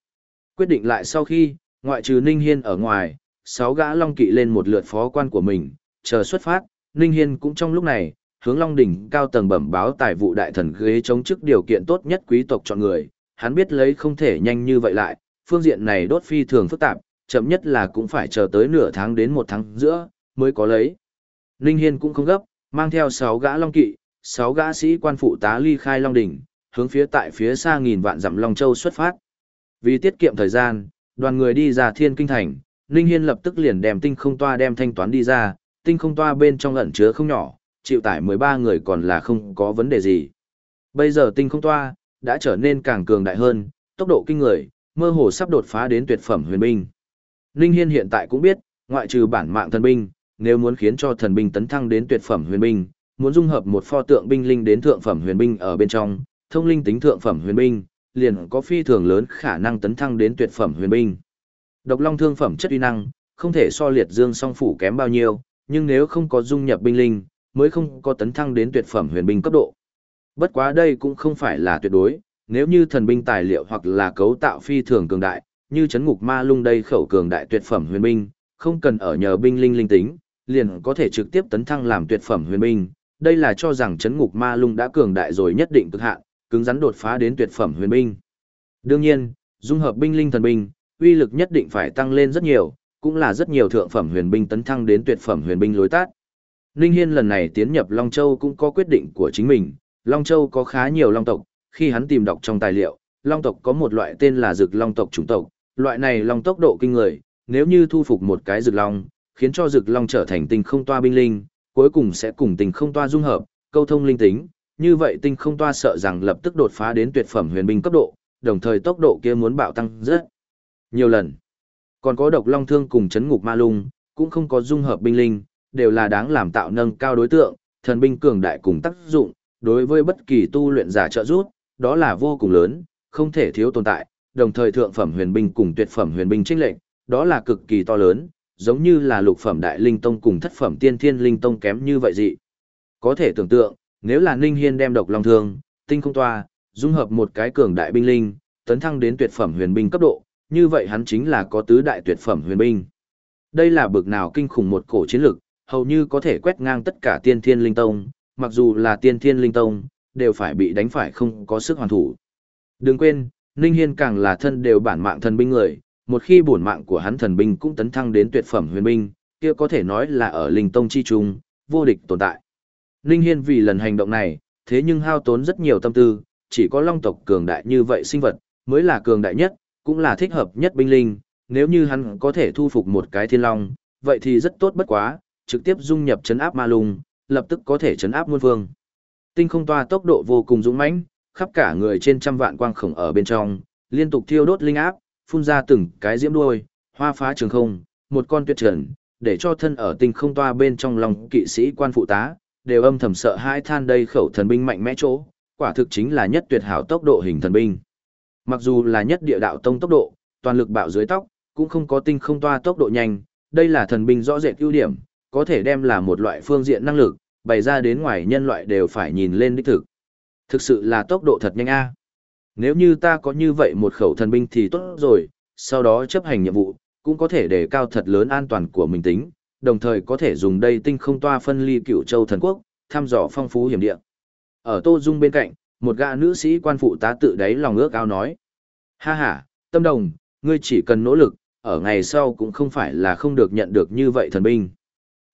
Quyết định lại sau khi, ngoại trừ Ninh Hiên ở ngoài, sáu gã Long kỵ lên một lượt phó quan của mình, chờ xuất phát, Ninh Hiên cũng trong lúc này, hướng Long đỉnh cao tầng bẩm báo tài vụ đại thần ghế chống chức điều kiện tốt nhất quý tộc chọn người, hắn biết lấy không thể nhanh như vậy lại, phương diện này đốt phi thường phức tạp, chậm nhất là cũng phải chờ tới nửa tháng đến một tháng giữa, mới có lấy. Ninh Hiên cũng không gấp, mang theo sáu gã Long kỵ, sáu gã sĩ quan phụ tá ly khai Long đỉnh, hướng phía tại phía xa nghìn vạn dặm Long Châu xuất phát. Vì tiết kiệm thời gian, đoàn người đi ra Thiên Kinh thành, Ninh Hiên lập tức liền đem tinh không toa đem thanh toán đi ra, tinh không toa bên trong ẩn chứa không nhỏ, chịu tải 13 người còn là không có vấn đề gì. Bây giờ tinh không toa đã trở nên càng cường đại hơn, tốc độ kinh người, mơ hồ sắp đột phá đến tuyệt phẩm huyền binh. Linh Hiên hiện tại cũng biết, ngoại trừ bản mạng thần binh, nếu muốn khiến cho thần binh tấn thăng đến tuyệt phẩm huyền binh, muốn dung hợp một pho tượng binh linh đến thượng phẩm huyền binh ở bên trong, thông linh tính thượng phẩm huyền binh, liền có phi thường lớn khả năng tấn thăng đến tuyệt phẩm huyền binh. Độc long thương phẩm chất uy năng, không thể so liệt dương song phủ kém bao nhiêu, nhưng nếu không có dung nhập binh linh, mới không có tấn thăng đến tuyệt phẩm huyền binh cấp độ. Bất quá đây cũng không phải là tuyệt đối, nếu như thần binh tài liệu hoặc là cấu tạo phi thường cường đại, như chấn ngục ma lung đây khẩu cường đại tuyệt phẩm huyền binh, không cần ở nhờ binh linh linh tính, liền có thể trực tiếp tấn thăng làm tuyệt phẩm huyền binh. Đây là cho rằng chấn ngục ma lung đã cường đại rồi nhất định cực hạn, cứng rắn đột phá đến tuyệt phẩm huyền binh. Đương nhiên, dung hợp binh linh thần binh, uy lực nhất định phải tăng lên rất nhiều, cũng là rất nhiều thượng phẩm huyền binh tấn thăng đến tuyệt phẩm huyền binh lối tát. Ninh Hiên lần này tiến nhập Long Châu cũng có quyết định của chính mình, Long Châu có khá nhiều long tộc, khi hắn tìm đọc trong tài liệu, long tộc có một loại tên là rực long tộc chủng tộc, loại này long tốc độ kinh người, nếu như thu phục một cái rực long, khiến cho rực long trở thành tinh không toa binh linh, cuối cùng sẽ cùng tinh không toa dung hợp, câu thông linh tính, như vậy tinh không toa sợ rằng lập tức đột phá đến tuyệt phẩm huyền binh cấp độ, đồng thời tốc độ kia muốn bạo tăng rất nhiều lần. Còn có độc long thương cùng chấn ngục ma lung, cũng không có dung hợp binh linh, đều là đáng làm tạo nâng cao đối tượng, thần binh cường đại cùng tác dụng, đối với bất kỳ tu luyện giả trợ giúp, đó là vô cùng lớn, không thể thiếu tồn tại, đồng thời thượng phẩm huyền binh cùng tuyệt phẩm huyền binh chênh lệnh, đó là cực kỳ to lớn, giống như là lục phẩm đại linh tông cùng thất phẩm tiên thiên linh tông kém như vậy dị. Có thể tưởng tượng, nếu là Ninh Hiên đem độc long thương, tinh không toa, dung hợp một cái cường đại binh linh, tấn thăng đến tuyệt phẩm huyền binh cấp độ, như vậy hắn chính là có tứ đại tuyệt phẩm huyền binh. Đây là bực nào kinh khủng một cổ chiến lực, hầu như có thể quét ngang tất cả tiên thiên linh tông, mặc dù là tiên thiên linh tông, đều phải bị đánh phải không có sức hoàn thủ. Đừng quên, Ninh Hiên càng là thân đều bản mạng thần binh người, một khi bổn mạng của hắn thần binh cũng tấn thăng đến tuyệt phẩm huyền binh, kia có thể nói là ở linh tông chi trung, vô địch tồn tại. Ninh Hiên vì lần hành động này, thế nhưng hao tốn rất nhiều tâm tư, chỉ có long tộc cường đại như vậy sinh vật, mới là cường đại nhất, cũng là thích hợp nhất binh linh, nếu như hắn có thể thu phục một cái thiên long, vậy thì rất tốt bất quá, trực tiếp dung nhập chấn áp ma lung, lập tức có thể chấn áp muôn phương. Tinh không toa tốc độ vô cùng dũng mãnh, khắp cả người trên trăm vạn quang khổng ở bên trong, liên tục thiêu đốt linh áp, phun ra từng cái diễm đuôi, hoa phá trường không, một con tuyệt trần, để cho thân ở tinh không toa bên trong lòng kỵ sĩ quan phụ tá, đều âm thầm sợ hai than đây khẩu thần binh mạnh mẽ chỗ, quả thực chính là nhất tuyệt hảo tốc độ hình thần binh. Mặc dù là nhất địa đạo tông tốc độ, toàn lực bạo dưới tóc, cũng không có tinh không toa tốc độ nhanh, đây là thần binh rõ rệt ưu điểm, có thể đem là một loại phương diện năng lực, bày ra đến ngoài nhân loại đều phải nhìn lên đích thực. Thực sự là tốc độ thật nhanh a. Nếu như ta có như vậy một khẩu thần binh thì tốt rồi, sau đó chấp hành nhiệm vụ, cũng có thể đề cao thật lớn an toàn của mình tính, đồng thời có thể dùng đây tinh không toa phân ly cựu châu thần quốc, thăm dò phong phú hiểm địa. Ở Tô Dung bên cạnh, một gã nữ sĩ quan phụ tá tự đáy lòng ước ao nói. Ha ha, tâm đồng, ngươi chỉ cần nỗ lực, ở ngày sau cũng không phải là không được nhận được như vậy thần binh.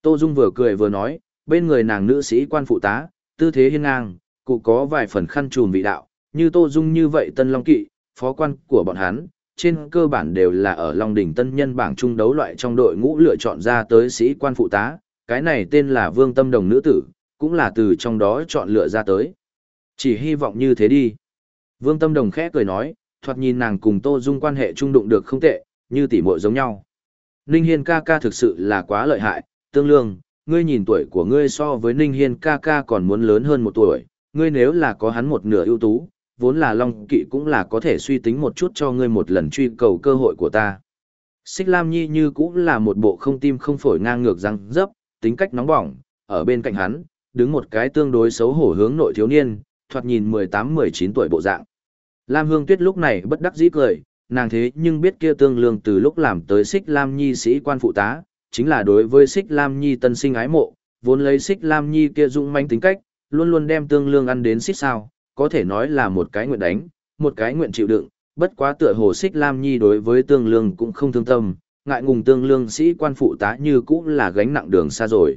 Tô Dung vừa cười vừa nói, bên người nàng nữ sĩ quan phụ tá, tư thế hiên ngang, cụ có vài phần khăn trùm vị đạo, như Tô Dung như vậy tân long kỵ, phó quan của bọn hắn, trên cơ bản đều là ở Long Đỉnh tân nhân bảng trung đấu loại trong đội ngũ lựa chọn ra tới sĩ quan phụ tá, cái này tên là Vương Tâm Đồng nữ tử, cũng là từ trong đó chọn lựa ra tới. Chỉ hy vọng như thế đi. Vương Tâm Đồng khẽ cười nói, thoạt nhìn nàng cùng Tô Dung quan hệ trung đụng được không tệ, như tỷ muội giống nhau. Ninh Hiên ca ca thực sự là quá lợi hại, tương lương, ngươi nhìn tuổi của ngươi so với Ninh Hiên ca ca còn muốn lớn hơn một tuổi, ngươi nếu là có hắn một nửa ưu tú, vốn là Long Kỵ cũng là có thể suy tính một chút cho ngươi một lần truy cầu cơ hội của ta. Xích Lam Nhi như cũng là một bộ không tim không phổi ngang ngược răng dấp, tính cách nóng bỏng, ở bên cạnh hắn, đứng một cái tương đối xấu hổ hướng nội thiếu niên, thoạt nhìn 18-19 tuổi bộ dạng. Lam Hương Tuyết lúc này bất đắc dĩ cười, nàng thế nhưng biết kia tương lương từ lúc làm tới Xích Lam Nhi sĩ quan phụ tá, chính là đối với Xích Lam Nhi tân sinh ái mộ, vốn lấy Xích Lam Nhi kia dũng manh tính cách, luôn luôn đem tương lương ăn đến xích sao, có thể nói là một cái nguyện đánh, một cái nguyện chịu đựng, bất quá tựa hồ Xích Lam Nhi đối với tương lương cũng không thương tâm, ngại ngùng tương lương sĩ quan phụ tá như cũng là gánh nặng đường xa rồi.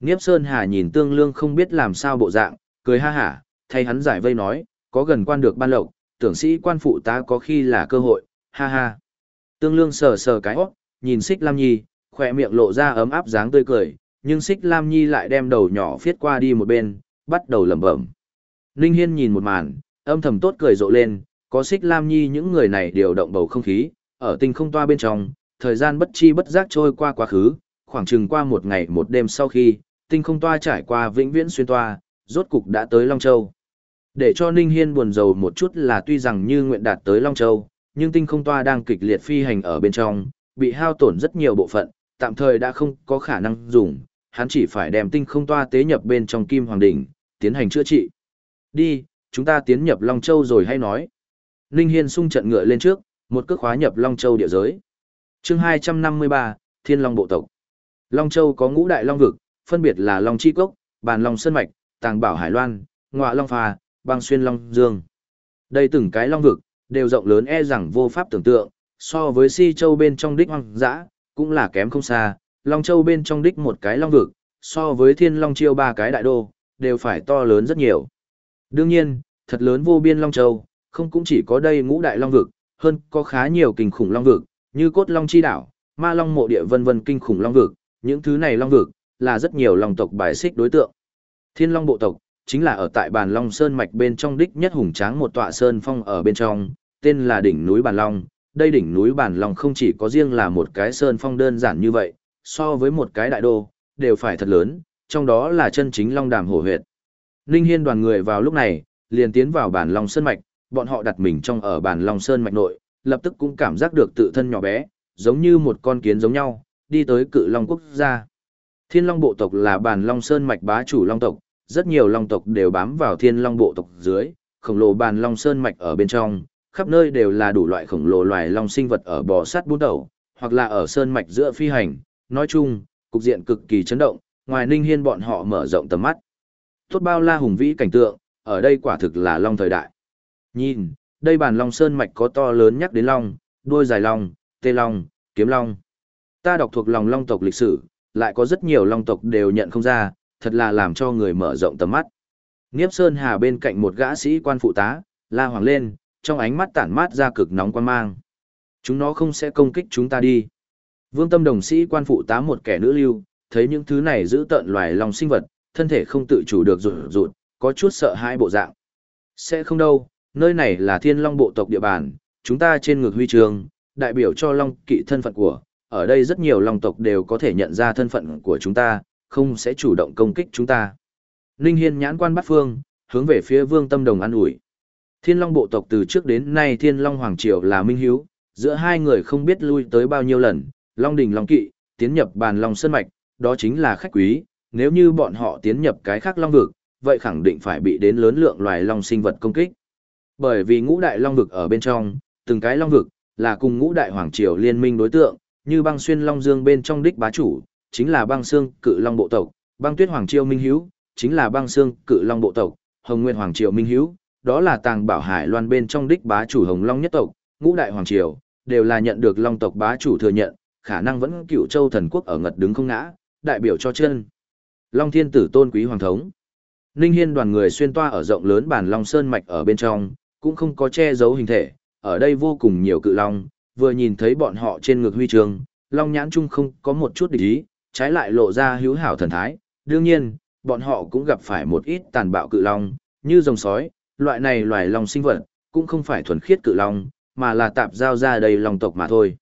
Niếp Sơn Hà nhìn tương lương không biết làm sao bộ dạng, cười ha hả, thay hắn giải vây nói, có gần quan được ban lộc, tưởng sĩ quan phụ tá có khi là cơ hội, ha ha. Tương lương sờ sờ cái óc, nhìn xích Lam Nhi, khỏe miệng lộ ra ấm áp dáng tươi cười, nhưng xích Lam Nhi lại đem đầu nhỏ phiết qua đi một bên, bắt đầu lẩm bẩm. Ninh Hiên nhìn một màn, âm thầm tốt cười rộ lên, có xích Lam Nhi những người này điều động bầu không khí, ở tinh không toa bên trong, thời gian bất chi bất giác trôi qua quá khứ, khoảng chừng qua một ngày một đêm sau khi, tinh không toa trải qua vĩnh viễn xuyên toa, rốt cục đã tới Long Châu. Để cho Ninh Hiên buồn rầu một chút là tuy rằng như nguyện đạt tới Long Châu, nhưng tinh không toa đang kịch liệt phi hành ở bên trong, bị hao tổn rất nhiều bộ phận, tạm thời đã không có khả năng dùng, hắn chỉ phải đem tinh không toa tế nhập bên trong Kim Hoàng Đỉnh, tiến hành chữa trị. Đi, chúng ta tiến nhập Long Châu rồi hay nói. Ninh Hiên sung trận ngựa lên trước, một cước khóa nhập Long Châu địa giới. Chương 253, Thiên Long bộ tộc. Long Châu có ngũ đại long vực, phân biệt là Long Chi Cốc, Bàn Long Sơn Mạch, Tàng Bảo Hải Loan, Ngọa Long Phà, Băng Xuyên Long Dương. Đây từng cái long vực, đều rộng lớn e rằng vô pháp tưởng tượng, so với Si Châu bên trong đích hoang dã, cũng là kém không xa, Long Châu bên trong đích một cái long vực, so với Thiên Long Chiêu ba cái đại đô, đều phải to lớn rất nhiều. Đương nhiên, thật lớn vô biên Long Châu, không cũng chỉ có đây ngũ đại long vực, hơn có khá nhiều kinh khủng long vực, như cốt long chi đảo, ma long mộ địa vân vân kinh khủng long vực, những thứ này long vực, là rất nhiều long tộc bài xích đối tượng. Thiên long bộ tộc, chính là ở tại bàn long sơn mạch bên trong đích nhất hùng tráng một tọa sơn phong ở bên trong, tên là đỉnh núi bàn long. Đây đỉnh núi bản long không chỉ có riêng là một cái sơn phong đơn giản như vậy, so với một cái đại đô, đều phải thật lớn, trong đó là chân chính long đàm hổ huyệt. Ninh Hiên đoàn người vào lúc này, liền tiến vào bản long sơn mạch, bọn họ đặt mình trong ở bản long sơn mạch nội, lập tức cũng cảm giác được tự thân nhỏ bé, giống như một con kiến giống nhau, đi tới cự long quốc gia. Thiên long bộ tộc là bản long sơn mạch bá chủ long tộc, rất nhiều long tộc đều bám vào thiên long bộ tộc dưới, khổng lồ bản long sơn mạch ở bên trong, khắp nơi đều là đủ loại khổng lồ loài long sinh vật ở bò sát bút đầu, hoặc là ở sơn mạch giữa phi hành, nói chung, cục diện cực kỳ chấn động, ngoài ninh hiên bọn họ mở rộng tầm mắt. Tốt bao la hùng vĩ cảnh tượng, ở đây quả thực là long thời đại. Nhìn, đây bàn long sơn mạch có to lớn nhắc đến long, đuôi dài long, tê long, kiếm long. Ta đọc thuộc lòng long tộc lịch sử, lại có rất nhiều long tộc đều nhận không ra, thật là làm cho người mở rộng tầm mắt. Niếp Sơn Hà bên cạnh một gã sĩ quan phụ tá, la hoàng lên, trong ánh mắt tản mát ra cực nóng quan mang. Chúng nó không sẽ công kích chúng ta đi. Vương tâm đồng sĩ quan phụ tá một kẻ nữ lưu, thấy những thứ này giữ tận loài long sinh vật, thân thể không tự chủ được rụt rụt, có chút sợ hãi bộ dạng. Sẽ không đâu, nơi này là thiên long bộ tộc địa bàn, chúng ta trên ngược huy trường, đại biểu cho long kỵ thân phận của, ở đây rất nhiều long tộc đều có thể nhận ra thân phận của chúng ta, không sẽ chủ động công kích chúng ta. Ninh Hiên nhãn quan bắt phương, hướng về phía vương tâm đồng an ủi. Thiên long bộ tộc từ trước đến nay thiên long hoàng triều là minh hiếu, giữa hai người không biết lui tới bao nhiêu lần, long đình long kỵ, tiến nhập bàn long sơn mạch, đó chính là khách quý, nếu như bọn họ tiến nhập cái khác long vực, vậy khẳng định phải bị đến lớn lượng loài long sinh vật công kích. Bởi vì ngũ đại long vực ở bên trong, từng cái long vực, là cùng ngũ đại hoàng triều liên minh đối tượng, như băng xuyên long dương bên trong đích bá chủ, chính là băng xương cự long bộ tộc, băng tuyết hoàng triều minh hiếu, chính là băng xương cự long bộ tộc, hồng nguyên hoàng triều minh hiếu, đó là tàng bảo hải loan bên trong đích bá chủ hồng long nhất tộc, ngũ đại hoàng triều, đều là nhận được long tộc bá chủ thừa nhận, khả năng vẫn cựu châu thần quốc ở ngật đứng không ngã, đại biểu cho chân. Long thiên tử tôn quý hoàng thống. Ninh Hiên đoàn người xuyên toa ở rộng lớn bản Long Sơn Mạch ở bên trong, cũng không có che giấu hình thể, ở đây vô cùng nhiều cự long, vừa nhìn thấy bọn họ trên ngực huy trường, long nhãn trung không có một chút địch ý, trái lại lộ ra hữu hảo thần thái. Đương nhiên, bọn họ cũng gặp phải một ít tàn bạo cự long, như rồng sói, loại này loài long sinh vật, cũng không phải thuần khiết cự long, mà là tạp giao ra đầy lòng tộc mà thôi.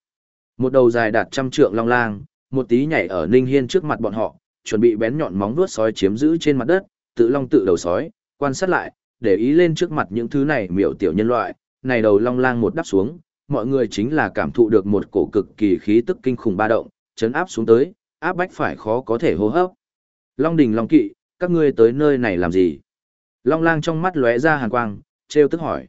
Một đầu dài đạt trăm trượng long lang, một tí nhảy ở Ninh Hiên trước mặt bọn họ, chuẩn bị bén nhọn móng vuốt sói chiếm giữ trên mặt đất, tự long tự đầu sói, quan sát lại, để ý lên trước mặt những thứ này miểu tiểu nhân loại, này đầu long lang một đắp xuống, mọi người chính là cảm thụ được một cổ cực kỳ khí tức kinh khủng ba động, chấn áp xuống tới, áp bách phải khó có thể hô hấp. Long đình long kỵ, các ngươi tới nơi này làm gì? Long lang trong mắt lóe ra hàn quang, treo tức hỏi.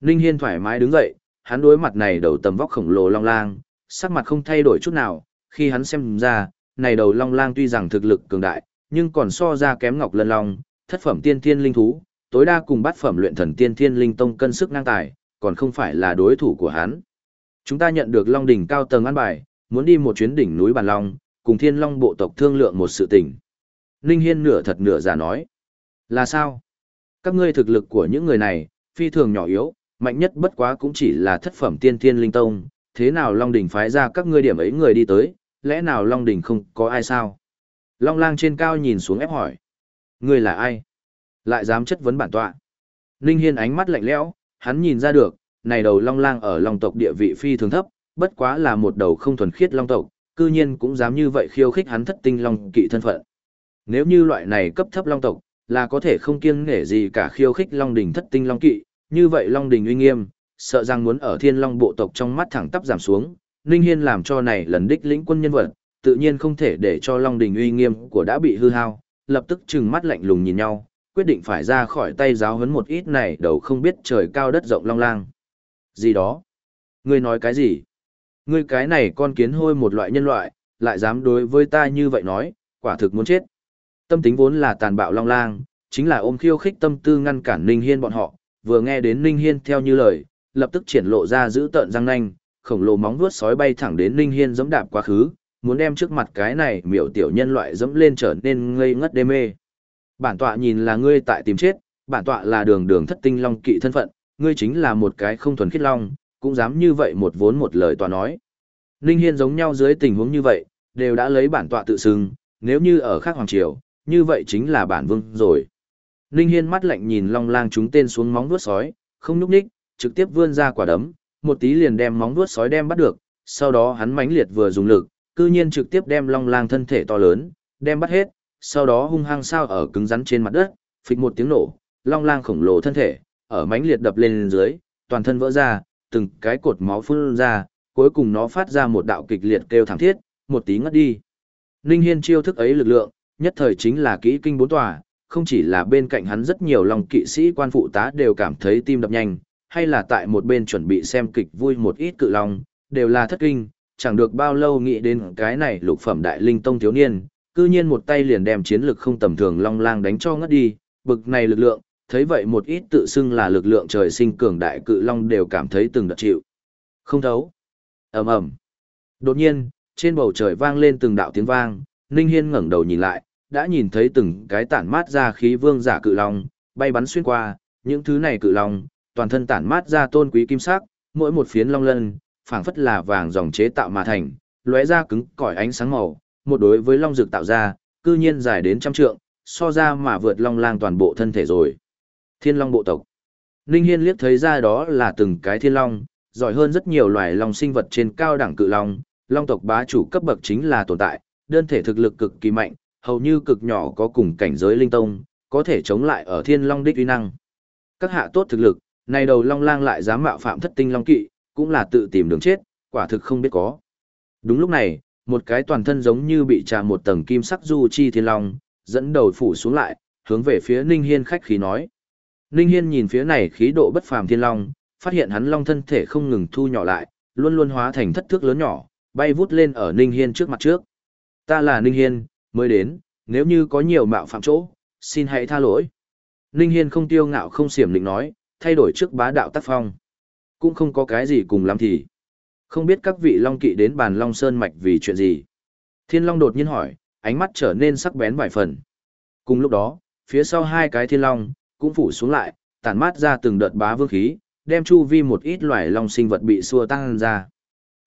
Ninh Hiên thoải mái đứng dậy, hắn đối mặt này đầu tầm vóc khổng lồ long lang, sắc mặt không thay đổi chút nào, khi hắn xem ra, này đầu long lang tuy rằng thực lực cường đại, nhưng còn so ra kém ngọc lân long, thất phẩm tiên thiên linh thú, tối đa cùng bát phẩm luyện thần tiên thiên linh tông cân sức ngang tài, còn không phải là đối thủ của hắn. Chúng ta nhận được Long đỉnh cao tầng an bài, muốn đi một chuyến đỉnh núi Bàn Long, cùng Thiên Long bộ tộc thương lượng một sự tình. Ninh Hiên nửa thật nửa giả nói. Là sao? Các ngươi thực lực của những người này, Phi thường nhỏ yếu, mạnh nhất bất quá cũng chỉ là thất phẩm tiên thiên linh tông, thế nào Long Đỉnh phái ra các ngươi điểm ấy người đi tới, lẽ nào Long Đỉnh không có ai sao? Long lang trên cao nhìn xuống ép hỏi. Ngươi là ai? Lại dám chất vấn bản tọa. Ninh Hiên ánh mắt lạnh lẽo, hắn nhìn ra được, này đầu Long lang ở Long tộc địa vị phi thường thấp, bất quá là một đầu không thuần khiết Long tộc, cư nhiên cũng dám như vậy khiêu khích hắn thất tinh Long kỵ thân phận. Nếu như loại này cấp thấp Long tộc, là có thể không kiêng nể gì cả khiêu khích Long đỉnh thất tinh Long kỵ, như vậy Long đỉnh uy nghiêm, sợ rằng muốn ở Thiên Long bộ tộc trong mắt thẳng tắp giảm xuống, Ninh Hiên làm cho này lần đích lĩnh quân nhân vật, tự nhiên không thể để cho Long đỉnh uy nghiêm của đã bị hư hao, lập tức trừng mắt lạnh lùng nhìn nhau, quyết định phải ra khỏi tay giáo huấn một ít này đầu không biết trời cao đất rộng long lang. Gì đó? Ngươi nói cái gì? Ngươi cái này con kiến hôi một loại nhân loại, lại dám đối với ta như vậy nói, quả thực muốn chết. Tâm tính vốn là tàn bạo long lang, chính là ôm khiêu khích tâm tư ngăn cản Ninh Hiên bọn họ, vừa nghe đến Ninh Hiên theo như lời, lập tức triển lộ ra giữ tợn răng nanh, khổng lồ móng vuốt sói bay thẳng đến Ninh Hiên giẫm đạp quá khứ, muốn đem trước mặt cái này miểu tiểu nhân loại dẫm lên trở nên ngây ngất đê mê. Bản tọa nhìn là ngươi tại tìm chết, bản tọa là đường đường thất tinh long kỵ thân phận, ngươi chính là một cái không thuần khiết long, cũng dám như vậy một vốn một lời tọa nói. Ninh Hiên giống nhau dưới tình huống như vậy, đều đã lấy bản tọa tự xưng, nếu như ở khác hoàng triều, như vậy chính là bản vương rồi. Ninh Hiên mắt lạnh nhìn long lang chúng tên xuống móng vuốt sói, không nhúc nhích, trực tiếp vươn ra quả đấm, một tí liền đem móng vuốt sói đem bắt được, sau đó hắn mãnh liệt vừa dùng lực, cư nhiên trực tiếp đem long lang thân thể to lớn, đem bắt hết, sau đó hung hăng sao ở cứng rắn trên mặt đất, phịch một tiếng nổ, long lang khổng lồ thân thể, ở mãnh liệt đập lên dưới, toàn thân vỡ ra, từng cái cột máu phun ra, cuối cùng nó phát ra một đạo kịch liệt kêu thảm thiết, một tí ngất đi. Ninh Hiên chiêu thức ấy lực lượng, nhất thời chính là kỹ kinh bốn tòa, không chỉ là bên cạnh hắn rất nhiều lòng kỵ sĩ quan phụ tá đều cảm thấy tim đập nhanh, hay là tại một bên chuẩn bị xem kịch vui một ít cự long, đều là thất kinh, chẳng được bao lâu nghĩ đến cái này lục phẩm đại linh tông thiếu niên, cư nhiên một tay liền đem chiến lực không tầm thường long lang đánh cho ngất đi, bực này lực lượng, thấy vậy một ít tự xưng là lực lượng trời sinh cường đại cự long đều cảm thấy từng đợt chịu. Không thấu. ầm ầm. Đột nhiên, trên bầu trời vang lên từng đạo tiếng vang, Ninh Hiên ngẩng đầu nhìn lại, đã nhìn thấy từng cái tản mát ra khí vương giả cự long, bay bắn xuyên qua, những thứ này cự long, toàn thân tản mát ra tôn quý kim sắc, mỗi một phiến long lân, phảng phất là vàng dòng chế tạo mà thành, lóe ra cứng cỏi ánh sáng màu, một đối với long dược tạo ra, cư nhiên dài đến trăm trượng, so ra mà vượt long lang toàn bộ thân thể rồi. Thiên long bộ tộc. Ninh Hiên liếc thấy ra đó là từng cái thiên long, giỏi hơn rất nhiều loài long sinh vật trên cao đẳng cự long, long tộc bá chủ cấp bậc chính là tồn tại, đơn thể thực lực cực kỳ mạnh, hầu như cực nhỏ có cùng cảnh giới linh tông, có thể chống lại ở thiên long đích uy năng. Các hạ tốt thực lực, này đầu long lang lại dám mạo phạm thất tinh long kỵ, cũng là tự tìm đường chết, quả thực không biết có. Đúng lúc này, một cái toàn thân giống như bị trà một tầng kim sắc du chi thiên long, dẫn đầu phủ xuống lại, hướng về phía Ninh Hiên khách khí nói. Ninh Hiên nhìn phía này khí độ bất phàm thiên long, phát hiện hắn long thân thể không ngừng thu nhỏ lại, luôn luôn hóa thành thất thước lớn nhỏ, bay vút lên ở Ninh Hiên trước mặt trước. Ta là Ninh Hiên, mới đến, nếu như có nhiều mạo phạm chỗ, xin hãy tha lỗi. Ninh Hiên không tiêu ngạo không xiểm định nói, thay đổi trước bá đạo tác phong. Cũng không có cái gì cùng lắm thì. Không biết các vị Long kỵ đến bàn Long Sơn Mạch vì chuyện gì. Thiên Long đột nhiên hỏi, ánh mắt trở nên sắc bén vài phần. Cùng lúc đó, phía sau hai cái Thiên Long, cũng phủ xuống lại, tản mát ra từng đợt bá vương khí, đem chu vi một ít loài long sinh vật bị xua tăng ra.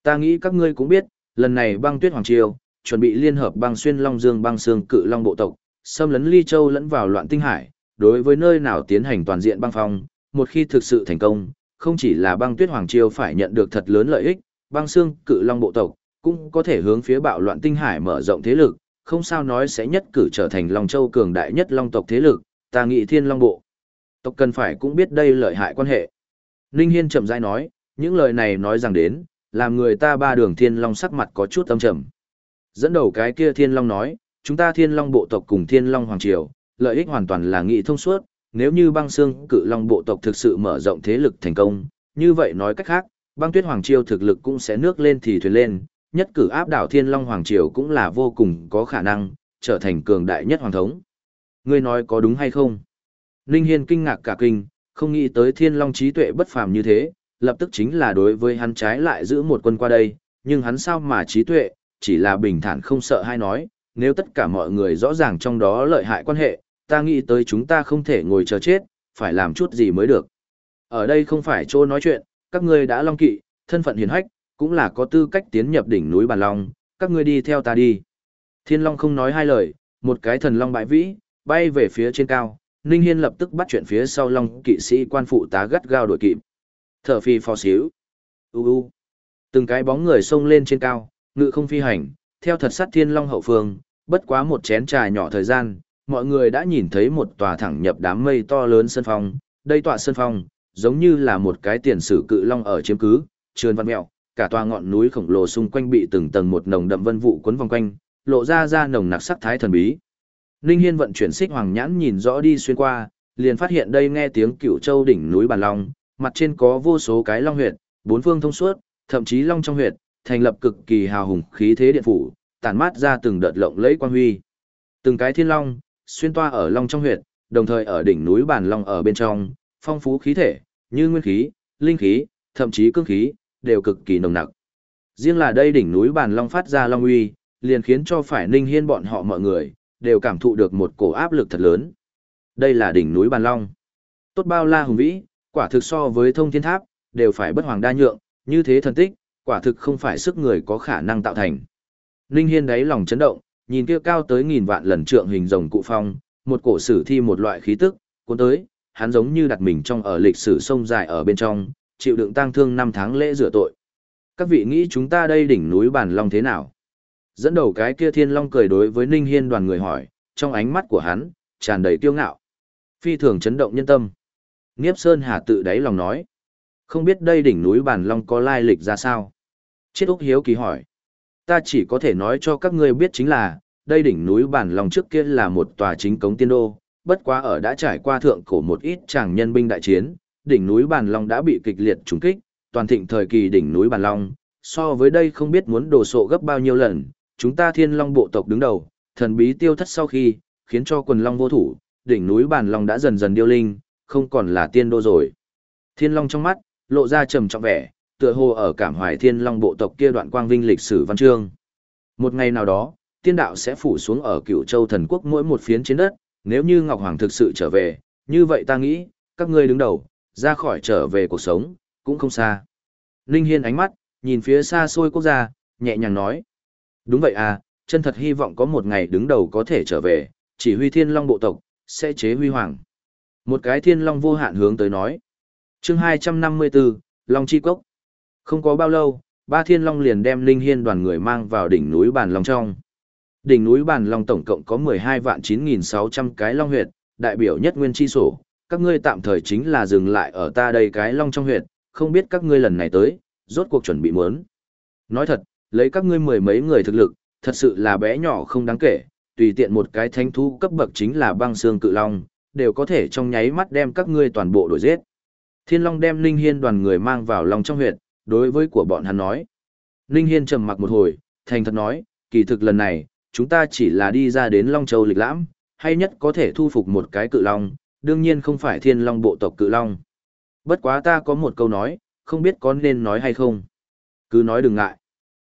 Ta nghĩ các ngươi cũng biết, lần này băng tuyết hoàng triều, chuẩn bị liên hợp băng xuyên long dương băng xương cự long bộ tộc, xâm lấn ly châu lẫn vào loạn tinh hải, đối với nơi nào tiến hành toàn diện băng phong, một khi thực sự thành công, không chỉ là băng tuyết hoàng triều phải nhận được thật lớn lợi ích, băng xương cự long bộ tộc, cũng có thể hướng phía bạo loạn tinh hải mở rộng thế lực, không sao nói sẽ nhất cử trở thành Long Châu cường đại nhất long tộc thế lực, ta nghĩ thiên long bộ. Tộc cần phải cũng biết đây lợi hại quan hệ. Ninh Hiên chậm rãi nói, những lời này nói rằng đến, làm người ta ba đường thiên long sắc mặt có chút âm trầm. Dẫn đầu cái kia thiên long nói, chúng ta thiên long bộ tộc cùng thiên long hoàng triều, lợi ích hoàn toàn là nghị thông suốt, nếu như băng xương cự long bộ tộc thực sự mở rộng thế lực thành công, như vậy nói cách khác, băng tuyết hoàng triều thực lực cũng sẽ nước lên thì thuyền lên, nhất cử áp đảo thiên long hoàng triều cũng là vô cùng có khả năng, trở thành cường đại nhất hoàng thống. Ngươi nói có đúng hay không? Ninh Hiên kinh ngạc cả kinh, không nghĩ tới thiên long trí tuệ bất phàm như thế, lập tức chính là đối với hắn trái lại giữ một quân qua đây, nhưng hắn sao mà trí tuệ, chỉ là bình thản không sợ hay nói, nếu tất cả mọi người rõ ràng trong đó lợi hại quan hệ, ta nghĩ tới chúng ta không thể ngồi chờ chết, phải làm chút gì mới được. Ở đây không phải chỗ nói chuyện, các ngươi đã long kỵ, thân phận hiền hách, cũng là có tư cách tiến nhập đỉnh núi Bàn Long, các ngươi đi theo ta đi. Thiên Long không nói hai lời, một cái thần long bãi vĩ, bay về phía trên cao, Ninh Hiên lập tức bắt chuyện phía sau long kỵ sĩ quan phụ tá gắt gao đuổi kịp. Thở phi phò xíu. U u. Từng cái bóng người xông lên trên cao, ngự không phi hành, theo thật sát thiên long hậu phương, bất quá một chén trà nhỏ thời gian, mọi người đã nhìn thấy một tòa thẳng nhập đám mây to lớn sân phong, đây tòa sân phong, giống như là một cái tiền sử cự long ở chiếm cứ, trườn văn mẹo, cả tòa ngọn núi khổng lồ xung quanh bị từng tầng một nồng đậm vân vụ quấn vòng quanh, lộ ra ra nồng nặc sắc thái thần bí. Ninh Hiên vận chuyển xích hoàng nhãn nhìn rõ đi xuyên qua, liền phát hiện đây nghe tiếng cựu châu đỉnh núi bàn long, mặt trên có vô số cái long huyệt, bốn phương thông suốt, thậm chí long trong huyệt, thành lập cực kỳ hào hùng khí thế điện phủ, tản mát ra từng đợt lộng lẫy quang huy. Từng cái thiên long, xuyên toa ở long trong huyệt, đồng thời ở đỉnh núi bàn long ở bên trong, phong phú khí thể, như nguyên khí, linh khí, thậm chí cương khí, đều cực kỳ nồng nặc. Riêng là đây đỉnh núi bàn long phát ra long uy, liền khiến cho phải Ninh Hiên bọn họ mọi người, đều cảm thụ được một cổ áp lực thật lớn. Đây là đỉnh núi bàn long. Tốt bao la hùng vĩ, quả thực so với thông thiên tháp, đều phải bất hoàng đa nhượng, như thế thần tích, quả thực không phải sức người có khả năng tạo thành. Ninh Hiên đáy lòng chấn động, nhìn kia cao tới nghìn vạn lần trượng hình rồng cụ phong, một cổ sử thi một loại khí tức, cuốn tới, hắn giống như đặt mình trong ở lịch sử sông dài ở bên trong, chịu đựng tang thương năm tháng lễ rửa tội. Các vị nghĩ chúng ta đây đỉnh núi bản long thế nào? Dẫn đầu cái kia thiên long cười đối với Ninh Hiên đoàn người hỏi, trong ánh mắt của hắn, tràn đầy kiêu ngạo. Phi thường chấn động nhân tâm. Niếp Sơn Hà tự đáy lòng nói. Không biết đây đỉnh núi bản long có lai lịch ra sao? Triết Úc Hiếu kỳ hỏi. Ta chỉ có thể nói cho các ngươi biết chính là, đây đỉnh núi bản long trước kia là một tòa chính cống tiên đô, bất quá ở đã trải qua thượng cổ một ít chàng nhân binh đại chiến, đỉnh núi Bàn Long đã bị kịch liệt trúng kích, toàn thịnh thời kỳ đỉnh núi Bàn Long, so với đây không biết muốn đổ sộ gấp bao nhiêu lần, chúng ta Thiên Long bộ tộc đứng đầu, thần bí tiêu thất sau khi, khiến cho quần long vô thủ, đỉnh núi Bàn Long đã dần dần điêu linh, không còn là tiên đô rồi. Thiên Long trong mắt, lộ ra trầm trọng vẻ, tựa hồ ở cảm hoài Thiên Long bộ tộc kia đoạn quang vinh lịch sử văn chương. Một ngày nào đó, tiên đạo sẽ phủ xuống ở cựu châu thần quốc mỗi một phiến trên đất, nếu như Ngọc Hoàng thực sự trở về, như vậy ta nghĩ, các ngươi đứng đầu, ra khỏi trở về cuộc sống, cũng không xa. Ninh Hiên ánh mắt, nhìn phía xa xôi quốc gia, nhẹ nhàng nói. Đúng vậy à, chân thật hy vọng có một ngày đứng đầu có thể trở về, chỉ huy thiên long bộ tộc, sẽ chế huy hoàng. Một cái thiên long vô hạn hướng tới nói. chương 254, Long Chi Cốc. Không có bao lâu, ba thiên long liền đem linh Hiên đoàn người mang vào đỉnh núi Bàn Long trong. Đỉnh núi Bàn Long tổng cộng có 12 vạn 9.600 cái long huyệt, đại biểu nhất nguyên chi sổ, các ngươi tạm thời chính là dừng lại ở ta đây cái long trong huyệt, không biết các ngươi lần này tới, rốt cuộc chuẩn bị muốn. Nói thật, lấy các ngươi mười mấy người thực lực, thật sự là bé nhỏ không đáng kể, tùy tiện một cái thánh thú cấp bậc chính là băng xương cự long, đều có thể trong nháy mắt đem các ngươi toàn bộ đuổi giết. Thiên Long đem linh Hiên đoàn người mang vào long trong huyệt, đối với của bọn hắn nói. Ninh Hiên trầm mặc một hồi, thành thật nói, kỳ thực lần này, chúng ta chỉ là đi ra đến Long Châu lịch lãm, hay nhất có thể thu phục một cái cự long, đương nhiên không phải thiên long bộ tộc cự long. Bất quá ta có một câu nói, không biết có nên nói hay không. Cứ nói đừng ngại.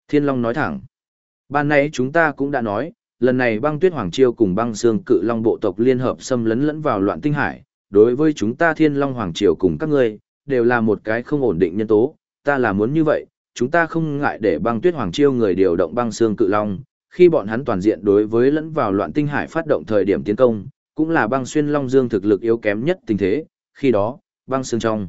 Thiên long nói thẳng. Ban nãy chúng ta cũng đã nói, lần này băng tuyết hoàng triều cùng băng xương cự long bộ tộc liên hợp xâm lấn lẫn vào loạn tinh hải. Đối với chúng ta thiên long hoàng triều cùng các ngươi, đều là một cái không ổn định nhân tố. Ta là muốn như vậy, chúng ta không ngại để băng tuyết hoàng chiêu người điều động băng xương cự long, khi bọn hắn toàn diện đối với lẫn vào loạn tinh hải phát động thời điểm tiến công, cũng là băng xuyên long dương thực lực yếu kém nhất tình thế, khi đó, băng xương trong.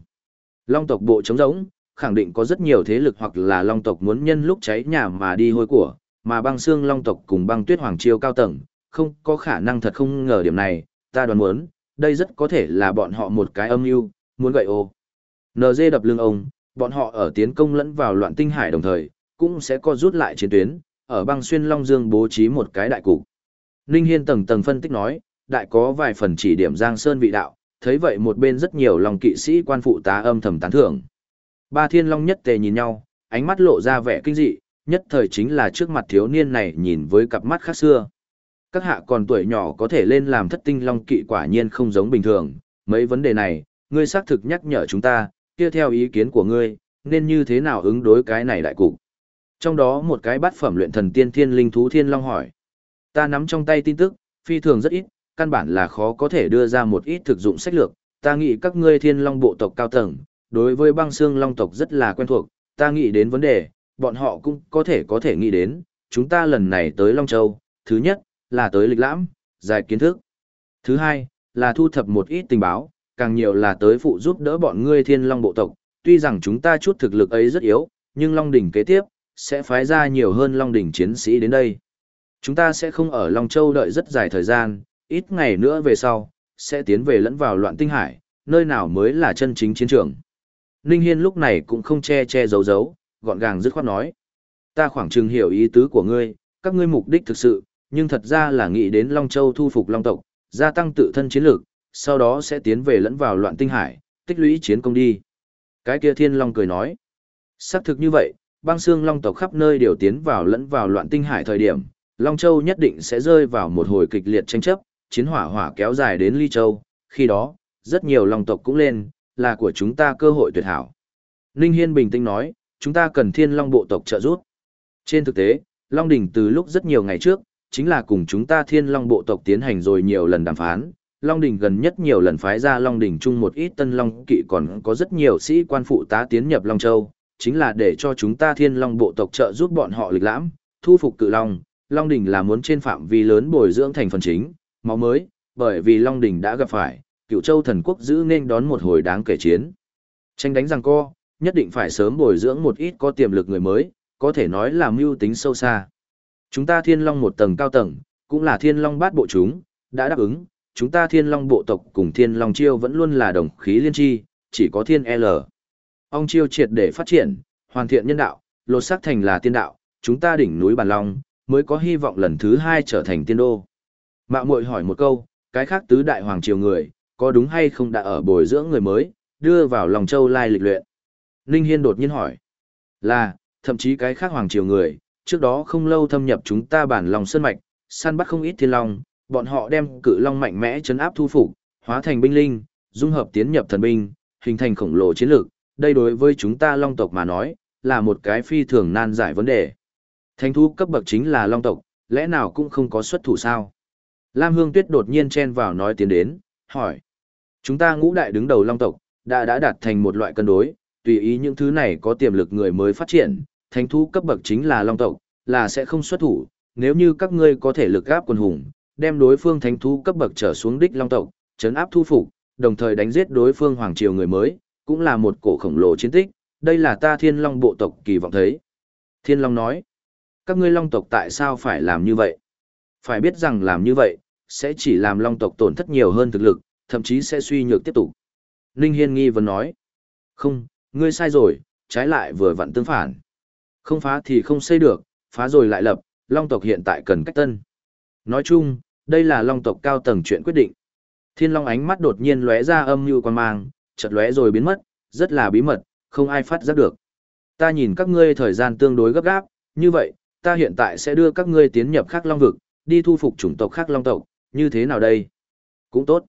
Long tộc bộ chống rỗng, khẳng định có rất nhiều thế lực hoặc là long tộc muốn nhân lúc cháy nhà mà đi hôi của, mà băng xương long tộc cùng băng tuyết hoàng chiêu cao tầng, không có khả năng thật không ngờ điểm này, ta đoán muốn, đây rất có thể là bọn họ một cái âm mưu muốn gậy ô. NG đập lưng ông, bọn họ ở tiến công lẫn vào loạn tinh hải đồng thời, cũng sẽ co rút lại chiến tuyến, ở băng xuyên long dương bố trí một cái đại cục. Ninh Hiên tầng tầng phân tích nói, đại có vài phần chỉ điểm Giang Sơn vị đạo, thấy vậy một bên rất nhiều lòng kỵ sĩ quan phụ tá âm thầm tán thưởng. Ba thiên long nhất tề nhìn nhau, ánh mắt lộ ra vẻ kinh dị, nhất thời chính là trước mặt thiếu niên này nhìn với cặp mắt khác xưa. Các hạ còn tuổi nhỏ có thể lên làm thất tinh long kỵ quả nhiên không giống bình thường, mấy vấn đề này, ngươi xác thực nhắc nhở chúng ta, kia theo ý kiến của ngươi, nên như thế nào ứng đối cái này đại cục. Trong đó một cái bát phẩm luyện thần tiên thiên linh thú thiên long hỏi. Ta nắm trong tay tin tức, phi thường rất ít, căn bản là khó có thể đưa ra một ít thực dụng sách lược, ta nghĩ các ngươi thiên long bộ tộc cao tầng, đối với băng xương long tộc rất là quen thuộc, ta nghĩ đến vấn đề, bọn họ cũng có thể có thể nghĩ đến, chúng ta lần này tới Long Châu, thứ nhất, là tới lịch lãm, giải kiến thức. Thứ hai, là thu thập một ít tình báo, càng nhiều là tới phụ giúp đỡ bọn ngươi thiên long bộ tộc, tuy rằng chúng ta chút thực lực ấy rất yếu, nhưng Long Đỉnh kế tiếp, sẽ phái ra nhiều hơn Long Đỉnh chiến sĩ đến đây. Chúng ta sẽ không ở Long Châu đợi rất dài thời gian, ít ngày nữa về sau, sẽ tiến về lẫn vào loạn tinh hải, nơi nào mới là chân chính chiến trường. Ninh Hiên lúc này cũng không che che giấu giấu, gọn gàng dứt khoát nói. Ta khoảng chừng hiểu ý tứ của ngươi, các ngươi mục đích thực sự, nhưng thật ra là nghĩ đến Long Châu thu phục Long tộc, gia tăng tự thân chiến lược, sau đó sẽ tiến về lẫn vào loạn tinh hải, tích lũy chiến công đi. Cái kia Thiên Long cười nói. Xác thực như vậy, băng xương Long tộc khắp nơi đều tiến vào lẫn vào loạn tinh hải thời điểm, Long Châu nhất định sẽ rơi vào một hồi kịch liệt tranh chấp, chiến hỏa hỏa kéo dài đến Ly Châu, khi đó, rất nhiều Long tộc cũng lên, là của chúng ta cơ hội tuyệt hảo. Ninh Hiên bình tĩnh nói, chúng ta cần thiên long bộ tộc trợ giúp. Trên thực tế, Long Đỉnh từ lúc rất nhiều ngày trước, chính là cùng chúng ta thiên long bộ tộc tiến hành rồi nhiều lần đàm phán. Long Đỉnh gần nhất nhiều lần phái ra Long Đỉnh chung một ít tân Long kỵ còn có rất nhiều sĩ quan phụ tá tiến nhập Long Châu, chính là để cho chúng ta thiên long bộ tộc trợ giúp bọn họ lịch lãm, thu phục cự Long. Long Đỉnh là muốn trên phạm vi lớn bồi dưỡng thành phần chính, máu mới, bởi vì Long Đỉnh đã gặp phải, cựu châu thần quốc giữ nên đón một hồi đáng kể chiến. Tranh đánh rằng co, nhất định phải sớm bồi dưỡng một ít có tiềm lực người mới, có thể nói là mưu tính sâu xa. Chúng ta thiên long một tầng cao tầng, cũng là thiên long bát bộ chúng, đã đáp ứng, chúng ta thiên long bộ tộc cùng thiên long chiêu vẫn luôn là đồng khí liên tri, chỉ có thiên L. Ông chiêu triệt để phát triển, hoàn thiện nhân đạo, lột xác thành là tiên đạo, chúng ta đỉnh núi bàn long, mới có hy vọng lần thứ hai trở thành tiên đô. Mạ muội hỏi một câu, cái khác tứ đại hoàng triều người, có đúng hay không đã ở bồi dưỡng người mới, đưa vào lòng châu lai lịch luyện. Ninh Hiên đột nhiên hỏi, là, thậm chí cái khác hoàng triều người, trước đó không lâu thâm nhập chúng ta bản lòng sơn mạch, săn bắt không ít thiên long, bọn họ đem cự long mạnh mẽ chấn áp thu phục, hóa thành binh linh, dung hợp tiến nhập thần binh, hình thành khổng lồ chiến lược, đây đối với chúng ta long tộc mà nói, là một cái phi thường nan giải vấn đề. Thánh thú cấp bậc chính là long tộc, lẽ nào cũng không có xuất thủ sao? Lam Hương Tuyết đột nhiên chen vào nói tiến đến, hỏi. Chúng ta ngũ đại đứng đầu long tộc, đã đã đạt thành một loại cân đối, tùy ý những thứ này có tiềm lực người mới phát triển, thánh thú cấp bậc chính là long tộc, là sẽ không xuất thủ, nếu như các ngươi có thể lực gáp quần hùng, đem đối phương thánh thú cấp bậc trở xuống đích long tộc, chấn áp thu phục, đồng thời đánh giết đối phương hoàng triều người mới, cũng là một cổ khổng lồ chiến tích, đây là ta thiên long bộ tộc kỳ vọng thấy. Thiên long nói, các ngươi long tộc tại sao phải làm như vậy? Phải biết rằng làm như vậy, sẽ chỉ làm long tộc tổn thất nhiều hơn thực lực, thậm chí sẽ suy nhược tiếp tục. Ninh Hiên nghi vấn nói, không, ngươi sai rồi, trái lại vừa vặn tương phản. Không phá thì không xây được, phá rồi lại lập, long tộc hiện tại cần cách tân. Nói chung, đây là long tộc cao tầng chuyện quyết định. Thiên long ánh mắt đột nhiên lóe ra âm như quan mang, chợt lóe rồi biến mất, rất là bí mật, không ai phát giác được. Ta nhìn các ngươi thời gian tương đối gấp gáp, như vậy, ta hiện tại sẽ đưa các ngươi tiến nhập khắc long vực, đi thu phục chủng tộc khác long tộc, như thế nào đây? Cũng tốt.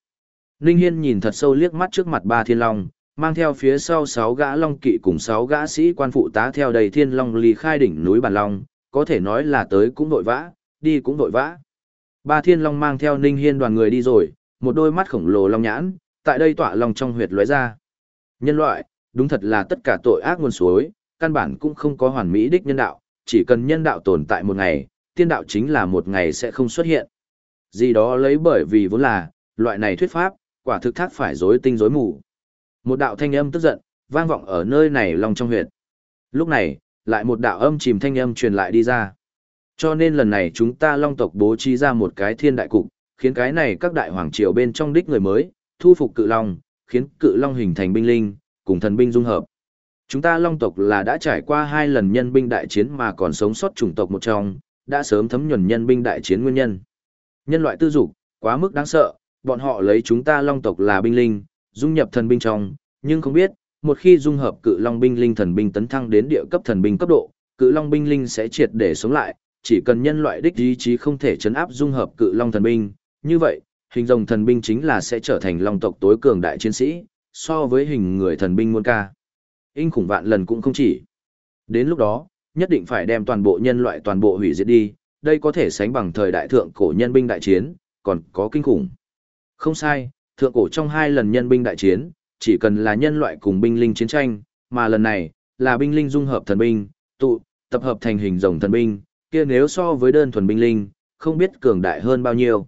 Ninh Hiên nhìn thật sâu liếc mắt trước mặt ba thiên long, mang theo phía sau sáu gã long kỵ cùng sáu gã sĩ quan phụ tá theo đầy thiên long ly khai đỉnh núi bàn long, có thể nói là tới cũng vội vã, đi cũng vội vã. Ba thiên long mang theo Ninh Hiên đoàn người đi rồi, một đôi mắt khổng lồ long nhãn, tại đây tỏa long trong huyệt lóe ra. Nhân loại, đúng thật là tất cả tội ác nguồn suối, căn bản cũng không có hoàn mỹ đích nhân đạo, chỉ cần nhân đạo tồn tại một ngày, tiên đạo chính là một ngày sẽ không xuất hiện. Gì đó lấy bởi vì vốn là, loại này thuyết pháp, quả thực thác phải rối tinh rối mù. Một đạo thanh âm tức giận, vang vọng ở nơi này long trong huyệt. Lúc này, lại một đạo âm chìm thanh âm truyền lại đi ra. Cho nên lần này chúng ta long tộc bố trí ra một cái thiên đại cục, khiến cái này các đại hoàng triều bên trong đích người mới, thu phục cự long, khiến cự long hình thành binh linh, cùng thần binh dung hợp. Chúng ta long tộc là đã trải qua hai lần nhân binh đại chiến mà còn sống sót chủng tộc một trong, đã sớm thấm nhuần nhân binh đại chiến nguyên nhân. Nhân loại tư dục, quá mức đáng sợ, bọn họ lấy chúng ta long tộc là binh linh, dung nhập thần binh trong, nhưng không biết, một khi dung hợp cự long binh linh thần binh tấn thăng đến địa cấp thần binh cấp độ, cự long binh linh sẽ triệt để sống lại, chỉ cần nhân loại đích ý chí không thể chấn áp dung hợp cự long thần binh, như vậy, hình rồng thần binh chính là sẽ trở thành long tộc tối cường đại chiến sĩ, so với hình người thần binh muôn ca. in khủng vạn lần cũng không chỉ. Đến lúc đó, nhất định phải đem toàn bộ nhân loại toàn bộ hủy diệt đi, đây có thể sánh bằng thời đại thượng cổ nhân binh đại chiến, còn có kinh khủng. Không sai, Thượng cổ trong hai lần nhân binh đại chiến, chỉ cần là nhân loại cùng binh linh chiến tranh, mà lần này, là binh linh dung hợp thần binh, tụ, tập hợp thành hình rồng thần binh, kia nếu so với đơn thuần binh linh, không biết cường đại hơn bao nhiêu.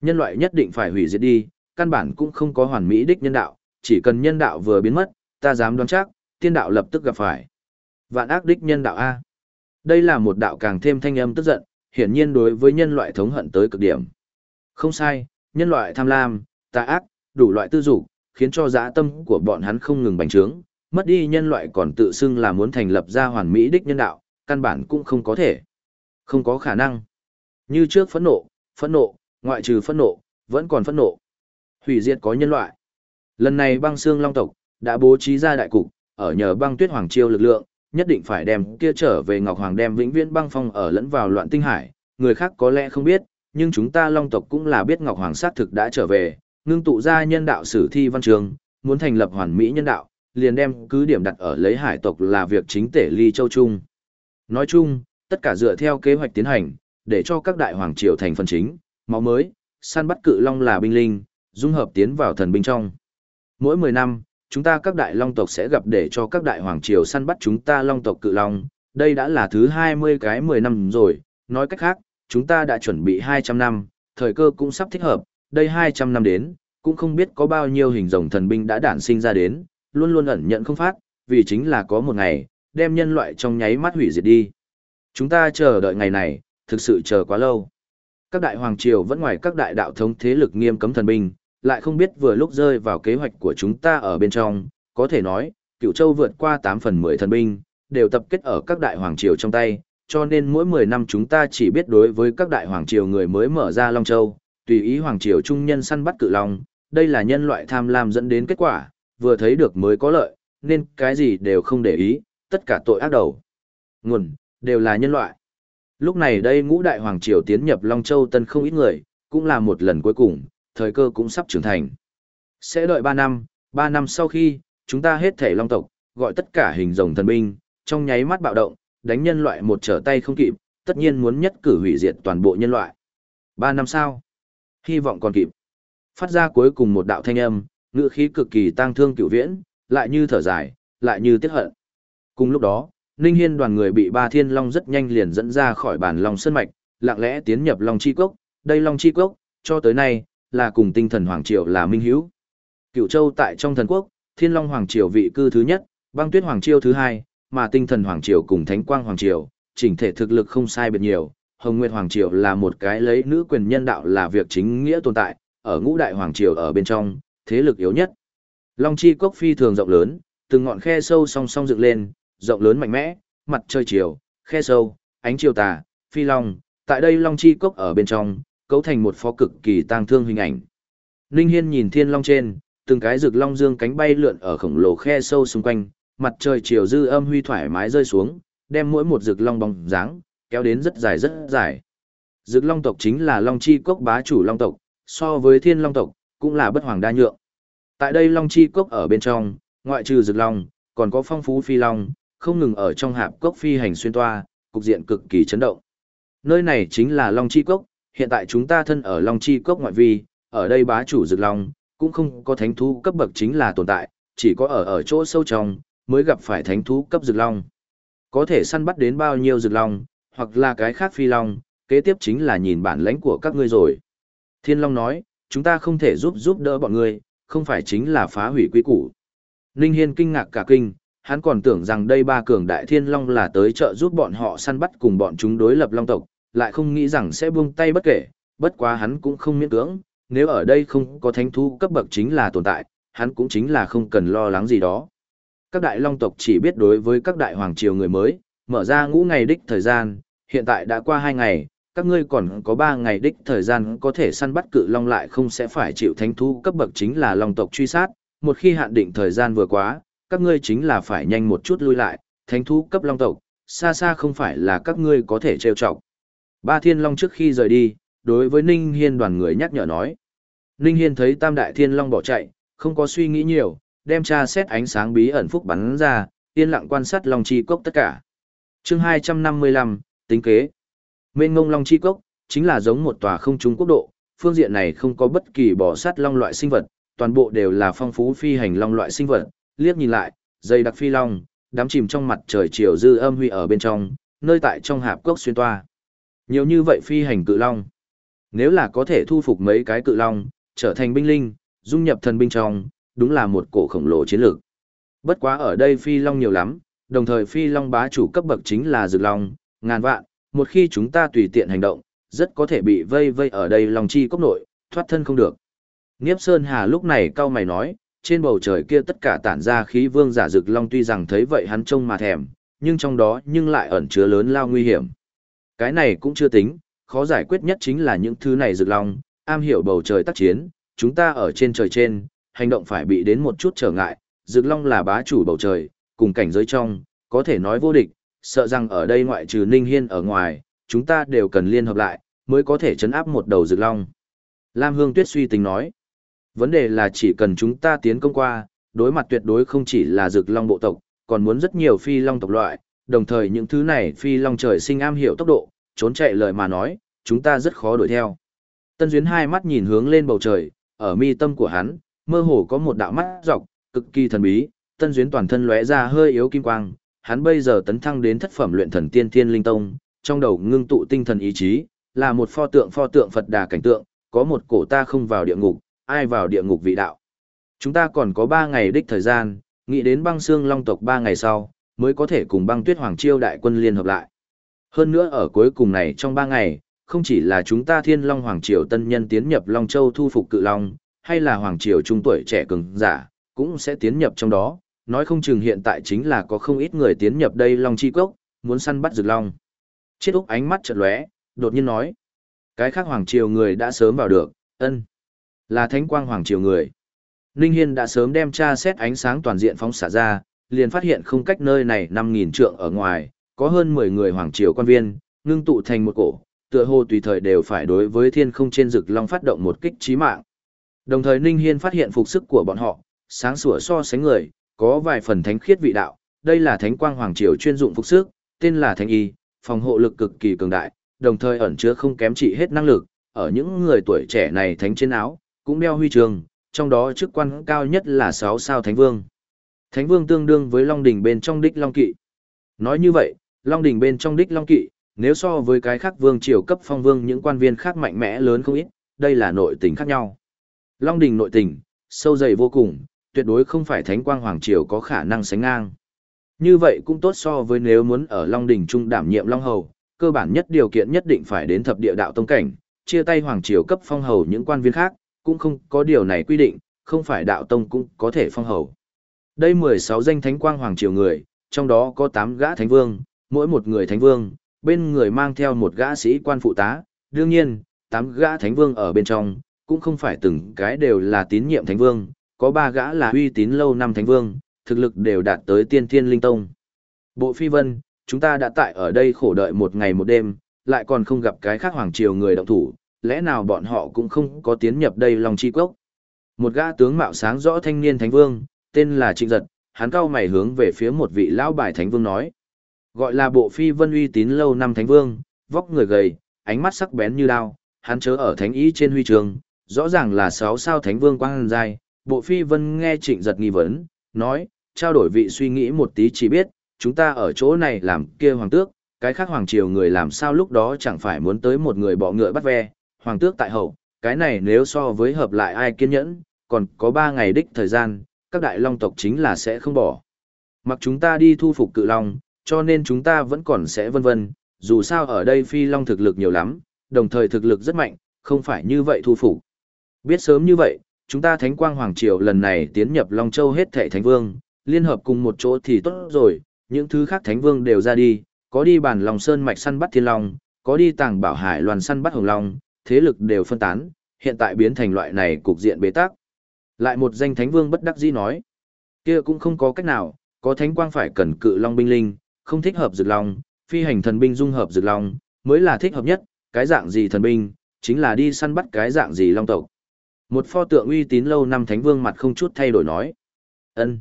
Nhân loại nhất định phải hủy diệt đi, căn bản cũng không có hoàn mỹ đích nhân đạo, chỉ cần nhân đạo vừa biến mất, ta dám đoán chắc, tiên đạo lập tức gặp phải. Vạn ác đích nhân đạo A. Đây là một đạo càng thêm thanh âm tức giận, hiển nhiên đối với nhân loại thống hận tới cực điểm. Không sai, nhân loại tham lam, tà ác, đủ loại tư dục, khiến cho dã tâm của bọn hắn không ngừng bành trướng, mất đi nhân loại còn tự xưng là muốn thành lập ra hoàn mỹ đích nhân đạo, căn bản cũng không có thể. Không có khả năng. Như trước phẫn nộ, phẫn nộ, ngoại trừ phẫn nộ, vẫn còn phẫn nộ. Hủy diệt có nhân loại. Lần này băng xương long tộc, đã bố trí ra đại cục, ở nhờ băng tuyết hoàng chiêu lực lượng, nhất định phải đem kia trở về Ngọc Hoàng đem vĩnh viễn băng phong ở lẫn vào loạn tinh hải, người khác có lẽ không biết, nhưng chúng ta Long tộc cũng là biết Ngọc Hoàng xác thực đã trở về, ngưng tụ ra nhân đạo sử thi văn trường, muốn thành lập hoàn mỹ nhân đạo, liền đem cứ điểm đặt ở lấy hải tộc là việc chính tể ly châu trung. Nói chung, tất cả dựa theo kế hoạch tiến hành, để cho các đại hoàng triều thành phần chính, máu mới, săn bắt cự long là binh linh, dung hợp tiến vào thần binh trong. Mỗi 10 năm, chúng ta các đại long tộc sẽ gặp để cho các đại hoàng triều săn bắt chúng ta long tộc cự long, đây đã là thứ 20 cái 10 năm rồi, nói cách khác, chúng ta đã chuẩn bị 200 năm, thời cơ cũng sắp thích hợp, đây 200 năm đến, cũng không biết có bao nhiêu hình rồng thần binh đã đản sinh ra đến, luôn luôn ẩn nhận không phát, vì chính là có một ngày, đem nhân loại trong nháy mắt hủy diệt đi. Chúng ta chờ đợi ngày này, thực sự chờ quá lâu. Các đại hoàng triều vẫn ngoài các đại đạo thống thế lực nghiêm cấm thần binh, lại không biết vừa lúc rơi vào kế hoạch của chúng ta ở bên trong, có thể nói, cựu châu vượt qua 8 phần 10 thần binh, đều tập kết ở các đại hoàng triều trong tay, cho nên mỗi 10 năm chúng ta chỉ biết đối với các đại hoàng triều người mới mở ra Long Châu, tùy ý hoàng triều trung nhân săn bắt cự long, đây là nhân loại tham lam dẫn đến kết quả, vừa thấy được mới có lợi, nên cái gì đều không để ý, tất cả tội ác đầu. Nguồn, đều là nhân loại. Lúc này đây ngũ đại hoàng triều tiến nhập Long Châu Tân không ít người, cũng là một lần cuối cùng, thời cơ cũng sắp trưởng thành. Sẽ đợi 3 năm, 3 năm sau khi, chúng ta hết thể Long tộc, gọi tất cả hình rồng thần binh, trong nháy mắt bạo động, đánh nhân loại một trở tay không kịp, tất nhiên muốn nhất cử hủy diệt toàn bộ nhân loại. 3 năm sau, hy vọng còn kịp. Phát ra cuối cùng một đạo thanh âm, ngữ khí cực kỳ tang thương cửu viễn, lại như thở dài, lại như tiếc hận. Cùng lúc đó, Ninh Hiên đoàn người bị ba thiên long rất nhanh liền dẫn ra khỏi bản long sơn mạch, lặng lẽ tiến nhập long chi cốc, đây long chi cốc, cho tới nay, là cùng tinh thần hoàng triều là minh hiếu Cựu châu tại trong thần quốc, thiên long hoàng triều vị cư thứ nhất, băng tuyết hoàng triều thứ hai, mà tinh thần hoàng triều cùng thánh quang hoàng triều, chỉnh thể thực lực không sai biệt nhiều. Hồng Nguyệt Hoàng Triều là một cái lấy nữ quyền nhân đạo là việc chính nghĩa tồn tại, ở ngũ đại hoàng triều ở bên trong, thế lực yếu nhất. Long chi cốc phi thường rộng lớn, từng ngọn khe sâu song song dựng lên, rộng lớn mạnh mẽ, mặt trời chiều, khe sâu, ánh chiều tà, phi long, tại đây long chi cốc ở bên trong, cấu thành một phó cực kỳ tang thương hình ảnh. Ninh Hiên nhìn thiên long trên, từng cái rực long dương cánh bay lượn ở khổng lồ khe sâu xung quanh, mặt trời chiều dư âm huy thoải mái rơi xuống, đem mỗi một rực long bóng dáng kéo đến rất dài rất dài. Rực long tộc chính là long chi cốc bá chủ long tộc, so với thiên long tộc, cũng là bất hoàng đa nhượng. Tại đây long chi cốc ở bên trong, ngoại trừ rực long, còn có phong phú phi long, không ngừng ở trong hạp cốc phi hành xuyên toa, cục diện cực kỳ chấn động. Nơi này chính là long chi cốc, hiện tại chúng ta thân ở long chi cốc ngoại vi, ở đây bá chủ rực long, cũng không có thánh thú cấp bậc chính là tồn tại, chỉ có ở ở chỗ sâu trong, mới gặp phải thánh thú cấp rực long. Có thể săn bắt đến bao nhiêu rực long, hoặc là cái khác phi long, kế tiếp chính là nhìn bản lãnh của các ngươi rồi. Thiên Long nói, chúng ta không thể giúp giúp đỡ bọn ngươi, không phải chính là phá hủy quy củ. Ninh Hiên kinh ngạc cả kinh, hắn còn tưởng rằng đây ba cường đại thiên long là tới trợ giúp bọn họ săn bắt cùng bọn chúng đối lập long tộc, lại không nghĩ rằng sẽ buông tay bất kể, bất quá hắn cũng không miễn cưỡng, nếu ở đây không có thánh thú cấp bậc chính là tồn tại, hắn cũng chính là không cần lo lắng gì đó. Các đại long tộc chỉ biết đối với các đại hoàng triều người mới, mở ra ngũ ngày đích thời gian, hiện tại đã qua hai ngày, các ngươi còn có 3 ngày đích thời gian có thể săn bắt cự long lại không sẽ phải chịu thánh thú cấp bậc chính là long tộc truy sát, một khi hạn định thời gian vừa quá, các ngươi chính là phải nhanh một chút lui lại, thánh thú cấp long tộc, xa xa không phải là các ngươi có thể trêu chọc. Ba thiên long trước khi rời đi, đối với Ninh Hiên đoàn người nhắc nhở nói. Ninh Hiên thấy tam đại thiên long bỏ chạy, không có suy nghĩ nhiều, đem tra xét ánh sáng bí ẩn phúc bắn ra, yên lặng quan sát long chi cốc tất cả. Chương 255, tính kế. Mên ngông long chi cốc, chính là giống một tòa không trung quốc độ, phương diện này không có bất kỳ bỏ sát long loại sinh vật, toàn bộ đều là phong phú phi hành long loại sinh vật, liếc nhìn lại, dây đặc phi long, đám chìm trong mặt trời chiều dư âm huy ở bên trong, nơi tại trong hạp cốc xuyên toa. Nhiều như vậy phi hành cự long. Nếu là có thể thu phục mấy cái cự long, trở thành binh linh, dung nhập thần binh trong, đúng là một cổ khổng lồ chiến lược. Bất quá ở đây phi long nhiều lắm, đồng thời phi long bá chủ cấp bậc chính là dược long, ngàn vạn, một khi chúng ta tùy tiện hành động, rất có thể bị vây vây ở đây lòng chi cốc nội, thoát thân không được. Niếp Sơn Hà lúc này cao mày nói, trên bầu trời kia tất cả tản ra khí vương giả rực long tuy rằng thấy vậy hắn trông mà thèm, nhưng trong đó nhưng lại ẩn chứa lớn lao nguy hiểm. Cái này cũng chưa tính, khó giải quyết nhất chính là những thứ này rực long, am hiểu bầu trời tác chiến, chúng ta ở trên trời trên, hành động phải bị đến một chút trở ngại, rực long là bá chủ bầu trời, cùng cảnh giới trong, có thể nói vô địch, sợ rằng ở đây ngoại trừ Ninh Hiên ở ngoài, chúng ta đều cần liên hợp lại, mới có thể chấn áp một đầu rực long. Lam Hương Tuyết suy tính nói, vấn đề là chỉ cần chúng ta tiến công qua, đối mặt tuyệt đối không chỉ là rực long bộ tộc, còn muốn rất nhiều phi long tộc loại, đồng thời những thứ này phi long trời sinh am hiểu tốc độ, trốn chạy lời mà nói, chúng ta rất khó đuổi theo. Tân Duyến hai mắt nhìn hướng lên bầu trời, ở mi tâm của hắn, mơ hồ có một đạo mắt dọc, cực kỳ thần bí, Tân Duyến toàn thân lóe ra hơi yếu kim quang, hắn bây giờ tấn thăng đến thất phẩm luyện thần tiên thiên linh tông, trong đầu ngưng tụ tinh thần ý chí, là một pho tượng pho tượng Phật Đà cảnh tượng, có một cổ ta không vào địa ngục, ai vào địa ngục vị đạo. Chúng ta còn có 3 ngày đích thời gian, nghĩ đến băng xương long tộc 3 ngày sau, mới có thể cùng băng tuyết hoàng chiêu đại quân liên hợp lại. Hơn nữa ở cuối cùng này trong 3 ngày, không chỉ là chúng ta thiên long hoàng triều tân nhân tiến nhập Long Châu thu phục cự long, hay là hoàng triều trung tuổi trẻ cường giả, cũng sẽ tiến nhập trong đó, nói không chừng hiện tại chính là có không ít người tiến nhập đây Long Chi Cốc, muốn săn bắt rực long. Chiết Úc ánh mắt chợt lóe, đột nhiên nói. Cái khác hoàng triều người đã sớm vào được, ân là thánh quang hoàng triều người. Ninh Hiên đã sớm đem tra xét ánh sáng toàn diện phóng xả ra, liền phát hiện không cách nơi này 5.000 trượng ở ngoài, có hơn 10 người hoàng triều quan viên, ngưng tụ thành một cổ, tựa hồ tùy thời đều phải đối với thiên không trên rực long phát động một kích chí mạng. Đồng thời Ninh Hiên phát hiện phục sức của bọn họ, sáng sủa so sánh người, có vài phần thánh khiết vị đạo, đây là thánh quang hoàng triều chuyên dụng phục sức, tên là thánh y, phòng hộ lực cực kỳ cường đại, đồng thời ẩn chứa không kém trị hết năng lực, ở những người tuổi trẻ này thánh trên áo, cũng đeo huy trường, trong đó chức quan cao nhất là 6 sao thánh vương. Thánh vương tương đương với Long đỉnh bên trong đích Long kỵ. Nói như vậy, Long đỉnh bên trong đích Long kỵ, nếu so với cái khác vương triều cấp phong vương những quan viên khác mạnh mẽ lớn không ít, đây là nội tình khác nhau. Long đỉnh nội tình, sâu dày vô cùng, tuyệt đối không phải thánh quang hoàng triều có khả năng sánh ngang. Như vậy cũng tốt so với nếu muốn ở Long đỉnh trung đảm nhiệm Long hầu, cơ bản nhất điều kiện nhất định phải đến thập địa đạo tông cảnh, chia tay hoàng triều cấp phong hầu những quan viên khác, cũng không có điều này quy định, không phải đạo tông cũng có thể phong hầu. Đây 16 danh thánh quang hoàng triều người, trong đó có 8 gã thánh vương, mỗi một người thánh vương, bên người mang theo một gã sĩ quan phụ tá, đương nhiên, 8 gã thánh vương ở bên trong, cũng không phải từng cái đều là tín nhiệm thánh vương, có 3 gã là uy tín lâu năm thánh vương, thực lực đều đạt tới tiên thiên linh tông. Bộ phi vân, chúng ta đã tại ở đây khổ đợi một ngày một đêm, lại còn không gặp cái khác hoàng triều người động thủ, lẽ nào bọn họ cũng không có tiến nhập đây lòng chi cốc. Một gã tướng mạo sáng rõ thanh niên thánh vương, tên là Trịnh Giật, hắn cao mày hướng về phía một vị lão bài thánh vương nói. Gọi là bộ phi vân uy tín lâu năm thánh vương, vóc người gầy, ánh mắt sắc bén như đao, hắn chớ ở thánh ý trên huy trường, rõ ràng là sáu sao thánh vương quang dài. Bộ phi vân nghe trịnh giật nghi vấn, nói, trao đổi vị suy nghĩ một tí chỉ biết, chúng ta ở chỗ này làm kia hoàng tước, cái khác hoàng triều người làm sao lúc đó chẳng phải muốn tới một người bỏ ngựa bắt ve, hoàng tước tại hậu, cái này nếu so với hợp lại ai kiên nhẫn, còn có ba ngày đích thời gian, các đại long tộc chính là sẽ không bỏ. Mặc chúng ta đi thu phục cự long, cho nên chúng ta vẫn còn sẽ vân vân, dù sao ở đây phi long thực lực nhiều lắm, đồng thời thực lực rất mạnh, không phải như vậy thu phục. Biết sớm như vậy, chúng ta Thánh Quang Hoàng Triều lần này tiến nhập Long Châu hết thảy Thánh Vương, liên hợp cùng một chỗ thì tốt rồi, những thứ khác Thánh Vương đều ra đi, có đi bản Long Sơn mạch săn bắt Thiên Long, có đi tàng bảo hải loàn săn bắt Hồng Long, thế lực đều phân tán, hiện tại biến thành loại này cục diện bế tắc. Lại một danh Thánh Vương bất đắc dĩ nói, kia cũng không có cách nào, có Thánh Quang phải cần cự Long binh linh, không thích hợp dược long, phi hành thần binh dung hợp dược long, mới là thích hợp nhất, cái dạng gì thần binh, chính là đi săn bắt cái dạng gì long tộc. Một pho tượng uy tín lâu năm thánh vương mặt không chút thay đổi nói. ân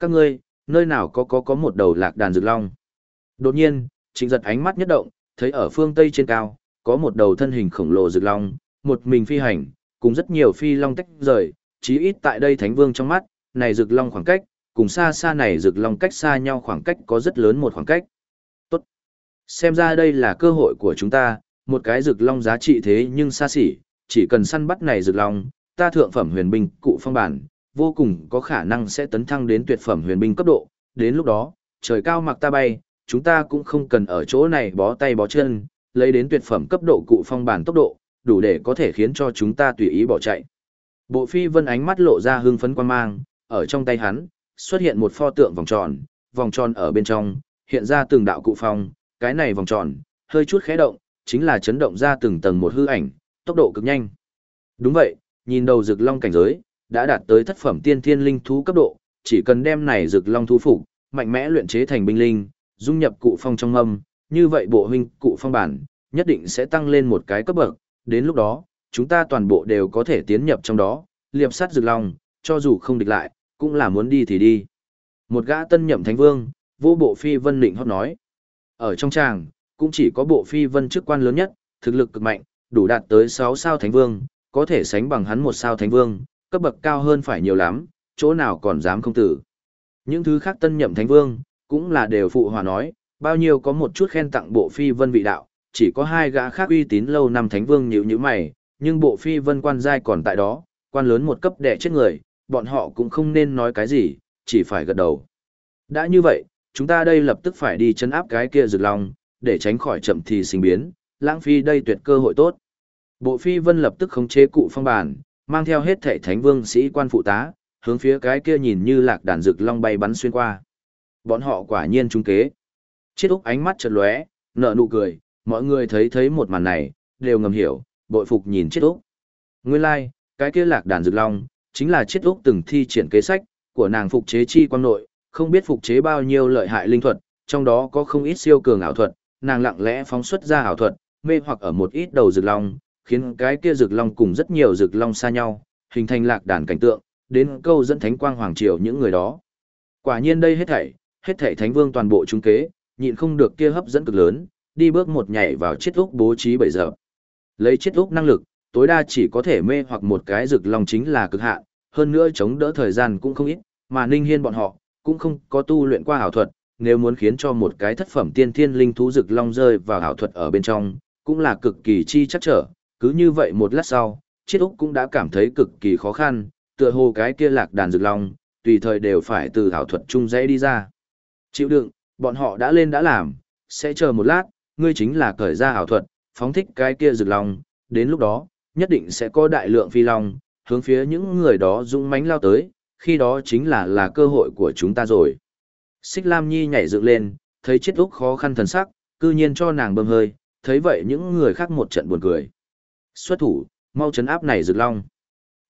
Các ngươi, nơi nào có có có một đầu lạc đàn dược long. Đột nhiên, trịnh giật ánh mắt nhất động, thấy ở phương Tây trên cao, có một đầu thân hình khổng lồ rực long, một mình phi hành, cùng rất nhiều phi long tách rời, chí ít tại đây Thánh Vương trong mắt, này rực long khoảng cách, cùng xa xa này rực long cách xa nhau khoảng cách có rất lớn một khoảng cách. Tốt. Xem ra đây là cơ hội của chúng ta, một cái rực long giá trị thế nhưng xa xỉ, chỉ cần săn bắt này rực long, ta thượng phẩm huyền binh cụ phong bản, vô cùng có khả năng sẽ tấn thăng đến tuyệt phẩm huyền binh cấp độ, đến lúc đó, trời cao mặc ta bay, chúng ta cũng không cần ở chỗ này bó tay bó chân, lấy đến tuyệt phẩm cấp độ cụ phong bản tốc độ, đủ để có thể khiến cho chúng ta tùy ý bỏ chạy. Bộ phi vân ánh mắt lộ ra hương phấn quan mang, ở trong tay hắn, xuất hiện một pho tượng vòng tròn, vòng tròn ở bên trong, hiện ra từng đạo cụ phong, cái này vòng tròn, hơi chút khẽ động, chính là chấn động ra từng tầng một hư ảnh, tốc độ cực nhanh. Đúng vậy, nhìn đầu rực long cảnh giới, đã đạt tới thất phẩm tiên thiên linh thú cấp độ, chỉ cần đem này rực long thú phục, mạnh mẽ luyện chế thành binh linh, dung nhập cụ phong trong âm, như vậy bộ huynh cụ phong bản, nhất định sẽ tăng lên một cái cấp bậc, đến lúc đó, chúng ta toàn bộ đều có thể tiến nhập trong đó, liệp sát rực long, cho dù không địch lại, cũng là muốn đi thì đi. Một gã tân nhậm thánh vương, vô bộ phi vân định hót nói. Ở trong tràng, cũng chỉ có bộ phi vân chức quan lớn nhất, thực lực cực mạnh, đủ đạt tới 6 sao thánh vương, có thể sánh bằng hắn một sao thánh vương, cấp bậc cao hơn phải nhiều lắm, chỗ nào còn dám không tử. Những thứ khác tân nhậm thánh vương, cũng là đều phụ hòa nói, bao nhiêu có một chút khen tặng bộ phi vân vị đạo, chỉ có hai gã khác uy tín lâu năm thánh vương nhíu như mày, nhưng bộ phi vân quan giai còn tại đó, quan lớn một cấp đẻ chết người, bọn họ cũng không nên nói cái gì, chỉ phải gật đầu. Đã như vậy, chúng ta đây lập tức phải đi chấn áp cái kia rực long, để tránh khỏi chậm thì sinh biến, lãng phi đây tuyệt cơ hội tốt. Bộ phi vân lập tức khống chế cụ phong bản, mang theo hết thệ thánh vương sĩ quan phụ tá, hướng phía cái kia nhìn như lạc đàn rực long bay bắn xuyên qua. Bọn họ quả nhiên trung kế. Chiết Úc ánh mắt chợt lóe, nở nụ cười, mọi người thấy thấy một màn này, đều ngầm hiểu, bội phục nhìn Chiết Úc. Nguyên lai, like, cái kia lạc đàn rực long, chính là Chiết Úc từng thi triển kế sách của nàng phục chế chi quang nội, không biết phục chế bao nhiêu lợi hại linh thuật, trong đó có không ít siêu cường ảo thuật, nàng lặng lẽ phóng xuất ra ảo thuật, mê hoặc ở một ít đầu rực long, khiến cái kia rực long cùng rất nhiều rực long xa nhau, hình thành lạc đàn cảnh tượng, đến câu dẫn thánh quang hoàng triều những người đó. Quả nhiên đây hết thảy, hết thảy thánh vương toàn bộ trung kế, nhịn không được kia hấp dẫn cực lớn, đi bước một nhảy vào chiết úc bố trí bảy giờ. Lấy chiết úc năng lực, tối đa chỉ có thể mê hoặc một cái rực long chính là cực hạn, hơn nữa chống đỡ thời gian cũng không ít, mà Ninh Hiên bọn họ cũng không có tu luyện qua ảo thuật, nếu muốn khiến cho một cái thất phẩm tiên thiên linh thú rực long rơi vào ảo thuật ở bên trong, cũng là cực kỳ chi chắc trở, cứ như vậy một lát sau, Chiết Úc cũng đã cảm thấy cực kỳ khó khăn, tựa hồ cái kia lạc đàn rực long, tùy thời đều phải từ ảo thuật trung dãy đi ra. Chịu đựng, bọn họ đã lên đã làm, sẽ chờ một lát, ngươi chính là cởi ra ảo thuật, phóng thích cái kia rực long, đến lúc đó, nhất định sẽ có đại lượng phi long, hướng phía những người đó dũng mãnh lao tới, khi đó chính là là cơ hội của chúng ta rồi. Xích Lam Nhi nhảy dựng lên, thấy chết úc khó khăn thần sắc, cư nhiên cho nàng bơm hơi, thấy vậy những người khác một trận buồn cười. Xuất thủ, mau chấn áp này rực long.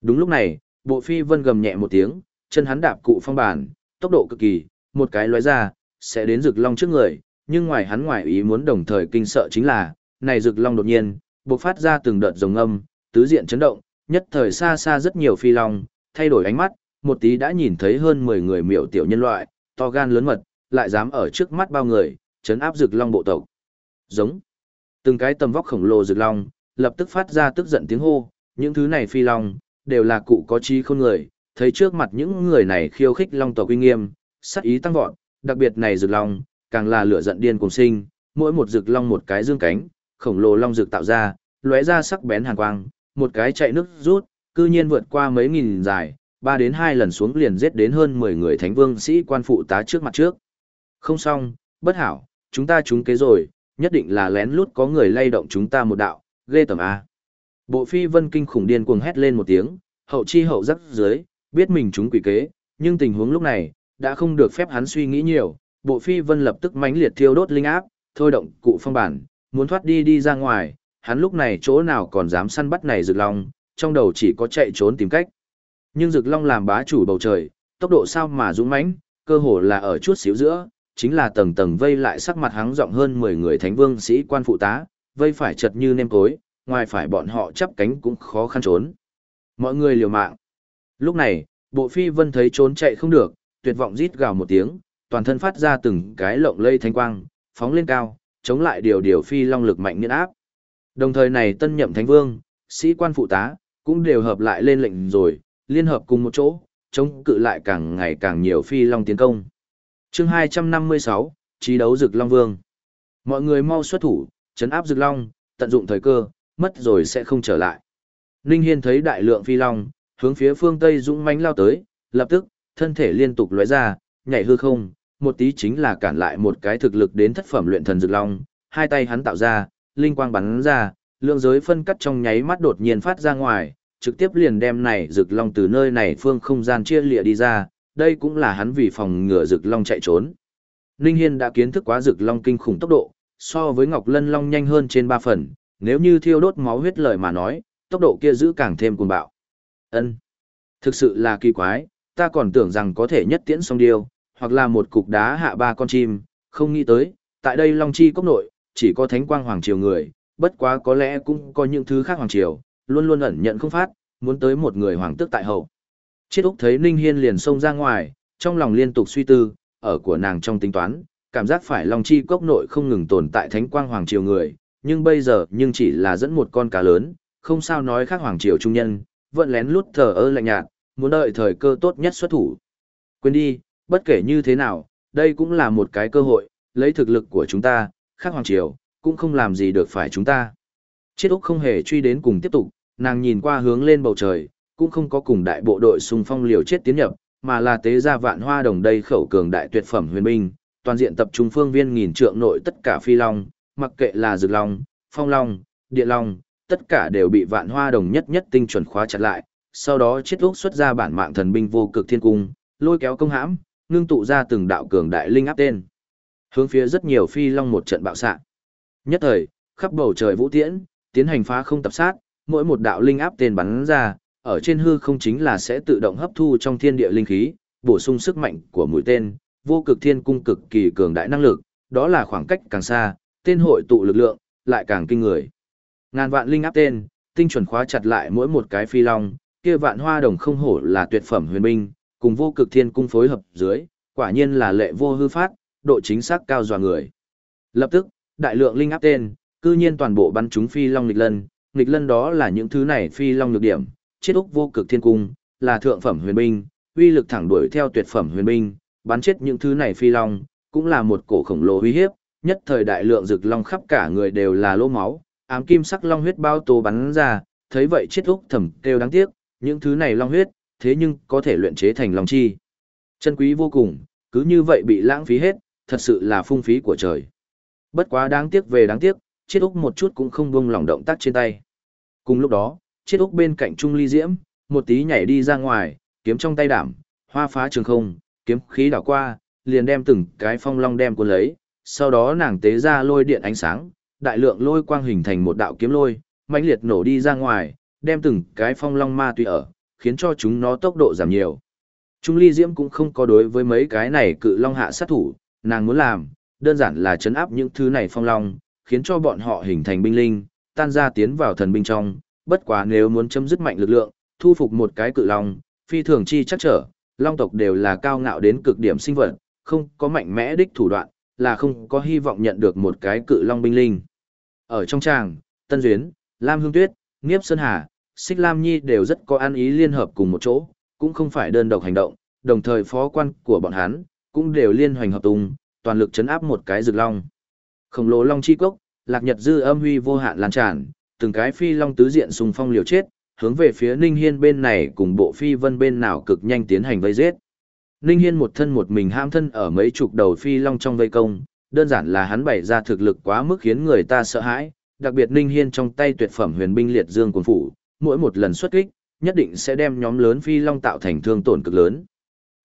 Đúng lúc này, bộ phi vân gầm nhẹ một tiếng, chân hắn đạp cụ phong bản, tốc độ cực kỳ, một cái lóe ra, sẽ đến rực long trước người, nhưng ngoài hắn ngoài ý muốn đồng thời kinh sợ chính là, này rực long đột nhiên, bộc phát ra từng đợt rồng âm, tứ diện chấn động, nhất thời xa xa rất nhiều phi long, thay đổi ánh mắt, một tí đã nhìn thấy hơn 10 người miểu tiểu nhân loại, to gan lớn mật, lại dám ở trước mắt bao người, chấn áp rực long bộ tộc. Giống. Từng cái tầm vóc khổng lồ rực long, lập tức phát ra tức giận tiếng hô, những thứ này phi long, đều là cụ có trí khôn người, thấy trước mặt những người này khiêu khích long tộc uy nghiêm, sát ý tăng vọt, đặc biệt này rực long, càng là lửa giận điên cùng sinh, mỗi một rực long một cái dương cánh, khổng lồ long rực tạo ra, lóe ra sắc bén hàn quang, một cái chạy nước rút, cư nhiên vượt qua mấy nghìn dài, ba đến hai lần xuống liền giết đến hơn 10 người thánh vương sĩ quan phụ tá trước mặt trước. Không xong, bất hảo, chúng ta trúng kế rồi, nhất định là lén lút có người lay động chúng ta một đạo, ghê tầm A. À. Bộ phi vân kinh khủng điên cuồng hét lên một tiếng, hậu chi hậu rắc dưới, biết mình trúng quỷ kế, nhưng tình huống lúc này, đã không được phép hắn suy nghĩ nhiều, bộ phi vân lập tức mãnh liệt thiêu đốt linh áp, thôi động cụ phong bản, muốn thoát đi đi ra ngoài, hắn lúc này chỗ nào còn dám săn bắt này rực long, trong đầu chỉ có chạy trốn tìm cách. Nhưng rực long làm bá chủ bầu trời, tốc độ sao mà dũng mãnh, cơ hồ là ở chút xíu giữa, chính là tầng tầng vây lại sắc mặt hắn rộng hơn 10 người thánh vương sĩ quan phụ tá, vây phải chật như nêm cối, ngoài phải bọn họ chắp cánh cũng khó khăn trốn. Mọi người liều mạng. Lúc này, bộ phi vân thấy trốn chạy không được, tuyệt vọng rít gào một tiếng, toàn thân phát ra từng cái lộng lây thanh quang, phóng lên cao, chống lại điều điều phi long lực mạnh nghiên áp. Đồng thời này tân nhậm thánh vương, sĩ quan phụ tá, cũng đều hợp lại lên lệnh rồi, liên hợp cùng một chỗ, chống cự lại càng ngày càng nhiều phi long tiến công. Chương 256, trí đấu rực Long Vương. Mọi người mau xuất thủ, chấn áp rực Long, tận dụng thời cơ, mất rồi sẽ không trở lại. Ninh Hiên thấy đại lượng phi long, hướng phía phương Tây dũng mãnh lao tới, lập tức, thân thể liên tục lóe ra, nhảy hư không, một tí chính là cản lại một cái thực lực đến thất phẩm luyện thần dược Long, hai tay hắn tạo ra, linh quang bắn ra, lượng giới phân cắt trong nháy mắt đột nhiên phát ra ngoài, trực tiếp liền đem này dược Long từ nơi này phương không gian chia lìa đi ra, đây cũng là hắn vì phòng ngừa dược Long chạy trốn. Ninh Hiên đã kiến thức quá dược Long kinh khủng tốc độ, so với Ngọc Lân Long nhanh hơn trên 3 phần, nếu như thiêu đốt máu huyết lời mà nói, tốc độ kia giữ càng thêm cuồng bạo. Ân, Thực sự là kỳ quái, ta còn tưởng rằng có thể nhất tiễn song điêu, hoặc là một cục đá hạ ba con chim, không nghĩ tới, tại đây Long Chi cốc nội, chỉ có Thánh Quang Hoàng Triều người, bất quá có lẽ cũng có những thứ khác Hoàng Triều, luôn luôn ẩn nhận không phát, muốn tới một người Hoàng tước tại hậu. Chiết Úc thấy Ninh Hiên liền xông ra ngoài, trong lòng liên tục suy tư, ở của nàng trong tính toán, cảm giác phải Long Chi cốc nội không ngừng tồn tại Thánh Quang Hoàng Triều người, nhưng bây giờ nhưng chỉ là dẫn một con cá lớn, không sao nói khác Hoàng Triều trung nhân, vẫn lén lút thờ ơ lạnh nhạt, muốn đợi thời cơ tốt nhất xuất thủ. Quên đi, bất kể như thế nào, đây cũng là một cái cơ hội, lấy thực lực của chúng ta, khác Hoàng Triều, cũng không làm gì được phải chúng ta. Chiết Úc không hề truy đến cùng tiếp tục, nàng nhìn qua hướng lên bầu trời, cũng không có cùng đại bộ đội xung phong liều chết tiến nhập, mà là tế ra vạn hoa đồng đây khẩu cường đại tuyệt phẩm huyền binh, toàn diện tập trung phương viên nghìn trượng nội tất cả phi long, mặc kệ là dược long, phong long, địa long, tất cả đều bị vạn hoa đồng nhất nhất tinh chuẩn khóa chặt lại, sau đó chiết úc xuất ra bản mạng thần binh vô cực thiên cung, lôi kéo công hãm, ngưng tụ ra từng đạo cường đại linh áp tên. Hướng phía rất nhiều phi long một trận bạo xạ. Nhất thời, khắp bầu trời vũ tiễn, tiến hành phá không tập sát, mỗi một đạo linh áp tên bắn ra, ở trên hư không chính là sẽ tự động hấp thu trong thiên địa linh khí, bổ sung sức mạnh của mũi tên, vô cực thiên cung cực kỳ cường đại năng lực, đó là khoảng cách càng xa, tên hội tụ lực lượng, lại càng kinh người. Ngàn vạn linh áp tên, tinh chuẩn khóa chặt lại mỗi một cái phi long, kia vạn hoa đồng không hổ là tuyệt phẩm huyền binh, cùng vô cực thiên cung phối hợp dưới, quả nhiên là lệ vô hư phát, độ chính xác cao dọa người. Lập tức, đại lượng linh áp tên, cư nhiên toàn bộ bắn chúng phi long nghịch lân, nghịch lân đó là những thứ này phi long nhược điểm, chết úc vô cực thiên cung, là thượng phẩm huyền binh, uy lực thẳng đuổi theo tuyệt phẩm huyền binh, bắn chết những thứ này phi long, cũng là một cổ khổng lồ uy hiếp, nhất thời đại lượng rực long khắp cả người đều là lỗ máu, ám kim sắc long huyết bao tô bắn ra, thấy vậy chết úc thầm kêu đáng tiếc, những thứ này long huyết, thế nhưng có thể luyện chế thành long chi. Chân quý vô cùng, cứ như vậy bị lãng phí hết, thật sự là phung phí của trời. Bất quá đáng tiếc về đáng tiếc, chiết úc một chút cũng không buông lỏng động tác trên tay. Cùng lúc đó, chiết úc bên cạnh Trung Ly Diễm, một tí nhảy đi ra ngoài, kiếm trong tay đảm, hoa phá trường không, kiếm khí đảo qua, liền đem từng cái phong long đem cuốn lấy, sau đó nàng tế ra lôi điện ánh sáng, đại lượng lôi quang hình thành một đạo kiếm lôi, mãnh liệt nổ đi ra ngoài, đem từng cái phong long ma tùy ở, khiến cho chúng nó tốc độ giảm nhiều. Trung Ly Diễm cũng không có đối với mấy cái này cự long hạ sát thủ, nàng muốn làm, đơn giản là chấn áp những thứ này phong long, khiến cho bọn họ hình thành binh linh, tan ra tiến vào thần binh trong, bất quá nếu muốn chấm dứt mạnh lực lượng, thu phục một cái cự long, phi thường chi chắc trở, long tộc đều là cao ngạo đến cực điểm sinh vật, không có mạnh mẽ đích thủ đoạn, là không có hy vọng nhận được một cái cự long binh linh. Ở trong tràng, Tân Duyến, Lam Hương Tuyết, Niếp Sơn Hà, Xích Lam Nhi đều rất có an ý liên hợp cùng một chỗ, cũng không phải đơn độc hành động, đồng thời phó quan của bọn hắn cũng đều liên hoành hợp tung, toàn lực chấn áp một cái rực long. Khổng lồ long chi cốc, lạc nhật dư âm huy vô hạn lan tràn, từng cái phi long tứ diện sùng phong liều chết, hướng về phía Ninh Hiên bên này cùng bộ phi vân bên nào cực nhanh tiến hành vây giết. Ninh Hiên một thân một mình ham thân ở mấy chục đầu phi long trong vây công, đơn giản là hắn bày ra thực lực quá mức khiến người ta sợ hãi, đặc biệt Ninh Hiên trong tay tuyệt phẩm huyền binh liệt dương cuồng phủ, mỗi một lần xuất kích, nhất định sẽ đem nhóm lớn phi long tạo thành thương tổn cực lớn.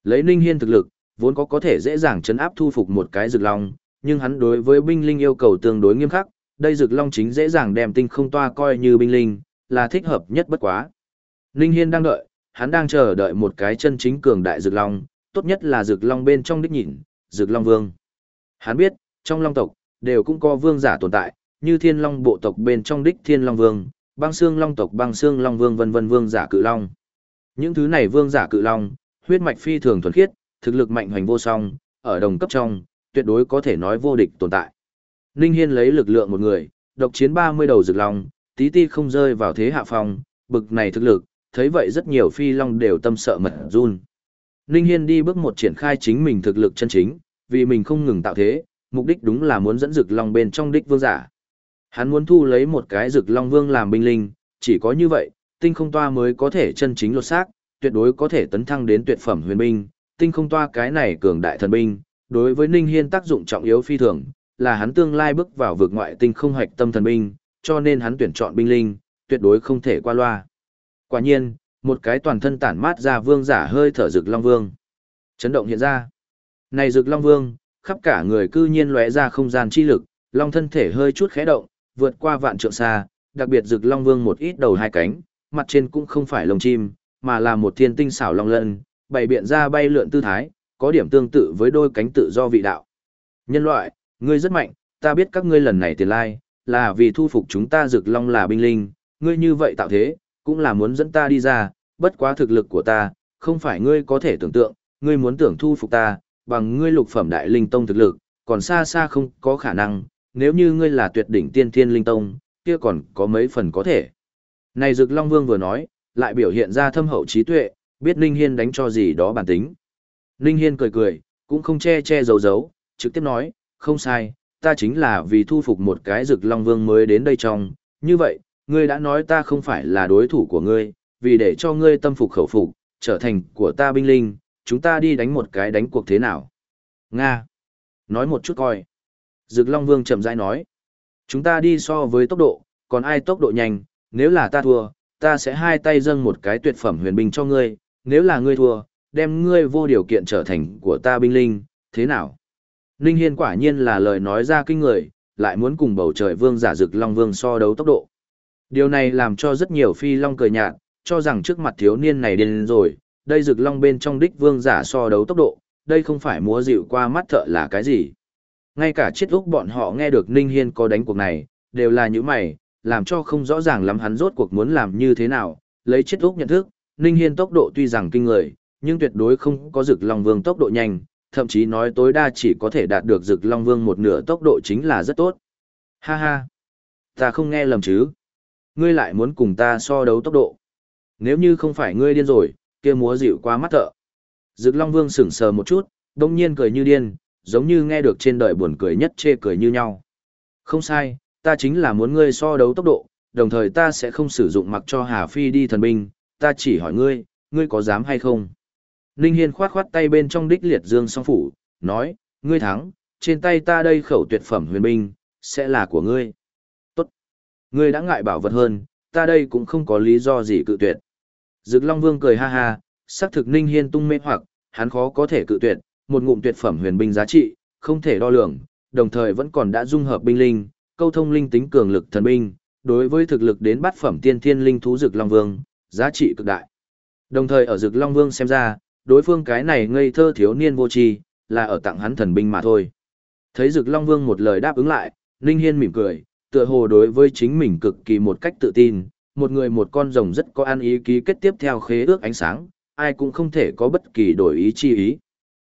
Lấy Ninh Hiên thực lực, vốn có có thể dễ dàng chấn áp thu phục một cái rực long, nhưng hắn đối với binh linh yêu cầu tương đối nghiêm khắc, đây rực long chính dễ dàng đem tinh không toa coi như binh linh, là thích hợp nhất bất quá. Ninh Hiên đang đợi, hắn đang chờ đợi một cái chân chính cường đại rực long, tốt nhất là rực long bên trong đích nhìn, rực long vương. Hắn biết, trong long tộc, đều cũng có vương giả tồn tại, như thiên long bộ tộc bên trong đích thiên long vương, băng xương long tộc băng xương long vương vân vân vương giả cự long. Những thứ này vương giả cự long, huyết mạch phi thường thuần khiết, thực lực mạnh hoành vô song, ở đồng cấp trong, tuyệt đối có thể nói vô địch tồn tại. Ninh Hiên lấy lực lượng một người, độc chiến 30 đầu rực long, tí ti không rơi vào thế hạ phong, bực này thực lực, thấy vậy rất nhiều phi long đều tâm sợ mật run. Ninh Hiên đi bước một triển khai chính mình thực lực chân chính, vì mình không ngừng tạo thế, mục đích đúng là muốn dẫn rực long bên trong đích vương giả. Hắn muốn thu lấy một cái rực long vương làm binh linh, chỉ có như vậy, tinh không toa mới có thể chân chính lột xác, tuyệt đối có thể tấn thăng đến tuyệt phẩm huyền binh, tinh không toa cái này cường đại thần binh, đối với Ninh Hiên tác dụng trọng yếu phi thường, là hắn tương lai bước vào vực ngoại tinh không hoạch tâm thần binh, cho nên hắn tuyển chọn binh linh, tuyệt đối không thể qua loa. Quả nhiên, một cái toàn thân tản mát ra vương giả hơi thở rực long vương. Chấn động hiện ra. Này rực long vương, khắp cả người cư nhiên lóe ra không gian chi lực, long thân thể hơi chút khẽ động, vượt qua vạn trượng xa, đặc biệt rực long vương một ít đầu hai cánh, mặt trên cũng không phải lông chim, mà là một thiên tinh xảo long lân, bày biện ra bay lượn tư thái, có điểm tương tự với đôi cánh tự do vị đạo. Nhân loại, ngươi rất mạnh, ta biết các ngươi lần này tiền lai, là vì thu phục chúng ta rực long là binh linh, ngươi như vậy tạo thế, cũng là muốn dẫn ta đi ra, bất quá thực lực của ta, không phải ngươi có thể tưởng tượng, ngươi muốn tưởng thu phục ta, bằng ngươi lục phẩm đại linh tông thực lực, còn xa xa không có khả năng, nếu như ngươi là tuyệt đỉnh tiên thiên linh tông, kia còn có mấy phần có thể. Này Dực Long Vương vừa nói, lại biểu hiện ra thâm hậu trí tuệ, biết Ninh Hiên đánh cho gì đó bản tính. Ninh Hiên cười cười, cũng không che che giấu giấu, trực tiếp nói, không sai, ta chính là vì thu phục một cái Dực Long Vương mới đến đây trong, như vậy, ngươi đã nói ta không phải là đối thủ của ngươi, vì để cho ngươi tâm phục khẩu phục, trở thành của ta binh linh, chúng ta đi đánh một cái đánh cuộc thế nào? Nga. Nói một chút coi. Dực Long Vương chậm rãi nói. Chúng ta đi so với tốc độ, còn ai tốc độ nhanh, nếu là ta thua, ta sẽ hai tay dâng một cái tuyệt phẩm huyền binh cho ngươi, nếu là ngươi thua, đem ngươi vô điều kiện trở thành của ta binh linh, thế nào? Ninh Hiên quả nhiên là lời nói ra kinh người, lại muốn cùng bầu trời vương giả Dực Long Vương so đấu tốc độ. Điều này làm cho rất nhiều phi long cười nhạt, cho rằng trước mặt thiếu niên này điên rồi, đây Dực long bên trong đích vương giả so đấu tốc độ, đây không phải múa dịu qua mắt thợ là cái gì. Ngay cả chiết úc bọn họ nghe được Ninh Hiên có đánh cuộc này, đều là những mày, làm cho không rõ ràng lắm hắn rốt cuộc muốn làm như thế nào, lấy chiết úc nhận thức, Ninh Hiên tốc độ tuy rằng kinh người, nhưng tuyệt đối không có rực long vương tốc độ nhanh, thậm chí nói tối đa chỉ có thể đạt được rực long vương một nửa tốc độ chính là rất tốt. Ha ha, ta không nghe lầm chứ ngươi lại muốn cùng ta so đấu tốc độ. Nếu như không phải ngươi điên rồi, kia múa dịu quá mắt thợ. Dực Long Vương sững sờ một chút, đông nhiên cười như điên, giống như nghe được trên đời buồn cười nhất chê cười như nhau. Không sai, ta chính là muốn ngươi so đấu tốc độ, đồng thời ta sẽ không sử dụng mặc cho Hà Phi đi thần binh, ta chỉ hỏi ngươi, ngươi có dám hay không? Ninh Hiên khoát khoát tay bên trong đích liệt dương song phủ, nói, ngươi thắng, trên tay ta đây khẩu tuyệt phẩm huyền binh, sẽ là của ngươi. tốt Ngươi đã ngại bảo vật hơn, ta đây cũng không có lý do gì cự tuyệt. Dực Long Vương cười ha ha, xác thực Ninh Hiên tung mê hoặc, hắn khó có thể cự tuyệt, một ngụm tuyệt phẩm huyền binh giá trị, không thể đo lường, đồng thời vẫn còn đã dung hợp binh linh, câu thông linh tính cường lực thần binh, đối với thực lực đến bát phẩm tiên thiên linh thú Dực Long Vương, giá trị cực đại. Đồng thời ở Dực Long Vương xem ra, đối phương cái này ngây thơ thiếu niên vô tri, là ở tặng hắn thần binh mà thôi. Thấy Dực Long Vương một lời đáp ứng lại, linh Hiên mỉm cười, tựa hồ đối với chính mình cực kỳ một cách tự tin, một người một con rồng rất có ăn ý ký kết tiếp theo khế ước ánh sáng, ai cũng không thể có bất kỳ đổi ý chi ý.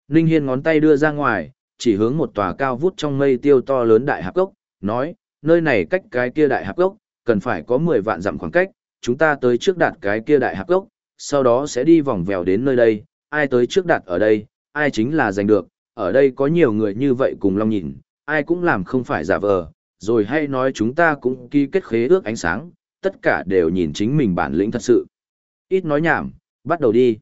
Ninh Hiên ngón tay đưa ra ngoài, chỉ hướng một tòa cao vút trong mây tiêu to lớn đại hạp gốc, nói, nơi này cách cái kia đại hạp gốc cần phải có 10 vạn dặm khoảng cách, chúng ta tới trước đạt cái kia đại hạp gốc, sau đó sẽ đi vòng vèo đến nơi đây, ai tới trước đạt ở đây, ai chính là giành được, ở đây có nhiều người như vậy cùng long nhìn, ai cũng làm không phải giả vờ, rồi hay nói chúng ta cũng ký kết khế ước ánh sáng, tất cả đều nhìn chính mình bản lĩnh thật sự. Ít nói nhảm, bắt đầu đi.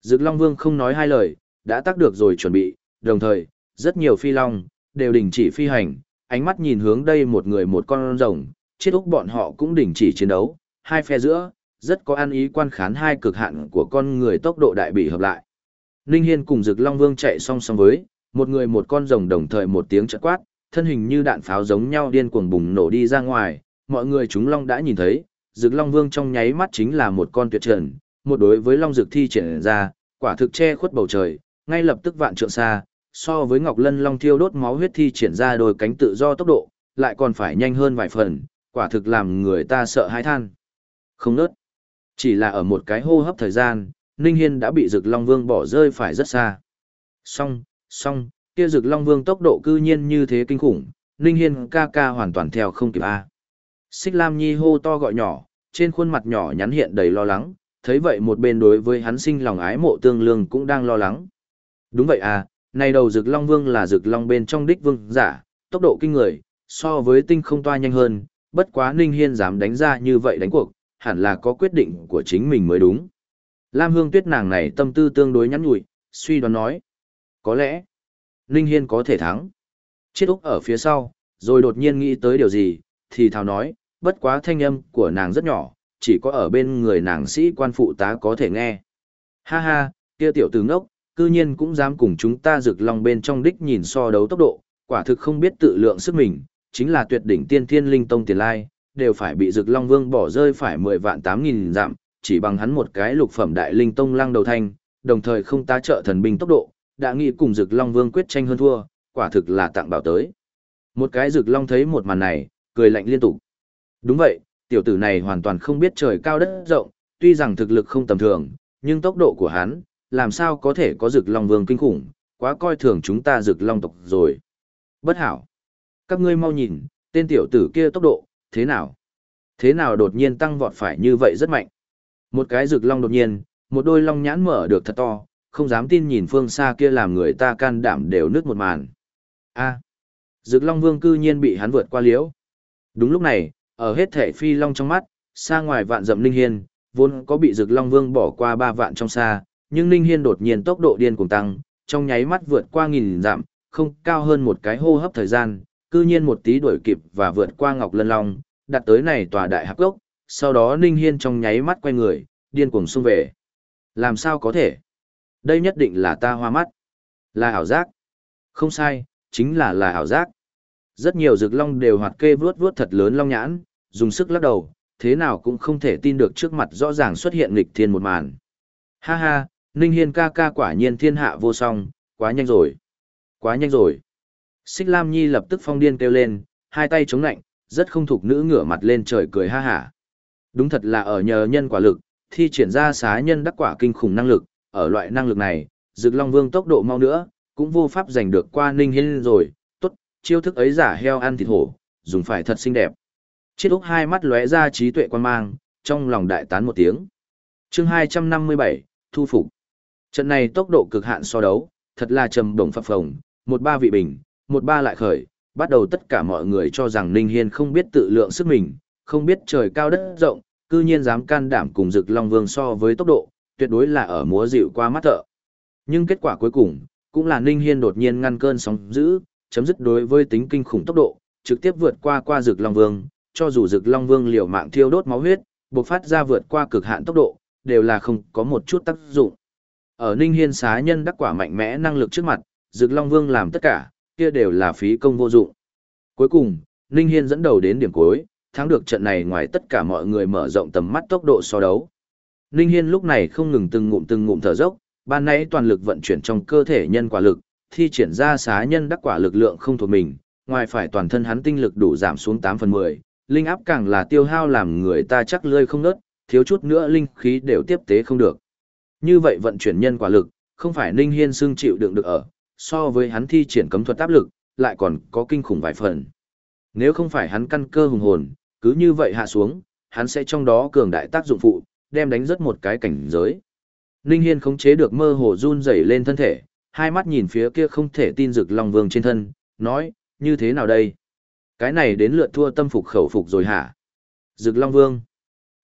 Dực Long Vương không nói hai lời, đã tác được rồi chuẩn bị, đồng thời, rất nhiều phi long, đều đình chỉ phi hành, ánh mắt nhìn hướng đây một người một con rồng, chiếc úc bọn họ cũng đình chỉ chiến đấu, hai phe giữa, rất có ăn ý quan khán hai cực hạn của con người tốc độ đại bị hợp lại. Ninh Hiên cùng Dực Long Vương chạy song song với, một người một con rồng đồng thời một tiếng chợt quát, thân hình như đạn pháo giống nhau điên cuồng bùng nổ đi ra ngoài, mọi người chúng long đã nhìn thấy, Dực Long Vương trong nháy mắt chính là một con tuyệt trần, một đối với long dực thi triển ra, quả thực che khuất bầu trời, ngay lập tức vạn trượng xa, so với Ngọc Lân Long thiêu đốt máu huyết thi triển ra đôi cánh tự do tốc độ, lại còn phải nhanh hơn vài phần, quả thực làm người ta sợ hãi than. Không nớt. Chỉ là ở một cái hô hấp thời gian, Ninh Hiên đã bị Dực Long Vương bỏ rơi phải rất xa. Song, song, kia dực long vương tốc độ cư nhiên như thế kinh khủng, Ninh Hiên ca ca hoàn toàn theo không kịp A. Xích Lam Nhi hô to gọi nhỏ, trên khuôn mặt nhỏ nhắn hiện đầy lo lắng, Thấy vậy một bên đối với hắn sinh lòng ái mộ tương lương cũng đang lo lắng. Đúng vậy à, này đầu rực long vương là rực long bên trong đích vương giả, tốc độ kinh người, so với tinh không toa nhanh hơn, bất quá Ninh Hiên dám đánh ra như vậy đánh cuộc, hẳn là có quyết định của chính mình mới đúng. Lam Hương Tuyết nàng này tâm tư tương đối nhắn nhủi, suy đoán nói. Có lẽ, Ninh Hiên có thể thắng. Chiết Úc ở phía sau, rồi đột nhiên nghĩ tới điều gì, thì thào nói, bất quá thanh âm của nàng rất nhỏ, chỉ có ở bên người nàng sĩ quan phụ tá có thể nghe. Ha ha, kia tiểu tử ngốc, cư nhiên cũng dám cùng chúng ta rực long bên trong đích nhìn so đấu tốc độ, quả thực không biết tự lượng sức mình, chính là tuyệt đỉnh tiên thiên linh tông tiền lai, đều phải bị rực long vương bỏ rơi phải 10 vạn 8 nghìn giảm, chỉ bằng hắn một cái lục phẩm đại linh tông lăng đầu thanh, đồng thời không tá trợ thần binh tốc độ, đã nghĩ cùng rực long vương quyết tranh hơn thua, quả thực là tặng bảo tới. Một cái rực long thấy một màn này, cười lạnh liên tục. Đúng vậy, tiểu tử này hoàn toàn không biết trời cao đất rộng, tuy rằng thực lực không tầm thường, nhưng tốc độ của hắn, làm sao có thể có rực long vương kinh khủng, quá coi thường chúng ta rực long tộc rồi. Bất hảo. Các ngươi mau nhìn, tên tiểu tử kia tốc độ, thế nào? Thế nào đột nhiên tăng vọt phải như vậy rất mạnh? Một cái rực long đột nhiên, một đôi long nhãn mở được thật to, không dám tin nhìn phương xa kia làm người ta can đảm đều nứt một màn. A. À, rực long vương cư nhiên bị hắn vượt qua liễu. Đúng lúc này, ở hết thể phi long trong mắt, xa ngoài vạn dặm linh hiên, vốn có bị rực long vương bỏ qua ba vạn trong xa, nhưng Ninh Hiên đột nhiên tốc độ điên cuồng tăng, trong nháy mắt vượt qua nghìn dặm, không cao hơn một cái hô hấp thời gian, cư nhiên một tí đuổi kịp và vượt qua Ngọc Lân Long, đặt tới này tòa đại hạp gốc, sau đó Ninh Hiên trong nháy mắt quay người, điên cuồng xung về. Làm sao có thể? Đây nhất định là ta hoa mắt. Là ảo giác. Không sai, chính là là ảo giác. Rất nhiều rực long đều hoạt kê vuốt vuốt thật lớn long nhãn, dùng sức lắc đầu, thế nào cũng không thể tin được trước mặt rõ ràng xuất hiện nghịch thiên một màn. Ha ha, Ninh Hiên ca ca quả nhiên thiên hạ vô song, quá nhanh rồi. Quá nhanh rồi. Xích Lam Nhi lập tức phong điên kêu lên, hai tay chống lạnh, rất không thục nữ ngửa mặt lên trời cười ha hả. Đúng thật là ở nhờ nhân quả lực, thi triển ra xá nhân đắc quả kinh khủng năng lực, ở loại năng lực này, Dực Long Vương tốc độ mau nữa, cũng vô pháp giành được qua Ninh Hiên rồi, tốt, chiêu thức ấy giả heo ăn thịt hổ, dùng phải thật xinh đẹp. Chiết Úc hai mắt lóe ra trí tuệ quan mang, trong lòng đại tán một tiếng. Chương 257, thu phục. Trận này tốc độ cực hạn so đấu, thật là trầm đồng phập phồng, một ba vị bình, một ba lại khởi, bắt đầu tất cả mọi người cho rằng Ninh Hiên không biết tự lượng sức mình, không biết trời cao đất rộng, cư nhiên dám can đảm cùng Dực Long Vương so với tốc độ, tuyệt đối là ở múa dịu qua mắt thợ. Nhưng kết quả cuối cùng, cũng là Ninh Hiên đột nhiên ngăn cơn sóng dữ, chấm dứt đối với tính kinh khủng tốc độ, trực tiếp vượt qua qua Dực Long Vương, cho dù Dực Long Vương liều mạng thiêu đốt máu huyết, bộc phát ra vượt qua cực hạn tốc độ, đều là không có một chút tác dụng. Ở Ninh Hiên xá nhân đắc quả mạnh mẽ năng lực trước mặt, Dực Long Vương làm tất cả, kia đều là phí công vô dụng. Cuối cùng, Ninh Hiên dẫn đầu đến điểm cuối, thắng được trận này ngoài tất cả mọi người mở rộng tầm mắt tốc độ so đấu. Ninh Hiên lúc này không ngừng từng ngụm từng ngụm thở dốc, ban nãy toàn lực vận chuyển trong cơ thể nhân quả lực, thi triển ra xá nhân đắc quả lực lượng không thuộc mình, ngoài phải toàn thân hắn tinh lực đủ giảm xuống 8 phần 10, linh áp càng là tiêu hao làm người ta chắc lươi không nớt, thiếu chút nữa linh khí đều tiếp tế không được. Như vậy vận chuyển nhân quả lực, không phải Ninh Hiên xương chịu đựng được ở, so với hắn thi triển cấm thuật áp lực, lại còn có kinh khủng vài phần. Nếu không phải hắn căn cơ hùng hồn, cứ như vậy hạ xuống, hắn sẽ trong đó cường đại tác dụng phụ, đem đánh rất một cái cảnh giới. Ninh Hiên khống chế được mơ hồ run rẩy lên thân thể, hai mắt nhìn phía kia không thể tin rực Long Vương trên thân, nói, như thế nào đây? Cái này đến lượt thua tâm phục khẩu phục rồi hả? Rực Long Vương.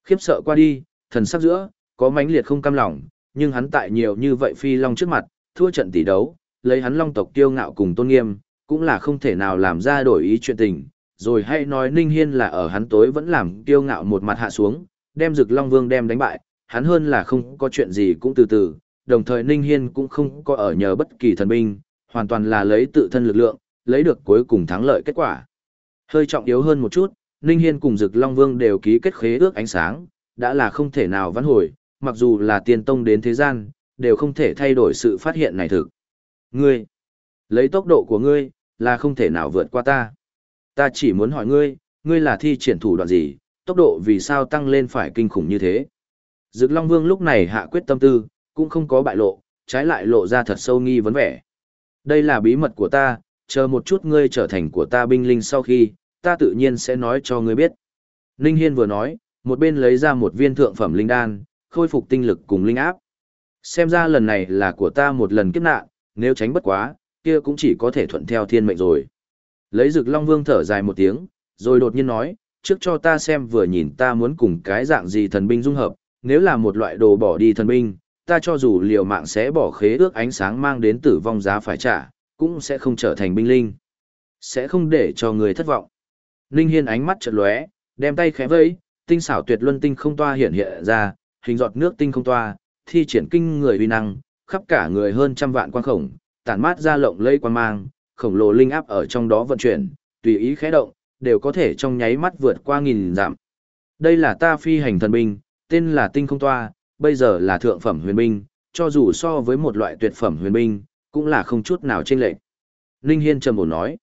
Khiếp sợ qua đi, thần sắc giữa, có mãnh liệt không cam lòng, nhưng hắn tại nhiều như vậy phi long trước mặt, thua trận tỷ đấu, lấy hắn long tộc kiêu ngạo cùng tôn nghiêm, cũng là không thể nào làm ra đổi ý chuyện tình, rồi hay nói Ninh Hiên là ở hắn tối vẫn làm kiêu ngạo một mặt hạ xuống, đem rực long vương đem đánh bại, hắn hơn là không có chuyện gì cũng từ từ, đồng thời Ninh Hiên cũng không có ở nhờ bất kỳ thần binh, hoàn toàn là lấy tự thân lực lượng, lấy được cuối cùng thắng lợi kết quả. Hơi trọng yếu hơn một chút, Ninh Hiên cùng Dực Long Vương đều ký kết khế ước ánh sáng, đã là không thể nào vãn hồi, mặc dù là tiên tông đến thế gian, đều không thể thay đổi sự phát hiện này thực. Ngươi, lấy tốc độ của ngươi, là không thể nào vượt qua ta. Ta chỉ muốn hỏi ngươi, ngươi là thi triển thủ đoạn gì, tốc độ vì sao tăng lên phải kinh khủng như thế. Dực Long Vương lúc này hạ quyết tâm tư, cũng không có bại lộ, trái lại lộ ra thật sâu nghi vấn vẻ. Đây là bí mật của ta, chờ một chút ngươi trở thành của ta binh linh sau khi, ta tự nhiên sẽ nói cho ngươi biết. Ninh Hiên vừa nói, một bên lấy ra một viên thượng phẩm linh đan, khôi phục tinh lực cùng linh áp. Xem ra lần này là của ta một lần kiếp nạn, nếu tránh bất quá, kia cũng chỉ có thể thuận theo thiên mệnh rồi. Lấy rực Long Vương thở dài một tiếng, rồi đột nhiên nói, trước cho ta xem vừa nhìn ta muốn cùng cái dạng gì thần binh dung hợp, nếu là một loại đồ bỏ đi thần binh, ta cho dù liều mạng sẽ bỏ khế ước ánh sáng mang đến tử vong giá phải trả, cũng sẽ không trở thành binh linh. Sẽ không để cho người thất vọng. Ninh Hiên ánh mắt chợt lóe, đem tay khẽ vẫy, tinh xảo tuyệt luân tinh không toa hiện hiện ra, hình giọt nước tinh không toa, thi triển kinh người uy năng, khắp cả người hơn trăm vạn quang khổng, tản mát ra lộng lây quang mang, khổng lồ linh áp ở trong đó vận chuyển, tùy ý khẽ động, đều có thể trong nháy mắt vượt qua nghìn dặm. Đây là ta phi hành thần binh, tên là tinh không toa, bây giờ là thượng phẩm huyền binh, cho dù so với một loại tuyệt phẩm huyền binh, cũng là không chút nào chênh lệch. Linh Hiên trầm ổn nói.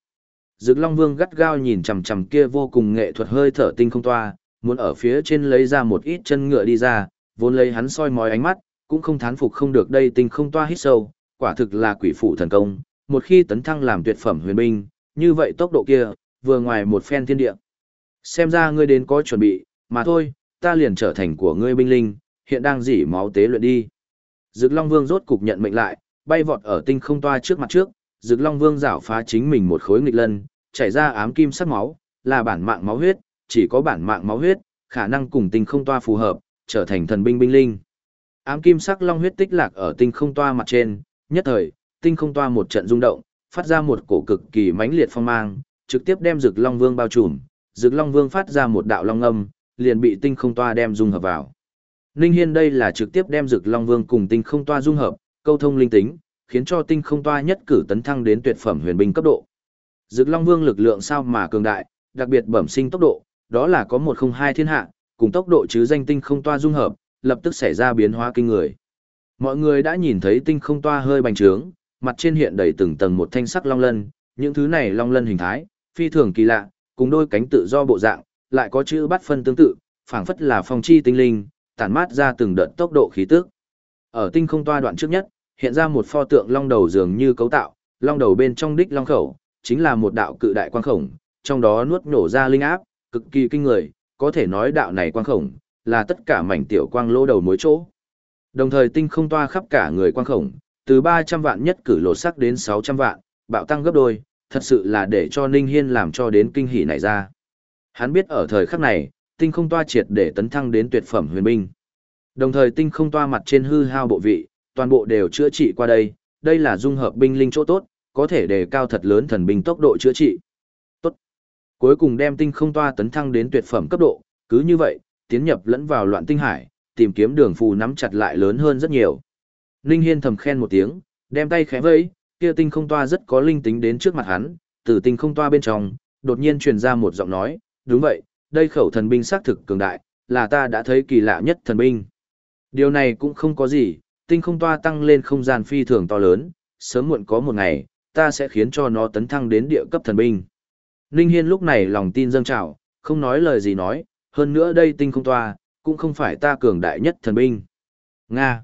Dực Long Vương gắt gao nhìn chằm chằm kia vô cùng nghệ thuật hơi thở tinh không toa, muốn ở phía trên lấy ra một ít chân ngựa đi ra, vốn lấy hắn soi mói ánh mắt, cũng không thán phục không được đây tinh không toa hít sâu, quả thực là quỷ phụ thần công, một khi tấn thăng làm tuyệt phẩm huyền binh, như vậy tốc độ kia, vừa ngoài một phen thiên địa. Xem ra ngươi đến có chuẩn bị, mà thôi, ta liền trở thành của ngươi binh linh, hiện đang dỉ máu tế luyện đi. Dực Long Vương rốt cục nhận mệnh lại, bay vọt ở tinh không toa trước mặt trước, Dực Long Vương rảo phá chính mình một khối nghịch lân, chảy ra ám kim sắc máu, là bản mạng máu huyết, chỉ có bản mạng máu huyết, khả năng cùng tinh không toa phù hợp, trở thành thần binh binh linh. Ám kim sắc long huyết tích lạc ở tinh không toa mặt trên, nhất thời, tinh không toa một trận rung động, phát ra một cổ cực kỳ mãnh liệt phong mang, trực tiếp đem Dực Long Vương bao trùm, Dực Long Vương phát ra một đạo long âm, liền bị tinh không toa đem dung hợp vào. Ninh Hiên đây là trực tiếp đem Dực Long Vương cùng tinh không toa dung hợp, câu thông linh tính, khiến cho tinh không toa nhất cử tấn thăng đến tuyệt phẩm huyền binh cấp độ. Dực Long Vương lực lượng sao mà cường đại, đặc biệt bẩm sinh tốc độ, đó là có một không hai thiên hạ, cùng tốc độ chứ danh tinh không toa dung hợp, lập tức xảy ra biến hóa kinh người. Mọi người đã nhìn thấy tinh không toa hơi bành trướng, mặt trên hiện đầy từng tầng một thanh sắc long lân, những thứ này long lân hình thái, phi thường kỳ lạ, cùng đôi cánh tự do bộ dạng, lại có chữ bắt phân tương tự, phảng phất là phong chi tinh linh, tản mát ra từng đợt tốc độ khí tức. Ở tinh không toa đoạn trước nhất, hiện ra một pho tượng long đầu dường như cấu tạo, long đầu bên trong đích long khẩu, chính là một đạo cự đại quang khổng, trong đó nuốt nổ ra linh áp, cực kỳ kinh người, có thể nói đạo này quang khổng, là tất cả mảnh tiểu quang lỗ đầu mối chỗ. Đồng thời tinh không toa khắp cả người quang khổng, từ 300 vạn nhất cử lột sắc đến 600 vạn, bạo tăng gấp đôi, thật sự là để cho Ninh Hiên làm cho đến kinh hỉ này ra. Hắn biết ở thời khắc này, tinh không toa triệt để tấn thăng đến tuyệt phẩm huyền binh. Đồng thời tinh không toa mặt trên hư hao bộ vị, toàn bộ đều chữa trị qua đây, đây là dung hợp binh linh chỗ tốt, có thể đề cao thật lớn thần binh tốc độ chữa trị. Cuối cùng đem tinh không toa tấn thăng đến tuyệt phẩm cấp độ, cứ như vậy, tiến nhập lẫn vào loạn tinh hải, tìm kiếm đường phù nắm chặt lại lớn hơn rất nhiều. Ninh Hiên thầm khen một tiếng, đem tay khẽ vẫy, kia tinh không toa rất có linh tính đến trước mặt hắn, từ tinh không toa bên trong, đột nhiên truyền ra một giọng nói, đúng vậy, đây khẩu thần binh xác thực cường đại, là ta đã thấy kỳ lạ nhất thần binh. Điều này cũng không có gì, tinh không toa tăng lên không gian phi thường to lớn, sớm muộn có một ngày, ta sẽ khiến cho nó tấn thăng đến địa cấp thần binh. Ninh Hiên lúc này lòng tin dâng trào, không nói lời gì nói, hơn nữa đây tinh không toa, cũng không phải ta cường đại nhất thần binh. Nga.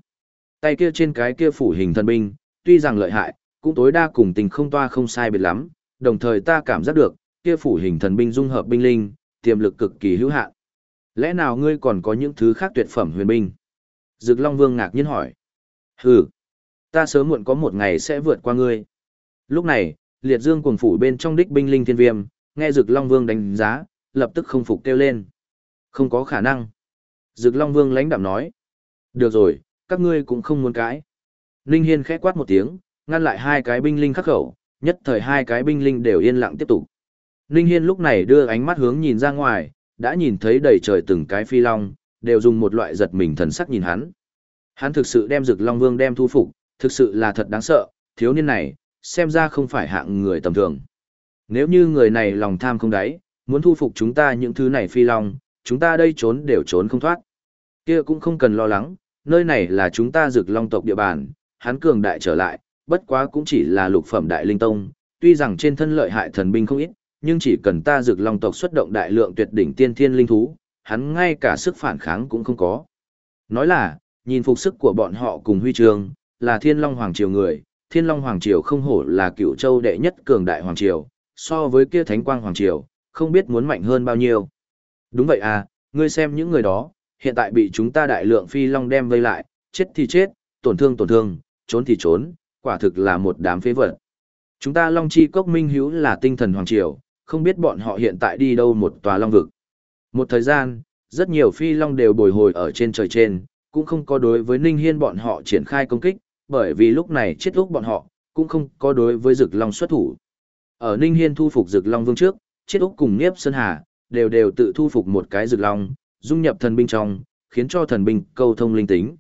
Tay kia trên cái kia phủ hình thần binh, tuy rằng lợi hại, cũng tối đa cùng tình không toa không sai biệt lắm, đồng thời ta cảm giác được, kia phủ hình thần binh dung hợp binh linh, tiềm lực cực kỳ hữu hạn. Lẽ nào ngươi còn có những thứ khác tuyệt phẩm huyền binh? Dực Long Vương ngạc nhiên hỏi. Hừ, ta sớm muộn có một ngày sẽ vượt qua ngươi. Lúc này, liệt dương cuồng phủ bên trong đích binh linh thiên viêm, nghe Dực Long Vương đánh giá, lập tức không phục kêu lên. Không có khả năng. Dực Long Vương lãnh đạm nói. Được rồi, các ngươi cũng không muốn cãi. Ninh Hiên khẽ quát một tiếng, ngăn lại hai cái binh linh khắc khẩu, nhất thời hai cái binh linh đều yên lặng tiếp tục. Ninh Hiên lúc này đưa ánh mắt hướng nhìn ra ngoài, đã nhìn thấy đầy trời từng cái phi long, đều dùng một loại giật mình thần sắc nhìn hắn. Hắn thực sự đem Dực Long Vương đem thu phục, thực sự là thật đáng sợ, thiếu niên này, xem ra không phải hạng người tầm thường. Nếu như người này lòng tham không đáy, muốn thu phục chúng ta những thứ này phi long, chúng ta đây trốn đều trốn không thoát. Kia cũng không cần lo lắng, nơi này là chúng ta rực Long tộc địa bàn, hắn cường đại trở lại, bất quá cũng chỉ là lục phẩm đại linh tông, tuy rằng trên thân lợi hại thần binh không ít, nhưng chỉ cần ta rực Long tộc xuất động đại lượng tuyệt đỉnh tiên thiên linh thú, hắn ngay cả sức phản kháng cũng không có. Nói là, nhìn phục sức của bọn họ cùng huy trường, là Thiên Long Hoàng Triều người, Thiên Long Hoàng Triều không hổ là cựu châu đệ nhất cường đại Hoàng Triều, so với kia Thánh Quang Hoàng Triều, không biết muốn mạnh hơn bao nhiêu. Đúng vậy à, ngươi xem những người đó, hiện tại bị chúng ta đại lượng phi long đem vây lại, chết thì chết, tổn thương tổn thương, trốn thì trốn, quả thực là một đám phế vật. Chúng ta Long Chi Cốc Minh Hiếu là tinh thần hoàng triều, không biết bọn họ hiện tại đi đâu một tòa long vực. Một thời gian, rất nhiều phi long đều bồi hồi ở trên trời trên, cũng không có đối với Ninh Hiên bọn họ triển khai công kích, bởi vì lúc này chết lúc bọn họ, cũng không có đối với Dực Long xuất thủ. Ở Ninh Hiên thu phục Dực Long Vương trước, Triết úc cùng Niếp Sơn Hà, đều đều tự thu phục một cái Dực Long, dung nhập thần binh trong, khiến cho thần binh câu thông linh tính.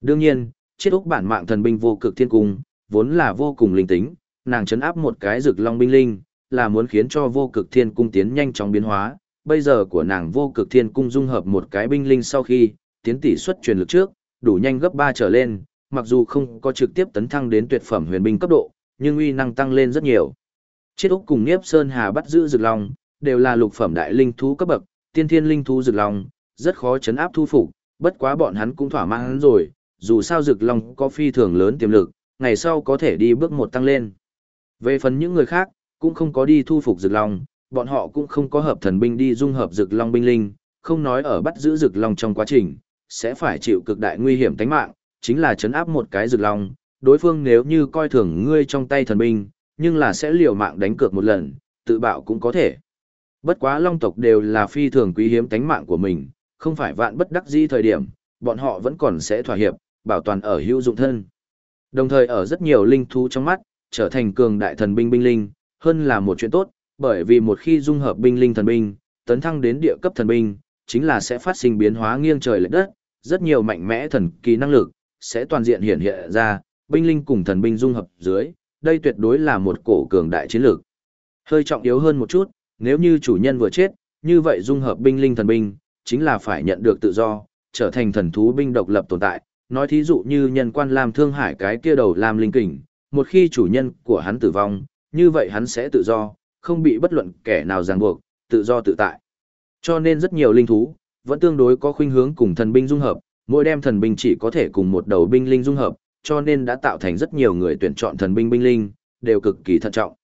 Đương nhiên, Triết úc bản mạng thần binh vô cực thiên cung, vốn là vô cùng linh tính, nàng chấn áp một cái Dực Long binh linh, là muốn khiến cho vô cực thiên cung tiến nhanh chóng biến hóa. Bây giờ của nàng vô cực thiên cung dung hợp một cái binh linh sau khi, tiến tỷ suất truyền lực trước, đủ nhanh gấp 3 trở lên, mặc dù không có trực tiếp tấn thăng đến tuyệt phẩm huyền binh cấp độ, nhưng uy năng tăng lên rất nhiều. Chiết Úc cùng Niếp Sơn Hà bắt giữ rực Long, đều là lục phẩm đại linh thú cấp bậc, tiên thiên linh thú rực Long, rất khó chấn áp thu phục, bất quá bọn hắn cũng thỏa mãn rồi, dù sao rực Long có phi thường lớn tiềm lực, ngày sau có thể đi bước một tăng lên. Về phần những người khác, cũng không có đi thu phục rực Long, bọn họ cũng không có hợp thần binh đi dung hợp rực Long binh linh, không nói ở bắt giữ rực Long trong quá trình, sẽ phải chịu cực đại nguy hiểm tính mạng, chính là chấn áp một cái rực Long, đối phương nếu như coi thường ngươi trong tay thần binh, nhưng là sẽ liều mạng đánh cược một lần, tự bạo cũng có thể. Bất quá long tộc đều là phi thường quý hiếm tánh mạng của mình, không phải vạn bất đắc dĩ thời điểm, bọn họ vẫn còn sẽ thỏa hiệp, bảo toàn ở hữu dụng thân. Đồng thời ở rất nhiều linh thú trong mắt, trở thành cường đại thần binh binh linh, hơn là một chuyện tốt, bởi vì một khi dung hợp binh linh thần binh, tấn thăng đến địa cấp thần binh, chính là sẽ phát sinh biến hóa nghiêng trời lệch đất, rất nhiều mạnh mẽ thần kỳ năng lực sẽ toàn diện hiện hiện ra, binh linh cùng thần binh dung hợp dưới, đây tuyệt đối là một cổ cường đại chiến lược. Hơi trọng yếu hơn một chút, nếu như chủ nhân vừa chết, như vậy dung hợp binh linh thần binh, chính là phải nhận được tự do, trở thành thần thú binh độc lập tồn tại. Nói thí dụ như nhân quan làm thương hải cái kia đầu làm linh kình, một khi chủ nhân của hắn tử vong, như vậy hắn sẽ tự do, không bị bất luận kẻ nào ràng buộc, tự do tự tại. Cho nên rất nhiều linh thú, vẫn tương đối có khuynh hướng cùng thần binh dung hợp, mỗi đem thần binh chỉ có thể cùng một đầu binh linh dung hợp, cho nên đã tạo thành rất nhiều người tuyển chọn thần binh binh linh, đều cực kỳ thận trọng.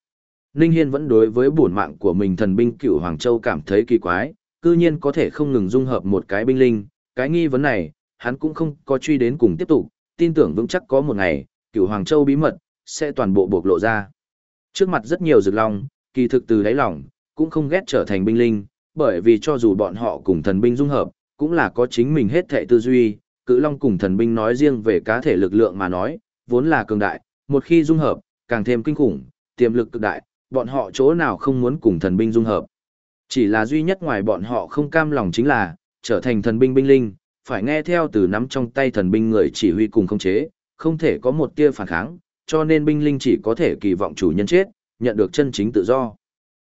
Ninh Hiên vẫn đối với bổn mạng của mình thần binh cựu Hoàng Châu cảm thấy kỳ quái, cư nhiên có thể không ngừng dung hợp một cái binh linh, cái nghi vấn này, hắn cũng không có truy đến cùng tiếp tục, tin tưởng vững chắc có một ngày, cựu Hoàng Châu bí mật, sẽ toàn bộ bộc lộ ra. Trước mặt rất nhiều rực long, kỳ thực từ đáy lòng, cũng không ghét trở thành binh linh, bởi vì cho dù bọn họ cùng thần binh dung hợp, cũng là có chính mình hết thệ tư duy, cự long cùng thần binh nói riêng về cá thể lực lượng mà nói, vốn là cường đại, một khi dung hợp, càng thêm kinh khủng, tiềm lực cực đại, bọn họ chỗ nào không muốn cùng thần binh dung hợp. Chỉ là duy nhất ngoài bọn họ không cam lòng chính là, trở thành thần binh binh linh, phải nghe theo từ nắm trong tay thần binh người chỉ huy cùng không chế, không thể có một tia phản kháng, cho nên binh linh chỉ có thể kỳ vọng chủ nhân chết, nhận được chân chính tự do.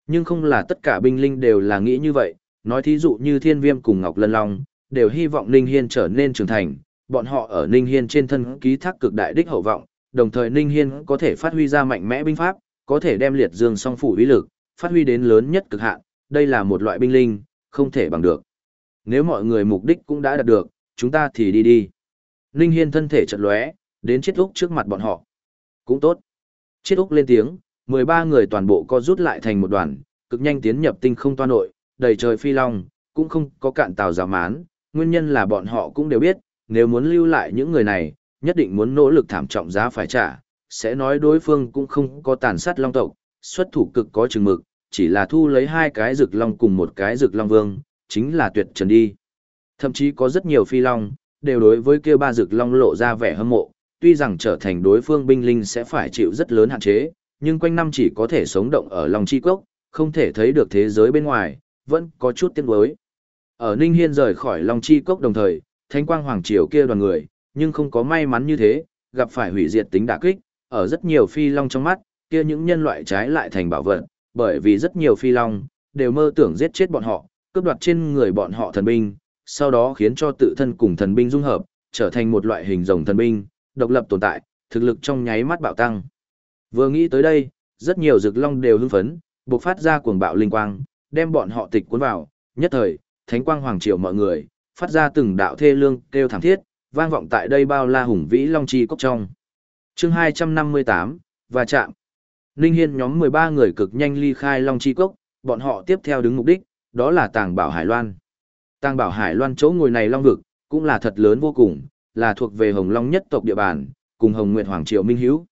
Nhưng không là tất cả binh linh đều là nghĩ như vậy, nói thí dụ như thiên viêm cùng Ngọc Lân Long, đều hy vọng Ninh Hiên trở nên trưởng thành, bọn họ ở Ninh Hiên trên thân ký thác cực đại đích hậu vọng, đồng thời Ninh Hiên có thể phát huy ra mạnh mẽ binh pháp, có thể đem liệt dương song phủ uy lực, phát huy đến lớn nhất cực hạn, đây là một loại binh linh, không thể bằng được. Nếu mọi người mục đích cũng đã đạt được, chúng ta thì đi đi. Ninh Hiên thân thể chợt lóe, đến chết úc trước mặt bọn họ. Cũng tốt. Chết úc lên tiếng, 13 người toàn bộ co rút lại thành một đoàn, cực nhanh tiến nhập tinh không toa nội, đầy trời phi long, cũng không có cạn tàu giả mán, nguyên nhân là bọn họ cũng đều biết, nếu muốn lưu lại những người này, nhất định muốn nỗ lực thảm trọng giá phải trả, sẽ nói đối phương cũng không có tàn sát long tộc, xuất thủ cực có chừng mực, chỉ là thu lấy hai cái rực long cùng một cái rực long vương, chính là tuyệt trần đi. Thậm chí có rất nhiều phi long, đều đối với kia ba rực long lộ ra vẻ hâm mộ, tuy rằng trở thành đối phương binh linh sẽ phải chịu rất lớn hạn chế, nhưng quanh năm chỉ có thể sống động ở lòng chi cốc, không thể thấy được thế giới bên ngoài, vẫn có chút tiếc nuối. Ở Ninh Hiên rời khỏi Long Chi Cốc đồng thời, Thánh Quang Hoàng Triều kia đoàn người, nhưng không có may mắn như thế, gặp phải hủy diệt tính đả kích, ở rất nhiều phi long trong mắt, kia những nhân loại trái lại thành bảo vật, bởi vì rất nhiều phi long đều mơ tưởng giết chết bọn họ, cướp đoạt trên người bọn họ thần binh, sau đó khiến cho tự thân cùng thần binh dung hợp, trở thành một loại hình rồng thần binh, độc lập tồn tại, thực lực trong nháy mắt bạo tăng. Vừa nghĩ tới đây, rất nhiều rực long đều hưng phấn, bộc phát ra cuồng bạo linh quang, đem bọn họ tịch cuốn vào, nhất thời, thánh quang hoàng triều mọi người, phát ra từng đạo thê lương kêu thảm thiết, vang vọng tại đây bao la hùng vĩ long chi cốc trong. Chương 258, và chạm. Ninh Hiên nhóm 13 người cực nhanh ly khai long chi cốc, bọn họ tiếp theo đứng mục đích, đó là tàng bảo Hải Loan. Tàng bảo Hải Loan chỗ ngồi này long vực, cũng là thật lớn vô cùng, là thuộc về Hồng Long nhất tộc địa bàn, cùng Hồng Nguyệt Hoàng Triều Minh Hiếu.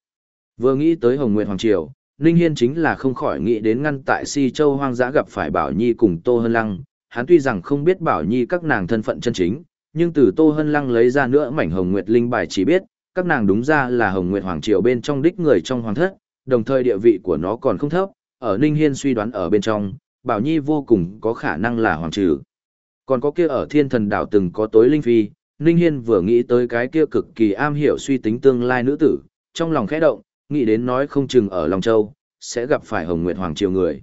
Vừa nghĩ tới Hồng Nguyệt Hoàng Triều, Ninh Hiên chính là không khỏi nghĩ đến ngăn tại Si Châu hoang dã gặp phải Bảo Nhi cùng Tô Hân Lăng, hắn tuy rằng không biết Bảo Nhi các nàng thân phận chân chính, nhưng từ Tô Hân Lăng lấy ra nữa mảnh Hồng Nguyệt Linh bài chỉ biết, các nàng đúng ra là Hồng Nguyệt Hoàng Triều bên trong đích người trong hoàng thất, đồng thời địa vị của nó còn không thấp, ở Ninh Hiên suy đoán ở bên trong, Bảo Nhi vô cùng có khả năng là hoàng trừ. Còn có kia ở Thiên Thần Đảo từng có tối linh phi, Ninh Hiên vừa nghĩ tới cái kia cực kỳ am hiểu suy tính tương lai nữ tử, trong lòng khẽ động, nghĩ đến nói không chừng ở Long Châu, sẽ gặp phải Hồng Nguyệt Hoàng Triều người.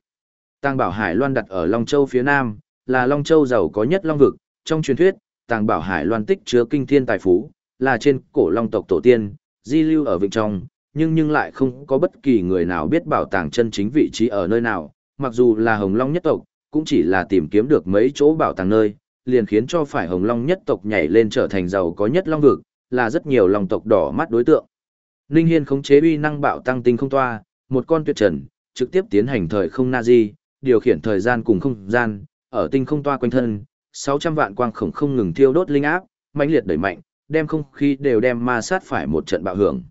Tàng Bảo Hải Loan đặt ở Long Châu phía Nam, là Long Châu giàu có nhất Long Vực, trong truyền thuyết, Tàng Bảo Hải Loan tích chứa kinh thiên tài phú, là trên cổ Long tộc tổ tiên, di lưu ở vịnh trong, nhưng nhưng lại không có bất kỳ người nào biết bảo tàng chân chính vị trí ở nơi nào, mặc dù là Hồng Long nhất tộc, cũng chỉ là tìm kiếm được mấy chỗ bảo tàng nơi, liền khiến cho phải Hồng Long nhất tộc nhảy lên trở thành giàu có nhất Long vực, là rất nhiều Long tộc đỏ mắt đối tượng. Ninh Hiên khống chế uy năng bạo tăng tinh không toa, một con tuyệt trần, trực tiếp tiến hành thời không Nazi, điều khiển thời gian cùng không gian, ở tinh không toa quanh thân, 600 vạn quang khổng không ngừng thiêu đốt linh áp, mãnh liệt đẩy mạnh, đem không khí đều đem ma sát phải một trận bạo hưởng.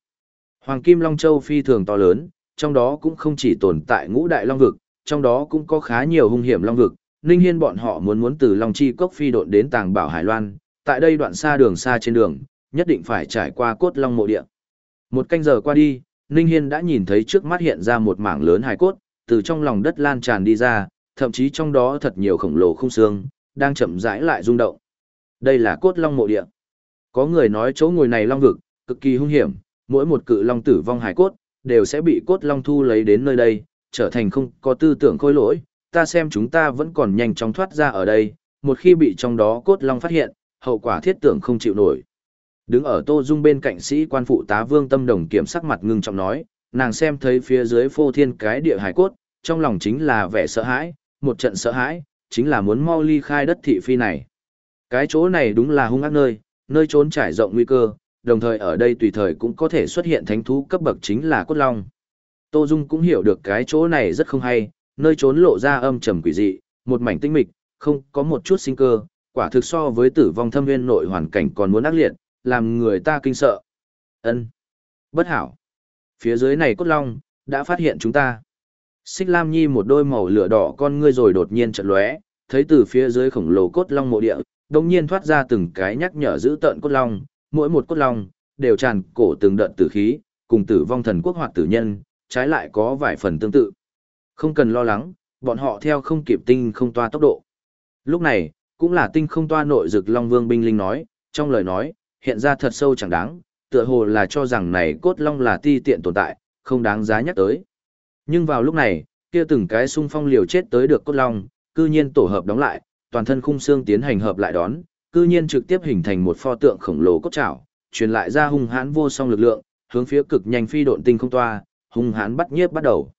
Hoàng Kim Long Châu phi thường to lớn, trong đó cũng không chỉ tồn tại ngũ đại long vực, trong đó cũng có khá nhiều hung hiểm long vực. Ninh Hiên bọn họ muốn muốn từ Long Chi Cốc phi độn đến Tàng Bảo Hải Loan, tại đây đoạn xa đường xa trên đường, nhất định phải trải qua cốt long mộ địa. Một canh giờ qua đi, Ninh Hiên đã nhìn thấy trước mắt hiện ra một mảng lớn hải cốt, từ trong lòng đất lan tràn đi ra, thậm chí trong đó thật nhiều khổng lồ không xương, đang chậm rãi lại rung động. Đây là cốt long mộ địa. Có người nói chỗ ngồi này long vực, cực kỳ hung hiểm, mỗi một cự long tử vong hải cốt, đều sẽ bị cốt long thu lấy đến nơi đây, trở thành không có tư tưởng khôi lỗi, ta xem chúng ta vẫn còn nhanh chóng thoát ra ở đây, một khi bị trong đó cốt long phát hiện, hậu quả thiết tưởng không chịu nổi. Đứng ở Tô Dung bên cạnh sĩ quan phụ tá Vương Tâm Đồng kiểm sắc mặt ngưng trọng nói, nàng xem thấy phía dưới phô thiên cái địa hải cốt, trong lòng chính là vẻ sợ hãi, một trận sợ hãi, chính là muốn mau ly khai đất thị phi này. Cái chỗ này đúng là hung ác nơi, nơi trốn trải rộng nguy cơ, đồng thời ở đây tùy thời cũng có thể xuất hiện thánh thú cấp bậc chính là cốt long. Tô Dung cũng hiểu được cái chỗ này rất không hay, nơi trốn lộ ra âm trầm quỷ dị, một mảnh tinh mịch, không có một chút sinh cơ, quả thực so với tử vong thâm viên nội hoàn cảnh còn muốn ác liệt, làm người ta kinh sợ. Ân, Bất hảo. Phía dưới này cốt long, đã phát hiện chúng ta. Xích Lam Nhi một đôi màu lửa đỏ con ngươi rồi đột nhiên chợt lóe, thấy từ phía dưới khổng lồ cốt long mộ địa, đột nhiên thoát ra từng cái nhắc nhở giữ tợn cốt long, mỗi một cốt long đều tràn cổ từng đợt tử khí, cùng tử vong thần quốc hoặc tử nhân, trái lại có vài phần tương tự. Không cần lo lắng, bọn họ theo không kịp tinh không toa tốc độ. Lúc này, cũng là tinh không toa nội dực Long Vương binh linh nói, trong lời nói, hiện ra thật sâu chẳng đáng, tựa hồ là cho rằng này cốt long là ti tiện tồn tại, không đáng giá nhắc tới. Nhưng vào lúc này, kia từng cái xung phong liều chết tới được cốt long, cư nhiên tổ hợp đóng lại, toàn thân khung xương tiến hành hợp lại đón, cư nhiên trực tiếp hình thành một pho tượng khổng lồ cốt trảo, truyền lại ra hung hãn vô song lực lượng, hướng phía cực nhanh phi độn tinh không toa, hung hãn bắt nhiếp bắt đầu.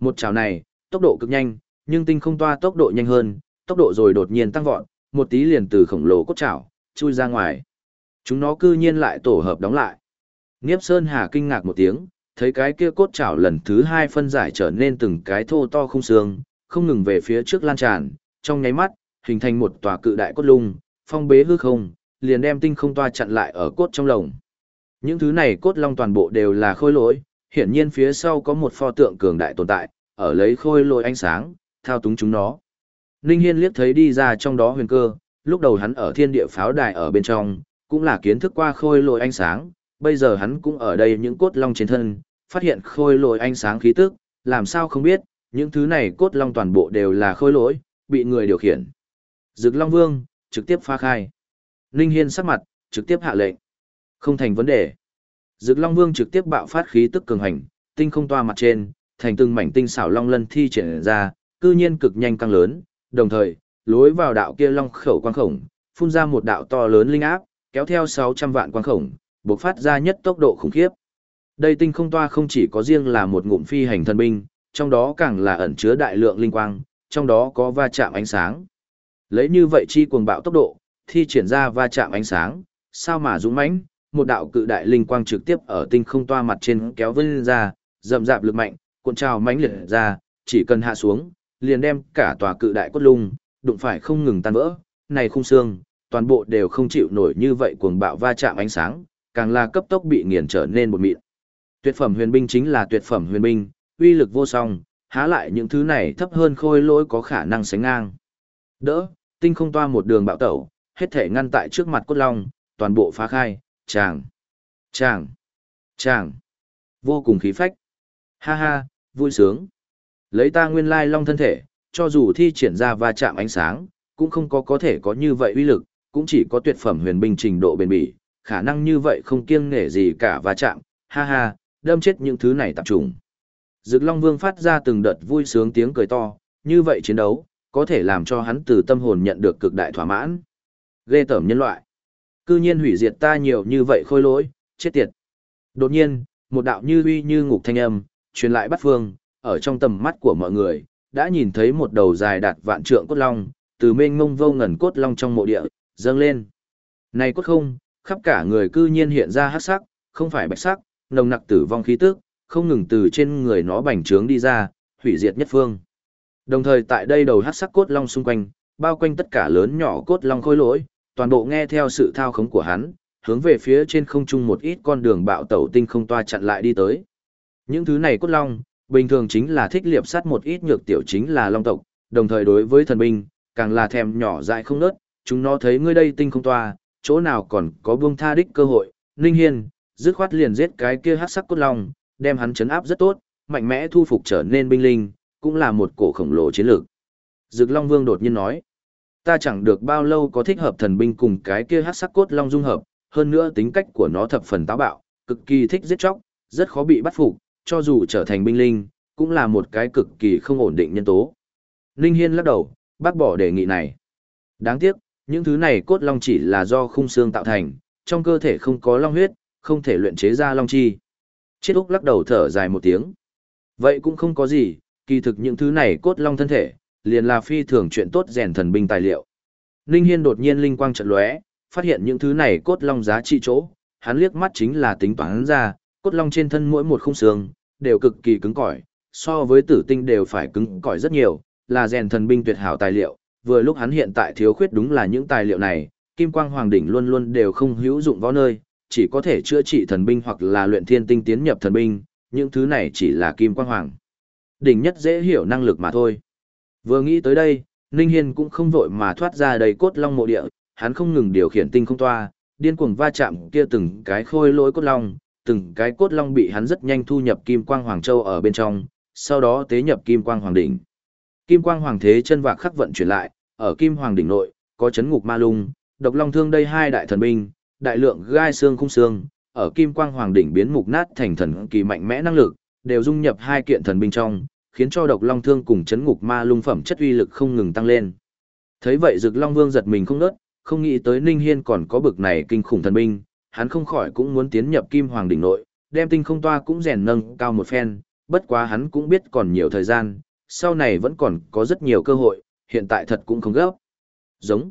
Một chảo này, tốc độ cực nhanh, nhưng tinh không toa tốc độ nhanh hơn, tốc độ rồi đột nhiên tăng vọt, một tí liền từ khổng lồ cốt chảo, chui ra ngoài. Chúng nó cư nhiên lại tổ hợp đóng lại. Niếp Sơn Hà kinh ngạc một tiếng, thấy cái kia cốt chảo lần thứ hai phân giải trở nên từng cái thô to không xương, không ngừng về phía trước lan tràn, trong nháy mắt, hình thành một tòa cự đại cốt lung, phong bế hư không, liền đem tinh không toa chặn lại ở cốt trong lồng. Những thứ này cốt long toàn bộ đều là khôi lỗi, hiển nhiên phía sau có một pho tượng cường đại tồn tại, ở lấy khôi lỗi ánh sáng, thao túng chúng nó. Ninh Hiên liếc thấy đi ra trong đó huyền cơ, lúc đầu hắn ở thiên địa pháo đài ở bên trong, cũng là kiến thức qua khôi lỗi ánh sáng, bây giờ hắn cũng ở đây những cốt long trên thân, phát hiện khôi lỗi ánh sáng khí tức, làm sao không biết, những thứ này cốt long toàn bộ đều là khôi lỗi, bị người điều khiển. Dực Long Vương, trực tiếp phá khai. Ninh Hiên sắc mặt, trực tiếp hạ lệnh. Không thành vấn đề. Dực Long Vương trực tiếp bạo phát khí tức cường hành, tinh không toa mặt trên, thành từng mảnh tinh xảo long lân thi triển ra, cư nhiên cực nhanh căng lớn, đồng thời, lối vào đạo kia long khẩu quang khổng, phun ra một đạo to lớn linh áp, kéo theo 600 vạn quang khổng, bộc phát ra nhất tốc độ khủng khiếp. Đây tinh không toa không chỉ có riêng là một ngụm phi hành thần binh, trong đó càng là ẩn chứa đại lượng linh quang, trong đó có va chạm ánh sáng. Lấy như vậy chi cuồng bạo tốc độ, thi triển ra va chạm ánh sáng, sao mà dũng mãnh, một đạo cự đại linh quang trực tiếp ở tinh không toa mặt trên kéo vân ra, rậm rạp lực mạnh, cuộn trào mãnh liệt ra, chỉ cần hạ xuống, liền đem cả tòa cự đại cốt lung, đụng phải không ngừng tan vỡ, này khung xương, toàn bộ đều không chịu nổi như vậy cuồng bạo va chạm ánh sáng, càng là cấp tốc bị nghiền trở nên một mịn. Tuyệt phẩm huyền binh chính là tuyệt phẩm huyền binh, uy lực vô song, há lại những thứ này thấp hơn khôi lỗi có khả năng sánh ngang. Đỡ, tinh không toa một đường bạo tẩu, hết thể ngăn tại trước mặt cốt long, toàn bộ phá khai, chàng, chàng, chàng, vô cùng khí phách. Ha ha, vui sướng. Lấy ta nguyên lai long thân thể, cho dù thi triển ra va chạm ánh sáng, cũng không có có thể có như vậy uy lực, cũng chỉ có tuyệt phẩm huyền binh trình độ bền bỉ, khả năng như vậy không kiêng nể gì cả va chạm, ha ha, đâm chết những thứ này tập trung. Dực Long Vương phát ra từng đợt vui sướng tiếng cười to, như vậy chiến đấu, có thể làm cho hắn từ tâm hồn nhận được cực đại thỏa mãn. Ghê tởm nhân loại. Cư nhiên hủy diệt ta nhiều như vậy khôi lỗi, chết tiệt. Đột nhiên, một đạo như uy như ngục thanh âm, truyền lại bắt phương, ở trong tầm mắt của mọi người, đã nhìn thấy một đầu dài đạt vạn trượng cốt long, từ mênh mông vô ngần cốt long trong mộ địa, dâng lên. Này cốt không, khắp cả người cư nhiên hiện ra hắc sắc, không phải bạch sắc, nồng nặc tử vong khí tức, không ngừng từ trên người nó bành trướng đi ra, hủy diệt nhất phương. Đồng thời tại đây đầu hắc sắc cốt long xung quanh, bao quanh tất cả lớn nhỏ cốt long khôi lỗi, toàn bộ nghe theo sự thao khống của hắn, hướng về phía trên không trung một ít con đường bạo tẩu tinh không toa chặn lại đi tới. Những thứ này cốt long, bình thường chính là thích liệp sát một ít nhược tiểu chính là long tộc, đồng thời đối với thần binh, càng là thèm nhỏ dại không nớt, chúng nó thấy ngươi đây tinh không toa, chỗ nào còn có buông tha đích cơ hội, Ninh Hiên, dứt khoát liền giết cái kia hắc sắc cốt long, đem hắn chấn áp rất tốt, mạnh mẽ thu phục trở nên binh linh, cũng là một cổ khổng lồ chiến lược. Dực Long Vương đột nhiên nói, ta chẳng được bao lâu có thích hợp thần binh cùng cái kia hắc sắc cốt long dung hợp, hơn nữa tính cách của nó thập phần táo bạo, cực kỳ thích giết chóc, rất khó bị bắt phục, cho dù trở thành binh linh, cũng là một cái cực kỳ không ổn định nhân tố. Ninh Hiên lắc đầu, bác bỏ đề nghị này. Đáng tiếc, những thứ này cốt long chỉ là do khung xương tạo thành, trong cơ thể không có long huyết, không thể luyện chế ra long chi. Chiết Úc lắc đầu thở dài một tiếng. Vậy cũng không có gì, kỳ thực những thứ này cốt long thân thể, liền là phi thường chuyện tốt rèn thần binh tài liệu. Ninh Hiên đột nhiên linh quang trận lóe, phát hiện những thứ này cốt long giá trị chỗ, hắn liếc mắt chính là tính toán ra, cốt long trên thân mỗi một khung xương, đều cực kỳ cứng cỏi, so với tử tinh đều phải cứng cỏi rất nhiều, là rèn thần binh tuyệt hảo tài liệu, vừa lúc hắn hiện tại thiếu khuyết đúng là những tài liệu này, kim quang hoàng đỉnh luôn luôn đều không hữu dụng võ nơi, chỉ có thể chữa trị thần binh hoặc là luyện thiên tinh tiến nhập thần binh, những thứ này chỉ là kim quang hoàng. Đỉnh nhất dễ hiểu năng lực mà thôi. Vừa nghĩ tới đây, Ninh Hiên cũng không vội mà thoát ra đầy cốt long mộ địa, hắn không ngừng điều khiển tinh không toa, điên cuồng va chạm kia từng cái khôi lỗi cốt long, từng cái cốt long bị hắn rất nhanh thu nhập kim quang hoàng châu ở bên trong, sau đó tế nhập kim quang hoàng đỉnh. Kim quang hoàng thế chân vạc khắc vận chuyển lại, ở kim hoàng đỉnh nội, có chấn ngục ma lung, độc long thương đây hai đại thần binh, đại lượng gai xương khung xương, ở kim quang hoàng đỉnh biến mục nát thành thần kỳ mạnh mẽ năng lực, đều dung nhập hai kiện thần binh trong, khiến cho độc long thương cùng chấn ngục ma lung phẩm chất uy lực không ngừng tăng lên. Thấy vậy Dực Long Vương giật mình không nớt, không nghĩ tới Ninh Hiên còn có bực này kinh khủng thần binh, hắn không khỏi cũng muốn tiến nhập kim hoàng đỉnh nội, đem tinh không toa cũng rèn nâng cao một phen, bất quá hắn cũng biết còn nhiều thời gian, sau này vẫn còn có rất nhiều cơ hội, hiện tại thật cũng không gấp. Giống.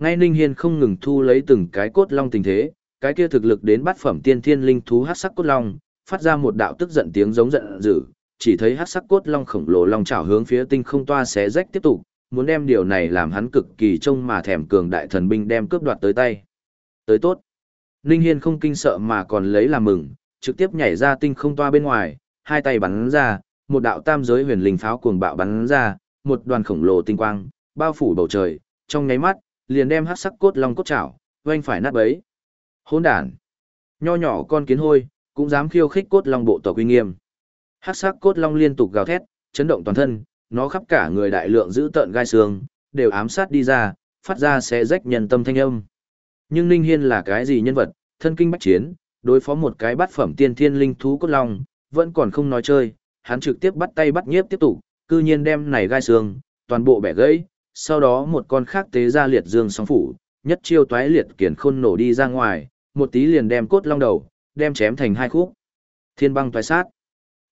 Ngay Ninh Hiên không ngừng thu lấy từng cái cốt long tình thế, cái kia thực lực đến bắt phẩm tiên thiên linh thú hắc sắc cốt long, phát ra một đạo tức giận tiếng giống giận dữ, chỉ thấy hắc sắc cốt long khổng lồ long chảo hướng phía tinh không toa xé rách tiếp tục, muốn đem điều này làm hắn cực kỳ trông mà thèm cường đại thần binh đem cướp đoạt tới tay. Tới tốt. Ninh Hiên không kinh sợ mà còn lấy làm mừng, trực tiếp nhảy ra tinh không toa bên ngoài, hai tay bắn ra, một đạo tam giới huyền linh pháo cuồng bạo bắn ra, một đoàn khổng lồ tinh quang, bao phủ bầu trời, trong nháy mắt, liền đem hắc sắc cốt long cốt chảo, oanh phải nát bấy. Hỗn đàn Nho nhỏ con kiến hôi, cũng dám khiêu khích cốt long bộ tộc uy nghiêm. Hắc sắc cốt long liên tục gào thét, chấn động toàn thân, nó khắp cả người đại lượng giữ tợn gai xương, đều ám sát đi ra, phát ra xé rách nhân tâm thanh âm. Nhưng Ninh Hiên là cái gì nhân vật, thân kinh bách chiến, đối phó một cái bát phẩm tiên thiên linh thú cốt long, vẫn còn không nói chơi, hắn trực tiếp bắt tay bắt nhiếp tiếp tục, cư nhiên đem này gai xương, toàn bộ bẻ gãy, sau đó một con khác tế ra liệt dương sóng phủ, nhất chiêu toái liệt kiển khôn nổ đi ra ngoài, một tí liền đem cốt long đầu, đem chém thành hai khúc. Thiên băng toái sát.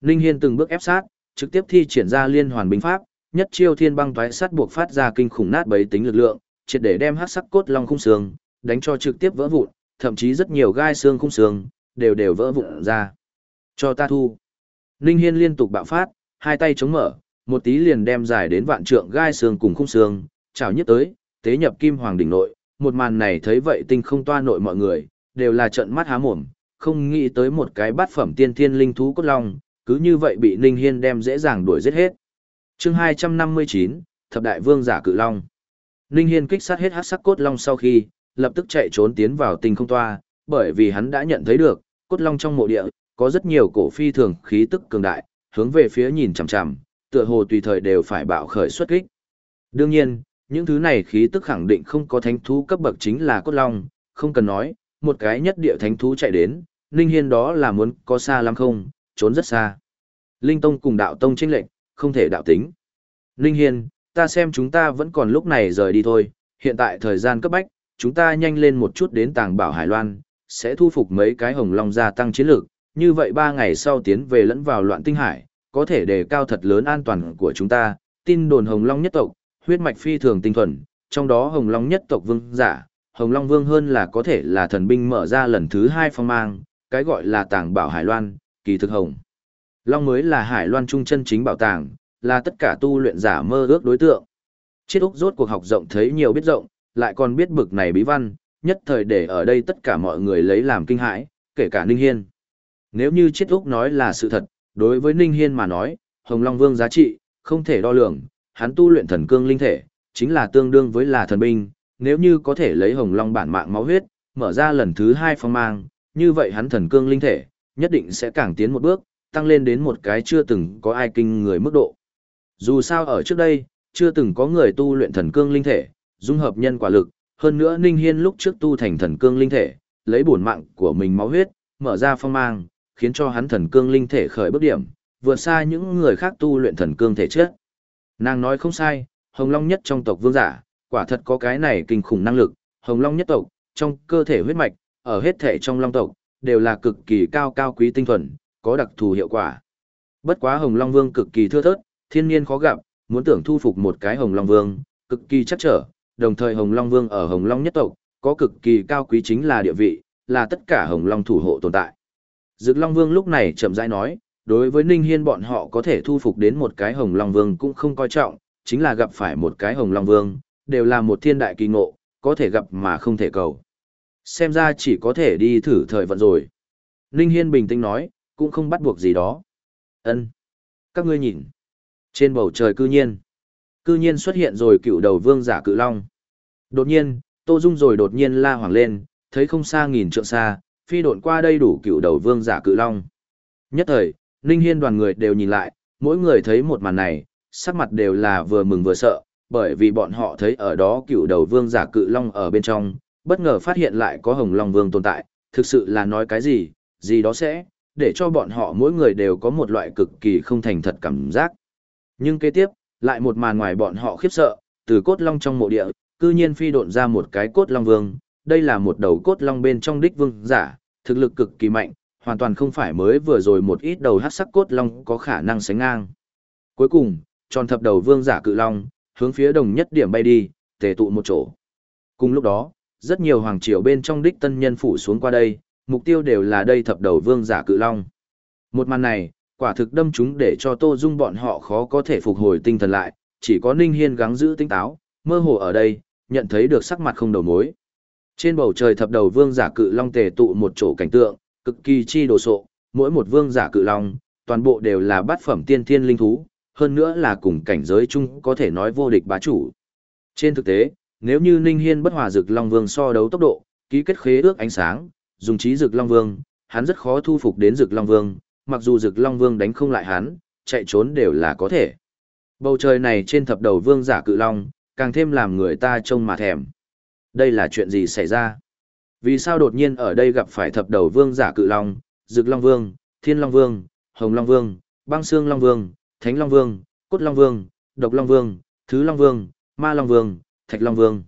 Ninh Hiên từng bước ép sát, trực tiếp thi triển ra liên hoàn binh pháp, nhất chiêu thiên băng toái sát buộc phát ra kinh khủng nát bấy tính lực lượng, triệt để đem hắc sắc cốt long khung xương, đánh cho trực tiếp vỡ vụn, thậm chí rất nhiều gai xương khung xương đều đều vỡ vụn ra. Cho ta thu. Ninh Hiên liên tục bạo phát, hai tay chống mở, một tí liền đem dài đến vạn trượng gai xương cùng khung xương, chảo nhất tới, tế nhập kim hoàng đỉnh nội, một màn này thấy vậy tinh không toa nội mọi người, đều là trận mắt há mồm, không nghĩ tới một cái bát phẩm tiên thiên linh thú cốt long, cứ như vậy bị Ninh Hiên đem dễ dàng đuổi giết hết. Chương 259, Thập đại vương giả cự long. Ninh Hiên kích sát hết hắc sắc cốt long sau khi, lập tức chạy trốn tiến vào tinh không toa, bởi vì hắn đã nhận thấy được, cốt long trong mộ địa, có rất nhiều cổ phi thường khí tức cường đại, hướng về phía nhìn chằm chằm, tựa hồ tùy thời đều phải bạo khởi xuất kích. Đương nhiên, những thứ này khí tức khẳng định không có thánh thú cấp bậc chính là cốt long, không cần nói, một cái nhất địa thánh thú chạy đến, Ninh Hiên đó là muốn có xa lắm không, trốn rất xa. Linh Tông cùng đạo Tông chênh lệnh, không thể đạo tính. Ninh Hiên, ta xem chúng ta vẫn còn lúc này rời đi thôi, hiện tại thời gian cấp bách, chúng ta nhanh lên một chút đến tàng bảo Hải Loan, sẽ thu phục mấy cái hồng long gia tăng chiến lược, như vậy ba ngày sau tiến về lẫn vào loạn tinh hải, có thể đề cao thật lớn an toàn của chúng ta, tin đồn hồng long nhất tộc, huyết mạch phi thường tinh thuần, trong đó hồng long nhất tộc vương giả, hồng long vương hơn là có thể là thần binh mở ra lần thứ hai phong mang, cái gọi là tàng bảo Hải Loan, kỳ thực hồng. Long mới là Hải Loan trung chân chính bảo tàng, là tất cả tu luyện giả mơ ước đối tượng. Chiết Úc rốt cuộc học rộng thấy nhiều biết rộng, lại còn biết bực này bí văn, nhất thời để ở đây tất cả mọi người lấy làm kinh hãi, kể cả Ninh Hiên. Nếu như Chiết Úc nói là sự thật, đối với Ninh Hiên mà nói, Hồng Long Vương giá trị, không thể đo lường, hắn tu luyện thần cương linh thể, chính là tương đương với là thần binh, nếu như có thể lấy Hồng Long bản mạng máu huyết, mở ra lần thứ hai phong mang, như vậy hắn thần cương linh thể, nhất định sẽ càng tiến một bước, tăng lên đến một cái chưa từng có ai kinh người mức độ. Dù sao ở trước đây, chưa từng có người tu luyện thần cương linh thể, dung hợp nhân quả lực, hơn nữa Ninh Hiên lúc trước tu thành thần cương linh thể, lấy bổn mạng của mình máu huyết, mở ra phong mang, khiến cho hắn thần cương linh thể khởi bước điểm, vượt xa những người khác tu luyện thần cương thể chất. Nàng nói không sai, Hồng Long nhất trong tộc vương giả, quả thật có cái này kinh khủng năng lực, Hồng Long nhất tộc, trong cơ thể huyết mạch, ở hết thể trong Long tộc, đều là cực kỳ cao cao quý tinh thuần, có đặc thù hiệu quả. Bất quá Hồng Long Vương cực kỳ thưa thớt, thiên nhiên khó gặp, muốn tưởng thu phục một cái Hồng Long Vương, cực kỳ chắc trở, đồng thời Hồng Long Vương ở Hồng Long nhất tộc, có cực kỳ cao quý chính là địa vị, là tất cả Hồng Long thủ hộ tồn tại. Dực Long Vương lúc này chậm rãi nói, đối với Ninh Hiên bọn họ có thể thu phục đến một cái Hồng Long Vương cũng không coi trọng, chính là gặp phải một cái Hồng Long Vương, đều là một thiên đại kỳ ngộ, có thể gặp mà không thể cầu. Xem ra chỉ có thể đi thử thời vận rồi. Ninh Hiên bình tĩnh nói, cũng không bắt buộc gì đó. Ân, Các ngươi nhìn. Trên bầu trời cư nhiên. Cư nhiên xuất hiện rồi cựu đầu vương giả cự long. Đột nhiên, Tô Dung rồi đột nhiên la hoàng lên, thấy không xa nghìn trượng xa, phi độn qua đây đủ cựu đầu vương giả cự long. Nhất thời, Ninh Hiên đoàn người đều nhìn lại, mỗi người thấy một màn này, sắc mặt đều là vừa mừng vừa sợ, bởi vì bọn họ thấy ở đó cựu đầu vương giả cự long ở bên trong, bất ngờ phát hiện lại có hồng long vương tồn tại, thực sự là nói cái gì, gì đó sẽ, để cho bọn họ mỗi người đều có một loại cực kỳ không thành thật cảm giác. Nhưng kế tiếp, lại một màn ngoài bọn họ khiếp sợ, từ cốt long trong mộ địa, cư nhiên phi độn ra một cái cốt long vương, đây là một đầu cốt long bên trong đích vương giả, thực lực cực kỳ mạnh, hoàn toàn không phải mới vừa rồi một ít đầu hắc sắc cốt long có khả năng sánh ngang. Cuối cùng, tròn thập đầu vương giả cự long, hướng phía đồng nhất điểm bay đi, tề tụ một chỗ. Cùng lúc đó, rất nhiều hoàng triều bên trong đích tân nhân phủ xuống qua đây, mục tiêu đều là đây thập đầu vương giả cự long. Một màn này, quả thực đâm chúng để cho Tô Dung bọn họ khó có thể phục hồi tinh thần lại, chỉ có Ninh Hiên gắng giữ tinh táo, mơ hồ ở đây, nhận thấy được sắc mặt không đầu mối. Trên bầu trời thập đầu vương giả cự long tề tụ một chỗ cảnh tượng, cực kỳ chi đồ sộ, mỗi một vương giả cự long, toàn bộ đều là bát phẩm tiên thiên linh thú, hơn nữa là cùng cảnh giới chung có thể nói vô địch bá chủ. Trên thực tế, nếu như Ninh Hiên bất hòa dực long vương so đấu tốc độ, ký kết khế ước ánh sáng, dùng trí dực long vương, hắn rất khó thu phục đến dực long vương, mặc dù Dực Long Vương đánh không lại hắn, chạy trốn đều là có thể. Bầu trời này trên thập đầu vương giả cự long, càng thêm làm người ta trông mà thèm. Đây là chuyện gì xảy ra? Vì sao đột nhiên ở đây gặp phải thập đầu vương giả cự long, Dực Long Vương, Thiên Long Vương, Hồng Long Vương, Băng Xương Long Vương, Thánh Long Vương, Cốt Long Vương, Độc Long Vương, Thứ Long Vương, Ma Long Vương, Thạch Long Vương.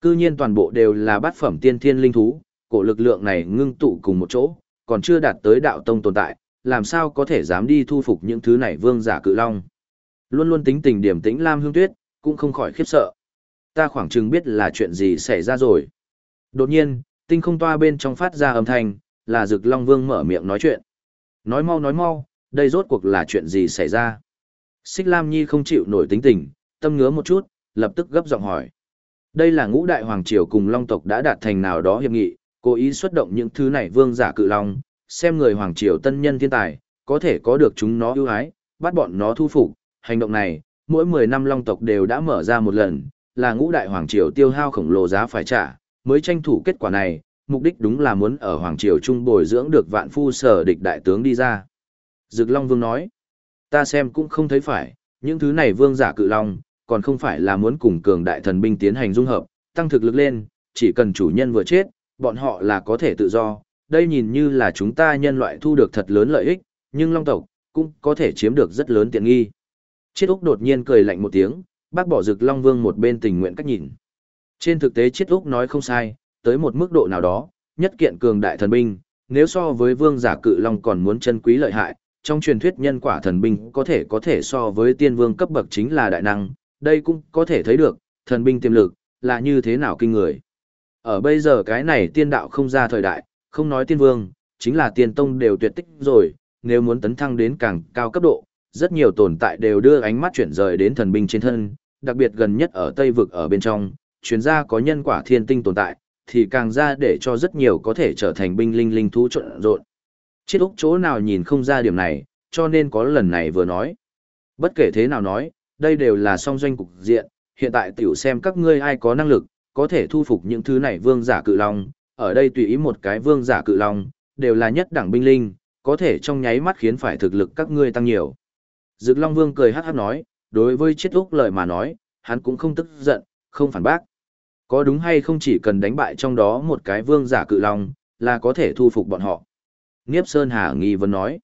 Cư nhiên toàn bộ đều là bát phẩm tiên thiên linh thú, cổ lực lượng này ngưng tụ cùng một chỗ, còn chưa đạt tới đạo tông tồn tại, làm sao có thể dám đi thu phục những thứ này vương giả cự long. Luôn luôn tính tình điểm tĩnh Lam Hương Tuyết, cũng không khỏi khiếp sợ. Ta khoảng chừng biết là chuyện gì xảy ra rồi. Đột nhiên, tinh không toa bên trong phát ra âm thanh, là Dực Long Vương mở miệng nói chuyện. Nói mau nói mau, đây rốt cuộc là chuyện gì xảy ra. Xích Lam Nhi không chịu nổi tính tình, tâm ngứa một chút, lập tức gấp giọng hỏi. Đây là ngũ đại hoàng triều cùng long tộc đã đạt thành nào đó hiệp nghị, cố ý xuất động những thứ này vương giả cự long, xem người hoàng triều tân nhân thiên tài, có thể có được chúng nó ưu ái, bắt bọn nó thu phục. Hành động này, mỗi 10 năm long tộc đều đã mở ra một lần, là ngũ đại hoàng triều tiêu hao khổng lồ giá phải trả, mới tranh thủ kết quả này, mục đích đúng là muốn ở hoàng triều trung bồi dưỡng được vạn phu sở địch đại tướng đi ra. Dực Long Vương nói, ta xem cũng không thấy phải, những thứ này vương giả cự long, còn không phải là muốn cùng cường đại thần binh tiến hành dung hợp, tăng thực lực lên, chỉ cần chủ nhân vừa chết, bọn họ là có thể tự do. Đây nhìn như là chúng ta nhân loại thu được thật lớn lợi ích, nhưng long tộc cũng có thể chiếm được rất lớn tiện nghi. Chiết Úc đột nhiên cười lạnh một tiếng, bác bỏ rực Long Vương một bên tình nguyện cách nhìn. Trên thực tế Chiết Úc nói không sai, tới một mức độ nào đó, nhất kiện cường đại thần binh, nếu so với vương giả cự long còn muốn chân quý lợi hại, trong truyền thuyết nhân quả thần binh có thể có thể so với tiên vương cấp bậc chính là đại năng, đây cũng có thể thấy được, thần binh tiềm lực, là như thế nào kinh người. Ở bây giờ cái này tiên đạo không ra thời đại, không nói tiên vương, chính là tiên tông đều tuyệt tích rồi, nếu muốn tấn thăng đến càng cao cấp độ, rất nhiều tồn tại đều đưa ánh mắt chuyển rời đến thần binh trên thân, đặc biệt gần nhất ở Tây vực ở bên trong, chuyên gia có nhân quả thiên tinh tồn tại, thì càng ra để cho rất nhiều có thể trở thành binh linh linh thú trộn rộn. Chiếc Úc chỗ nào nhìn không ra điểm này, cho nên có lần này vừa nói. Bất kể thế nào nói, đây đều là song doanh cục diện, hiện tại tiểu xem các ngươi ai có năng lực, có thể thu phục những thứ này vương giả cự long, ở đây tùy ý một cái vương giả cự long, đều là nhất đẳng binh linh, có thể trong nháy mắt khiến phải thực lực các ngươi tăng nhiều. Dực Long Vương cười hát hát nói, đối với chết úc lời mà nói, hắn cũng không tức giận, không phản bác. Có đúng hay không chỉ cần đánh bại trong đó một cái vương giả cự long, là có thể thu phục bọn họ. Niếp Sơn Hà nghi vấn nói.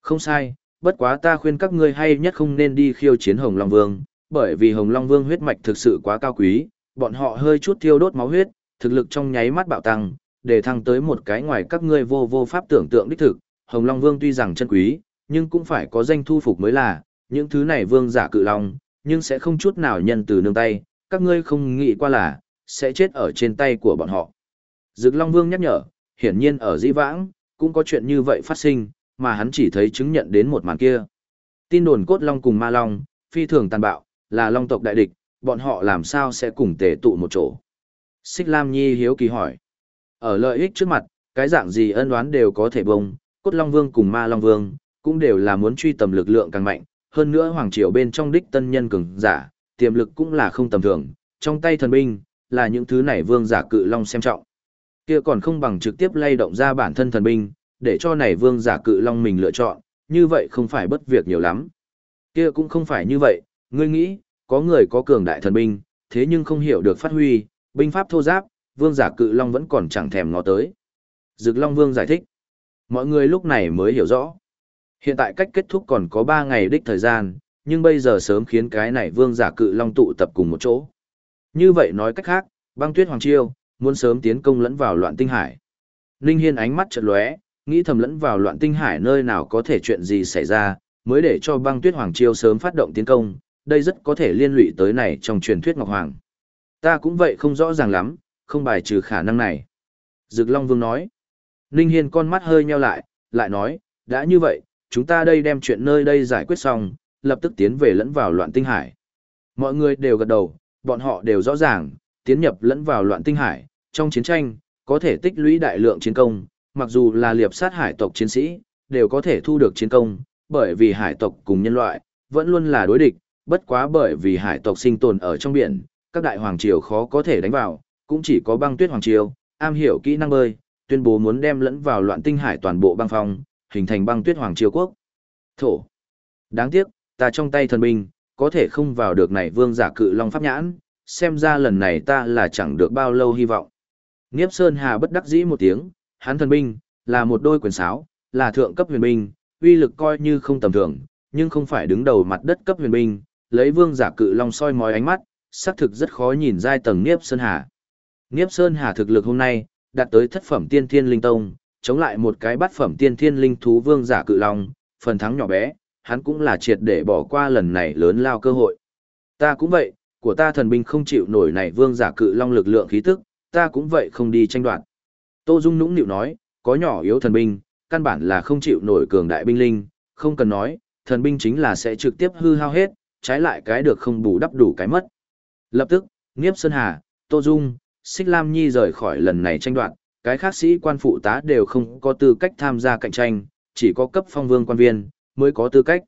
Không sai, bất quá ta khuyên các ngươi hay nhất không nên đi khiêu chiến Hồng Long Vương, bởi vì Hồng Long Vương huyết mạch thực sự quá cao quý, bọn họ hơi chút thiêu đốt máu huyết, thực lực trong nháy mắt bạo tăng, để thăng tới một cái ngoài các ngươi vô vô pháp tưởng tượng đích thực. Hồng Long Vương tuy rằng chân quý, nhưng cũng phải có danh thu phục mới là, những thứ này vương giả cự long, nhưng sẽ không chút nào nhân từ nương tay, các ngươi không nghĩ qua là, sẽ chết ở trên tay của bọn họ. Dực Long Vương nhắc nhở, hiển nhiên ở dĩ vãng, cũng có chuyện như vậy phát sinh, mà hắn chỉ thấy chứng nhận đến một màn kia. Tin đồn cốt long cùng ma long, phi thường tàn bạo, là long tộc đại địch, bọn họ làm sao sẽ cùng tề tụ một chỗ. Xích Lam Nhi hiếu kỳ hỏi. Ở lợi ích trước mặt, cái dạng gì ân đoán đều có thể bông, cốt long vương cùng ma long vương, cũng đều là muốn truy tầm lực lượng càng mạnh, hơn nữa hoàng triều bên trong đích tân nhân cường giả, tiềm lực cũng là không tầm thường, trong tay thần binh, là những thứ này vương giả cự long xem trọng. Kia còn không bằng trực tiếp lay động ra bản thân thần binh, để cho này vương giả cự long mình lựa chọn, như vậy không phải bất việc nhiều lắm. Kia cũng không phải như vậy, ngươi nghĩ, có người có cường đại thần binh, thế nhưng không hiểu được phát huy, binh pháp thô giáp, vương giả cự long vẫn còn chẳng thèm ngó tới. Dực Long Vương giải thích. Mọi người lúc này mới hiểu rõ. Hiện tại cách kết thúc còn có 3 ngày đích thời gian, nhưng bây giờ sớm khiến cái này vương giả cự long tụ tập cùng một chỗ. Như vậy nói cách khác, băng tuyết hoàng chiêu, muốn sớm tiến công lẫn vào loạn tinh hải. Ninh Hiên ánh mắt chợt lóe, nghĩ thầm lẫn vào loạn tinh hải nơi nào có thể chuyện gì xảy ra, mới để cho băng tuyết hoàng chiêu sớm phát động tiến công, đây rất có thể liên lụy tới này trong truyền thuyết Ngọc Hoàng. Ta cũng vậy không rõ ràng lắm, không bài trừ khả năng này. Dực Long Vương nói. Ninh Hiên con mắt hơi nheo lại, lại nói, đã như vậy, chúng ta đây đem chuyện nơi đây giải quyết xong, lập tức tiến về lẫn vào loạn tinh hải. Mọi người đều gật đầu, bọn họ đều rõ ràng, tiến nhập lẫn vào loạn tinh hải, trong chiến tranh, có thể tích lũy đại lượng chiến công, mặc dù là liệp sát hải tộc chiến sĩ, đều có thể thu được chiến công, bởi vì hải tộc cùng nhân loại, vẫn luôn là đối địch, bất quá bởi vì hải tộc sinh tồn ở trong biển, các đại hoàng triều khó có thể đánh vào, cũng chỉ có băng tuyết hoàng triều, am hiểu kỹ năng bơi, tuyên bố muốn đem lẫn vào loạn tinh hải toàn bộ băng phong, hình thành băng tuyết hoàng triều quốc. Thổ. Đáng tiếc, ta trong tay thần binh, có thể không vào được này vương giả cự long pháp nhãn, xem ra lần này ta là chẳng được bao lâu hy vọng. Niếp Sơn Hà bất đắc dĩ một tiếng, hắn thần binh, là một đôi quyền sáo, là thượng cấp huyền binh, uy lực coi như không tầm thường, nhưng không phải đứng đầu mặt đất cấp huyền binh, lấy vương giả cự long soi mói ánh mắt, xác thực rất khó nhìn giai tầng Niếp Sơn Hà. Niếp Sơn Hà thực lực hôm nay, đạt tới thất phẩm tiên thiên linh tông, chống lại một cái bát phẩm tiên thiên linh thú vương giả cự long, phần thắng nhỏ bé, hắn cũng là triệt để bỏ qua lần này lớn lao cơ hội. Ta cũng vậy, của ta thần binh không chịu nổi này vương giả cự long lực lượng khí tức, ta cũng vậy không đi tranh đoạt. Tô Dung nũng nịu nói, có nhỏ yếu thần binh, căn bản là không chịu nổi cường đại binh linh, không cần nói, thần binh chính là sẽ trực tiếp hư hao hết, trái lại cái được không bù đắp đủ cái mất. Lập tức, Niếp Sơn Hà, Tô Dung, Xích Lam Nhi rời khỏi lần này tranh đoạt, cái khác sĩ quan phụ tá đều không có tư cách tham gia cạnh tranh, chỉ có cấp phong vương quan viên mới có tư cách.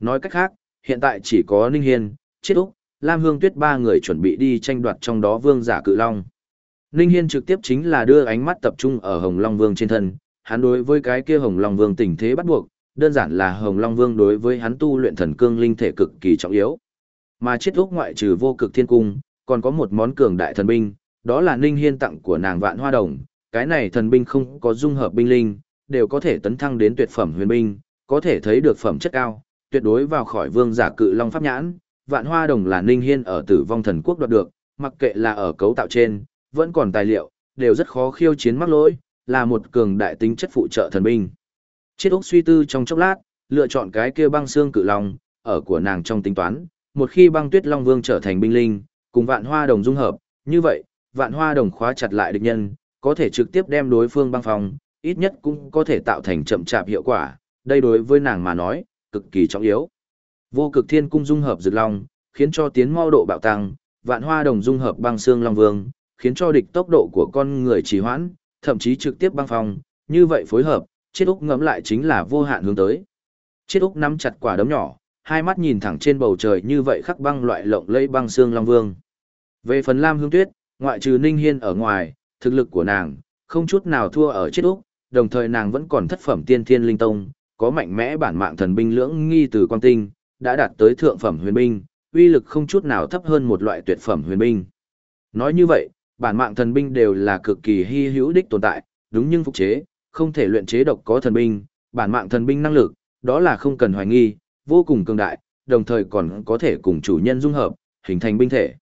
Nói cách khác, hiện tại chỉ có Ninh Hiên, Chiết Úc, Lam Hương Tuyết ba người chuẩn bị đi tranh đoạt trong đó vương giả cự long. Ninh Hiên trực tiếp chính là đưa ánh mắt tập trung ở Hồng Long Vương trên thân, hắn đối với cái kia Hồng Long Vương tình thế bắt buộc, đơn giản là Hồng Long Vương đối với hắn tu luyện thần cương linh thể cực kỳ trọng yếu. Mà chết úc ngoại trừ vô cực thiên cung, còn có một món cường đại thần binh, đó là Ninh Hiên tặng của nàng Vạn Hoa Đồng, cái này thần binh không có dung hợp binh linh, đều có thể tấn thăng đến tuyệt phẩm huyền binh, có thể thấy được phẩm chất cao, tuyệt đối vào khỏi vương giả cự long pháp nhãn, Vạn Hoa Đồng là Ninh Hiên ở Tử Vong Thần Quốc đoạt được, mặc kệ là ở cấu tạo trên, vẫn còn tài liệu, đều rất khó khiêu chiến mắc lỗi, là một cường đại tính chất phụ trợ thần binh. Chiết Úc suy tư trong chốc lát, lựa chọn cái kia băng xương cự long, ở của nàng trong tính toán, một khi băng tuyết long vương trở thành binh linh, cùng vạn hoa đồng dung hợp, như vậy, vạn hoa đồng khóa chặt lại địch nhân, có thể trực tiếp đem đối phương băng phòng, ít nhất cũng có thể tạo thành chậm chạp hiệu quả, đây đối với nàng mà nói, cực kỳ trọng yếu. Vô cực thiên cung dung hợp dược long, khiến cho tiến mau độ bạo tăng, vạn hoa đồng dung hợp băng xương long vương, khiến cho địch tốc độ của con người trì hoãn, thậm chí trực tiếp băng phong, như vậy phối hợp, chiết úc ngẫm lại chính là vô hạn hướng tới. Chiết úc nắm chặt quả đấm nhỏ, hai mắt nhìn thẳng trên bầu trời như vậy khắc băng loại lộng lẫy băng xương long vương. Về phần Lam Hương Tuyết, ngoại trừ Ninh Hiên ở ngoài, thực lực của nàng không chút nào thua ở chiết úc, đồng thời nàng vẫn còn thất phẩm tiên thiên linh tông, có mạnh mẽ bản mạng thần binh lưỡng nghi từ quang tinh, đã đạt tới thượng phẩm huyền binh, uy lực không chút nào thấp hơn một loại tuyệt phẩm huyền binh. Nói như vậy, bản mạng thần binh đều là cực kỳ hy hữu đích tồn tại, đúng nhưng phục chế, không thể luyện chế độc có thần binh, bản mạng thần binh năng lực, đó là không cần hoài nghi, vô cùng cường đại, đồng thời còn có thể cùng chủ nhân dung hợp, hình thành binh thể.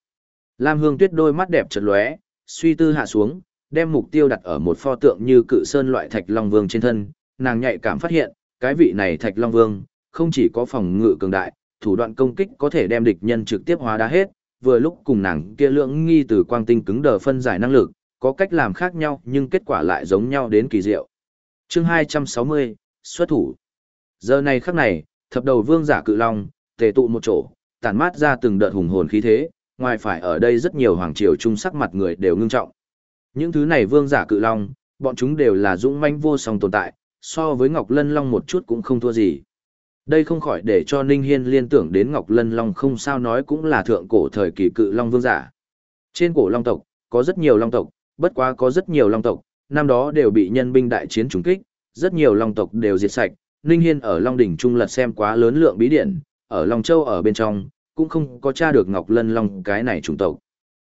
Lam Hương Tuyết đôi mắt đẹp chợt lóe, suy tư hạ xuống, đem mục tiêu đặt ở một pho tượng như cự sơn loại thạch long vương trên thân, nàng nhạy cảm phát hiện, cái vị này thạch long vương không chỉ có phòng ngự cường đại, thủ đoạn công kích có thể đem địch nhân trực tiếp hóa đá hết, vừa lúc cùng nàng kia lượng nghi từ quang tinh cứng đờ phân giải năng lực, có cách làm khác nhau nhưng kết quả lại giống nhau đến kỳ diệu. Chương 260, xuất thủ. Giờ này khắc này, thập đầu vương giả cự long, tề tụ một chỗ, tản mát ra từng đợt hùng hồn khí thế, ngoài phải ở đây rất nhiều hoàng triều trung sắc mặt người đều ngưng trọng. Những thứ này vương giả cự long, bọn chúng đều là dũng manh vô song tồn tại, so với Ngọc Lân Long một chút cũng không thua gì. Đây không khỏi để cho Ninh Hiên liên tưởng đến Ngọc Lân Long không sao nói cũng là thượng cổ thời kỳ cự long vương giả. Trên cổ long tộc, có rất nhiều long tộc, bất quá có rất nhiều long tộc, năm đó đều bị nhân binh đại chiến trúng kích, rất nhiều long tộc đều diệt sạch. Ninh Hiên ở Long đỉnh trung lật xem quá lớn lượng bí điển, ở Long Châu ở bên trong, cũng không có tra được Ngọc Lân Long cái này chủng tộc.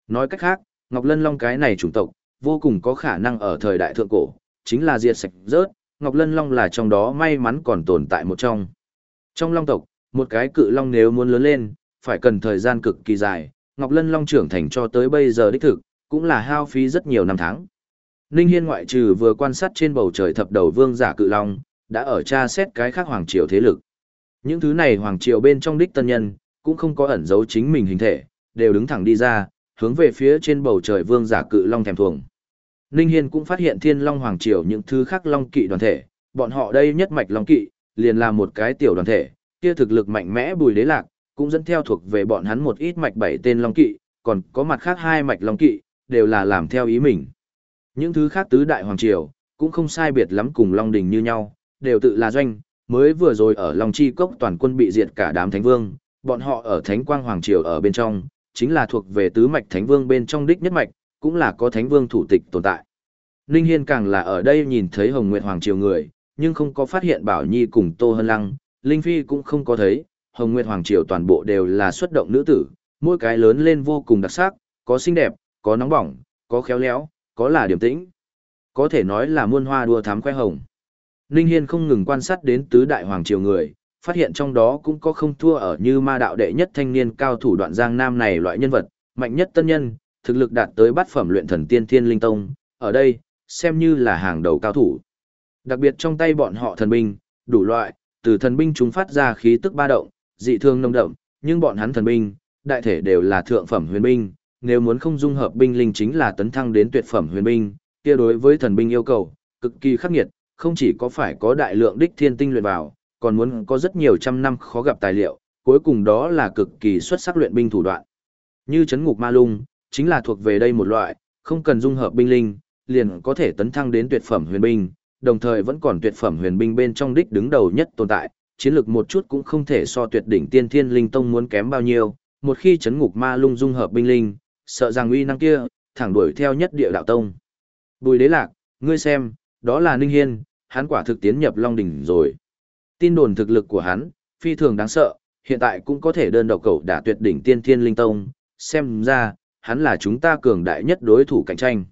Nói cách khác, Ngọc Lân Long cái này chủng tộc, vô cùng có khả năng ở thời đại thượng cổ, chính là diệt sạch rớt, Ngọc Lân Long là trong đó may mắn còn tồn tại một trong. Trong long tộc, một cái cự long nếu muốn lớn lên, phải cần thời gian cực kỳ dài, Ngọc Lân Long trưởng thành cho tới bây giờ đích thực, cũng là hao phí rất nhiều năm tháng. Ninh Hiên ngoại trừ vừa quan sát trên bầu trời thập đầu vương giả cự long, đã ở tra xét cái khác hoàng triều thế lực. Những thứ này hoàng triều bên trong đích tân nhân, cũng không có ẩn giấu chính mình hình thể, đều đứng thẳng đi ra, hướng về phía trên bầu trời vương giả cự long thèm thuồng. Ninh Hiên cũng phát hiện thiên long hoàng triều những thứ khác long kỵ đoàn thể, bọn họ đây nhất mạch long kỵ, liền là một cái tiểu đoàn thể, kia thực lực mạnh mẽ bùi đế lạc, cũng dẫn theo thuộc về bọn hắn một ít mạch bảy tên long kỵ, còn có mặt khác hai mạch long kỵ, đều là làm theo ý mình. Những thứ khác tứ đại hoàng triều, cũng không sai biệt lắm cùng long đình như nhau, đều tự là doanh, mới vừa rồi ở Long Chi Cốc toàn quân bị diệt cả đám thánh vương, bọn họ ở Thánh Quang Hoàng Triều ở bên trong, chính là thuộc về tứ mạch thánh vương bên trong đích nhất mạch, cũng là có thánh vương thủ tịch tồn tại. Ninh Hiên càng là ở đây nhìn thấy Hồng Nguyệt Hoàng Triều người, nhưng không có phát hiện Bảo Nhi cùng Tô Hân Lăng, Linh Phi cũng không có thấy, Hồng Nguyệt Hoàng Triều toàn bộ đều là xuất động nữ tử, mỗi cái lớn lên vô cùng đặc sắc, có xinh đẹp, có nóng bỏng, có khéo léo, có là điềm tĩnh. Có thể nói là muôn hoa đua thám khoe hồng. Ninh Hiên không ngừng quan sát đến tứ đại hoàng triều người, phát hiện trong đó cũng có không thua ở như ma đạo đệ nhất thanh niên cao thủ đoạn giang nam này loại nhân vật, mạnh nhất tân nhân, thực lực đạt tới bát phẩm luyện thần tiên thiên linh tông, ở đây, xem như là hàng đầu cao thủ. Đặc biệt trong tay bọn họ thần binh, đủ loại, từ thần binh chúng phát ra khí tức ba động, dị thương nông đậm, nhưng bọn hắn thần binh, đại thể đều là thượng phẩm huyền binh, nếu muốn không dung hợp binh linh chính là tấn thăng đến tuyệt phẩm huyền binh, kia đối với thần binh yêu cầu, cực kỳ khắc nghiệt, không chỉ có phải có đại lượng đích thiên tinh luyện vào, còn muốn có rất nhiều trăm năm khó gặp tài liệu, cuối cùng đó là cực kỳ xuất sắc luyện binh thủ đoạn. Như chấn ngục ma lung, chính là thuộc về đây một loại, không cần dung hợp binh linh, liền có thể tấn thăng đến tuyệt phẩm huyền binh, đồng thời vẫn còn tuyệt phẩm huyền binh bên trong đích đứng đầu nhất tồn tại, chiến lược một chút cũng không thể so tuyệt đỉnh tiên thiên linh tông muốn kém bao nhiêu, một khi chấn ngục ma lung dung hợp binh linh, sợ rằng uy năng kia, thẳng đuổi theo nhất địa đạo tông. Bùi đế lạc, ngươi xem, đó là Ninh Hiên, hắn quả thực tiến nhập Long Đỉnh rồi. Tin đồn thực lực của hắn, phi thường đáng sợ, hiện tại cũng có thể đơn độc cầu đả tuyệt đỉnh tiên thiên linh tông, xem ra, hắn là chúng ta cường đại nhất đối thủ cạnh tranh.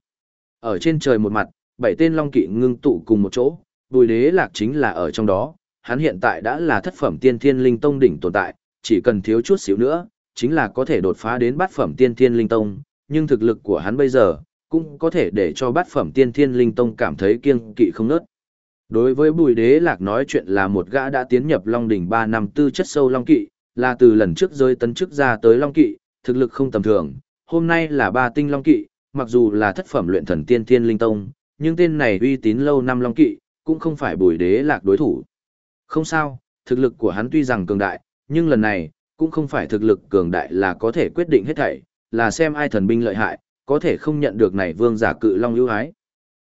Ở trên trời một mặt, bảy tên long kỵ ngưng tụ cùng một chỗ, bùi đế lạc chính là ở trong đó, hắn hiện tại đã là thất phẩm tiên thiên linh tông đỉnh tồn tại, chỉ cần thiếu chút xíu nữa, chính là có thể đột phá đến bát phẩm tiên thiên linh tông, nhưng thực lực của hắn bây giờ, cũng có thể để cho bát phẩm tiên thiên linh tông cảm thấy kiêng kỵ không nớt. Đối với bùi đế lạc nói chuyện là một gã đã tiến nhập Long đỉnh 3 năm tư chất sâu Long kỵ, là từ lần trước rơi tấn chức ra tới Long kỵ, thực lực không tầm thường, hôm nay là ba tinh Long kỵ, mặc dù là thất phẩm luyện thần tiên thiên linh tông, nhưng tên này uy tín lâu năm Long kỵ, cũng không phải bùi đế lạc đối thủ. Không sao, thực lực của hắn tuy rằng cường đại, nhưng lần này, cũng không phải thực lực cường đại là có thể quyết định hết thảy, là xem ai thần binh lợi hại, có thể không nhận được này vương giả cự long ưu ái.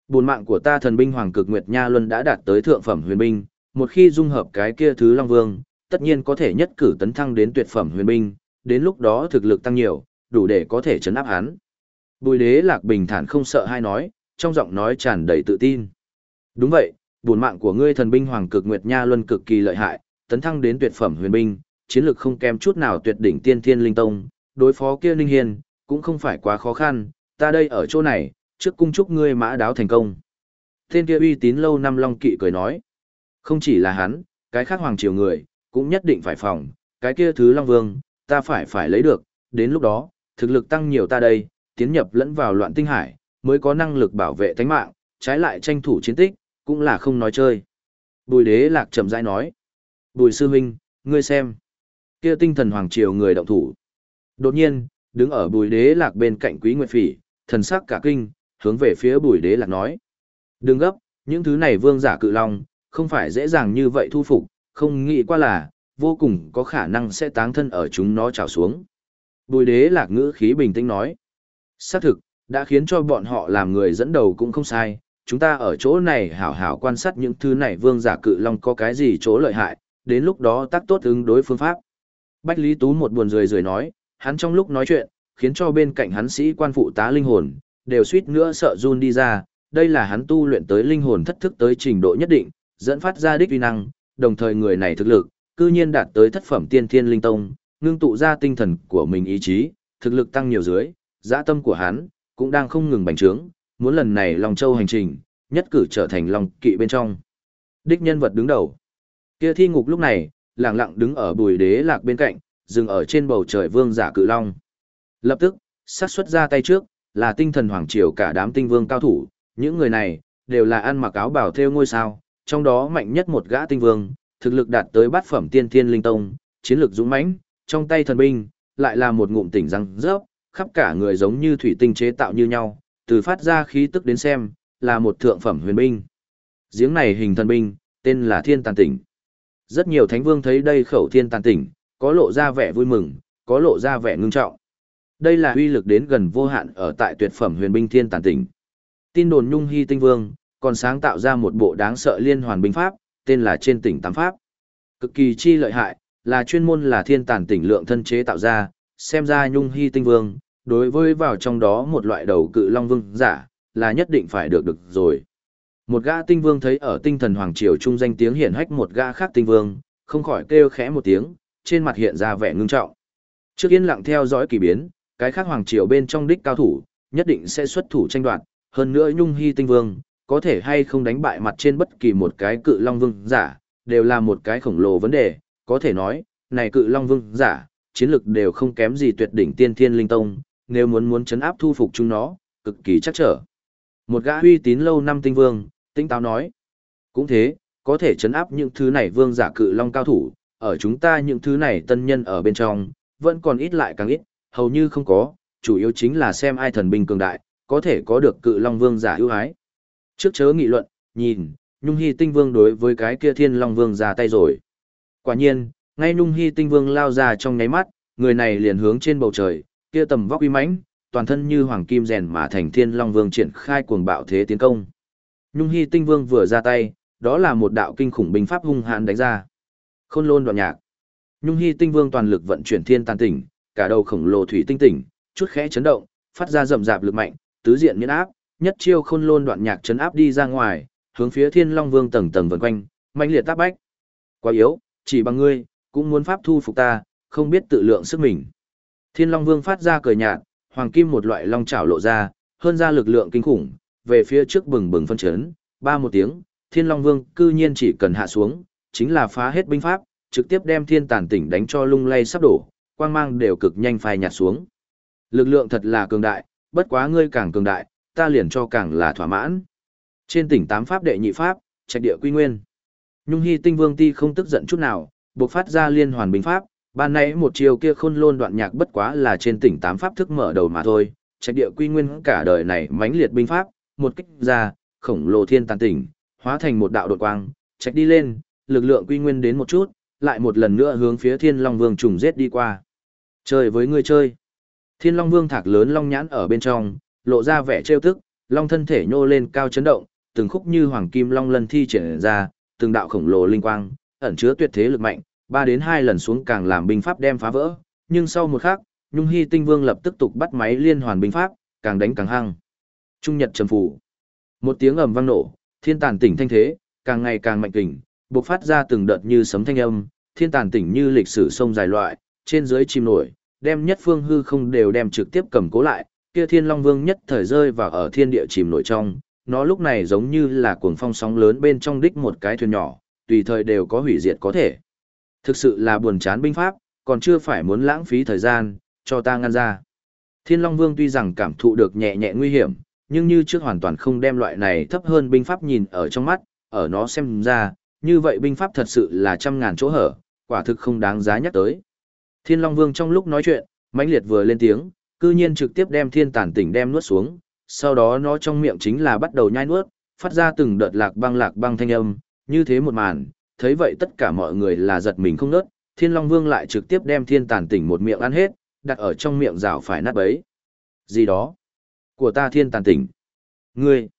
Buồn mạng của ta thần binh Hoàng Cực Nguyệt Nha Luân đã đạt tới thượng phẩm huyền binh, một khi dung hợp cái kia thứ Long Vương, tất nhiên có thể nhất cử tấn thăng đến tuyệt phẩm huyền binh, đến lúc đó thực lực tăng nhiều, đủ để có thể chấn áp hắn. Bùi đế lạc bình thản không sợ hai nói, trong giọng nói tràn đầy tự tin. Đúng vậy, buồn mạng của ngươi thần binh Hoàng Cực Nguyệt Nha Luân cực kỳ lợi hại, tấn thăng đến tuyệt phẩm huyền binh, chiến lược không kém chút nào tuyệt đỉnh tiên thiên linh tông, đối phó kia linh Hiên, cũng không phải quá khó khăn, ta đây ở chỗ này, trước cung chúc ngươi mã đáo thành công. Tên kia uy tín lâu năm Long Kỵ cười nói, không chỉ là hắn, cái khác hoàng triều người, cũng nhất định phải phòng, cái kia thứ Long Vương, ta phải phải lấy được, đến lúc đó, thực lực tăng nhiều ta đây, tiến nhập lẫn vào loạn tinh hải, mới có năng lực bảo vệ tánh mạng, trái lại tranh thủ chiến tích, cũng là không nói chơi. Bùi đế lạc chậm rãi nói, bùi sư huynh, ngươi xem, kia tinh thần hoàng triều người động thủ. Đột nhiên, đứng ở bùi đế lạc bên cạnh quý nguyệt phỉ, thần sắc cả kinh, hướng về phía bùi đế lạc nói. Đừng gấp, những thứ này vương giả cự long, không phải dễ dàng như vậy thu phục, không nghĩ qua là, vô cùng có khả năng sẽ táng thân ở chúng nó trào xuống. Bùi đế lạc ngữ khí bình tĩnh nói. Xác thực, đã khiến cho bọn họ làm người dẫn đầu cũng không sai, chúng ta ở chỗ này hảo hảo quan sát những thứ này vương giả cự long có cái gì chỗ lợi hại, đến lúc đó tác tốt ứng đối phương pháp. Bách Lý Tú một buồn rười rười nói, hắn trong lúc nói chuyện, khiến cho bên cạnh hắn sĩ quan phụ tá linh hồn, đều suýt nữa sợ run đi ra, đây là hắn tu luyện tới linh hồn thất thức tới trình độ nhất định, dẫn phát ra đích uy năng, đồng thời người này thực lực, cư nhiên đạt tới thất phẩm tiên thiên linh tông, ngưng tụ ra tinh thần của mình ý chí, thực lực tăng nhiều dưới, dã tâm của hắn, cũng đang không ngừng bành trướng, muốn lần này Long Châu hành trình, nhất cử trở thành Long kỵ bên trong. Đích nhân vật đứng đầu. Kia thi ngục lúc này, lặng lặng đứng ở bùi đế lạc bên cạnh, dừng ở trên bầu trời vương giả cự long. Lập tức, sát xuất ra tay trước, là tinh thần hoàng triều cả đám tinh vương cao thủ, những người này, đều là ăn mặc áo bảo theo ngôi sao, trong đó mạnh nhất một gã tinh vương, thực lực đạt tới bát phẩm tiên thiên linh tông, chiến lược dũng mãnh, trong tay thần binh, lại là một ngụm tỉnh răng rớp, khắp cả người giống như thủy tinh chế tạo như nhau, từ phát ra khí tức đến xem, là một thượng phẩm huyền binh. Giếng này hình thần binh, tên là Thiên Tàn Tỉnh. Rất nhiều thánh vương thấy đây khẩu Thiên Tàn Tỉnh, có lộ ra vẻ vui mừng, có lộ ra vẻ ngưng trọng. Đây là uy lực đến gần vô hạn ở tại tuyệt phẩm huyền binh Thiên Tàn Tỉnh. Tin đồn Nhung Hy Tinh Vương, còn sáng tạo ra một bộ đáng sợ liên hoàn binh pháp, tên là Trên Tỉnh Tám Pháp. Cực kỳ chi lợi hại, là chuyên môn là thiên tàn tỉnh lượng thân chế tạo ra, xem ra Nhung Hy Tinh Vương, đối với vào trong đó một loại đầu cự long vương giả, là nhất định phải được được rồi. Một gã tinh vương thấy ở tinh thần hoàng triều trung danh tiếng hiển hách một gã khác tinh vương, không khỏi kêu khẽ một tiếng, trên mặt hiện ra vẻ ngưng trọng. Trước yên lặng theo dõi kỳ biến, cái khác hoàng triều bên trong đích cao thủ, nhất định sẽ xuất thủ tranh đoạt, hơn nữa Nhung Hy tinh vương, có thể hay không đánh bại mặt trên bất kỳ một cái cự long vương giả, đều là một cái khổng lồ vấn đề, có thể nói, này cự long vương giả, chiến lực đều không kém gì tuyệt đỉnh tiên thiên linh tông, nếu muốn muốn chấn áp thu phục chúng nó, cực kỳ chắc trở. Một gã uy tín lâu năm tinh vương, tinh táo nói. Cũng thế, có thể chấn áp những thứ này vương giả cự long cao thủ, ở chúng ta những thứ này tân nhân ở bên trong, vẫn còn ít lại càng ít, hầu như không có, chủ yếu chính là xem ai thần binh cường đại, có thể có được cự long vương giả ưu ái. Trước chớ nghị luận, nhìn, Nhung Hy tinh vương đối với cái kia thiên long vương ra tay rồi. Quả nhiên, ngay Nhung Hy tinh vương lao ra trong nháy mắt, người này liền hướng trên bầu trời, kia tầm vóc uy mãnh, toàn thân như hoàng kim rèn mà thành Thiên Long Vương triển khai cuồng bạo thế tiến công. Nhung Hy Tinh Vương vừa ra tay, đó là một đạo kinh khủng binh pháp hung hãn đánh ra. Khôn Lôn đoạn nhạc. Nhung Hy Tinh Vương toàn lực vận chuyển thiên tàn tỉnh, cả đầu khổng lồ thủy tinh tỉnh, chút khẽ chấn động, phát ra rầm rạp lực mạnh, tứ diện miễn áp, nhất chiêu Khôn Lôn đoạn nhạc chấn áp đi ra ngoài, hướng phía Thiên Long Vương tầng tầng vần quanh, mạnh liệt tác bách. Quá yếu, chỉ bằng ngươi, cũng muốn pháp thu phục ta, không biết tự lượng sức mình. Thiên Long Vương phát ra cười nhạt, hoàng kim một loại long chảo lộ ra, hơn ra lực lượng kinh khủng, về phía trước bừng bừng phân chấn, ba một tiếng, Thiên Long Vương cư nhiên chỉ cần hạ xuống, chính là phá hết binh pháp, trực tiếp đem thiên tàn tỉnh đánh cho lung lay sắp đổ, quang mang đều cực nhanh phai nhạt xuống. Lực lượng thật là cường đại, bất quá ngươi càng cường đại, ta liền cho càng là thỏa mãn. Trên tỉnh tám pháp đệ nhị pháp, trạch địa quy nguyên. Nhung Hy Tinh Vương Ti không tức giận chút nào, buộc phát ra liên hoàn binh pháp, ban nãy một chiều kia khôn lôn đoạn nhạc bất quá là trên tỉnh tám pháp thức mở đầu mà thôi, trạch địa quy nguyên cả đời này mãnh liệt binh pháp, một kích ra, khổng lồ thiên tàn tỉnh, hóa thành một đạo đột quang, trạch đi lên, lực lượng quy nguyên đến một chút, lại một lần nữa hướng phía Thiên Long Vương trùng giết đi qua. Chơi với ngươi chơi. Thiên Long Vương thạc lớn long nhãn ở bên trong, lộ ra vẻ trêu tức, long thân thể nhô lên cao chấn động, từng khúc như hoàng kim long lân thi triển ra, từng đạo khổng lồ linh quang, ẩn chứa tuyệt thế lực mạnh, ba đến hai lần xuống càng làm binh pháp đem phá vỡ, nhưng sau một khắc, Nhung Hy Tinh Vương lập tức tục bắt máy liên hoàn binh pháp, càng đánh càng hăng. Trung Nhật trầm phủ. Một tiếng ầm vang nổ, thiên tàn tỉnh thanh thế, càng ngày càng mạnh kình, bộc phát ra từng đợt như sấm thanh âm, thiên tàn tỉnh như lịch sử sông dài loại, trên dưới chìm nổi, đem nhất phương hư không đều đem trực tiếp cầm cố lại, kia thiên long vương nhất thời rơi vào ở thiên địa chìm nổi trong, nó lúc này giống như là cuồng phong sóng lớn bên trong đích một cái thuyền nhỏ, tùy thời đều có hủy diệt có thể. Thực sự là buồn chán binh pháp, còn chưa phải muốn lãng phí thời gian, cho ta ngăn ra. Thiên Long Vương tuy rằng cảm thụ được nhẹ nhẹ nguy hiểm, nhưng như trước hoàn toàn không đem loại này thấp hơn binh pháp nhìn ở trong mắt, ở nó xem ra, như vậy binh pháp thật sự là trăm ngàn chỗ hở, quả thực không đáng giá nhắc tới. Thiên Long Vương trong lúc nói chuyện, mãnh liệt vừa lên tiếng, cư nhiên trực tiếp đem thiên tản tỉnh đem nuốt xuống, sau đó nó trong miệng chính là bắt đầu nhai nuốt, phát ra từng đợt lạc băng lạc băng thanh âm, như thế một màn, thấy vậy tất cả mọi người là giật mình không nớt, Thiên Long Vương lại trực tiếp đem thiên tàn tỉnh một miệng ăn hết, đặt ở trong miệng rào phải nát bấy. Gì đó? Của ta thiên tàn tỉnh. Ngươi!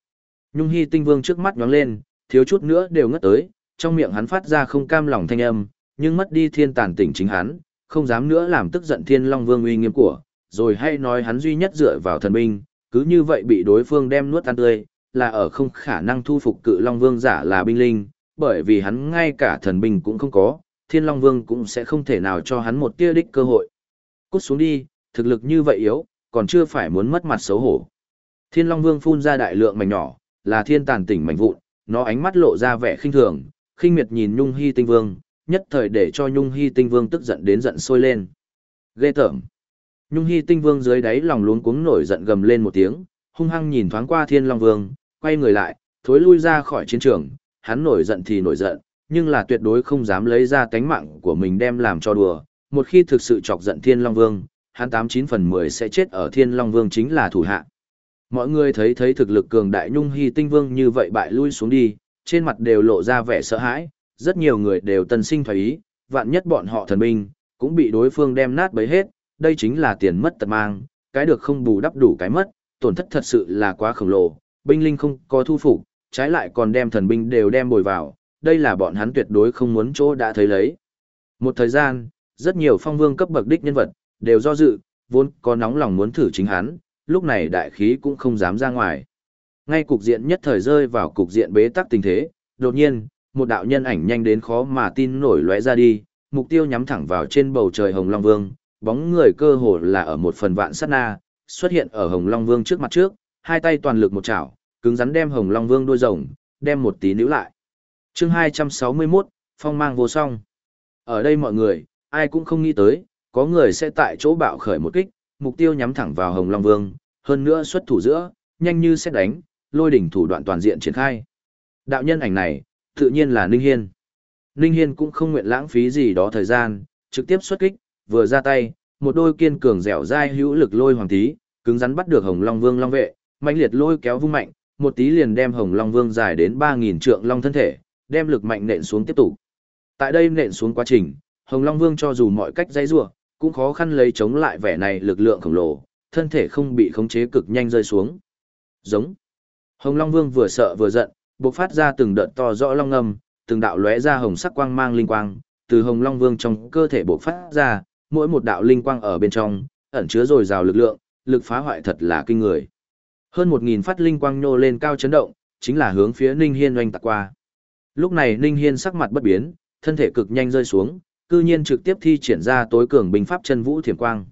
Nhung Hy Tinh Vương trước mắt nhóng lên, thiếu chút nữa đều ngất tới, trong miệng hắn phát ra không cam lòng thanh âm, nhưng mất đi thiên tàn tỉnh chính hắn, không dám nữa làm tức giận thiên long vương uy nghiêm của, rồi hay nói hắn duy nhất dựa vào thần binh, cứ như vậy bị đối phương đem nuốt ăn tươi, là ở không khả năng thu phục cự long vương giả là binh linh, bởi vì hắn ngay cả thần binh cũng không có, thiên long vương cũng sẽ không thể nào cho hắn một tia đích cơ hội. Cút xuống đi, thực lực như vậy yếu, còn chưa phải muốn mất mặt xấu hổ. Thiên long vương phun ra đại lượng mảnh nhỏ, là thiên tàn tỉnh mảnh vụn, nó ánh mắt lộ ra vẻ khinh thường, khinh miệt nhìn Nhung Hy Tinh Vương, nhất thời để cho Nhung Hy Tinh Vương tức giận đến giận sôi lên. Ghê tởm. Nhung Hy Tinh Vương dưới đáy lòng luống cuống nổi giận gầm lên một tiếng, hung hăng nhìn thoáng qua Thiên Long Vương, quay người lại, thối lui ra khỏi chiến trường, hắn nổi giận thì nổi giận, nhưng là tuyệt đối không dám lấy ra tánh mạng của mình đem làm cho đùa, một khi thực sự chọc giận Thiên Long Vương, hắn tám chín phần mười sẽ chết ở Thiên Long Vương chính là thủ hạ. Mọi người thấy thấy thực lực cường đại Nhung Hy Tinh Vương như vậy bại lui xuống đi, trên mặt đều lộ ra vẻ sợ hãi, rất nhiều người đều tân sinh thoái ý, vạn nhất bọn họ thần binh, cũng bị đối phương đem nát bấy hết, đây chính là tiền mất tật mang, cái được không bù đắp đủ cái mất, tổn thất thật sự là quá khổng lồ, binh linh không có thu phục, trái lại còn đem thần binh đều đem bồi vào, đây là bọn hắn tuyệt đối không muốn chỗ đã thấy lấy. Một thời gian, rất nhiều phong vương cấp bậc đích nhân vật, đều do dự, vốn có nóng lòng muốn thử chính hắn, lúc này đại khí cũng không dám ra ngoài. Ngay cục diện nhất thời rơi vào cục diện bế tắc tình thế, đột nhiên, một đạo nhân ảnh nhanh đến khó mà tin nổi lóe ra đi, mục tiêu nhắm thẳng vào trên bầu trời Hồng Long Vương, bóng người cơ hồ là ở một phần vạn sát na, xuất hiện ở Hồng Long Vương trước mặt trước, hai tay toàn lực một chảo, cứng rắn đem Hồng Long Vương đuôi rồng, đem một tí níu lại. Chương 261, phong mang vô song. Ở đây mọi người, ai cũng không nghĩ tới, có người sẽ tại chỗ bạo khởi một kích, mục tiêu nhắm thẳng vào Hồng Long Vương, hơn nữa xuất thủ giữa, nhanh như xét đánh, lôi đỉnh thủ đoạn toàn diện triển khai. Đạo nhân ảnh này, tự nhiên là Ninh Hiên. Ninh Hiên cũng không nguyện lãng phí gì đó thời gian, trực tiếp xuất kích, vừa ra tay, một đôi kiên cường dẻo dai hữu lực lôi hoàng tí, cứng rắn bắt được Hồng Long Vương Long vệ, mạnh liệt lôi kéo vung mạnh, một tí liền đem Hồng Long Vương dài đến 3000 trượng long thân thể, đem lực mạnh nện xuống tiếp tục. Tại đây nện xuống quá trình, Hồng Long Vương cho dù mọi cách dãy rủa, cũng khó khăn lấy chống lại vẻ này lực lượng khổng lồ, thân thể không bị khống chế cực nhanh rơi xuống. Giống. Hồng Long Vương vừa sợ vừa giận, bộc phát ra từng đợt to rõ long ngâm, từng đạo lóe ra hồng sắc quang mang linh quang, từ Hồng Long Vương trong cơ thể bộc phát ra, mỗi một đạo linh quang ở bên trong, ẩn chứa dồi dào lực lượng, lực phá hoại thật là kinh người. Hơn một nghìn phát linh quang nhô lên cao chấn động, chính là hướng phía Ninh Hiên oanh tạc qua. Lúc này Ninh Hiên sắc mặt bất biến, thân thể cực nhanh rơi xuống, cư nhiên trực tiếp thi triển ra tối cường binh pháp chân vũ thiểm quang.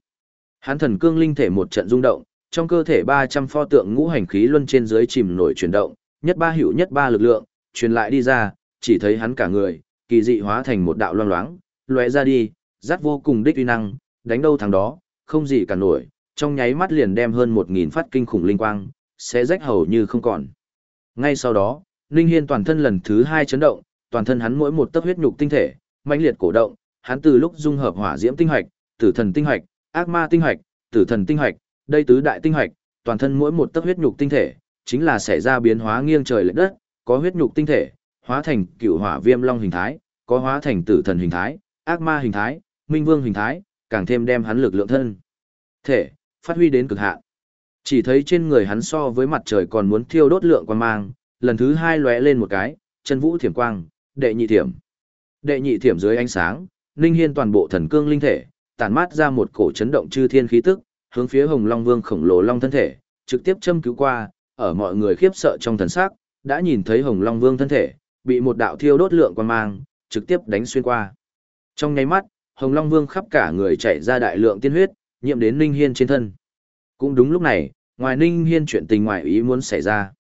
Hán thần cương linh thể một trận rung động, trong cơ thể 300 pho tượng ngũ hành khí luân trên dưới chìm nổi chuyển động, nhất ba hữu nhất ba lực lượng, truyền lại đi ra, chỉ thấy hắn cả người, kỳ dị hóa thành một đạo loang loáng, lóe ra đi, rát vô cùng đích uy năng, đánh đâu thằng đó, không gì cả nổi, trong nháy mắt liền đem hơn 1000 phát kinh khủng linh quang, sẽ rách hầu như không còn. Ngay sau đó, Ninh Hiên toàn thân lần thứ hai chấn động, toàn thân hắn mỗi một tấc huyết nhục tinh thể, mãnh liệt cổ động, hắn từ lúc dung hợp hỏa diễm tinh hạch, tử thần tinh hạch, ác ma tinh hạch, tử thần tinh hạch, đây tứ đại tinh hạch, toàn thân mỗi một tấc huyết nhục tinh thể, chính là xảy ra biến hóa nghiêng trời lệch đất, có huyết nhục tinh thể, hóa thành cựu hỏa viêm long hình thái, có hóa thành tử thần hình thái, ác ma hình thái, minh vương hình thái, càng thêm đem hắn lực lượng thân. Thể, phát huy đến cực hạn. Chỉ thấy trên người hắn so với mặt trời còn muốn thiêu đốt lượng quan mang, lần thứ hai lóe lên một cái, chân vũ thiểm quang, đệ nhị thiểm. Đệ nhị thiểm dưới ánh sáng, Ninh Hiên toàn bộ thần cương linh thể, tản mát ra một cổ chấn động chư thiên khí tức, hướng phía Hồng Long Vương khổng lồ long thân thể, trực tiếp châm cứu qua, ở mọi người khiếp sợ trong thần sắc, đã nhìn thấy Hồng Long Vương thân thể, bị một đạo thiêu đốt lượng quan mang, trực tiếp đánh xuyên qua. Trong nháy mắt, Hồng Long Vương khắp cả người chạy ra đại lượng tiên huyết, nhiễm đến Ninh Hiên trên thân. Cũng đúng lúc này, ngoài Ninh Hiên chuyện tình ngoài ý muốn xảy ra.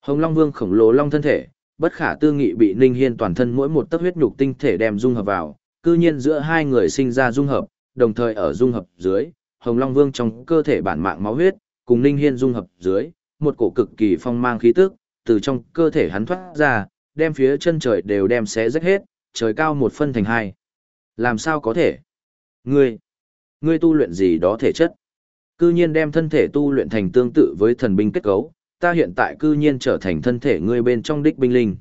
Hồng Long Vương khổng lồ long thân thể, bất khả tư nghị bị Ninh Hiên toàn thân mỗi một tấc huyết nhục tinh thể đem dung hợp vào, cư nhiên giữa hai người sinh ra dung hợp, đồng thời ở dung hợp dưới, Hồng Long Vương trong cơ thể bản mạng máu huyết, cùng Ninh Hiên dung hợp dưới, một cổ cực kỳ phong mang khí tức, từ trong cơ thể hắn thoát ra, đem phía chân trời đều đem xé rách hết, trời cao một phân thành hai. Làm sao có thể? Ngươi, ngươi tu luyện gì đó thể chất? Cư nhiên đem thân thể tu luyện thành tương tự với thần binh kết cấu, ta hiện tại cư nhiên trở thành thân thể ngươi bên trong đích binh linh.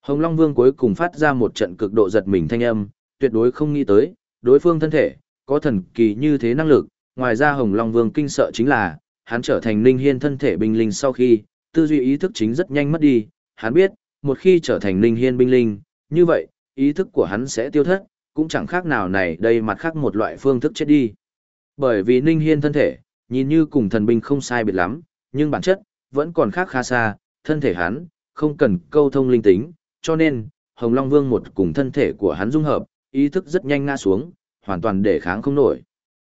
Hồng Long Vương cuối cùng phát ra một trận cực độ giật mình thanh âm, tuyệt đối không nghĩ tới, đối phương thân thể, có thần kỳ như thế năng lực, ngoài ra Hồng Long Vương kinh sợ chính là, hắn trở thành linh hiên thân thể binh linh sau khi, tư duy ý thức chính rất nhanh mất đi, hắn biết, một khi trở thành linh hiên binh linh, như vậy, ý thức của hắn sẽ tiêu thất, cũng chẳng khác nào này đây mặt khác một loại phương thức chết đi. Bởi vì Ninh hiên thân thể, nhìn như cùng thần binh không sai biệt lắm, nhưng bản chất, vẫn còn khác khá xa, thân thể hắn, không cần câu thông linh tính, cho nên, Hồng Long Vương một cùng thân thể của hắn dung hợp, ý thức rất nhanh ngã xuống, hoàn toàn để kháng không nổi.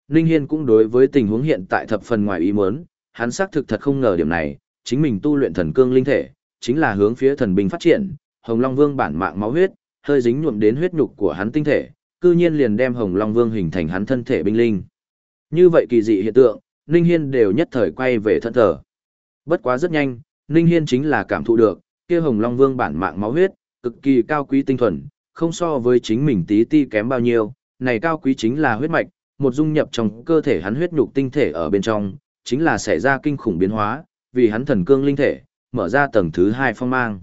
Ninh Hiên cũng đối với tình huống hiện tại thập phần ngoài ý muốn, hắn xác thực thật không ngờ điểm này, chính mình tu luyện thần cương linh thể, chính là hướng phía thần binh phát triển, Hồng Long Vương bản mạng máu huyết, hơi dính nhuộm đến huyết nhục của hắn tinh thể, cư nhiên liền đem Hồng Long Vương hình thành hắn thân thể binh linh. Như vậy kỳ dị hiện tượng, Ninh Hiên đều nhất thời quay về thân thở. Bất quá rất nhanh, Ninh Hiên chính là cảm thụ được, kia Hồng Long Vương bản mạng máu huyết, cực kỳ cao quý tinh thuần, không so với chính mình tí ti kém bao nhiêu, này cao quý chính là huyết mạch, một dung nhập trong cơ thể hắn huyết nhục tinh thể ở bên trong, chính là xảy ra kinh khủng biến hóa, vì hắn thần cương linh thể, mở ra tầng thứ hai phong mang.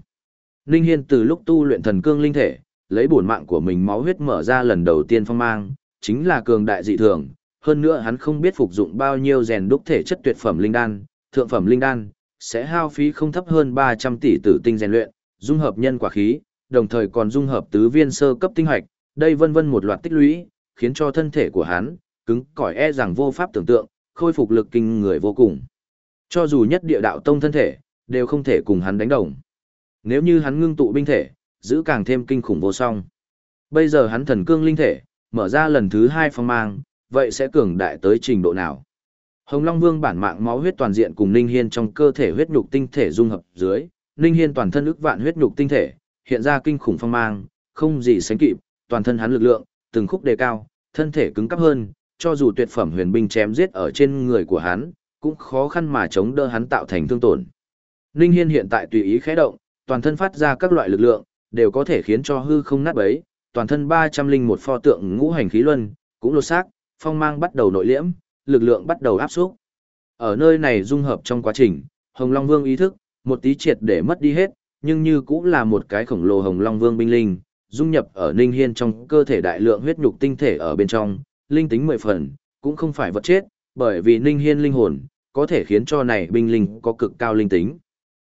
Ninh Hiên từ lúc tu luyện thần cương linh thể, lấy bổn mạng của mình máu huyết mở ra lần đầu tiên phong mang, chính là cường đại dị thường, hơn nữa hắn không biết phục dụng bao nhiêu rèn đúc thể chất tuyệt phẩm linh đan, thượng phẩm linh đan, sẽ hao phí không thấp hơn 300 tỷ tử tinh rèn luyện, dung hợp nhân quả khí, đồng thời còn dung hợp tứ viên sơ cấp tinh hoạch, đây vân vân một loạt tích lũy, khiến cho thân thể của hắn cứng cỏi e rằng vô pháp tưởng tượng, khôi phục lực kinh người vô cùng. Cho dù nhất địa đạo tông thân thể, đều không thể cùng hắn đánh đồng. Nếu như hắn ngưng tụ binh thể, giữ càng thêm kinh khủng vô song. Bây giờ hắn thần cương linh thể, mở ra lần thứ hai phong mang, vậy sẽ cường đại tới trình độ nào? Hồng Long Vương bản mạng máu huyết toàn diện cùng Ninh Hiên trong cơ thể huyết nhục tinh thể dung hợp dưới, Ninh Hiên toàn thân ức vạn huyết nhục tinh thể, hiện ra kinh khủng phong mang, không gì sánh kịp, toàn thân hắn lực lượng, từng khúc đề cao, thân thể cứng cáp hơn, cho dù tuyệt phẩm huyền binh chém giết ở trên người của hắn, cũng khó khăn mà chống đỡ hắn tạo thành thương tổn. Ninh Hiên hiện tại tùy ý khẽ động, toàn thân phát ra các loại lực lượng, đều có thể khiến cho hư không nát bấy, toàn thân 301 pho tượng ngũ hành khí luân, cũng lột xác, phong mang bắt đầu nội liễm, lực lượng bắt đầu áp xúc. Ở nơi này dung hợp trong quá trình, Hồng Long Vương ý thức, một tí triệt để mất đi hết, nhưng như cũng là một cái khổng lồ Hồng Long Vương binh linh, dung nhập ở Ninh Hiên trong cơ thể đại lượng huyết nhục tinh thể ở bên trong, linh tính mười phần, cũng không phải vật chết, bởi vì Ninh Hiên linh hồn, có thể khiến cho này binh linh có cực cao linh tính.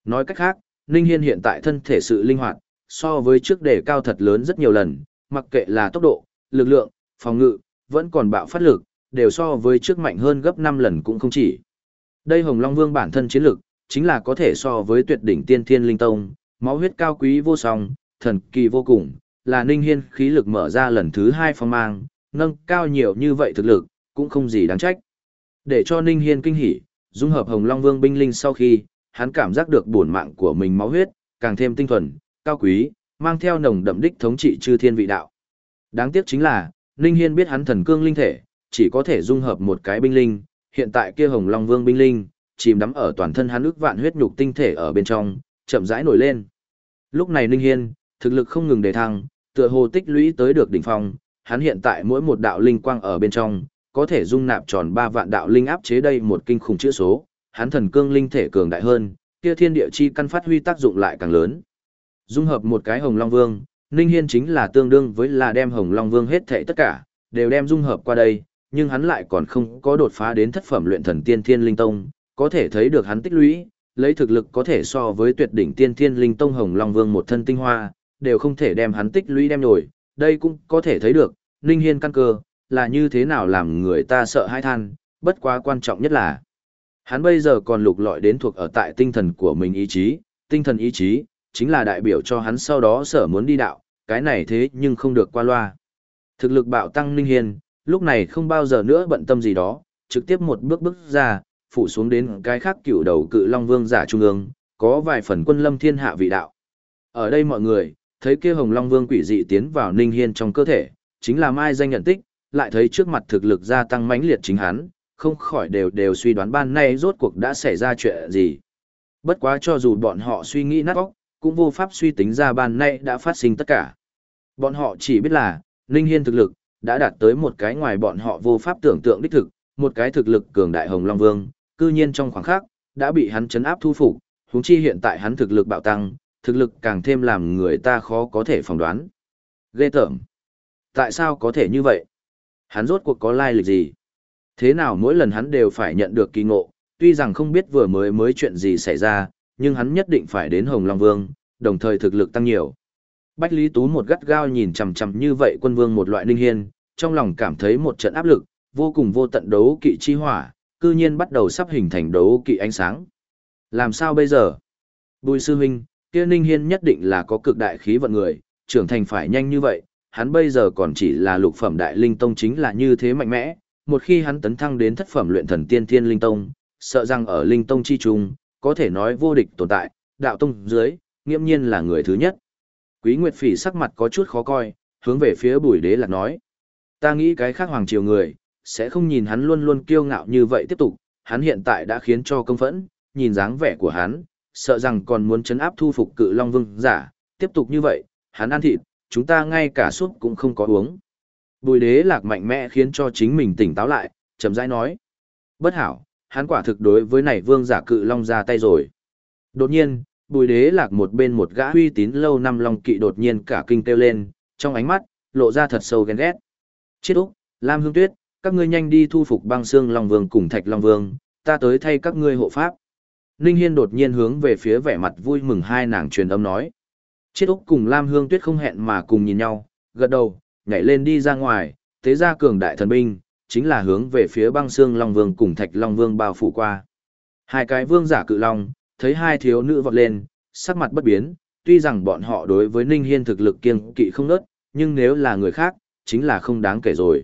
Nói cách khác, Ninh Hiên hiện tại thân thể sự linh hoạt, so với trước đề cao thật lớn rất nhiều lần, mặc kệ là tốc độ, lực lượng, phòng ngự, vẫn còn bạo phát lực, đều so với trước mạnh hơn gấp 5 lần cũng không chỉ. Đây Hồng Long Vương bản thân chiến lực, chính là có thể so với tuyệt đỉnh tiên thiên linh tông, máu huyết cao quý vô song, thần kỳ vô cùng, là Ninh Hiên khí lực mở ra lần thứ hai phong mang, nâng cao nhiều như vậy thực lực, cũng không gì đáng trách. Để cho Ninh Hiên kinh hỉ, dung hợp Hồng Long Vương binh linh sau khi, hắn cảm giác được bổn mạng của mình máu huyết, càng thêm tinh thuần, cao quý, mang theo nồng đậm đích thống trị chư thiên vị đạo. Đáng tiếc chính là, Ninh Hiên biết hắn thần cương linh thể, chỉ có thể dung hợp một cái binh linh, hiện tại kia Hồng Long Vương binh linh, chìm đắm ở toàn thân hắn ức vạn huyết nhục tinh thể ở bên trong, chậm rãi nổi lên. Lúc này Ninh Hiên, thực lực không ngừng đề thăng, tựa hồ tích lũy tới được đỉnh phong, hắn hiện tại mỗi một đạo linh quang ở bên trong, có thể dung nạp tròn 3 vạn đạo linh áp chế đây một kinh khủng chữ số, hắn thần cương linh thể cường đại hơn, kia thiên địa chi căn phát huy tác dụng lại càng lớn. Dung hợp một cái Hồng Long Vương, Ninh Hiên chính là tương đương với là đem Hồng Long Vương hết thảy tất cả, đều đem dung hợp qua đây, nhưng hắn lại còn không có đột phá đến thất phẩm luyện thần tiên thiên linh tông, có thể thấy được hắn tích lũy, lấy thực lực có thể so với tuyệt đỉnh tiên thiên linh tông Hồng Long Vương một thân tinh hoa, đều không thể đem hắn tích lũy đem nổi, đây cũng có thể thấy được, Ninh Hiên căn cơ, là như thế nào làm người ta sợ hãi than, bất quá quan trọng nhất là, hắn bây giờ còn lục lọi đến thuộc ở tại tinh thần của mình ý chí, tinh thần ý chí, chính là đại biểu cho hắn sau đó sở muốn đi đạo, cái này thế nhưng không được qua loa. Thực lực bạo tăng Ninh Hiên, lúc này không bao giờ nữa bận tâm gì đó, trực tiếp một bước bước ra, phủ xuống đến cái khác cựu đầu cự Long Vương giả trung ương, có vài phần quân lâm thiên hạ vị đạo. Ở đây mọi người, thấy kia Hồng Long Vương quỷ dị tiến vào Ninh Hiên trong cơ thể, chính là mai danh nhận tích, lại thấy trước mặt thực lực gia tăng mãnh liệt chính hắn, không khỏi đều đều suy đoán ban nay rốt cuộc đã xảy ra chuyện gì. Bất quá cho dù bọn họ suy nghĩ nát óc, cũng vô pháp suy tính ra ban nay đã phát sinh tất cả. Bọn họ chỉ biết là, Ninh Hiên thực lực, đã đạt tới một cái ngoài bọn họ vô pháp tưởng tượng đích thực, một cái thực lực cường đại Hồng Long Vương, cư nhiên trong khoảng khắc, đã bị hắn chấn áp thu phục, huống chi hiện tại hắn thực lực bạo tăng, thực lực càng thêm làm người ta khó có thể phỏng đoán. Ghê tởm. Tại sao có thể như vậy? Hắn rốt cuộc có lai lịch gì? Thế nào mỗi lần hắn đều phải nhận được kỳ ngộ, tuy rằng không biết vừa mới mới chuyện gì xảy ra, nhưng hắn nhất định phải đến Hồng Long Vương, đồng thời thực lực tăng nhiều. Bách Lý Tú một gắt gao nhìn chằm chằm như vậy quân vương một loại linh hiên, trong lòng cảm thấy một trận áp lực, vô cùng vô tận đấu kỵ chi hỏa, cư nhiên bắt đầu sắp hình thành đấu kỵ ánh sáng. Làm sao bây giờ? Bùi sư huynh, kia Ninh Hiên nhất định là có cực đại khí vận người, trưởng thành phải nhanh như vậy, hắn bây giờ còn chỉ là lục phẩm đại linh tông chính là như thế mạnh mẽ, một khi hắn tấn thăng đến thất phẩm luyện thần tiên thiên linh tông, sợ rằng ở linh tông chi trung, có thể nói vô địch tồn tại, đạo tông dưới, nghiêm nhiên là người thứ nhất. Quý Nguyệt Phỉ sắc mặt có chút khó coi, hướng về phía Bùi Đế Lạc nói: "Ta nghĩ cái khác hoàng triều người sẽ không nhìn hắn luôn luôn kiêu ngạo như vậy tiếp tục, hắn hiện tại đã khiến cho công phẫn, nhìn dáng vẻ của hắn, sợ rằng còn muốn chấn áp thu phục Cự Long Vương giả, tiếp tục như vậy, hắn ăn thịt, chúng ta ngay cả suốt cũng không có uống." Bùi Đế Lạc mạnh mẽ khiến cho chính mình tỉnh táo lại, chậm rãi nói: "Bất hảo, hắn quả thực đối với này vương giả Cự Long ra tay rồi." Đột nhiên, bùi đế lạc một bên một gã uy tín lâu năm long kỵ đột nhiên cả kinh kêu lên, trong ánh mắt, lộ ra thật sâu ghen ghét. Chết Úc, Lam Hương Tuyết, các ngươi nhanh đi thu phục băng xương Long Vương cùng Thạch Long Vương, ta tới thay các ngươi hộ pháp. Ninh Hiên đột nhiên hướng về phía vẻ mặt vui mừng hai nàng truyền âm nói. Chết Úc cùng Lam Hương Tuyết không hẹn mà cùng nhìn nhau, gật đầu, nhảy lên đi ra ngoài, thế ra cường đại thần binh, chính là hướng về phía băng xương Long Vương cùng Thạch Long Vương bao phủ qua. Hai cái vương giả cự long, thấy hai thiếu nữ vọt lên, sắc mặt bất biến, tuy rằng bọn họ đối với Ninh Hiên thực lực kiêng kỵ không nớt, nhưng nếu là người khác, chính là không đáng kể rồi.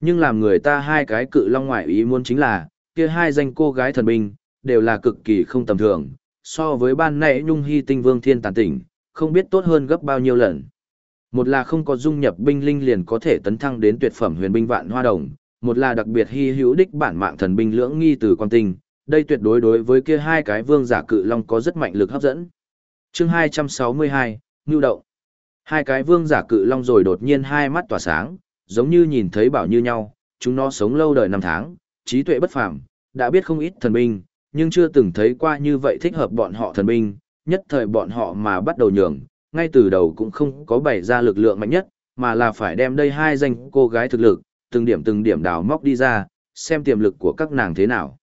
Nhưng làm người ta hai cái cự long ngoại ý muốn chính là, kia hai danh cô gái thần binh, đều là cực kỳ không tầm thường, so với ban nãy Nhung Hy Tinh Vương Thiên Tàn Tỉnh, không biết tốt hơn gấp bao nhiêu lần. Một là không có dung nhập binh linh liền có thể tấn thăng đến tuyệt phẩm huyền binh vạn hoa đồng, một là đặc biệt hy hữu đích bản mạng thần binh lưỡng nghi từ quan tinh, đây tuyệt đối đối với kia hai cái vương giả cự long có rất mạnh lực hấp dẫn. Chương 262, Ngưu động. Hai cái vương giả cự long rồi đột nhiên hai mắt tỏa sáng, giống như nhìn thấy bảo như nhau, chúng nó sống lâu đời năm tháng, trí tuệ bất phàm, đã biết không ít thần binh, nhưng chưa từng thấy qua như vậy thích hợp bọn họ thần binh, nhất thời bọn họ mà bắt đầu nhường, ngay từ đầu cũng không có bày ra lực lượng mạnh nhất, mà là phải đem đây hai danh cô gái thực lực, từng điểm từng điểm đào móc đi ra, xem tiềm lực của các nàng thế nào.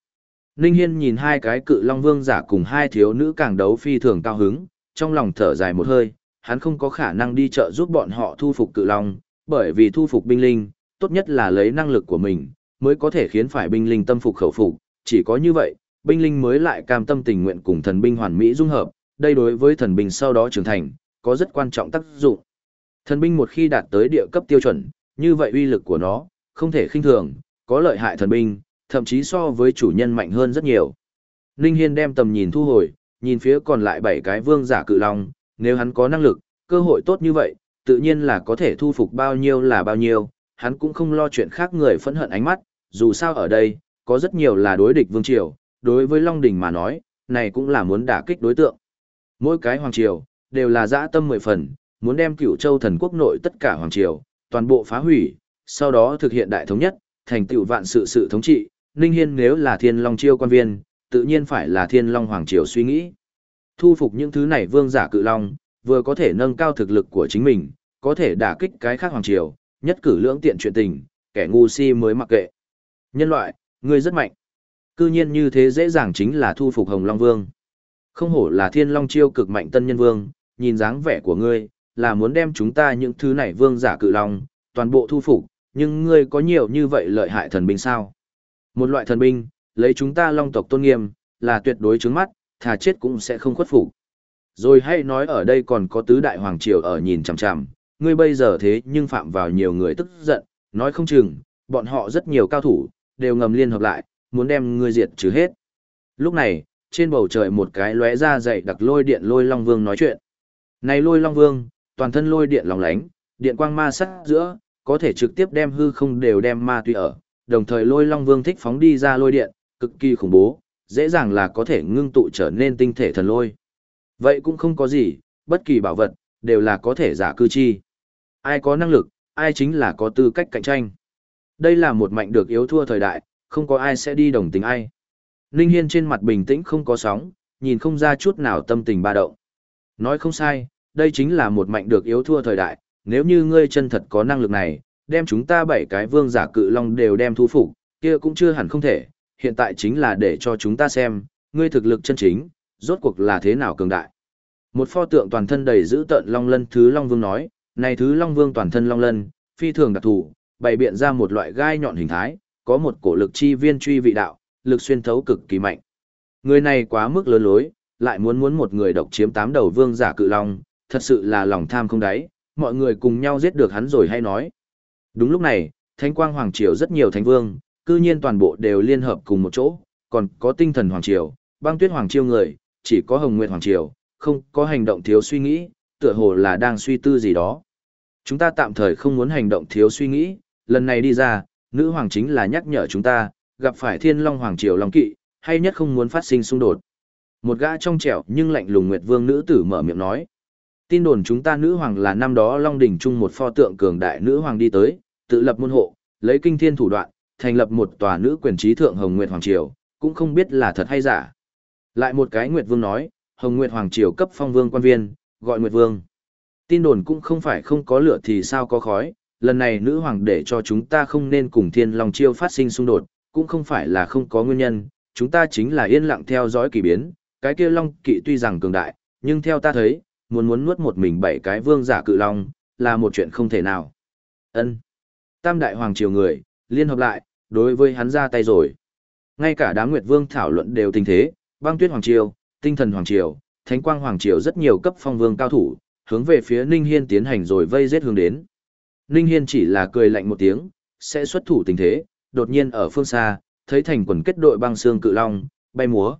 Ninh Hiên nhìn hai cái cự long vương giả cùng hai thiếu nữ càng đấu phi thường cao hứng, trong lòng thở dài một hơi, hắn không có khả năng đi chợ giúp bọn họ thu phục cự long, bởi vì thu phục binh linh, tốt nhất là lấy năng lực của mình, mới có thể khiến phải binh linh tâm phục khẩu phục, chỉ có như vậy, binh linh mới lại cam tâm tình nguyện cùng thần binh hoàn mỹ dung hợp, đây đối với thần binh sau đó trưởng thành, có rất quan trọng tác dụng. Thần binh một khi đạt tới địa cấp tiêu chuẩn, như vậy uy lực của nó, không thể khinh thường, có lợi hại thần binh, thậm chí so với chủ nhân mạnh hơn rất nhiều. Ninh Hiên đem tầm nhìn thu hồi, nhìn phía còn lại bảy cái vương giả cự long, nếu hắn có năng lực, cơ hội tốt như vậy, tự nhiên là có thể thu phục bao nhiêu là bao nhiêu, hắn cũng không lo chuyện khác người phẫn hận ánh mắt, dù sao ở đây, có rất nhiều là đối địch vương triều, đối với Long Đình mà nói, này cũng là muốn đả kích đối tượng. Mỗi cái hoàng triều, đều là dã tâm mười phần, muốn đem cửu châu thần quốc nội tất cả hoàng triều, toàn bộ phá hủy, sau đó thực hiện đại thống nhất, thành tựu vạn sự sự thống trị, Ninh Hiên nếu là thiên long chiêu quan viên, tự nhiên phải là thiên long hoàng triều suy nghĩ. Thu phục những thứ này vương giả cự long, vừa có thể nâng cao thực lực của chính mình, có thể đả kích cái khác hoàng triều, nhất cử lưỡng tiện chuyện tình, kẻ ngu si mới mặc kệ. Nhân loại, ngươi rất mạnh. Cư nhiên như thế dễ dàng chính là thu phục Hồng Long Vương. Không hổ là thiên long chiêu cực mạnh tân nhân vương, nhìn dáng vẻ của ngươi, là muốn đem chúng ta những thứ này vương giả cự long, toàn bộ thu phục, nhưng ngươi có nhiều như vậy lợi hại thần binh sao? Một loại thần binh, lấy chúng ta long tộc tôn nghiêm, là tuyệt đối trứng mắt, thà chết cũng sẽ không khuất phục. Rồi hay nói ở đây còn có tứ đại hoàng triều ở nhìn chằm chằm, ngươi bây giờ thế nhưng phạm vào nhiều người tức giận, nói không chừng, bọn họ rất nhiều cao thủ, đều ngầm liên hợp lại, muốn đem ngươi diệt trừ hết. Lúc này, trên bầu trời một cái lóe ra dậy đặc lôi điện lôi long vương nói chuyện. Này lôi long vương, toàn thân lôi điện lòng lánh, điện quang ma sắc giữa, có thể trực tiếp đem hư không đều đem ma tuy ở, đồng thời lôi long vương thích phóng đi ra lôi điện, cực kỳ khủng bố, dễ dàng là có thể ngưng tụ trở nên tinh thể thần lôi. Vậy cũng không có gì, bất kỳ bảo vật, đều là có thể giả cư chi. Ai có năng lực, ai chính là có tư cách cạnh tranh. Đây là một mạnh được yếu thua thời đại, không có ai sẽ đi đồng tình ai. Ninh Hiên trên mặt bình tĩnh không có sóng, nhìn không ra chút nào tâm tình ba động. Nói không sai, đây chính là một mạnh được yếu thua thời đại, nếu như ngươi chân thật có năng lực này, đem chúng ta bảy cái vương giả cự long đều đem thu phục, kia cũng chưa hẳn không thể, hiện tại chính là để cho chúng ta xem, ngươi thực lực chân chính, rốt cuộc là thế nào cường đại. Một pho tượng toàn thân đầy giữ tợn long lân thứ long vương nói, này thứ long vương toàn thân long lân, phi thường đặc thù, bày biện ra một loại gai nhọn hình thái, có một cổ lực chi viên truy vị đạo, lực xuyên thấu cực kỳ mạnh. Người này quá mức lớn lối, lại muốn muốn một người độc chiếm tám đầu vương giả cự long, thật sự là lòng tham không đáy, mọi người cùng nhau giết được hắn rồi hay nói. Đúng lúc này, Thánh Quang Hoàng Triều rất nhiều thánh vương, cư nhiên toàn bộ đều liên hợp cùng một chỗ, còn có tinh thần Hoàng Triều, băng tuyết Hoàng Triều người, chỉ có Hồng Nguyệt Hoàng Triều, không có hành động thiếu suy nghĩ, tựa hồ là đang suy tư gì đó. Chúng ta tạm thời không muốn hành động thiếu suy nghĩ, lần này đi ra, nữ hoàng chính là nhắc nhở chúng ta, gặp phải thiên long hoàng triều long kỵ, hay nhất không muốn phát sinh xung đột. Một gã trong trẻo nhưng lạnh lùng nguyệt vương nữ tử mở miệng nói. Tin đồn chúng ta nữ hoàng là năm đó long đỉnh chung một pho tượng cường đại nữ hoàng đi tới, tự lập môn hộ, lấy kinh thiên thủ đoạn, thành lập một tòa nữ quyền trí thượng hồng nguyệt hoàng triều, cũng không biết là thật hay giả. Lại một cái nguyệt vương nói, hồng nguyệt hoàng triều cấp phong vương quan viên, gọi nguyệt vương. Tin đồn cũng không phải không có lửa thì sao có khói, lần này nữ hoàng để cho chúng ta không nên cùng thiên long chiêu phát sinh xung đột, cũng không phải là không có nguyên nhân, chúng ta chính là yên lặng theo dõi kỳ biến, cái kia long kỵ tuy rằng cường đại, nhưng theo ta thấy, muốn muốn nuốt một mình bảy cái vương giả cự long, là một chuyện không thể nào. Ân. Tam đại hoàng triều người, liên hợp lại, đối với hắn ra tay rồi. Ngay cả đám nguyệt vương thảo luận đều tình thế, băng tuyết hoàng triều, tinh thần hoàng triều, thánh quang hoàng triều rất nhiều cấp phong vương cao thủ, hướng về phía Ninh Hiên tiến hành rồi vây giết hướng đến. Ninh Hiên chỉ là cười lạnh một tiếng, sẽ xuất thủ tình thế, đột nhiên ở phương xa, thấy thành quần kết đội băng xương cự long, bay múa.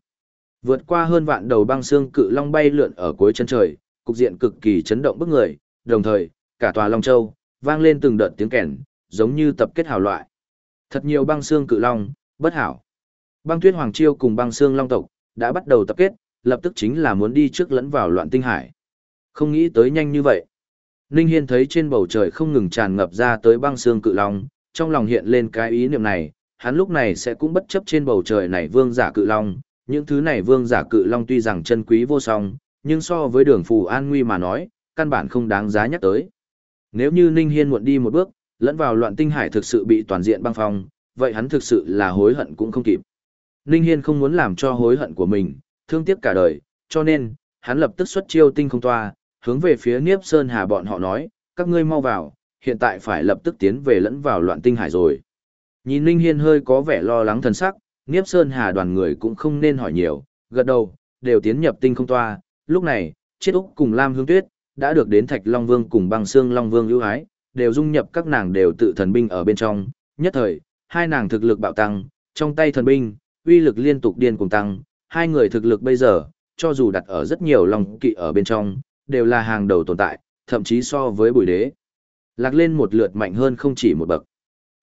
Vượt qua hơn vạn đầu băng xương cự long bay lượn ở cuối chân trời, cục diện cực kỳ chấn động bức người, đồng thời, cả tòa Long Châu, vang lên từng đợt tiếng kèn, giống như tập kết hào loại. Thật nhiều băng xương cự long, bất hảo. Băng tuyết hoàng chiêu cùng băng xương long tộc, đã bắt đầu tập kết, lập tức chính là muốn đi trước lẫn vào loạn tinh hải. Không nghĩ tới nhanh như vậy. Ninh Hiên thấy trên bầu trời không ngừng tràn ngập ra tới băng xương cự long, trong lòng hiện lên cái ý niệm này, hắn lúc này sẽ cũng bất chấp trên bầu trời này vương giả cự long, những thứ này vương giả cự long tuy rằng chân quý vô song, nhưng so với đường phù an nguy mà nói, căn bản không đáng giá nhắc tới. Nếu như Ninh Hiên muộn đi một bước, lẫn vào loạn tinh hải thực sự bị toàn diện băng phong, vậy hắn thực sự là hối hận cũng không kịp. Ninh Hiên không muốn làm cho hối hận của mình, thương tiếc cả đời, cho nên, hắn lập tức xuất chiêu tinh không toa, hướng về phía Niếp Sơn Hà bọn họ nói, các ngươi mau vào, hiện tại phải lập tức tiến về lẫn vào loạn tinh hải rồi. Nhìn Ninh Hiên hơi có vẻ lo lắng thần sắc, Niếp Sơn Hà đoàn người cũng không nên hỏi nhiều, gật đầu, đều tiến nhập tinh không toa, lúc này, Chiết Úc cùng Lam Hương Tuyết, đã được đến Thạch Long Vương cùng băng xương Long Vương ưu ái, đều dung nhập các nàng đều tự thần binh ở bên trong, nhất thời, hai nàng thực lực bạo tăng, trong tay thần binh, uy lực liên tục điên cùng tăng, hai người thực lực bây giờ, cho dù đặt ở rất nhiều lòng kỵ ở bên trong, đều là hàng đầu tồn tại, thậm chí so với bùi đế. Lạc lên một lượt mạnh hơn không chỉ một bậc.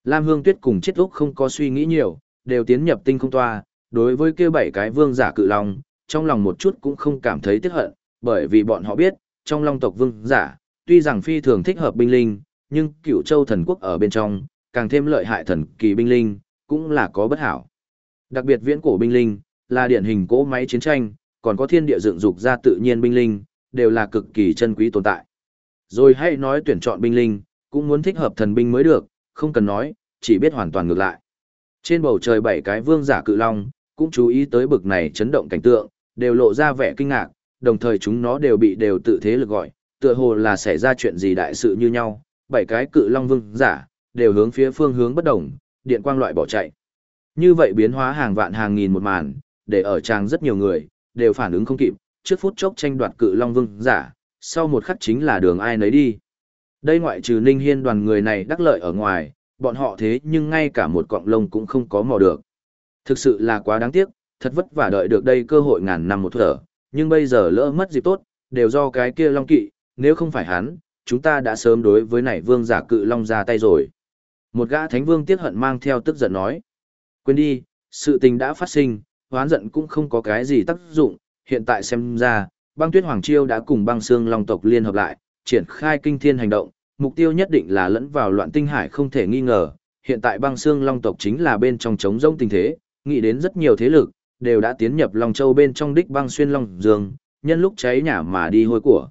Lam Hương Tuyết cùng chết úc không có suy nghĩ nhiều, đều tiến nhập tinh không toa, đối với kia bảy cái vương giả cự long, trong lòng một chút cũng không cảm thấy tiếc hận, bởi vì bọn họ biết, trong long tộc vương giả, tuy rằng phi thường thích hợp binh linh, nhưng cựu châu thần quốc ở bên trong, càng thêm lợi hại thần kỳ binh linh, cũng là có bất hảo. Đặc biệt viễn cổ binh linh, là điển hình cỗ máy chiến tranh, còn có thiên địa dựng dục ra tự nhiên binh linh, đều là cực kỳ chân quý tồn tại. Rồi hãy nói tuyển chọn binh linh, cũng muốn thích hợp thần binh mới được, không cần nói, chỉ biết hoàn toàn ngược lại. Trên bầu trời bảy cái vương giả cự long, cũng chú ý tới bực này chấn động cảnh tượng, đều lộ ra vẻ kinh ngạc, đồng thời chúng nó đều bị đều tự thế lực gọi, tựa hồ là xảy ra chuyện gì đại sự như nhau, bảy cái cự long vương giả, đều hướng phía phương hướng bất đồng, điện quang loại bỏ chạy. Như vậy biến hóa hàng vạn hàng nghìn một màn, để ở trang rất nhiều người, đều phản ứng không kịp, trước phút chốc tranh đoạt cự long vương giả, sau một khắc chính là đường ai nấy đi. Đây ngoại trừ Ninh Hiên đoàn người này đắc lợi ở ngoài, bọn họ thế nhưng ngay cả một cọng lông cũng không có mò được. Thực sự là quá đáng tiếc, thật vất vả đợi được đây cơ hội ngàn năm một thở, nhưng bây giờ lỡ mất dịp tốt, đều do cái kia long kỵ, nếu không phải hắn, chúng ta đã sớm đối với nảy vương giả cự long ra tay rồi. Một gã thánh vương tiếc hận mang theo tức giận nói. Quên đi, sự tình đã phát sinh, hoán giận cũng không có cái gì tác dụng, hiện tại xem ra, băng tuyết hoàng chiêu đã cùng băng xương long tộc liên hợp lại, triển khai kinh thiên hành động, mục tiêu nhất định là lẫn vào loạn tinh hải không thể nghi ngờ. Hiện tại băng xương long tộc chính là bên trong chống rông tình thế, nghĩ đến rất nhiều thế lực, đều đã tiến nhập Long Châu bên trong đích băng xuyên Long Dương, nhân lúc cháy nhà mà đi hôi của.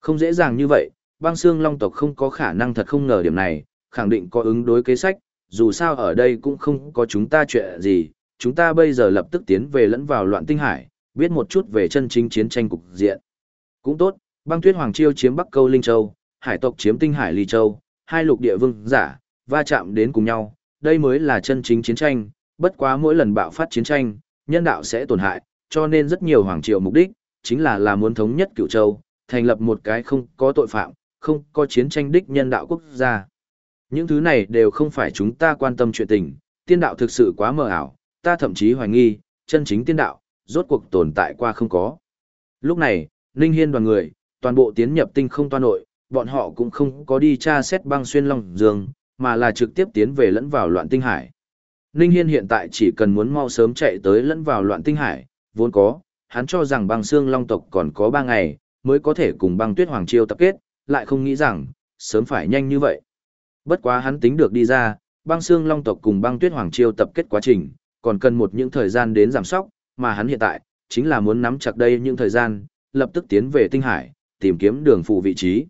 Không dễ dàng như vậy, băng xương Long tộc không có khả năng thật không ngờ điểm này, khẳng định có ứng đối kế sách, dù sao ở đây cũng không có chúng ta chuyện gì, chúng ta bây giờ lập tức tiến về lẫn vào loạn tinh hải, biết một chút về chân chính chiến tranh cục diện. Cũng tốt, băng tuyết hoàng chiêu chiếm Bắc Câu Linh Châu, hải tộc chiếm tinh hải Ly Châu, hai lục địa vương giả, va chạm đến cùng nhau, đây mới là chân chính chiến tranh, bất quá mỗi lần bạo phát chiến tranh, nhân đạo sẽ tổn hại, cho nên rất nhiều hoàng triều mục đích, chính là là muốn thống nhất cửu châu, thành lập một cái không có tội phạm, không có chiến tranh đích nhân đạo quốc gia. Những thứ này đều không phải chúng ta quan tâm chuyện tình, tiên đạo thực sự quá mờ ảo, ta thậm chí hoài nghi, chân chính tiên đạo, rốt cuộc tồn tại qua không có. Lúc này, Ninh Hiên đoàn người, toàn bộ tiến nhập tinh không toan nội, bọn họ cũng không có đi tra xét băng xuyên long dương, mà là trực tiếp tiến về lẫn vào loạn tinh hải. Ninh Hiên hiện tại chỉ cần muốn mau sớm chạy tới lẫn vào loạn tinh hải, vốn có, hắn cho rằng băng xương long tộc còn có 3 ngày, mới có thể cùng băng tuyết hoàng triều tập kết, lại không nghĩ rằng, sớm phải nhanh như vậy. Bất quá hắn tính được đi ra, băng xương long tộc cùng băng tuyết hoàng triều tập kết quá trình, còn cần một những thời gian đến giảm sóc, mà hắn hiện tại, chính là muốn nắm chặt đây những thời gian, lập tức tiến về tinh hải, tìm kiếm đường phụ vị trí.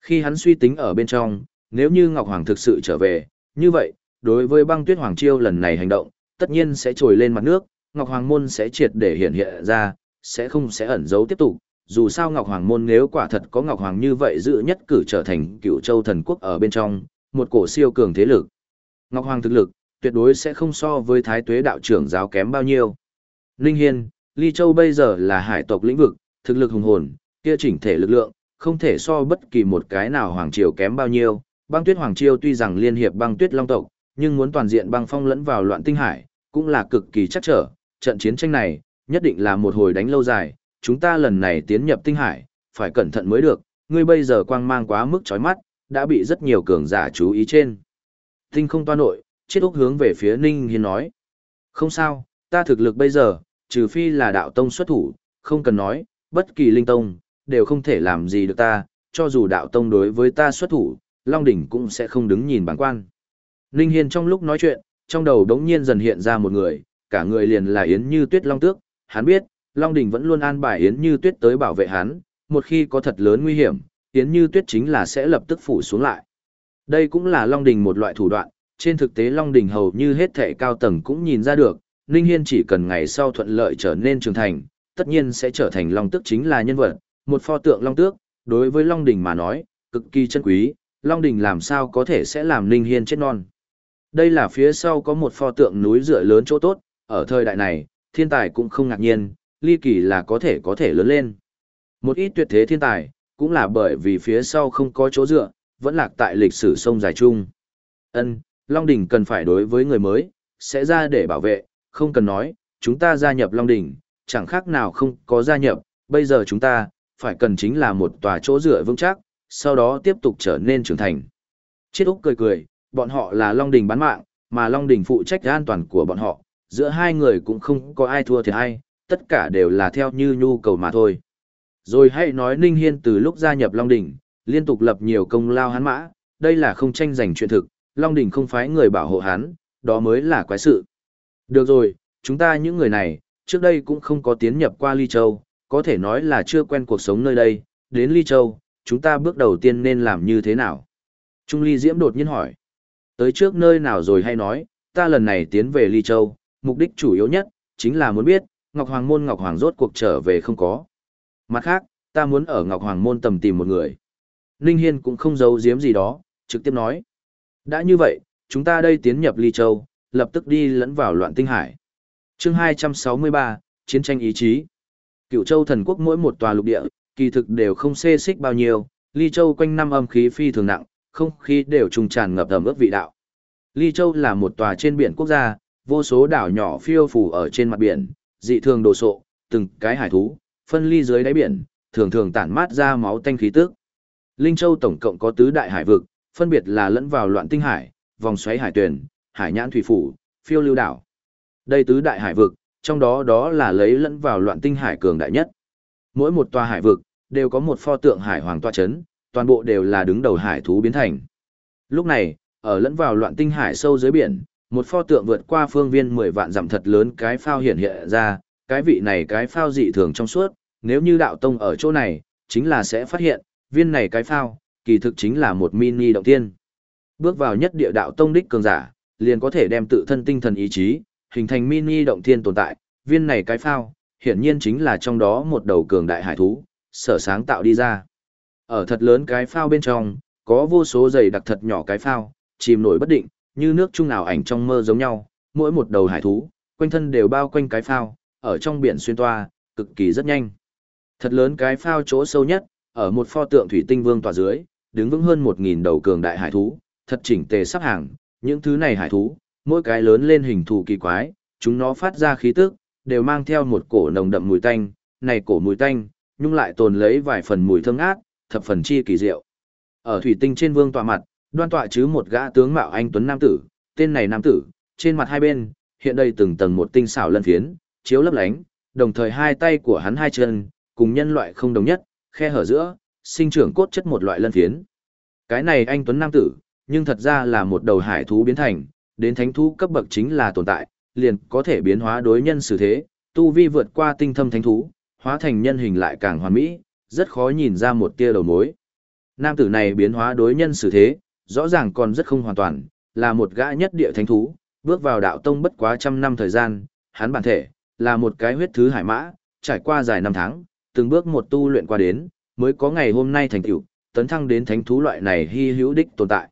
Khi hắn suy tính ở bên trong, nếu như Ngọc Hoàng thực sự trở về, như vậy, đối với băng tuyết Hoàng Chiêu lần này hành động, tất nhiên sẽ trồi lên mặt nước, Ngọc Hoàng Môn sẽ triệt để hiện hiện ra, sẽ không sẽ ẩn giấu tiếp tục. Dù sao Ngọc Hoàng Môn nếu quả thật có Ngọc Hoàng như vậy dự nhất cử trở thành cựu châu thần quốc ở bên trong, một cổ siêu cường thế lực. Ngọc Hoàng thực lực, tuyệt đối sẽ không so với Thái Tuế đạo trưởng giáo kém bao nhiêu. Linh Hiên, Ly Châu bây giờ là hải tộc lĩnh vực, thực lực hùng hồn, kia chỉnh thể lực lượng, không thể so bất kỳ một cái nào hoàng triều kém bao nhiêu. Băng Tuyết Hoàng triều tuy rằng liên hiệp Băng Tuyết Long tộc, nhưng muốn toàn diện băng phong lẫn vào loạn tinh hải, cũng là cực kỳ chắc trở. Trận chiến tranh này, nhất định là một hồi đánh lâu dài, chúng ta lần này tiến nhập tinh hải, phải cẩn thận mới được, ngươi bây giờ quang mang quá mức chói mắt, đã bị rất nhiều cường giả chú ý trên. Tinh không toa nội, chết úc hướng về phía Ninh Hiên nói. Không sao, ta thực lực bây giờ, trừ phi là đạo tông xuất thủ, không cần nói, bất kỳ linh tông, đều không thể làm gì được ta, cho dù đạo tông đối với ta xuất thủ, Long Đỉnh cũng sẽ không đứng nhìn bản quan. Ninh Hiên trong lúc nói chuyện, trong đầu đống nhiên dần hiện ra một người, cả người liền là Yến Như Tuyết Long Tước, hắn biết, Long Đình vẫn luôn an bài Yến Như Tuyết tới bảo vệ hắn, một khi có thật lớn nguy hiểm, Yến Như Tuyết chính là sẽ lập tức phủ xuống lại. Đây cũng là Long Đình một loại thủ đoạn, trên thực tế Long Đình hầu như hết thể cao tầng cũng nhìn ra được, Ninh Hiên chỉ cần ngày sau thuận lợi trở nên trưởng thành, tất nhiên sẽ trở thành Long Tước chính là nhân vật, một pho tượng Long Tước, đối với Long Đình mà nói, cực kỳ chân quý, Long Đình làm sao có thể sẽ làm Ninh Hiên chết non. Đây là phía sau có một pho tượng núi dựa lớn chỗ tốt, ở thời đại này, thiên tài cũng không ngạc nhiên, ly kỳ là có thể có thể lớn lên. Một ít tuyệt thế thiên tài, cũng là bởi vì phía sau không có chỗ dựa, vẫn lạc tại lịch sử sông dài chung. Ân, Long Đỉnh cần phải đối với người mới, sẽ ra để bảo vệ, không cần nói, chúng ta gia nhập Long Đỉnh, chẳng khác nào không có gia nhập, bây giờ chúng ta, phải cần chính là một tòa chỗ dựa vững chắc, sau đó tiếp tục trở nên trưởng thành. Chiết Úc cười cười, bọn họ là Long Đỉnh bán mạng, mà Long Đỉnh phụ trách an toàn của bọn họ, giữa hai người cũng không có ai thua thì ai, tất cả đều là theo như nhu cầu mà thôi. Rồi hãy nói Ninh Hiên từ lúc gia nhập Long Đỉnh, liên tục lập nhiều công lao hắn mã, đây là không tranh giành chuyện thực, Long Đỉnh không phái người bảo hộ hắn, đó mới là quái sự. Được rồi, chúng ta những người này, trước đây cũng không có tiến nhập qua Ly Châu, có thể nói là chưa quen cuộc sống nơi đây, đến Ly Châu, chúng ta bước đầu tiên nên làm như thế nào? Trung Ly Diễm đột nhiên hỏi, tới trước nơi nào rồi hay nói, ta lần này tiến về Ly Châu, mục đích chủ yếu nhất, chính là muốn biết, Ngọc Hoàng Môn Ngọc Hoàng rốt cuộc trở về không có. Mặt khác, ta muốn ở Ngọc Hoàng Môn tầm tìm một người. Ninh Hiên cũng không giấu giếm gì đó, trực tiếp nói. Đã như vậy, chúng ta đây tiến nhập Ly Châu, lập tức đi lẫn vào loạn tinh hải. chương 263, Chiến tranh ý chí. Cựu Châu thần quốc mỗi một tòa lục địa, kỳ thực đều không xê xích bao nhiêu, Ly Châu quanh năm âm khí phi thường nặng, không khí đều trùng tràn ngập ẩm ướt vị đạo. Ly Châu là một tòa trên biển quốc gia, vô số đảo nhỏ phiêu phù ở trên mặt biển, dị thường đồ sộ, từng cái hải thú, phân ly dưới đáy biển, thường thường tản mát ra máu tanh khí tức. Linh Châu tổng cộng có tứ đại hải vực, phân biệt là lẫn vào loạn tinh hải, vòng xoáy hải tuyển, hải nhãn thủy phủ, phiêu lưu đảo. Đây tứ đại hải vực, trong đó đó là lấy lẫn vào loạn tinh hải cường đại nhất. Mỗi một tòa hải vực, đều có một pho tượng hải hoàng tọa chấn, toàn bộ đều là đứng đầu hải thú biến thành. Lúc này, ở lẫn vào loạn tinh hải sâu dưới biển, một pho tượng vượt qua phương viên 10 vạn dặm thật lớn cái phao hiện hiện ra, cái vị này cái phao dị thường trong suốt, nếu như đạo tông ở chỗ này, chính là sẽ phát hiện, viên này cái phao, kỳ thực chính là một mini động tiên. Bước vào nhất địa đạo tông đích cường giả, liền có thể đem tự thân tinh thần ý chí, hình thành mini động thiên tồn tại, viên này cái phao, hiển nhiên chính là trong đó một đầu cường đại hải thú, sở sáng tạo đi ra. Ở thật lớn cái phao bên trong, có vô số dày đặc thật nhỏ cái phao, chìm nổi bất định, như nước trung nào ảnh trong mơ giống nhau, mỗi một đầu hải thú, quanh thân đều bao quanh cái phao, ở trong biển xuyên toa, cực kỳ rất nhanh. Thật lớn cái phao chỗ sâu nhất, ở một pho tượng thủy tinh vương tòa dưới, đứng vững hơn 1000 đầu cường đại hải thú, thật chỉnh tề sắp hàng, những thứ này hải thú, mỗi cái lớn lên hình thù kỳ quái, chúng nó phát ra khí tức, đều mang theo một cổ nồng đậm mùi tanh, này cổ mùi tanh, nhưng lại tồn lấy vài phần mùi thơm ngát, thập phần chi kỳ diệu. Ở thủy tinh trên vương tọa mặt, đoan tọa chứ một gã tướng mạo anh tuấn nam tử, tên này nam tử, trên mặt hai bên, hiện đây từng tầng một tinh xảo lân phiến, chiếu lấp lánh, đồng thời hai tay của hắn hai chân, cùng nhân loại không đồng nhất, khe hở giữa, sinh trưởng cốt chất một loại lân phiến. Cái này anh tuấn nam tử, nhưng thật ra là một đầu hải thú biến thành, đến thánh thú cấp bậc chính là tồn tại, liền có thể biến hóa đối nhân xử thế, tu vi vượt qua tinh thâm thánh thú, hóa thành nhân hình lại càng hoàn mỹ, rất khó nhìn ra một tia đầu mối. Nam tử này biến hóa đối nhân xử thế, rõ ràng còn rất không hoàn toàn, là một gã nhất địa thánh thú, bước vào đạo tông bất quá trăm năm thời gian, hắn bản thể, là một cái huyết thứ hải mã, trải qua dài năm tháng, từng bước một tu luyện qua đến, mới có ngày hôm nay thành tựu, tấn thăng đến thánh thú loại này hy hữu đích tồn tại.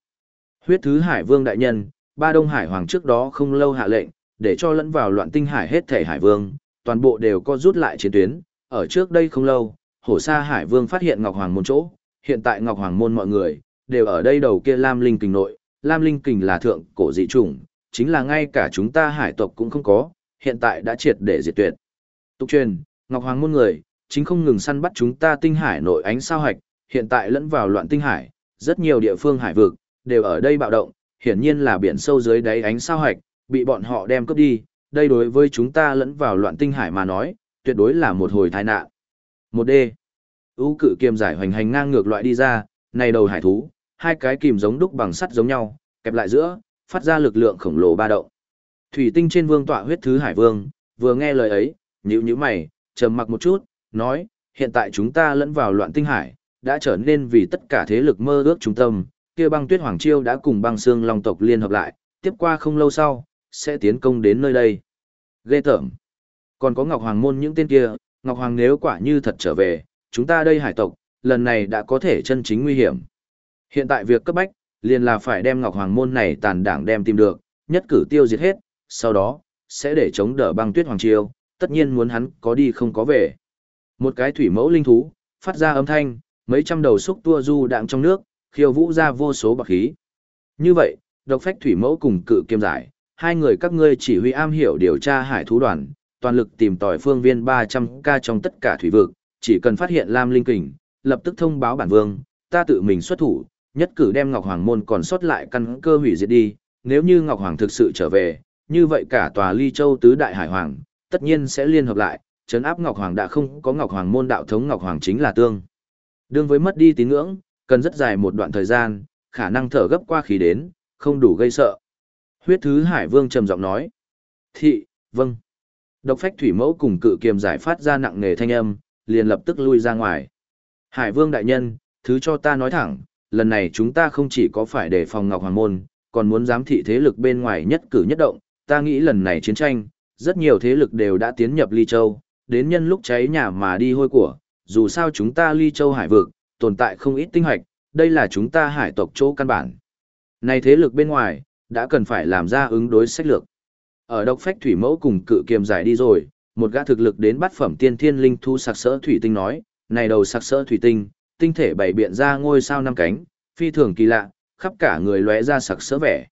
Huyết thứ hải vương đại nhân, ba đông hải hoàng trước đó không lâu hạ lệnh, để cho lẫn vào loạn tinh hải hết thể hải vương, toàn bộ đều có rút lại chiến tuyến, ở trước đây không lâu, hổ sa hải vương phát hiện ngọc hoàng môn chỗ, hiện tại ngọc hoàng môn mọi người, đều ở đây đầu kia lam linh kình nội, lam linh kình là thượng cổ dị chủng, chính là ngay cả chúng ta hải tộc cũng không có, hiện tại đã triệt để diệt tuyệt. Tục truyền, ngọc hoàng môn người, chính không ngừng săn bắt chúng ta tinh hải nội ánh sao hạch, hiện tại lẫn vào loạn tinh hải, rất nhiều địa phương hải vực, đều ở đây bạo động, hiển nhiên là biển sâu dưới đáy ánh sao hạch, bị bọn họ đem cướp đi, đây đối với chúng ta lẫn vào loạn tinh hải mà nói, tuyệt đối là một hồi tai nạn. Một D. U cự kiềm giải hoành hành ngang ngược loại đi ra, này đầu hải thú, hai cái kìm giống đúc bằng sắt giống nhau, kẹp lại giữa, phát ra lực lượng khổng lồ ba động. Thủy tinh trên vương tọa huyết thứ hải vương, vừa nghe lời ấy, nhíu nhíu mày, trầm mặc một chút, nói, hiện tại chúng ta lẫn vào loạn tinh hải, đã trở nên vì tất cả thế lực mơ ước trung tâm, kia băng tuyết hoàng chiêu đã cùng băng xương long tộc liên hợp lại, tiếp qua không lâu sau, sẽ tiến công đến nơi đây. Ghê tởm. Còn có Ngọc Hoàng môn những tên kia, Ngọc Hoàng nếu quả như thật trở về, chúng ta đây hải tộc, lần này đã có thể chân chính nguy hiểm. Hiện tại việc cấp bách, liền là phải đem Ngọc Hoàng môn này tàn đảng đem tìm được, nhất cử tiêu diệt hết, sau đó, sẽ để chống đỡ băng tuyết Hoàng Triều, tất nhiên muốn hắn có đi không có về. Một cái thủy mẫu linh thú, phát ra âm thanh, mấy trăm đầu xúc tua du đạng trong nước, khiêu vũ ra vô số bạc khí. Như vậy, độc phách thủy mẫu cùng cự kiêm giải, hai người các ngươi chỉ huy am hiểu điều tra hải thú đoàn, toàn lực tìm tòi phương viên 300k trong tất cả thủy vực, chỉ cần phát hiện Lam Linh Kình, lập tức thông báo bản vương, ta tự mình xuất thủ, nhất cử đem Ngọc Hoàng môn còn sót lại căn cơ hủy diệt đi, nếu như Ngọc Hoàng thực sự trở về, như vậy cả tòa Ly Châu tứ đại hải hoàng, tất nhiên sẽ liên hợp lại, trấn áp Ngọc Hoàng đã không có Ngọc Hoàng môn đạo thống Ngọc Hoàng chính là tương. Đương với mất đi tín ngưỡng, cần rất dài một đoạn thời gian, khả năng thở gấp qua khí đến, không đủ gây sợ. Huyết thứ Hải Vương trầm giọng nói. Thị, vâng. Độc phách thủy mẫu cùng cự kiềm giải phát ra nặng nề thanh âm, liền lập tức lui ra ngoài. Hải Vương đại nhân, thứ cho ta nói thẳng, lần này chúng ta không chỉ có phải đề phòng Ngọc Hoàng Môn, còn muốn giám thị thế lực bên ngoài nhất cử nhất động. Ta nghĩ lần này chiến tranh, rất nhiều thế lực đều đã tiến nhập Ly Châu, đến nhân lúc cháy nhà mà đi hôi của, dù sao chúng ta Ly Châu hải vực, tồn tại không ít tinh hoạch, đây là chúng ta hải tộc chỗ căn bản. Này thế lực bên ngoài, đã cần phải làm ra ứng đối sách lược. Ở độc phách thủy mẫu cùng cự kiềm giải đi rồi, một gã thực lực đến bắt phẩm tiên thiên linh thu sặc sỡ thủy tinh nói, này đầu sặc sỡ thủy tinh, tinh thể bảy biện ra ngôi sao năm cánh, phi thường kỳ lạ, khắp cả người lóe ra sặc sỡ vẻ.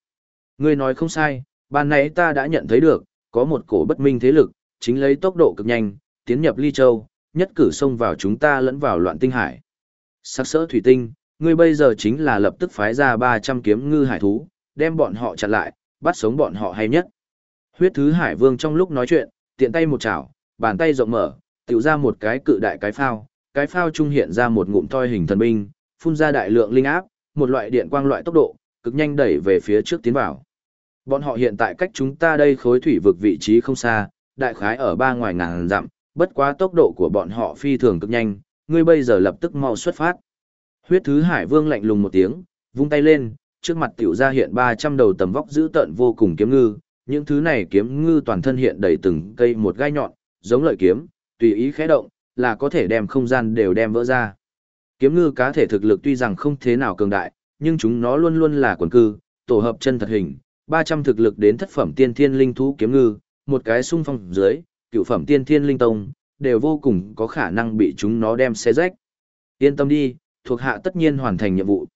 Ngươi nói không sai, ban nãy ta đã nhận thấy được, có một cổ bất minh thế lực, chính lấy tốc độ cực nhanh, tiến nhập Ly Châu, nhất cử xông vào chúng ta lẫn vào loạn tinh hải. Sắc sỡ thủy tinh, ngươi bây giờ chính là lập tức phái ra 300 kiếm ngư hải thú, đem bọn họ chặn lại, bắt sống bọn họ hay nhất. Huyết thứ hải vương trong lúc nói chuyện, tiện tay một chảo, bàn tay rộng mở, tiểu ra một cái cự đại cái phao, cái phao trung hiện ra một ngụm toi hình thần binh, phun ra đại lượng linh áp, một loại điện quang loại tốc độ, cực nhanh đẩy về phía trước tiến vào. Bọn họ hiện tại cách chúng ta đây khối thủy vực vị trí không xa, đại khái ở ba ngoài ngàn dặm, bất quá tốc độ của bọn họ phi thường cực nhanh, ngươi bây giờ lập tức mau xuất phát. Huyết thứ hải vương lạnh lùng một tiếng, vung tay lên, trước mặt tiểu ra hiện 300 đầu tầm vóc giữ tợn vô cùng kiếm ngư, những thứ này kiếm ngư toàn thân hiện đầy từng cây một gai nhọn, giống lợi kiếm, tùy ý khẽ động, là có thể đem không gian đều đem vỡ ra. Kiếm ngư cá thể thực lực tuy rằng không thế nào cường đại, nhưng chúng nó luôn luôn là quần cư, tổ hợp chân thật hình, 300 thực lực đến thất phẩm tiên thiên linh thú kiếm ngư, một cái xung phong dưới, cựu phẩm tiên thiên linh tông, đều vô cùng có khả năng bị chúng nó đem xé rách. Yên tâm đi, thuộc hạ tất nhiên hoàn thành nhiệm vụ.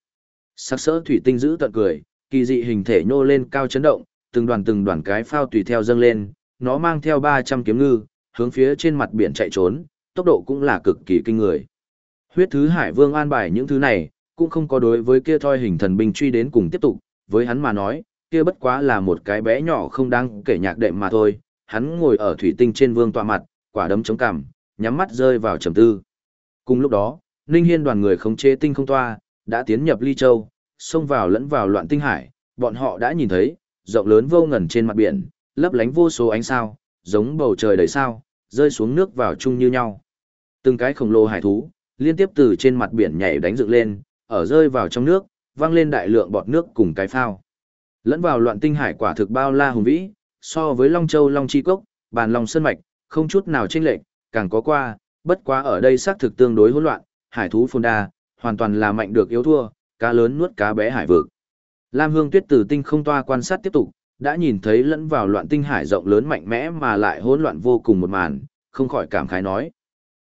Sắc sỡ thủy tinh giữ tận cười, kỳ dị hình thể nhô lên cao chấn động, từng đoàn từng đoàn cái phao tùy theo dâng lên, nó mang theo 300 kiếm ngư, hướng phía trên mặt biển chạy trốn, tốc độ cũng là cực kỳ kinh người. Huyết thứ Hải Vương an bài những thứ này, cũng không có đối với kia thoi hình thần binh truy đến cùng tiếp tục, với hắn mà nói, kia bất quá là một cái bé nhỏ không đáng kể nhạc đệm mà thôi, hắn ngồi ở thủy tinh trên vương tọa mặt, quả đấm chống cằm, nhắm mắt rơi vào trầm tư. Cùng lúc đó, Ninh Hiên đoàn người khống chế tinh không toa, đã tiến nhập Ly Châu, xông vào lẫn vào loạn tinh hải, bọn họ đã nhìn thấy, rộng lớn vô ngần trên mặt biển, lấp lánh vô số ánh sao, giống bầu trời đầy sao, rơi xuống nước vào chung như nhau. Từng cái khổng lồ hải thú, liên tiếp từ trên mặt biển nhảy đánh dựng lên, ở rơi vào trong nước, vang lên đại lượng bọt nước cùng cái phao. Lẫn vào loạn tinh hải quả thực bao la hùng vĩ, so với Long Châu Long Chi Cốc, bàn Long Sơn Mạch, không chút nào chênh lệch, càng có qua, bất quá ở đây xác thực tương đối hỗn loạn, hải thú phồn đa, hoàn toàn là mạnh được yếu thua, cá lớn nuốt cá bé hải vực. Lam Hương Tuyết từ tinh không toa quan sát tiếp tục, đã nhìn thấy lẫn vào loạn tinh hải rộng lớn mạnh mẽ mà lại hỗn loạn vô cùng một màn, không khỏi cảm khái nói.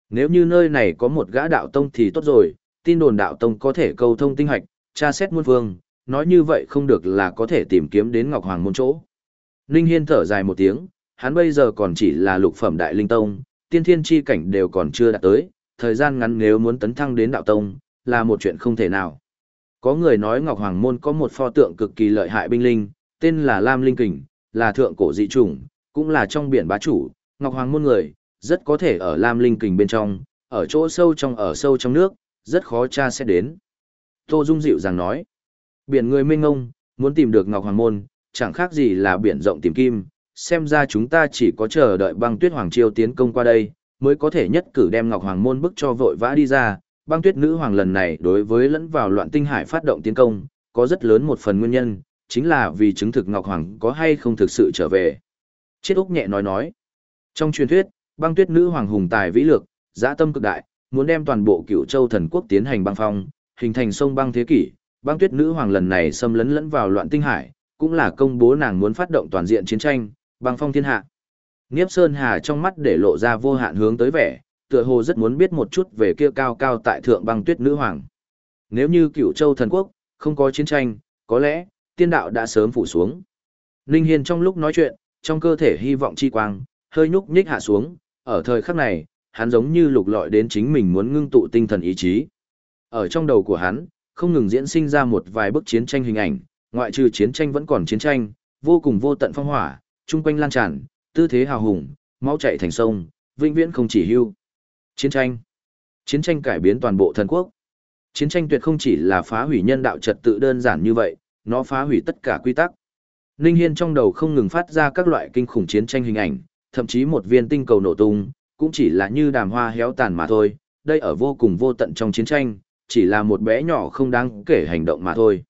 Nếu như nơi này có một gã đạo tông thì tốt rồi, tin đồn đạo tông có thể câu thông tinh hạch, tra xét muôn phương, nói như vậy không được là có thể tìm kiếm đến Ngọc Hoàng môn chỗ. Ninh Hiên thở dài một tiếng, hắn bây giờ còn chỉ là lục phẩm đại linh tông, tiên thiên chi cảnh đều còn chưa đạt tới, thời gian ngắn nếu muốn tấn thăng đến đạo tông, là một chuyện không thể nào. Có người nói Ngọc Hoàng Môn có một pho tượng cực kỳ lợi hại binh linh, tên là Lam Linh Kình, là thượng cổ dị chủng, cũng là trong biển bá chủ, Ngọc Hoàng Môn người, rất có thể ở Lam Linh Kình bên trong, ở chỗ sâu trong ở sâu trong nước, rất khó tra sẽ đến. Tô Dung dịu rằng nói, biển người mênh ngông, muốn tìm được Ngọc Hoàng Môn, chẳng khác gì là biển rộng tìm kim, xem ra chúng ta chỉ có chờ đợi băng tuyết hoàng triều tiến công qua đây, mới có thể nhất cử đem Ngọc Hoàng môn bức cho vội vã đi ra. Băng tuyết nữ hoàng lần này đối với lẫn vào loạn tinh hải phát động tiến công, có rất lớn một phần nguyên nhân, chính là vì chứng thực Ngọc Hoàng có hay không thực sự trở về. Chiết Úc nhẹ nói nói. Trong truyền thuyết, băng tuyết nữ hoàng hùng tài vĩ lược, dã tâm cực đại, muốn đem toàn bộ cựu châu thần quốc tiến hành băng phong, hình thành sông băng thế kỷ. Băng tuyết nữ hoàng lần này xâm lấn lẫn vào loạn tinh hải, cũng là công bố nàng muốn phát động toàn diện chiến tranh, băng phong thiên hạ. Niếp Sơn Hà trong mắt để lộ ra vô hạn hướng tới vẻ, tựa hồ rất muốn biết một chút về kia cao cao tại thượng băng tuyết nữ hoàng. Nếu như cựu châu thần quốc, không có chiến tranh, có lẽ, tiên đạo đã sớm phủ xuống. Ninh Hiên trong lúc nói chuyện, trong cơ thể hy vọng chi quang, hơi nhúc nhích hạ xuống, ở thời khắc này, hắn giống như lục lọi đến chính mình muốn ngưng tụ tinh thần ý chí. Ở trong đầu của hắn, không ngừng diễn sinh ra một vài bức chiến tranh hình ảnh, ngoại trừ chiến tranh vẫn còn chiến tranh, vô cùng vô tận phong hỏa, trung quanh lan tràn, tư thế hào hùng, máu chảy thành sông, vĩnh viễn không chỉ hưu. Chiến tranh. Chiến tranh cải biến toàn bộ thần quốc. Chiến tranh tuyệt không chỉ là phá hủy nhân đạo trật tự đơn giản như vậy, nó phá hủy tất cả quy tắc. Ninh Hiên trong đầu không ngừng phát ra các loại kinh khủng chiến tranh hình ảnh, thậm chí một viên tinh cầu nổ tung, cũng chỉ là như đàm hoa héo tàn mà thôi, đây ở vô cùng vô tận trong chiến tranh, chỉ là một bé nhỏ không đáng kể hành động mà thôi.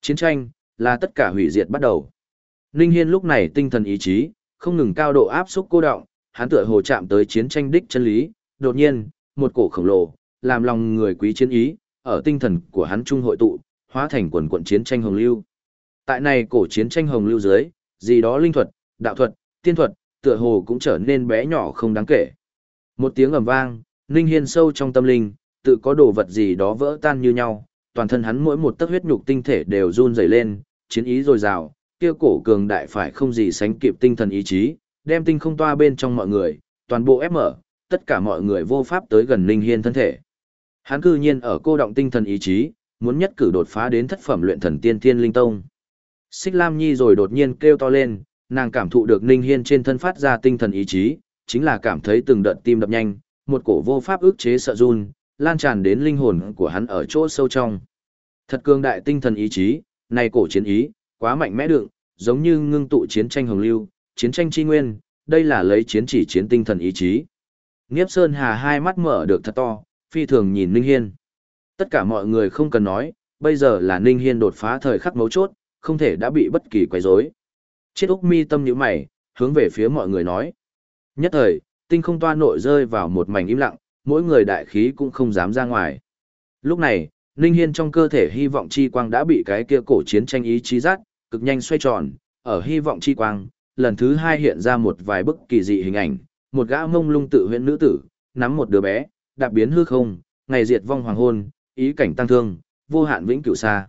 Chiến tranh, là tất cả hủy diệt bắt đầu. Ninh Hiên lúc này tinh thần ý chí, không ngừng cao độ áp xúc cô động, hắn tựa hồ chạm tới chiến tranh đích chân lý, đột nhiên, một cổ khổng lồ, làm lòng người quý chiến ý, ở tinh thần của hắn trung hội tụ, hóa thành quần quận chiến tranh hồng lưu. Tại này cổ chiến tranh hồng lưu dưới, gì đó linh thuật, đạo thuật, tiên thuật, tựa hồ cũng trở nên bé nhỏ không đáng kể. Một tiếng ầm vang, Ninh Hiên sâu trong tâm linh, tự có đồ vật gì đó vỡ tan như nhau, toàn thân hắn mỗi một tấc huyết nhục tinh thể đều run rẩy lên, chiến ý dồi dào, kia cổ cường đại phải không gì sánh kịp tinh thần ý chí, đem tinh không toa bên trong mọi người, toàn bộ ép mở, tất cả mọi người vô pháp tới gần Ninh Hiên thân thể. Hắn cư nhiên ở cô động tinh thần ý chí, muốn nhất cử đột phá đến thất phẩm luyện thần tiên thiên linh tông. Xích Lam Nhi rồi đột nhiên kêu to lên, nàng cảm thụ được Ninh Hiên trên thân phát ra tinh thần ý chí, chính là cảm thấy từng đợt tim đập nhanh, một cổ vô pháp ức chế sợ run, lan tràn đến linh hồn của hắn ở chỗ sâu trong. Thật cường đại tinh thần ý chí, này cổ chiến ý, quá mạnh mẽ đựng, giống như ngưng tụ chiến tranh hồng lưu, chiến tranh chi nguyên, đây là lấy chiến chỉ chiến tinh thần ý chí. Nghiếp Sơn Hà hai mắt mở được thật to, phi thường nhìn Ninh Hiên. Tất cả mọi người không cần nói, bây giờ là Ninh Hiên đột phá thời khắc mấu chốt, không thể đã bị bất kỳ quấy rối. Chết Úc mi tâm nhíu mày, hướng về phía mọi người nói. Nhất thời, tinh không toa nội rơi vào một mảnh im lặng, mỗi người đại khí cũng không dám ra ngoài. Lúc này, Ninh Hiên trong cơ thể hy vọng chi quang đã bị cái kia cổ chiến tranh ý chí rát, cực nhanh xoay tròn, ở hy vọng chi quang, lần thứ hai hiện ra một vài bức kỳ dị hình ảnh, một gã mông lung tự huyễn nữ tử, nắm một đứa bé, đạp biến hư không, ngày diệt vong hoàng hôn, ý cảnh tăng thương, vô hạn vĩnh cửu xa.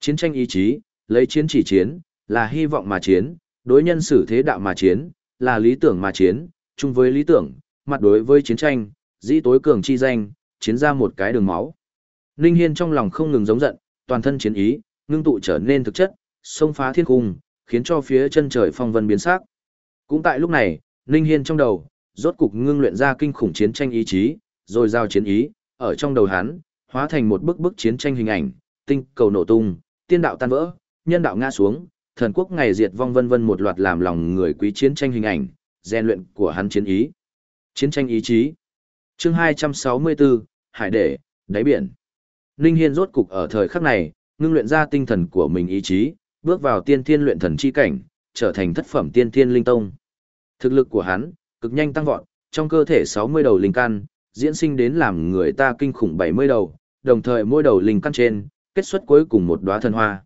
Chiến tranh ý chí, lấy chiến chỉ chiến, là hy vọng mà chiến, đối nhân xử thế đạo mà chiến, là lý tưởng mà chiến, chung với lý tưởng, mặt đối với chiến tranh, dĩ tối cường chi danh, chiến ra một cái đường máu. Ninh Hiên trong lòng không ngừng giống giận, toàn thân chiến ý, ngưng tụ trở nên thực chất, xông phá thiên cung, khiến cho phía chân trời phong vân biến sắc. Cũng tại lúc này, Ninh Hiên trong đầu, rốt cục ngưng luyện ra kinh khủng chiến tranh ý chí, rồi giao chiến ý, ở trong đầu hắn, hóa thành một bức bức chiến tranh hình ảnh, tinh cầu nổ tung, tiên đạo tan vỡ, nhân đạo ngã xuống, thần quốc ngày diệt vong vân vân một loạt làm lòng người quý chiến tranh hình ảnh, rèn luyện của hắn chiến ý. Chiến tranh ý chí. Chương 264, Hải đệ, đáy biển. Ninh Hiên rốt cục ở thời khắc này, ngưng luyện ra tinh thần của mình ý chí, bước vào tiên thiên luyện thần chi cảnh, trở thành thất phẩm tiên thiên linh tông. Thực lực của hắn, cực nhanh tăng vọt, trong cơ thể 60 đầu linh căn, diễn sinh đến làm người ta kinh khủng 70 đầu, đồng thời mỗi đầu linh căn trên, kết xuất cuối cùng một đóa thần hoa.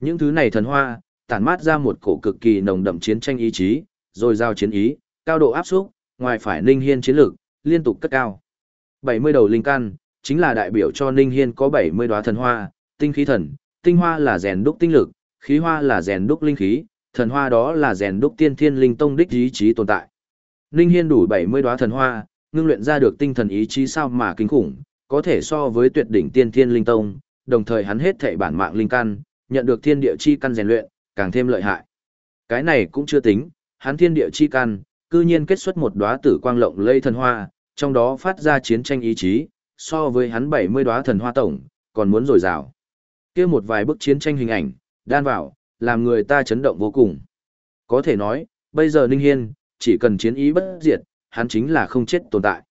Những thứ này thần hoa, tản mát ra một cổ cực kỳ nồng đậm chiến tranh ý chí, rồi giao chiến ý, cao độ áp xúc, ngoài phải Ninh Hiên chiến lực, liên tục cất cao. 70 đầu linh căn, chính là đại biểu cho Ninh Hiên có 70 đóa thần hoa, tinh khí thần, tinh hoa là rèn đúc tinh lực, khí hoa là rèn đúc linh khí, thần hoa đó là rèn đúc tiên thiên linh tông đích ý chí tồn tại. Ninh Hiên đủ 70 đóa thần hoa, ngưng luyện ra được tinh thần ý chí sao mà kinh khủng, có thể so với tuyệt đỉnh tiên thiên linh tông, đồng thời hắn hết thảy bản mạng linh căn, nhận được thiên địa chi căn rèn luyện, càng thêm lợi hại. Cái này cũng chưa tính, hắn thiên địa chi căn, cư nhiên kết xuất một đóa tử quang lộng lây thần hoa, trong đó phát ra chiến tranh ý chí, so với hắn 70 đóa thần hoa tổng, còn muốn dồi dào. Kia một vài bức chiến tranh hình ảnh, đan vào, làm người ta chấn động vô cùng. Có thể nói, bây giờ Ninh Hiên, chỉ cần chiến ý bất diệt, hắn chính là không chết tồn tại.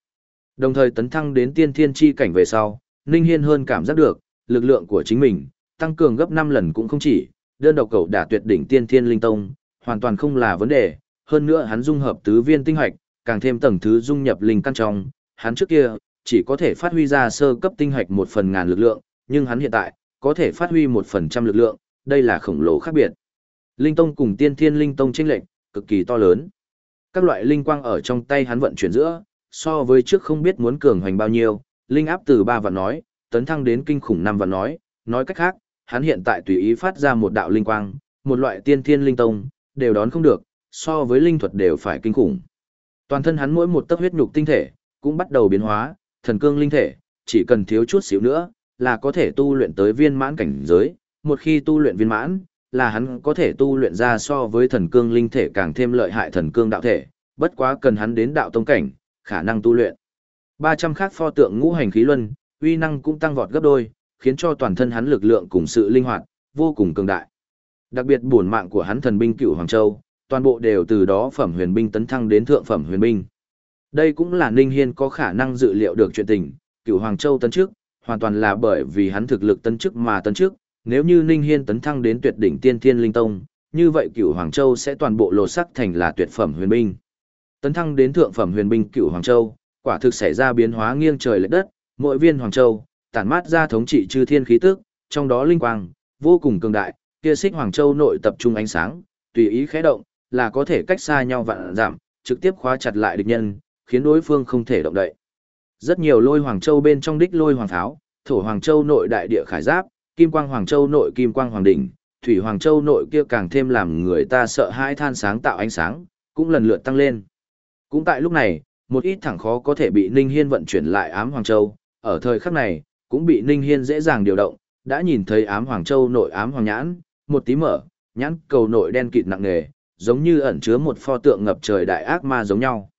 Đồng thời tấn thăng đến tiên thiên chi cảnh về sau, Ninh Hiên hơn cảm giác được, lực lượng của chính mình, tăng cường gấp 5 lần cũng không chỉ, đơn độc cầu đả tuyệt đỉnh tiên thiên linh tông, hoàn toàn không là vấn đề, hơn nữa hắn dung hợp tứ viên tinh hoạch, càng thêm tầng thứ dung nhập linh căn trong, hắn trước kia chỉ có thể phát huy ra sơ cấp tinh hoạch một phần ngàn lực lượng, nhưng hắn hiện tại có thể phát huy một phần trăm lực lượng, đây là khổng lồ khác biệt. Linh tông cùng tiên thiên linh tông chênh lệch cực kỳ to lớn. Các loại linh quang ở trong tay hắn vận chuyển giữa, so với trước không biết muốn cường hoành bao nhiêu, linh áp từ ba vạn nói, tấn thăng đến kinh khủng năm vạn nói, nói cách khác, hắn hiện tại tùy ý phát ra một đạo linh quang, một loại tiên thiên linh tông, đều đón không được, so với linh thuật đều phải kinh khủng. Toàn thân hắn mỗi một tấc huyết nhục tinh thể, cũng bắt đầu biến hóa, thần cương linh thể, chỉ cần thiếu chút xíu nữa, là có thể tu luyện tới viên mãn cảnh giới, một khi tu luyện viên mãn, là hắn có thể tu luyện ra so với thần cương linh thể càng thêm lợi hại thần cương đạo thể, bất quá cần hắn đến đạo tông cảnh, khả năng tu luyện. 300 khác pho tượng ngũ hành khí luân, uy năng cũng tăng vọt gấp đôi, khiến cho toàn thân hắn lực lượng cùng sự linh hoạt, vô cùng cường đại. Đặc biệt bổn mạng của hắn thần binh cựu Hoàng Châu, toàn bộ đều từ đó phẩm huyền binh tấn thăng đến thượng phẩm huyền binh. Đây cũng là Ninh Hiên có khả năng dự liệu được chuyện tình, cựu Hoàng Châu tấn trước, hoàn toàn là bởi vì hắn thực lực tấn trước mà tấn trước, nếu như Ninh Hiên tấn thăng đến tuyệt đỉnh tiên thiên linh tông, như vậy cựu Hoàng Châu sẽ toàn bộ lột sắc thành là tuyệt phẩm huyền binh. Tấn thăng đến thượng phẩm huyền binh cựu Hoàng Châu, quả thực xảy ra biến hóa nghiêng trời lệch đất, mỗi viên Hoàng Châu, tản mát ra thống trị chư thiên khí tức, trong đó linh quang, vô cùng cường đại, kia xích Hoàng Châu nội tập trung ánh sáng, tùy ý khẽ động, là có thể cách xa nhau vạn giảm, trực tiếp khóa chặt lại địch nhân, khiến đối phương không thể động đậy. Rất nhiều lôi Hoàng Châu bên trong đích lôi Hoàng Tháo, thổ Hoàng Châu nội đại địa khải giáp, kim quang Hoàng Châu nội kim quang Hoàng đỉnh, thủy Hoàng Châu nội kia càng thêm làm người ta sợ hãi than sáng tạo ánh sáng, cũng lần lượt tăng lên. Cũng tại lúc này, một ít thẳng khó có thể bị Ninh Hiên vận chuyển lại ám Hoàng Châu, ở thời khắc này, cũng bị Ninh Hiên dễ dàng điều động, đã nhìn thấy ám Hoàng Châu nội ám Hoàng nhãn, một tí mở, nhãn cầu nội đen kịt nặng nề, giống như ẩn chứa một pho tượng ngập trời đại ác ma giống nhau.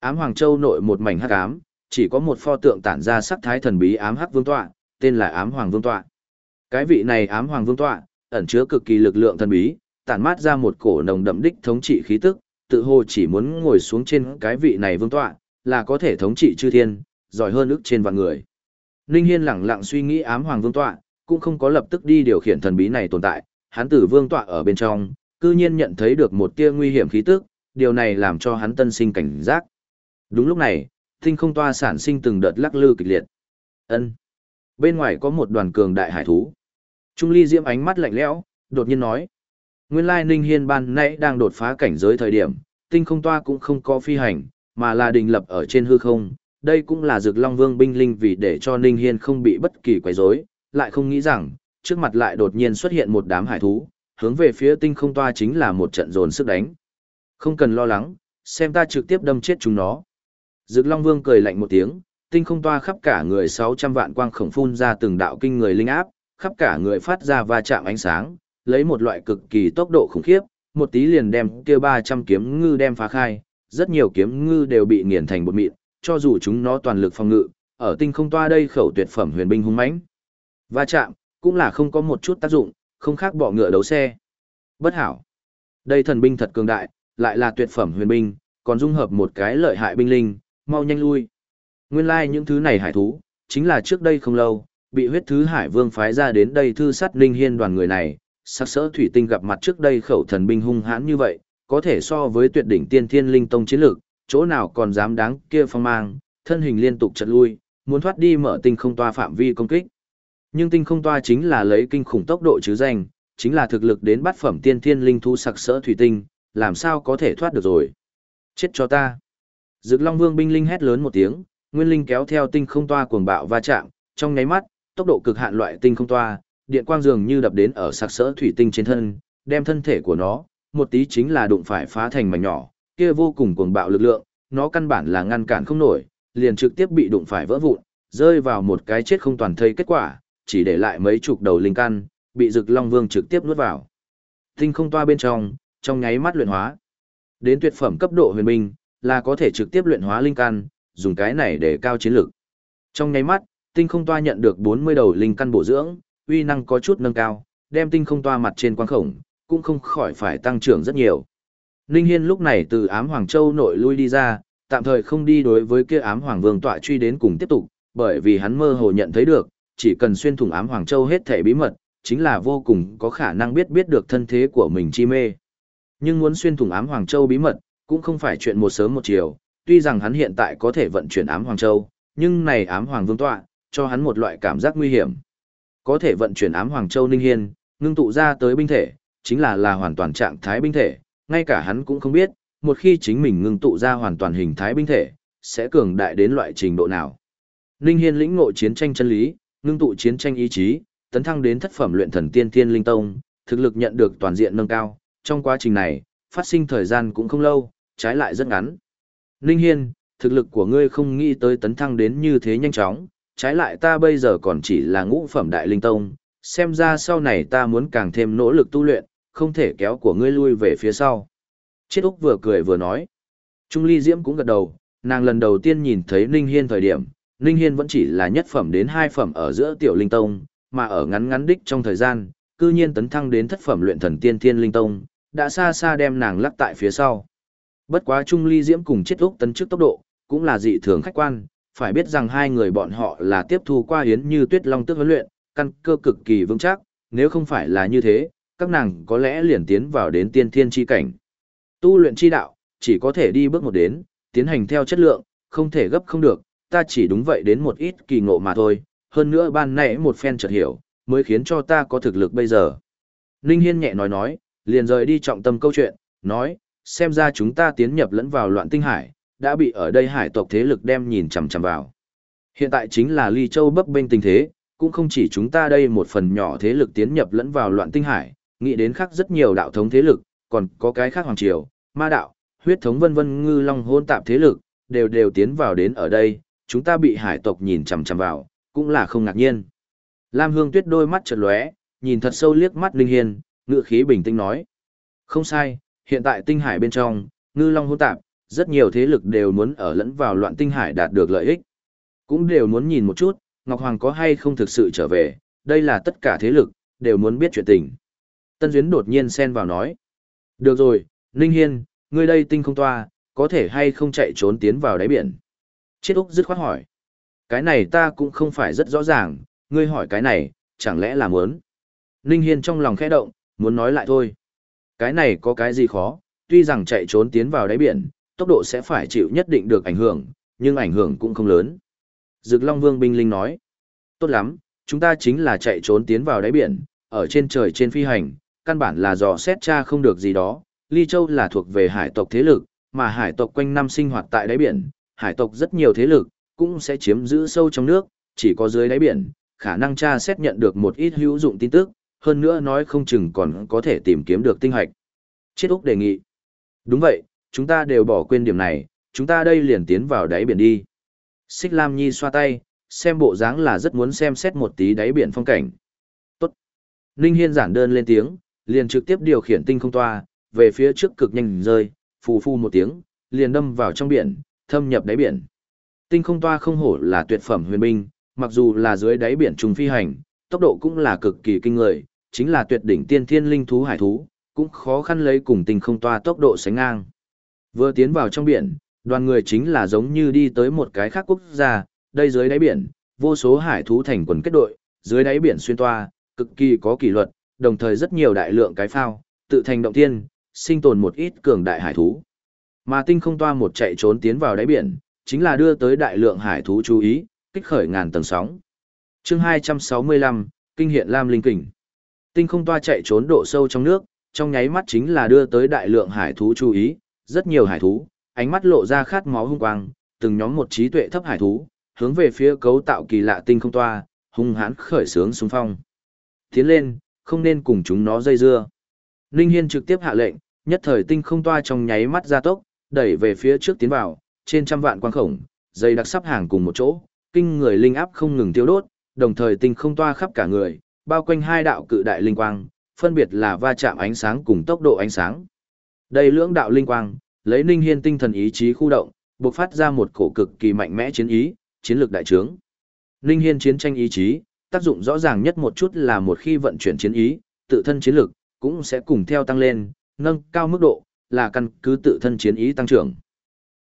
Ám Hoàng Châu nội một mảnh hắc ám, chỉ có một pho tượng tản ra sắc thái thần bí ám hắc vương tọa, tên là ám Hoàng Vương tọa. Cái vị này ám Hoàng Vương tọa, ẩn chứa cực kỳ lực lượng thần bí, tản mát ra một cổ nồng đậm đích thống trị khí tức, tự hồ chỉ muốn ngồi xuống trên cái vị này vương tọa, là có thể thống trị chư thiên, giỏi hơn ức trên vạn người. Ninh Hiên lẳng lặng suy nghĩ ám hoàng vương tọa, cũng không có lập tức đi điều khiển thần bí này tồn tại, hắn tử vương tọa ở bên trong, cư nhiên nhận thấy được một tia nguy hiểm khí tức, điều này làm cho hắn tân sinh cảnh giác. Đúng lúc này, tinh không toa sản sinh từng đợt lắc lư kịch liệt. Ân. Bên ngoài có một đoàn cường đại hải thú. Trung Ly Diễm ánh mắt lạnh lẽo, đột nhiên nói: Nguyên lai Ninh Hiên ban nãy đang đột phá cảnh giới thời điểm, tinh không toa cũng không có phi hành, mà là đình lập ở trên hư không. Đây cũng là Dược Long Vương binh linh vì để cho Ninh Hiên không bị bất kỳ quấy rối, lại không nghĩ rằng, trước mặt lại đột nhiên xuất hiện một đám hải thú, hướng về phía tinh không toa chính là một trận dồn sức đánh. Không cần lo lắng, xem ta trực tiếp đâm chết chúng nó. Dực Long Vương cười lạnh một tiếng, tinh không toa khắp cả người 600 vạn quang khổng phun ra từng đạo kinh người linh áp, khắp cả người phát ra va chạm ánh sáng, lấy một loại cực kỳ tốc độ khủng khiếp, một tí liền đem kia 300 kiếm ngư đem phá khai, rất nhiều kiếm ngư đều bị nghiền thành bột mịn, cho dù chúng nó toàn lực phòng ngự, ở tinh không toa đây khẩu tuyệt phẩm huyền binh hung mãnh. Va chạm, cũng là không có một chút tác dụng, không khác bỏ ngựa đấu xe. Bất hảo. Đây thần binh thật cường đại, lại là tuyệt phẩm huyền binh, còn dung hợp một cái lợi hại binh linh, mau nhanh lui. Nguyên lai like những thứ này hải thú, chính là trước đây không lâu, bị huyết thứ hải vương phái ra đến đây thư sát linh hiên đoàn người này, sắc sỡ thủy tinh gặp mặt trước đây khẩu thần binh hung hãn như vậy, có thể so với tuyệt đỉnh tiên thiên linh tông chiến lược, chỗ nào còn dám đáng kia phong mang, thân hình liên tục chật lui, muốn thoát đi mở tinh không toa phạm vi công kích. Nhưng tinh không toa chính là lấy kinh khủng tốc độ chứ danh, chính là thực lực đến bắt phẩm tiên thiên linh thú sặc sỡ thủy tinh, làm sao có thể thoát được rồi. Chết cho ta. Dực Long Vương binh linh hét lớn một tiếng, nguyên linh kéo theo tinh không toa cuồng bạo va chạm, trong nháy mắt, tốc độ cực hạn loại tinh không toa, điện quang dường như đập đến ở sạc sỡ thủy tinh trên thân, đem thân thể của nó, một tí chính là đụng phải phá thành mảnh nhỏ, kia vô cùng cuồng bạo lực lượng, nó căn bản là ngăn cản không nổi, liền trực tiếp bị đụng phải vỡ vụn, rơi vào một cái chết không toàn thây kết quả, chỉ để lại mấy chục đầu linh căn, bị Dực Long Vương trực tiếp nuốt vào. Tinh không toa bên trong, trong nháy mắt luyện hóa. Đến tuyệt phẩm cấp độ huyền minh, là có thể trực tiếp luyện hóa linh căn, dùng cái này để cao chiến lực. Trong nháy mắt, tinh không toa nhận được 40 đầu linh căn bổ dưỡng, uy năng có chút nâng cao, đem tinh không toa mặt trên quang khổng, cũng không khỏi phải tăng trưởng rất nhiều. Ninh Hiên lúc này từ ám Hoàng Châu nội lui đi ra, tạm thời không đi đối với kia ám Hoàng Vương tọa truy đến cùng tiếp tục, bởi vì hắn mơ hồ nhận thấy được, chỉ cần xuyên thủng ám Hoàng Châu hết thể bí mật, chính là vô cùng có khả năng biết biết được thân thế của mình chi mê. Nhưng muốn xuyên thủng ám Hoàng Châu bí mật, cũng không phải chuyện một sớm một chiều, tuy rằng hắn hiện tại có thể vận chuyển ám Hoàng Châu, nhưng này ám Hoàng Vương tọa, cho hắn một loại cảm giác nguy hiểm. Có thể vận chuyển ám Hoàng Châu Ninh Hiên, ngưng tụ ra tới binh thể, chính là là hoàn toàn trạng thái binh thể, ngay cả hắn cũng không biết, một khi chính mình ngưng tụ ra hoàn toàn hình thái binh thể, sẽ cường đại đến loại trình độ nào. Ninh Hiên lĩnh ngộ chiến tranh chân lý, ngưng tụ chiến tranh ý chí, tấn thăng đến thất phẩm luyện thần tiên thiên linh tông, thực lực nhận được toàn diện nâng cao, trong quá trình này, phát sinh thời gian cũng không lâu, trái lại rất ngắn. Ninh Hiên, thực lực của ngươi không nghĩ tới tấn thăng đến như thế nhanh chóng, trái lại ta bây giờ còn chỉ là ngũ phẩm đại linh tông, xem ra sau này ta muốn càng thêm nỗ lực tu luyện, không thể kéo của ngươi lui về phía sau. Chiết Úc vừa cười vừa nói. Trung Ly Diễm cũng gật đầu, nàng lần đầu tiên nhìn thấy Ninh Hiên thời điểm, Ninh Hiên vẫn chỉ là nhất phẩm đến hai phẩm ở giữa tiểu linh tông, mà ở ngắn ngắn đích trong thời gian, cư nhiên tấn thăng đến thất phẩm luyện thần tiên thiên linh tông, đã xa xa đem nàng lắc tại phía sau. Bất quá Trung Ly Diễm cùng chết úc tấn trước tốc độ, cũng là dị thường khách quan, phải biết rằng hai người bọn họ là tiếp thu qua hiến như tuyết long tức huấn luyện, căn cơ cực kỳ vững chắc, nếu không phải là như thế, các nàng có lẽ liền tiến vào đến tiên thiên chi cảnh. Tu luyện chi đạo, chỉ có thể đi bước một đến, tiến hành theo chất lượng, không thể gấp không được, ta chỉ đúng vậy đến một ít kỳ ngộ mà thôi, hơn nữa ban nãy một phen chợt hiểu, mới khiến cho ta có thực lực bây giờ. Ninh Hiên nhẹ nói nói, liền rời đi trọng tâm câu chuyện, nói, xem ra chúng ta tiến nhập lẫn vào loạn tinh hải, đã bị ở đây hải tộc thế lực đem nhìn chằm chằm vào. Hiện tại chính là Ly Châu bấp bênh tình thế, cũng không chỉ chúng ta đây một phần nhỏ thế lực tiến nhập lẫn vào loạn tinh hải, nghĩ đến khác rất nhiều đạo thống thế lực, còn có cái khác hoàng triều, ma đạo, huyết thống vân vân ngư long hôn tạp thế lực, đều đều tiến vào đến ở đây, chúng ta bị hải tộc nhìn chằm chằm vào, cũng là không ngạc nhiên. Lam Hương Tuyết đôi mắt chợt lóe, nhìn thật sâu liếc mắt Linh Hiên, ngựa khí bình tĩnh nói. Không sai, hiện tại tinh hải bên trong, ngư long hỗn tạp, rất nhiều thế lực đều muốn ở lẫn vào loạn tinh hải đạt được lợi ích. Cũng đều muốn nhìn một chút, Ngọc Hoàng có hay không thực sự trở về, đây là tất cả thế lực, đều muốn biết chuyện tình. Tân Duyến đột nhiên xen vào nói. Được rồi, Ninh Hiên, ngươi đây tinh không toa, có thể hay không chạy trốn tiến vào đáy biển? Chiết Úc dứt khoát hỏi. Cái này ta cũng không phải rất rõ ràng, ngươi hỏi cái này, chẳng lẽ là muốn? Ninh Hiên trong lòng khẽ động, muốn nói lại thôi. Cái này có cái gì khó, tuy rằng chạy trốn tiến vào đáy biển, tốc độ sẽ phải chịu nhất định được ảnh hưởng, nhưng ảnh hưởng cũng không lớn. Dực Long Vương binh linh nói, tốt lắm, chúng ta chính là chạy trốn tiến vào đáy biển, ở trên trời trên phi hành, căn bản là dò xét tra không được gì đó. Ly Châu là thuộc về hải tộc thế lực, mà hải tộc quanh năm sinh hoạt tại đáy biển, hải tộc rất nhiều thế lực, cũng sẽ chiếm giữ sâu trong nước, chỉ có dưới đáy biển, khả năng tra xét nhận được một ít hữu dụng tin tức, hơn nữa nói không chừng còn có thể tìm kiếm được tinh hạch. Chết Úc đề nghị. Đúng vậy, chúng ta đều bỏ quên điểm này, chúng ta đây liền tiến vào đáy biển đi. Xích Lam Nhi xoa tay, xem bộ dáng là rất muốn xem xét một tí đáy biển phong cảnh. Tốt. Ninh Hiên giản đơn lên tiếng, liền trực tiếp điều khiển tinh không toa, về phía trước cực nhanh rơi, phù phù một tiếng, liền đâm vào trong biển, thâm nhập đáy biển. Tinh không toa không hổ là tuyệt phẩm huyền binh, mặc dù là dưới đáy biển trùng phi hành, tốc độ cũng là cực kỳ kinh người, chính là tuyệt đỉnh tiên thiên linh thú hải thú, cũng khó khăn lấy cùng tinh không toa tốc độ sánh ngang. Vừa tiến vào trong biển, đoàn người chính là giống như đi tới một cái khác quốc gia, đây dưới đáy biển, vô số hải thú thành quần kết đội, dưới đáy biển xuyên toa, cực kỳ có kỷ luật, đồng thời rất nhiều đại lượng cái phao, tự thành động tiên, sinh tồn một ít cường đại hải thú. Mà tinh không toa một chạy trốn tiến vào đáy biển, chính là đưa tới đại lượng hải thú chú ý, kích khởi ngàn tầng sóng. Chương 265, kinh hiện lam linh kình. Tinh không toa chạy trốn độ sâu trong nước, trong nháy mắt chính là đưa tới đại lượng hải thú chú ý, rất nhiều hải thú, ánh mắt lộ ra khát máu hung quang, từng nhóm một trí tuệ thấp hải thú, hướng về phía cấu tạo kỳ lạ tinh không toa, hung hãn khởi sướng xung phong. Tiến lên, không nên cùng chúng nó dây dưa. Ninh Hiên trực tiếp hạ lệnh, nhất thời tinh không toa trong nháy mắt ra tốc, đẩy về phía trước tiến vào, trên trăm vạn quang khổng, dây đặc sắp hàng cùng một chỗ, kinh người linh áp không ngừng tiêu đốt, đồng thời tinh không toa khắp cả người, bao quanh hai đạo cự đại linh quang, phân biệt là va chạm ánh sáng cùng tốc độ ánh sáng. Đây lưỡng đạo linh quang, lấy Ninh Hiên tinh thần ý chí khu động, bộc phát ra một cổ cực kỳ mạnh mẽ chiến ý, chiến lược đại trướng. Ninh Hiên chiến tranh ý chí, tác dụng rõ ràng nhất một chút là một khi vận chuyển chiến ý, tự thân chiến lược cũng sẽ cùng theo tăng lên, nâng cao mức độ, là căn cứ tự thân chiến ý tăng trưởng.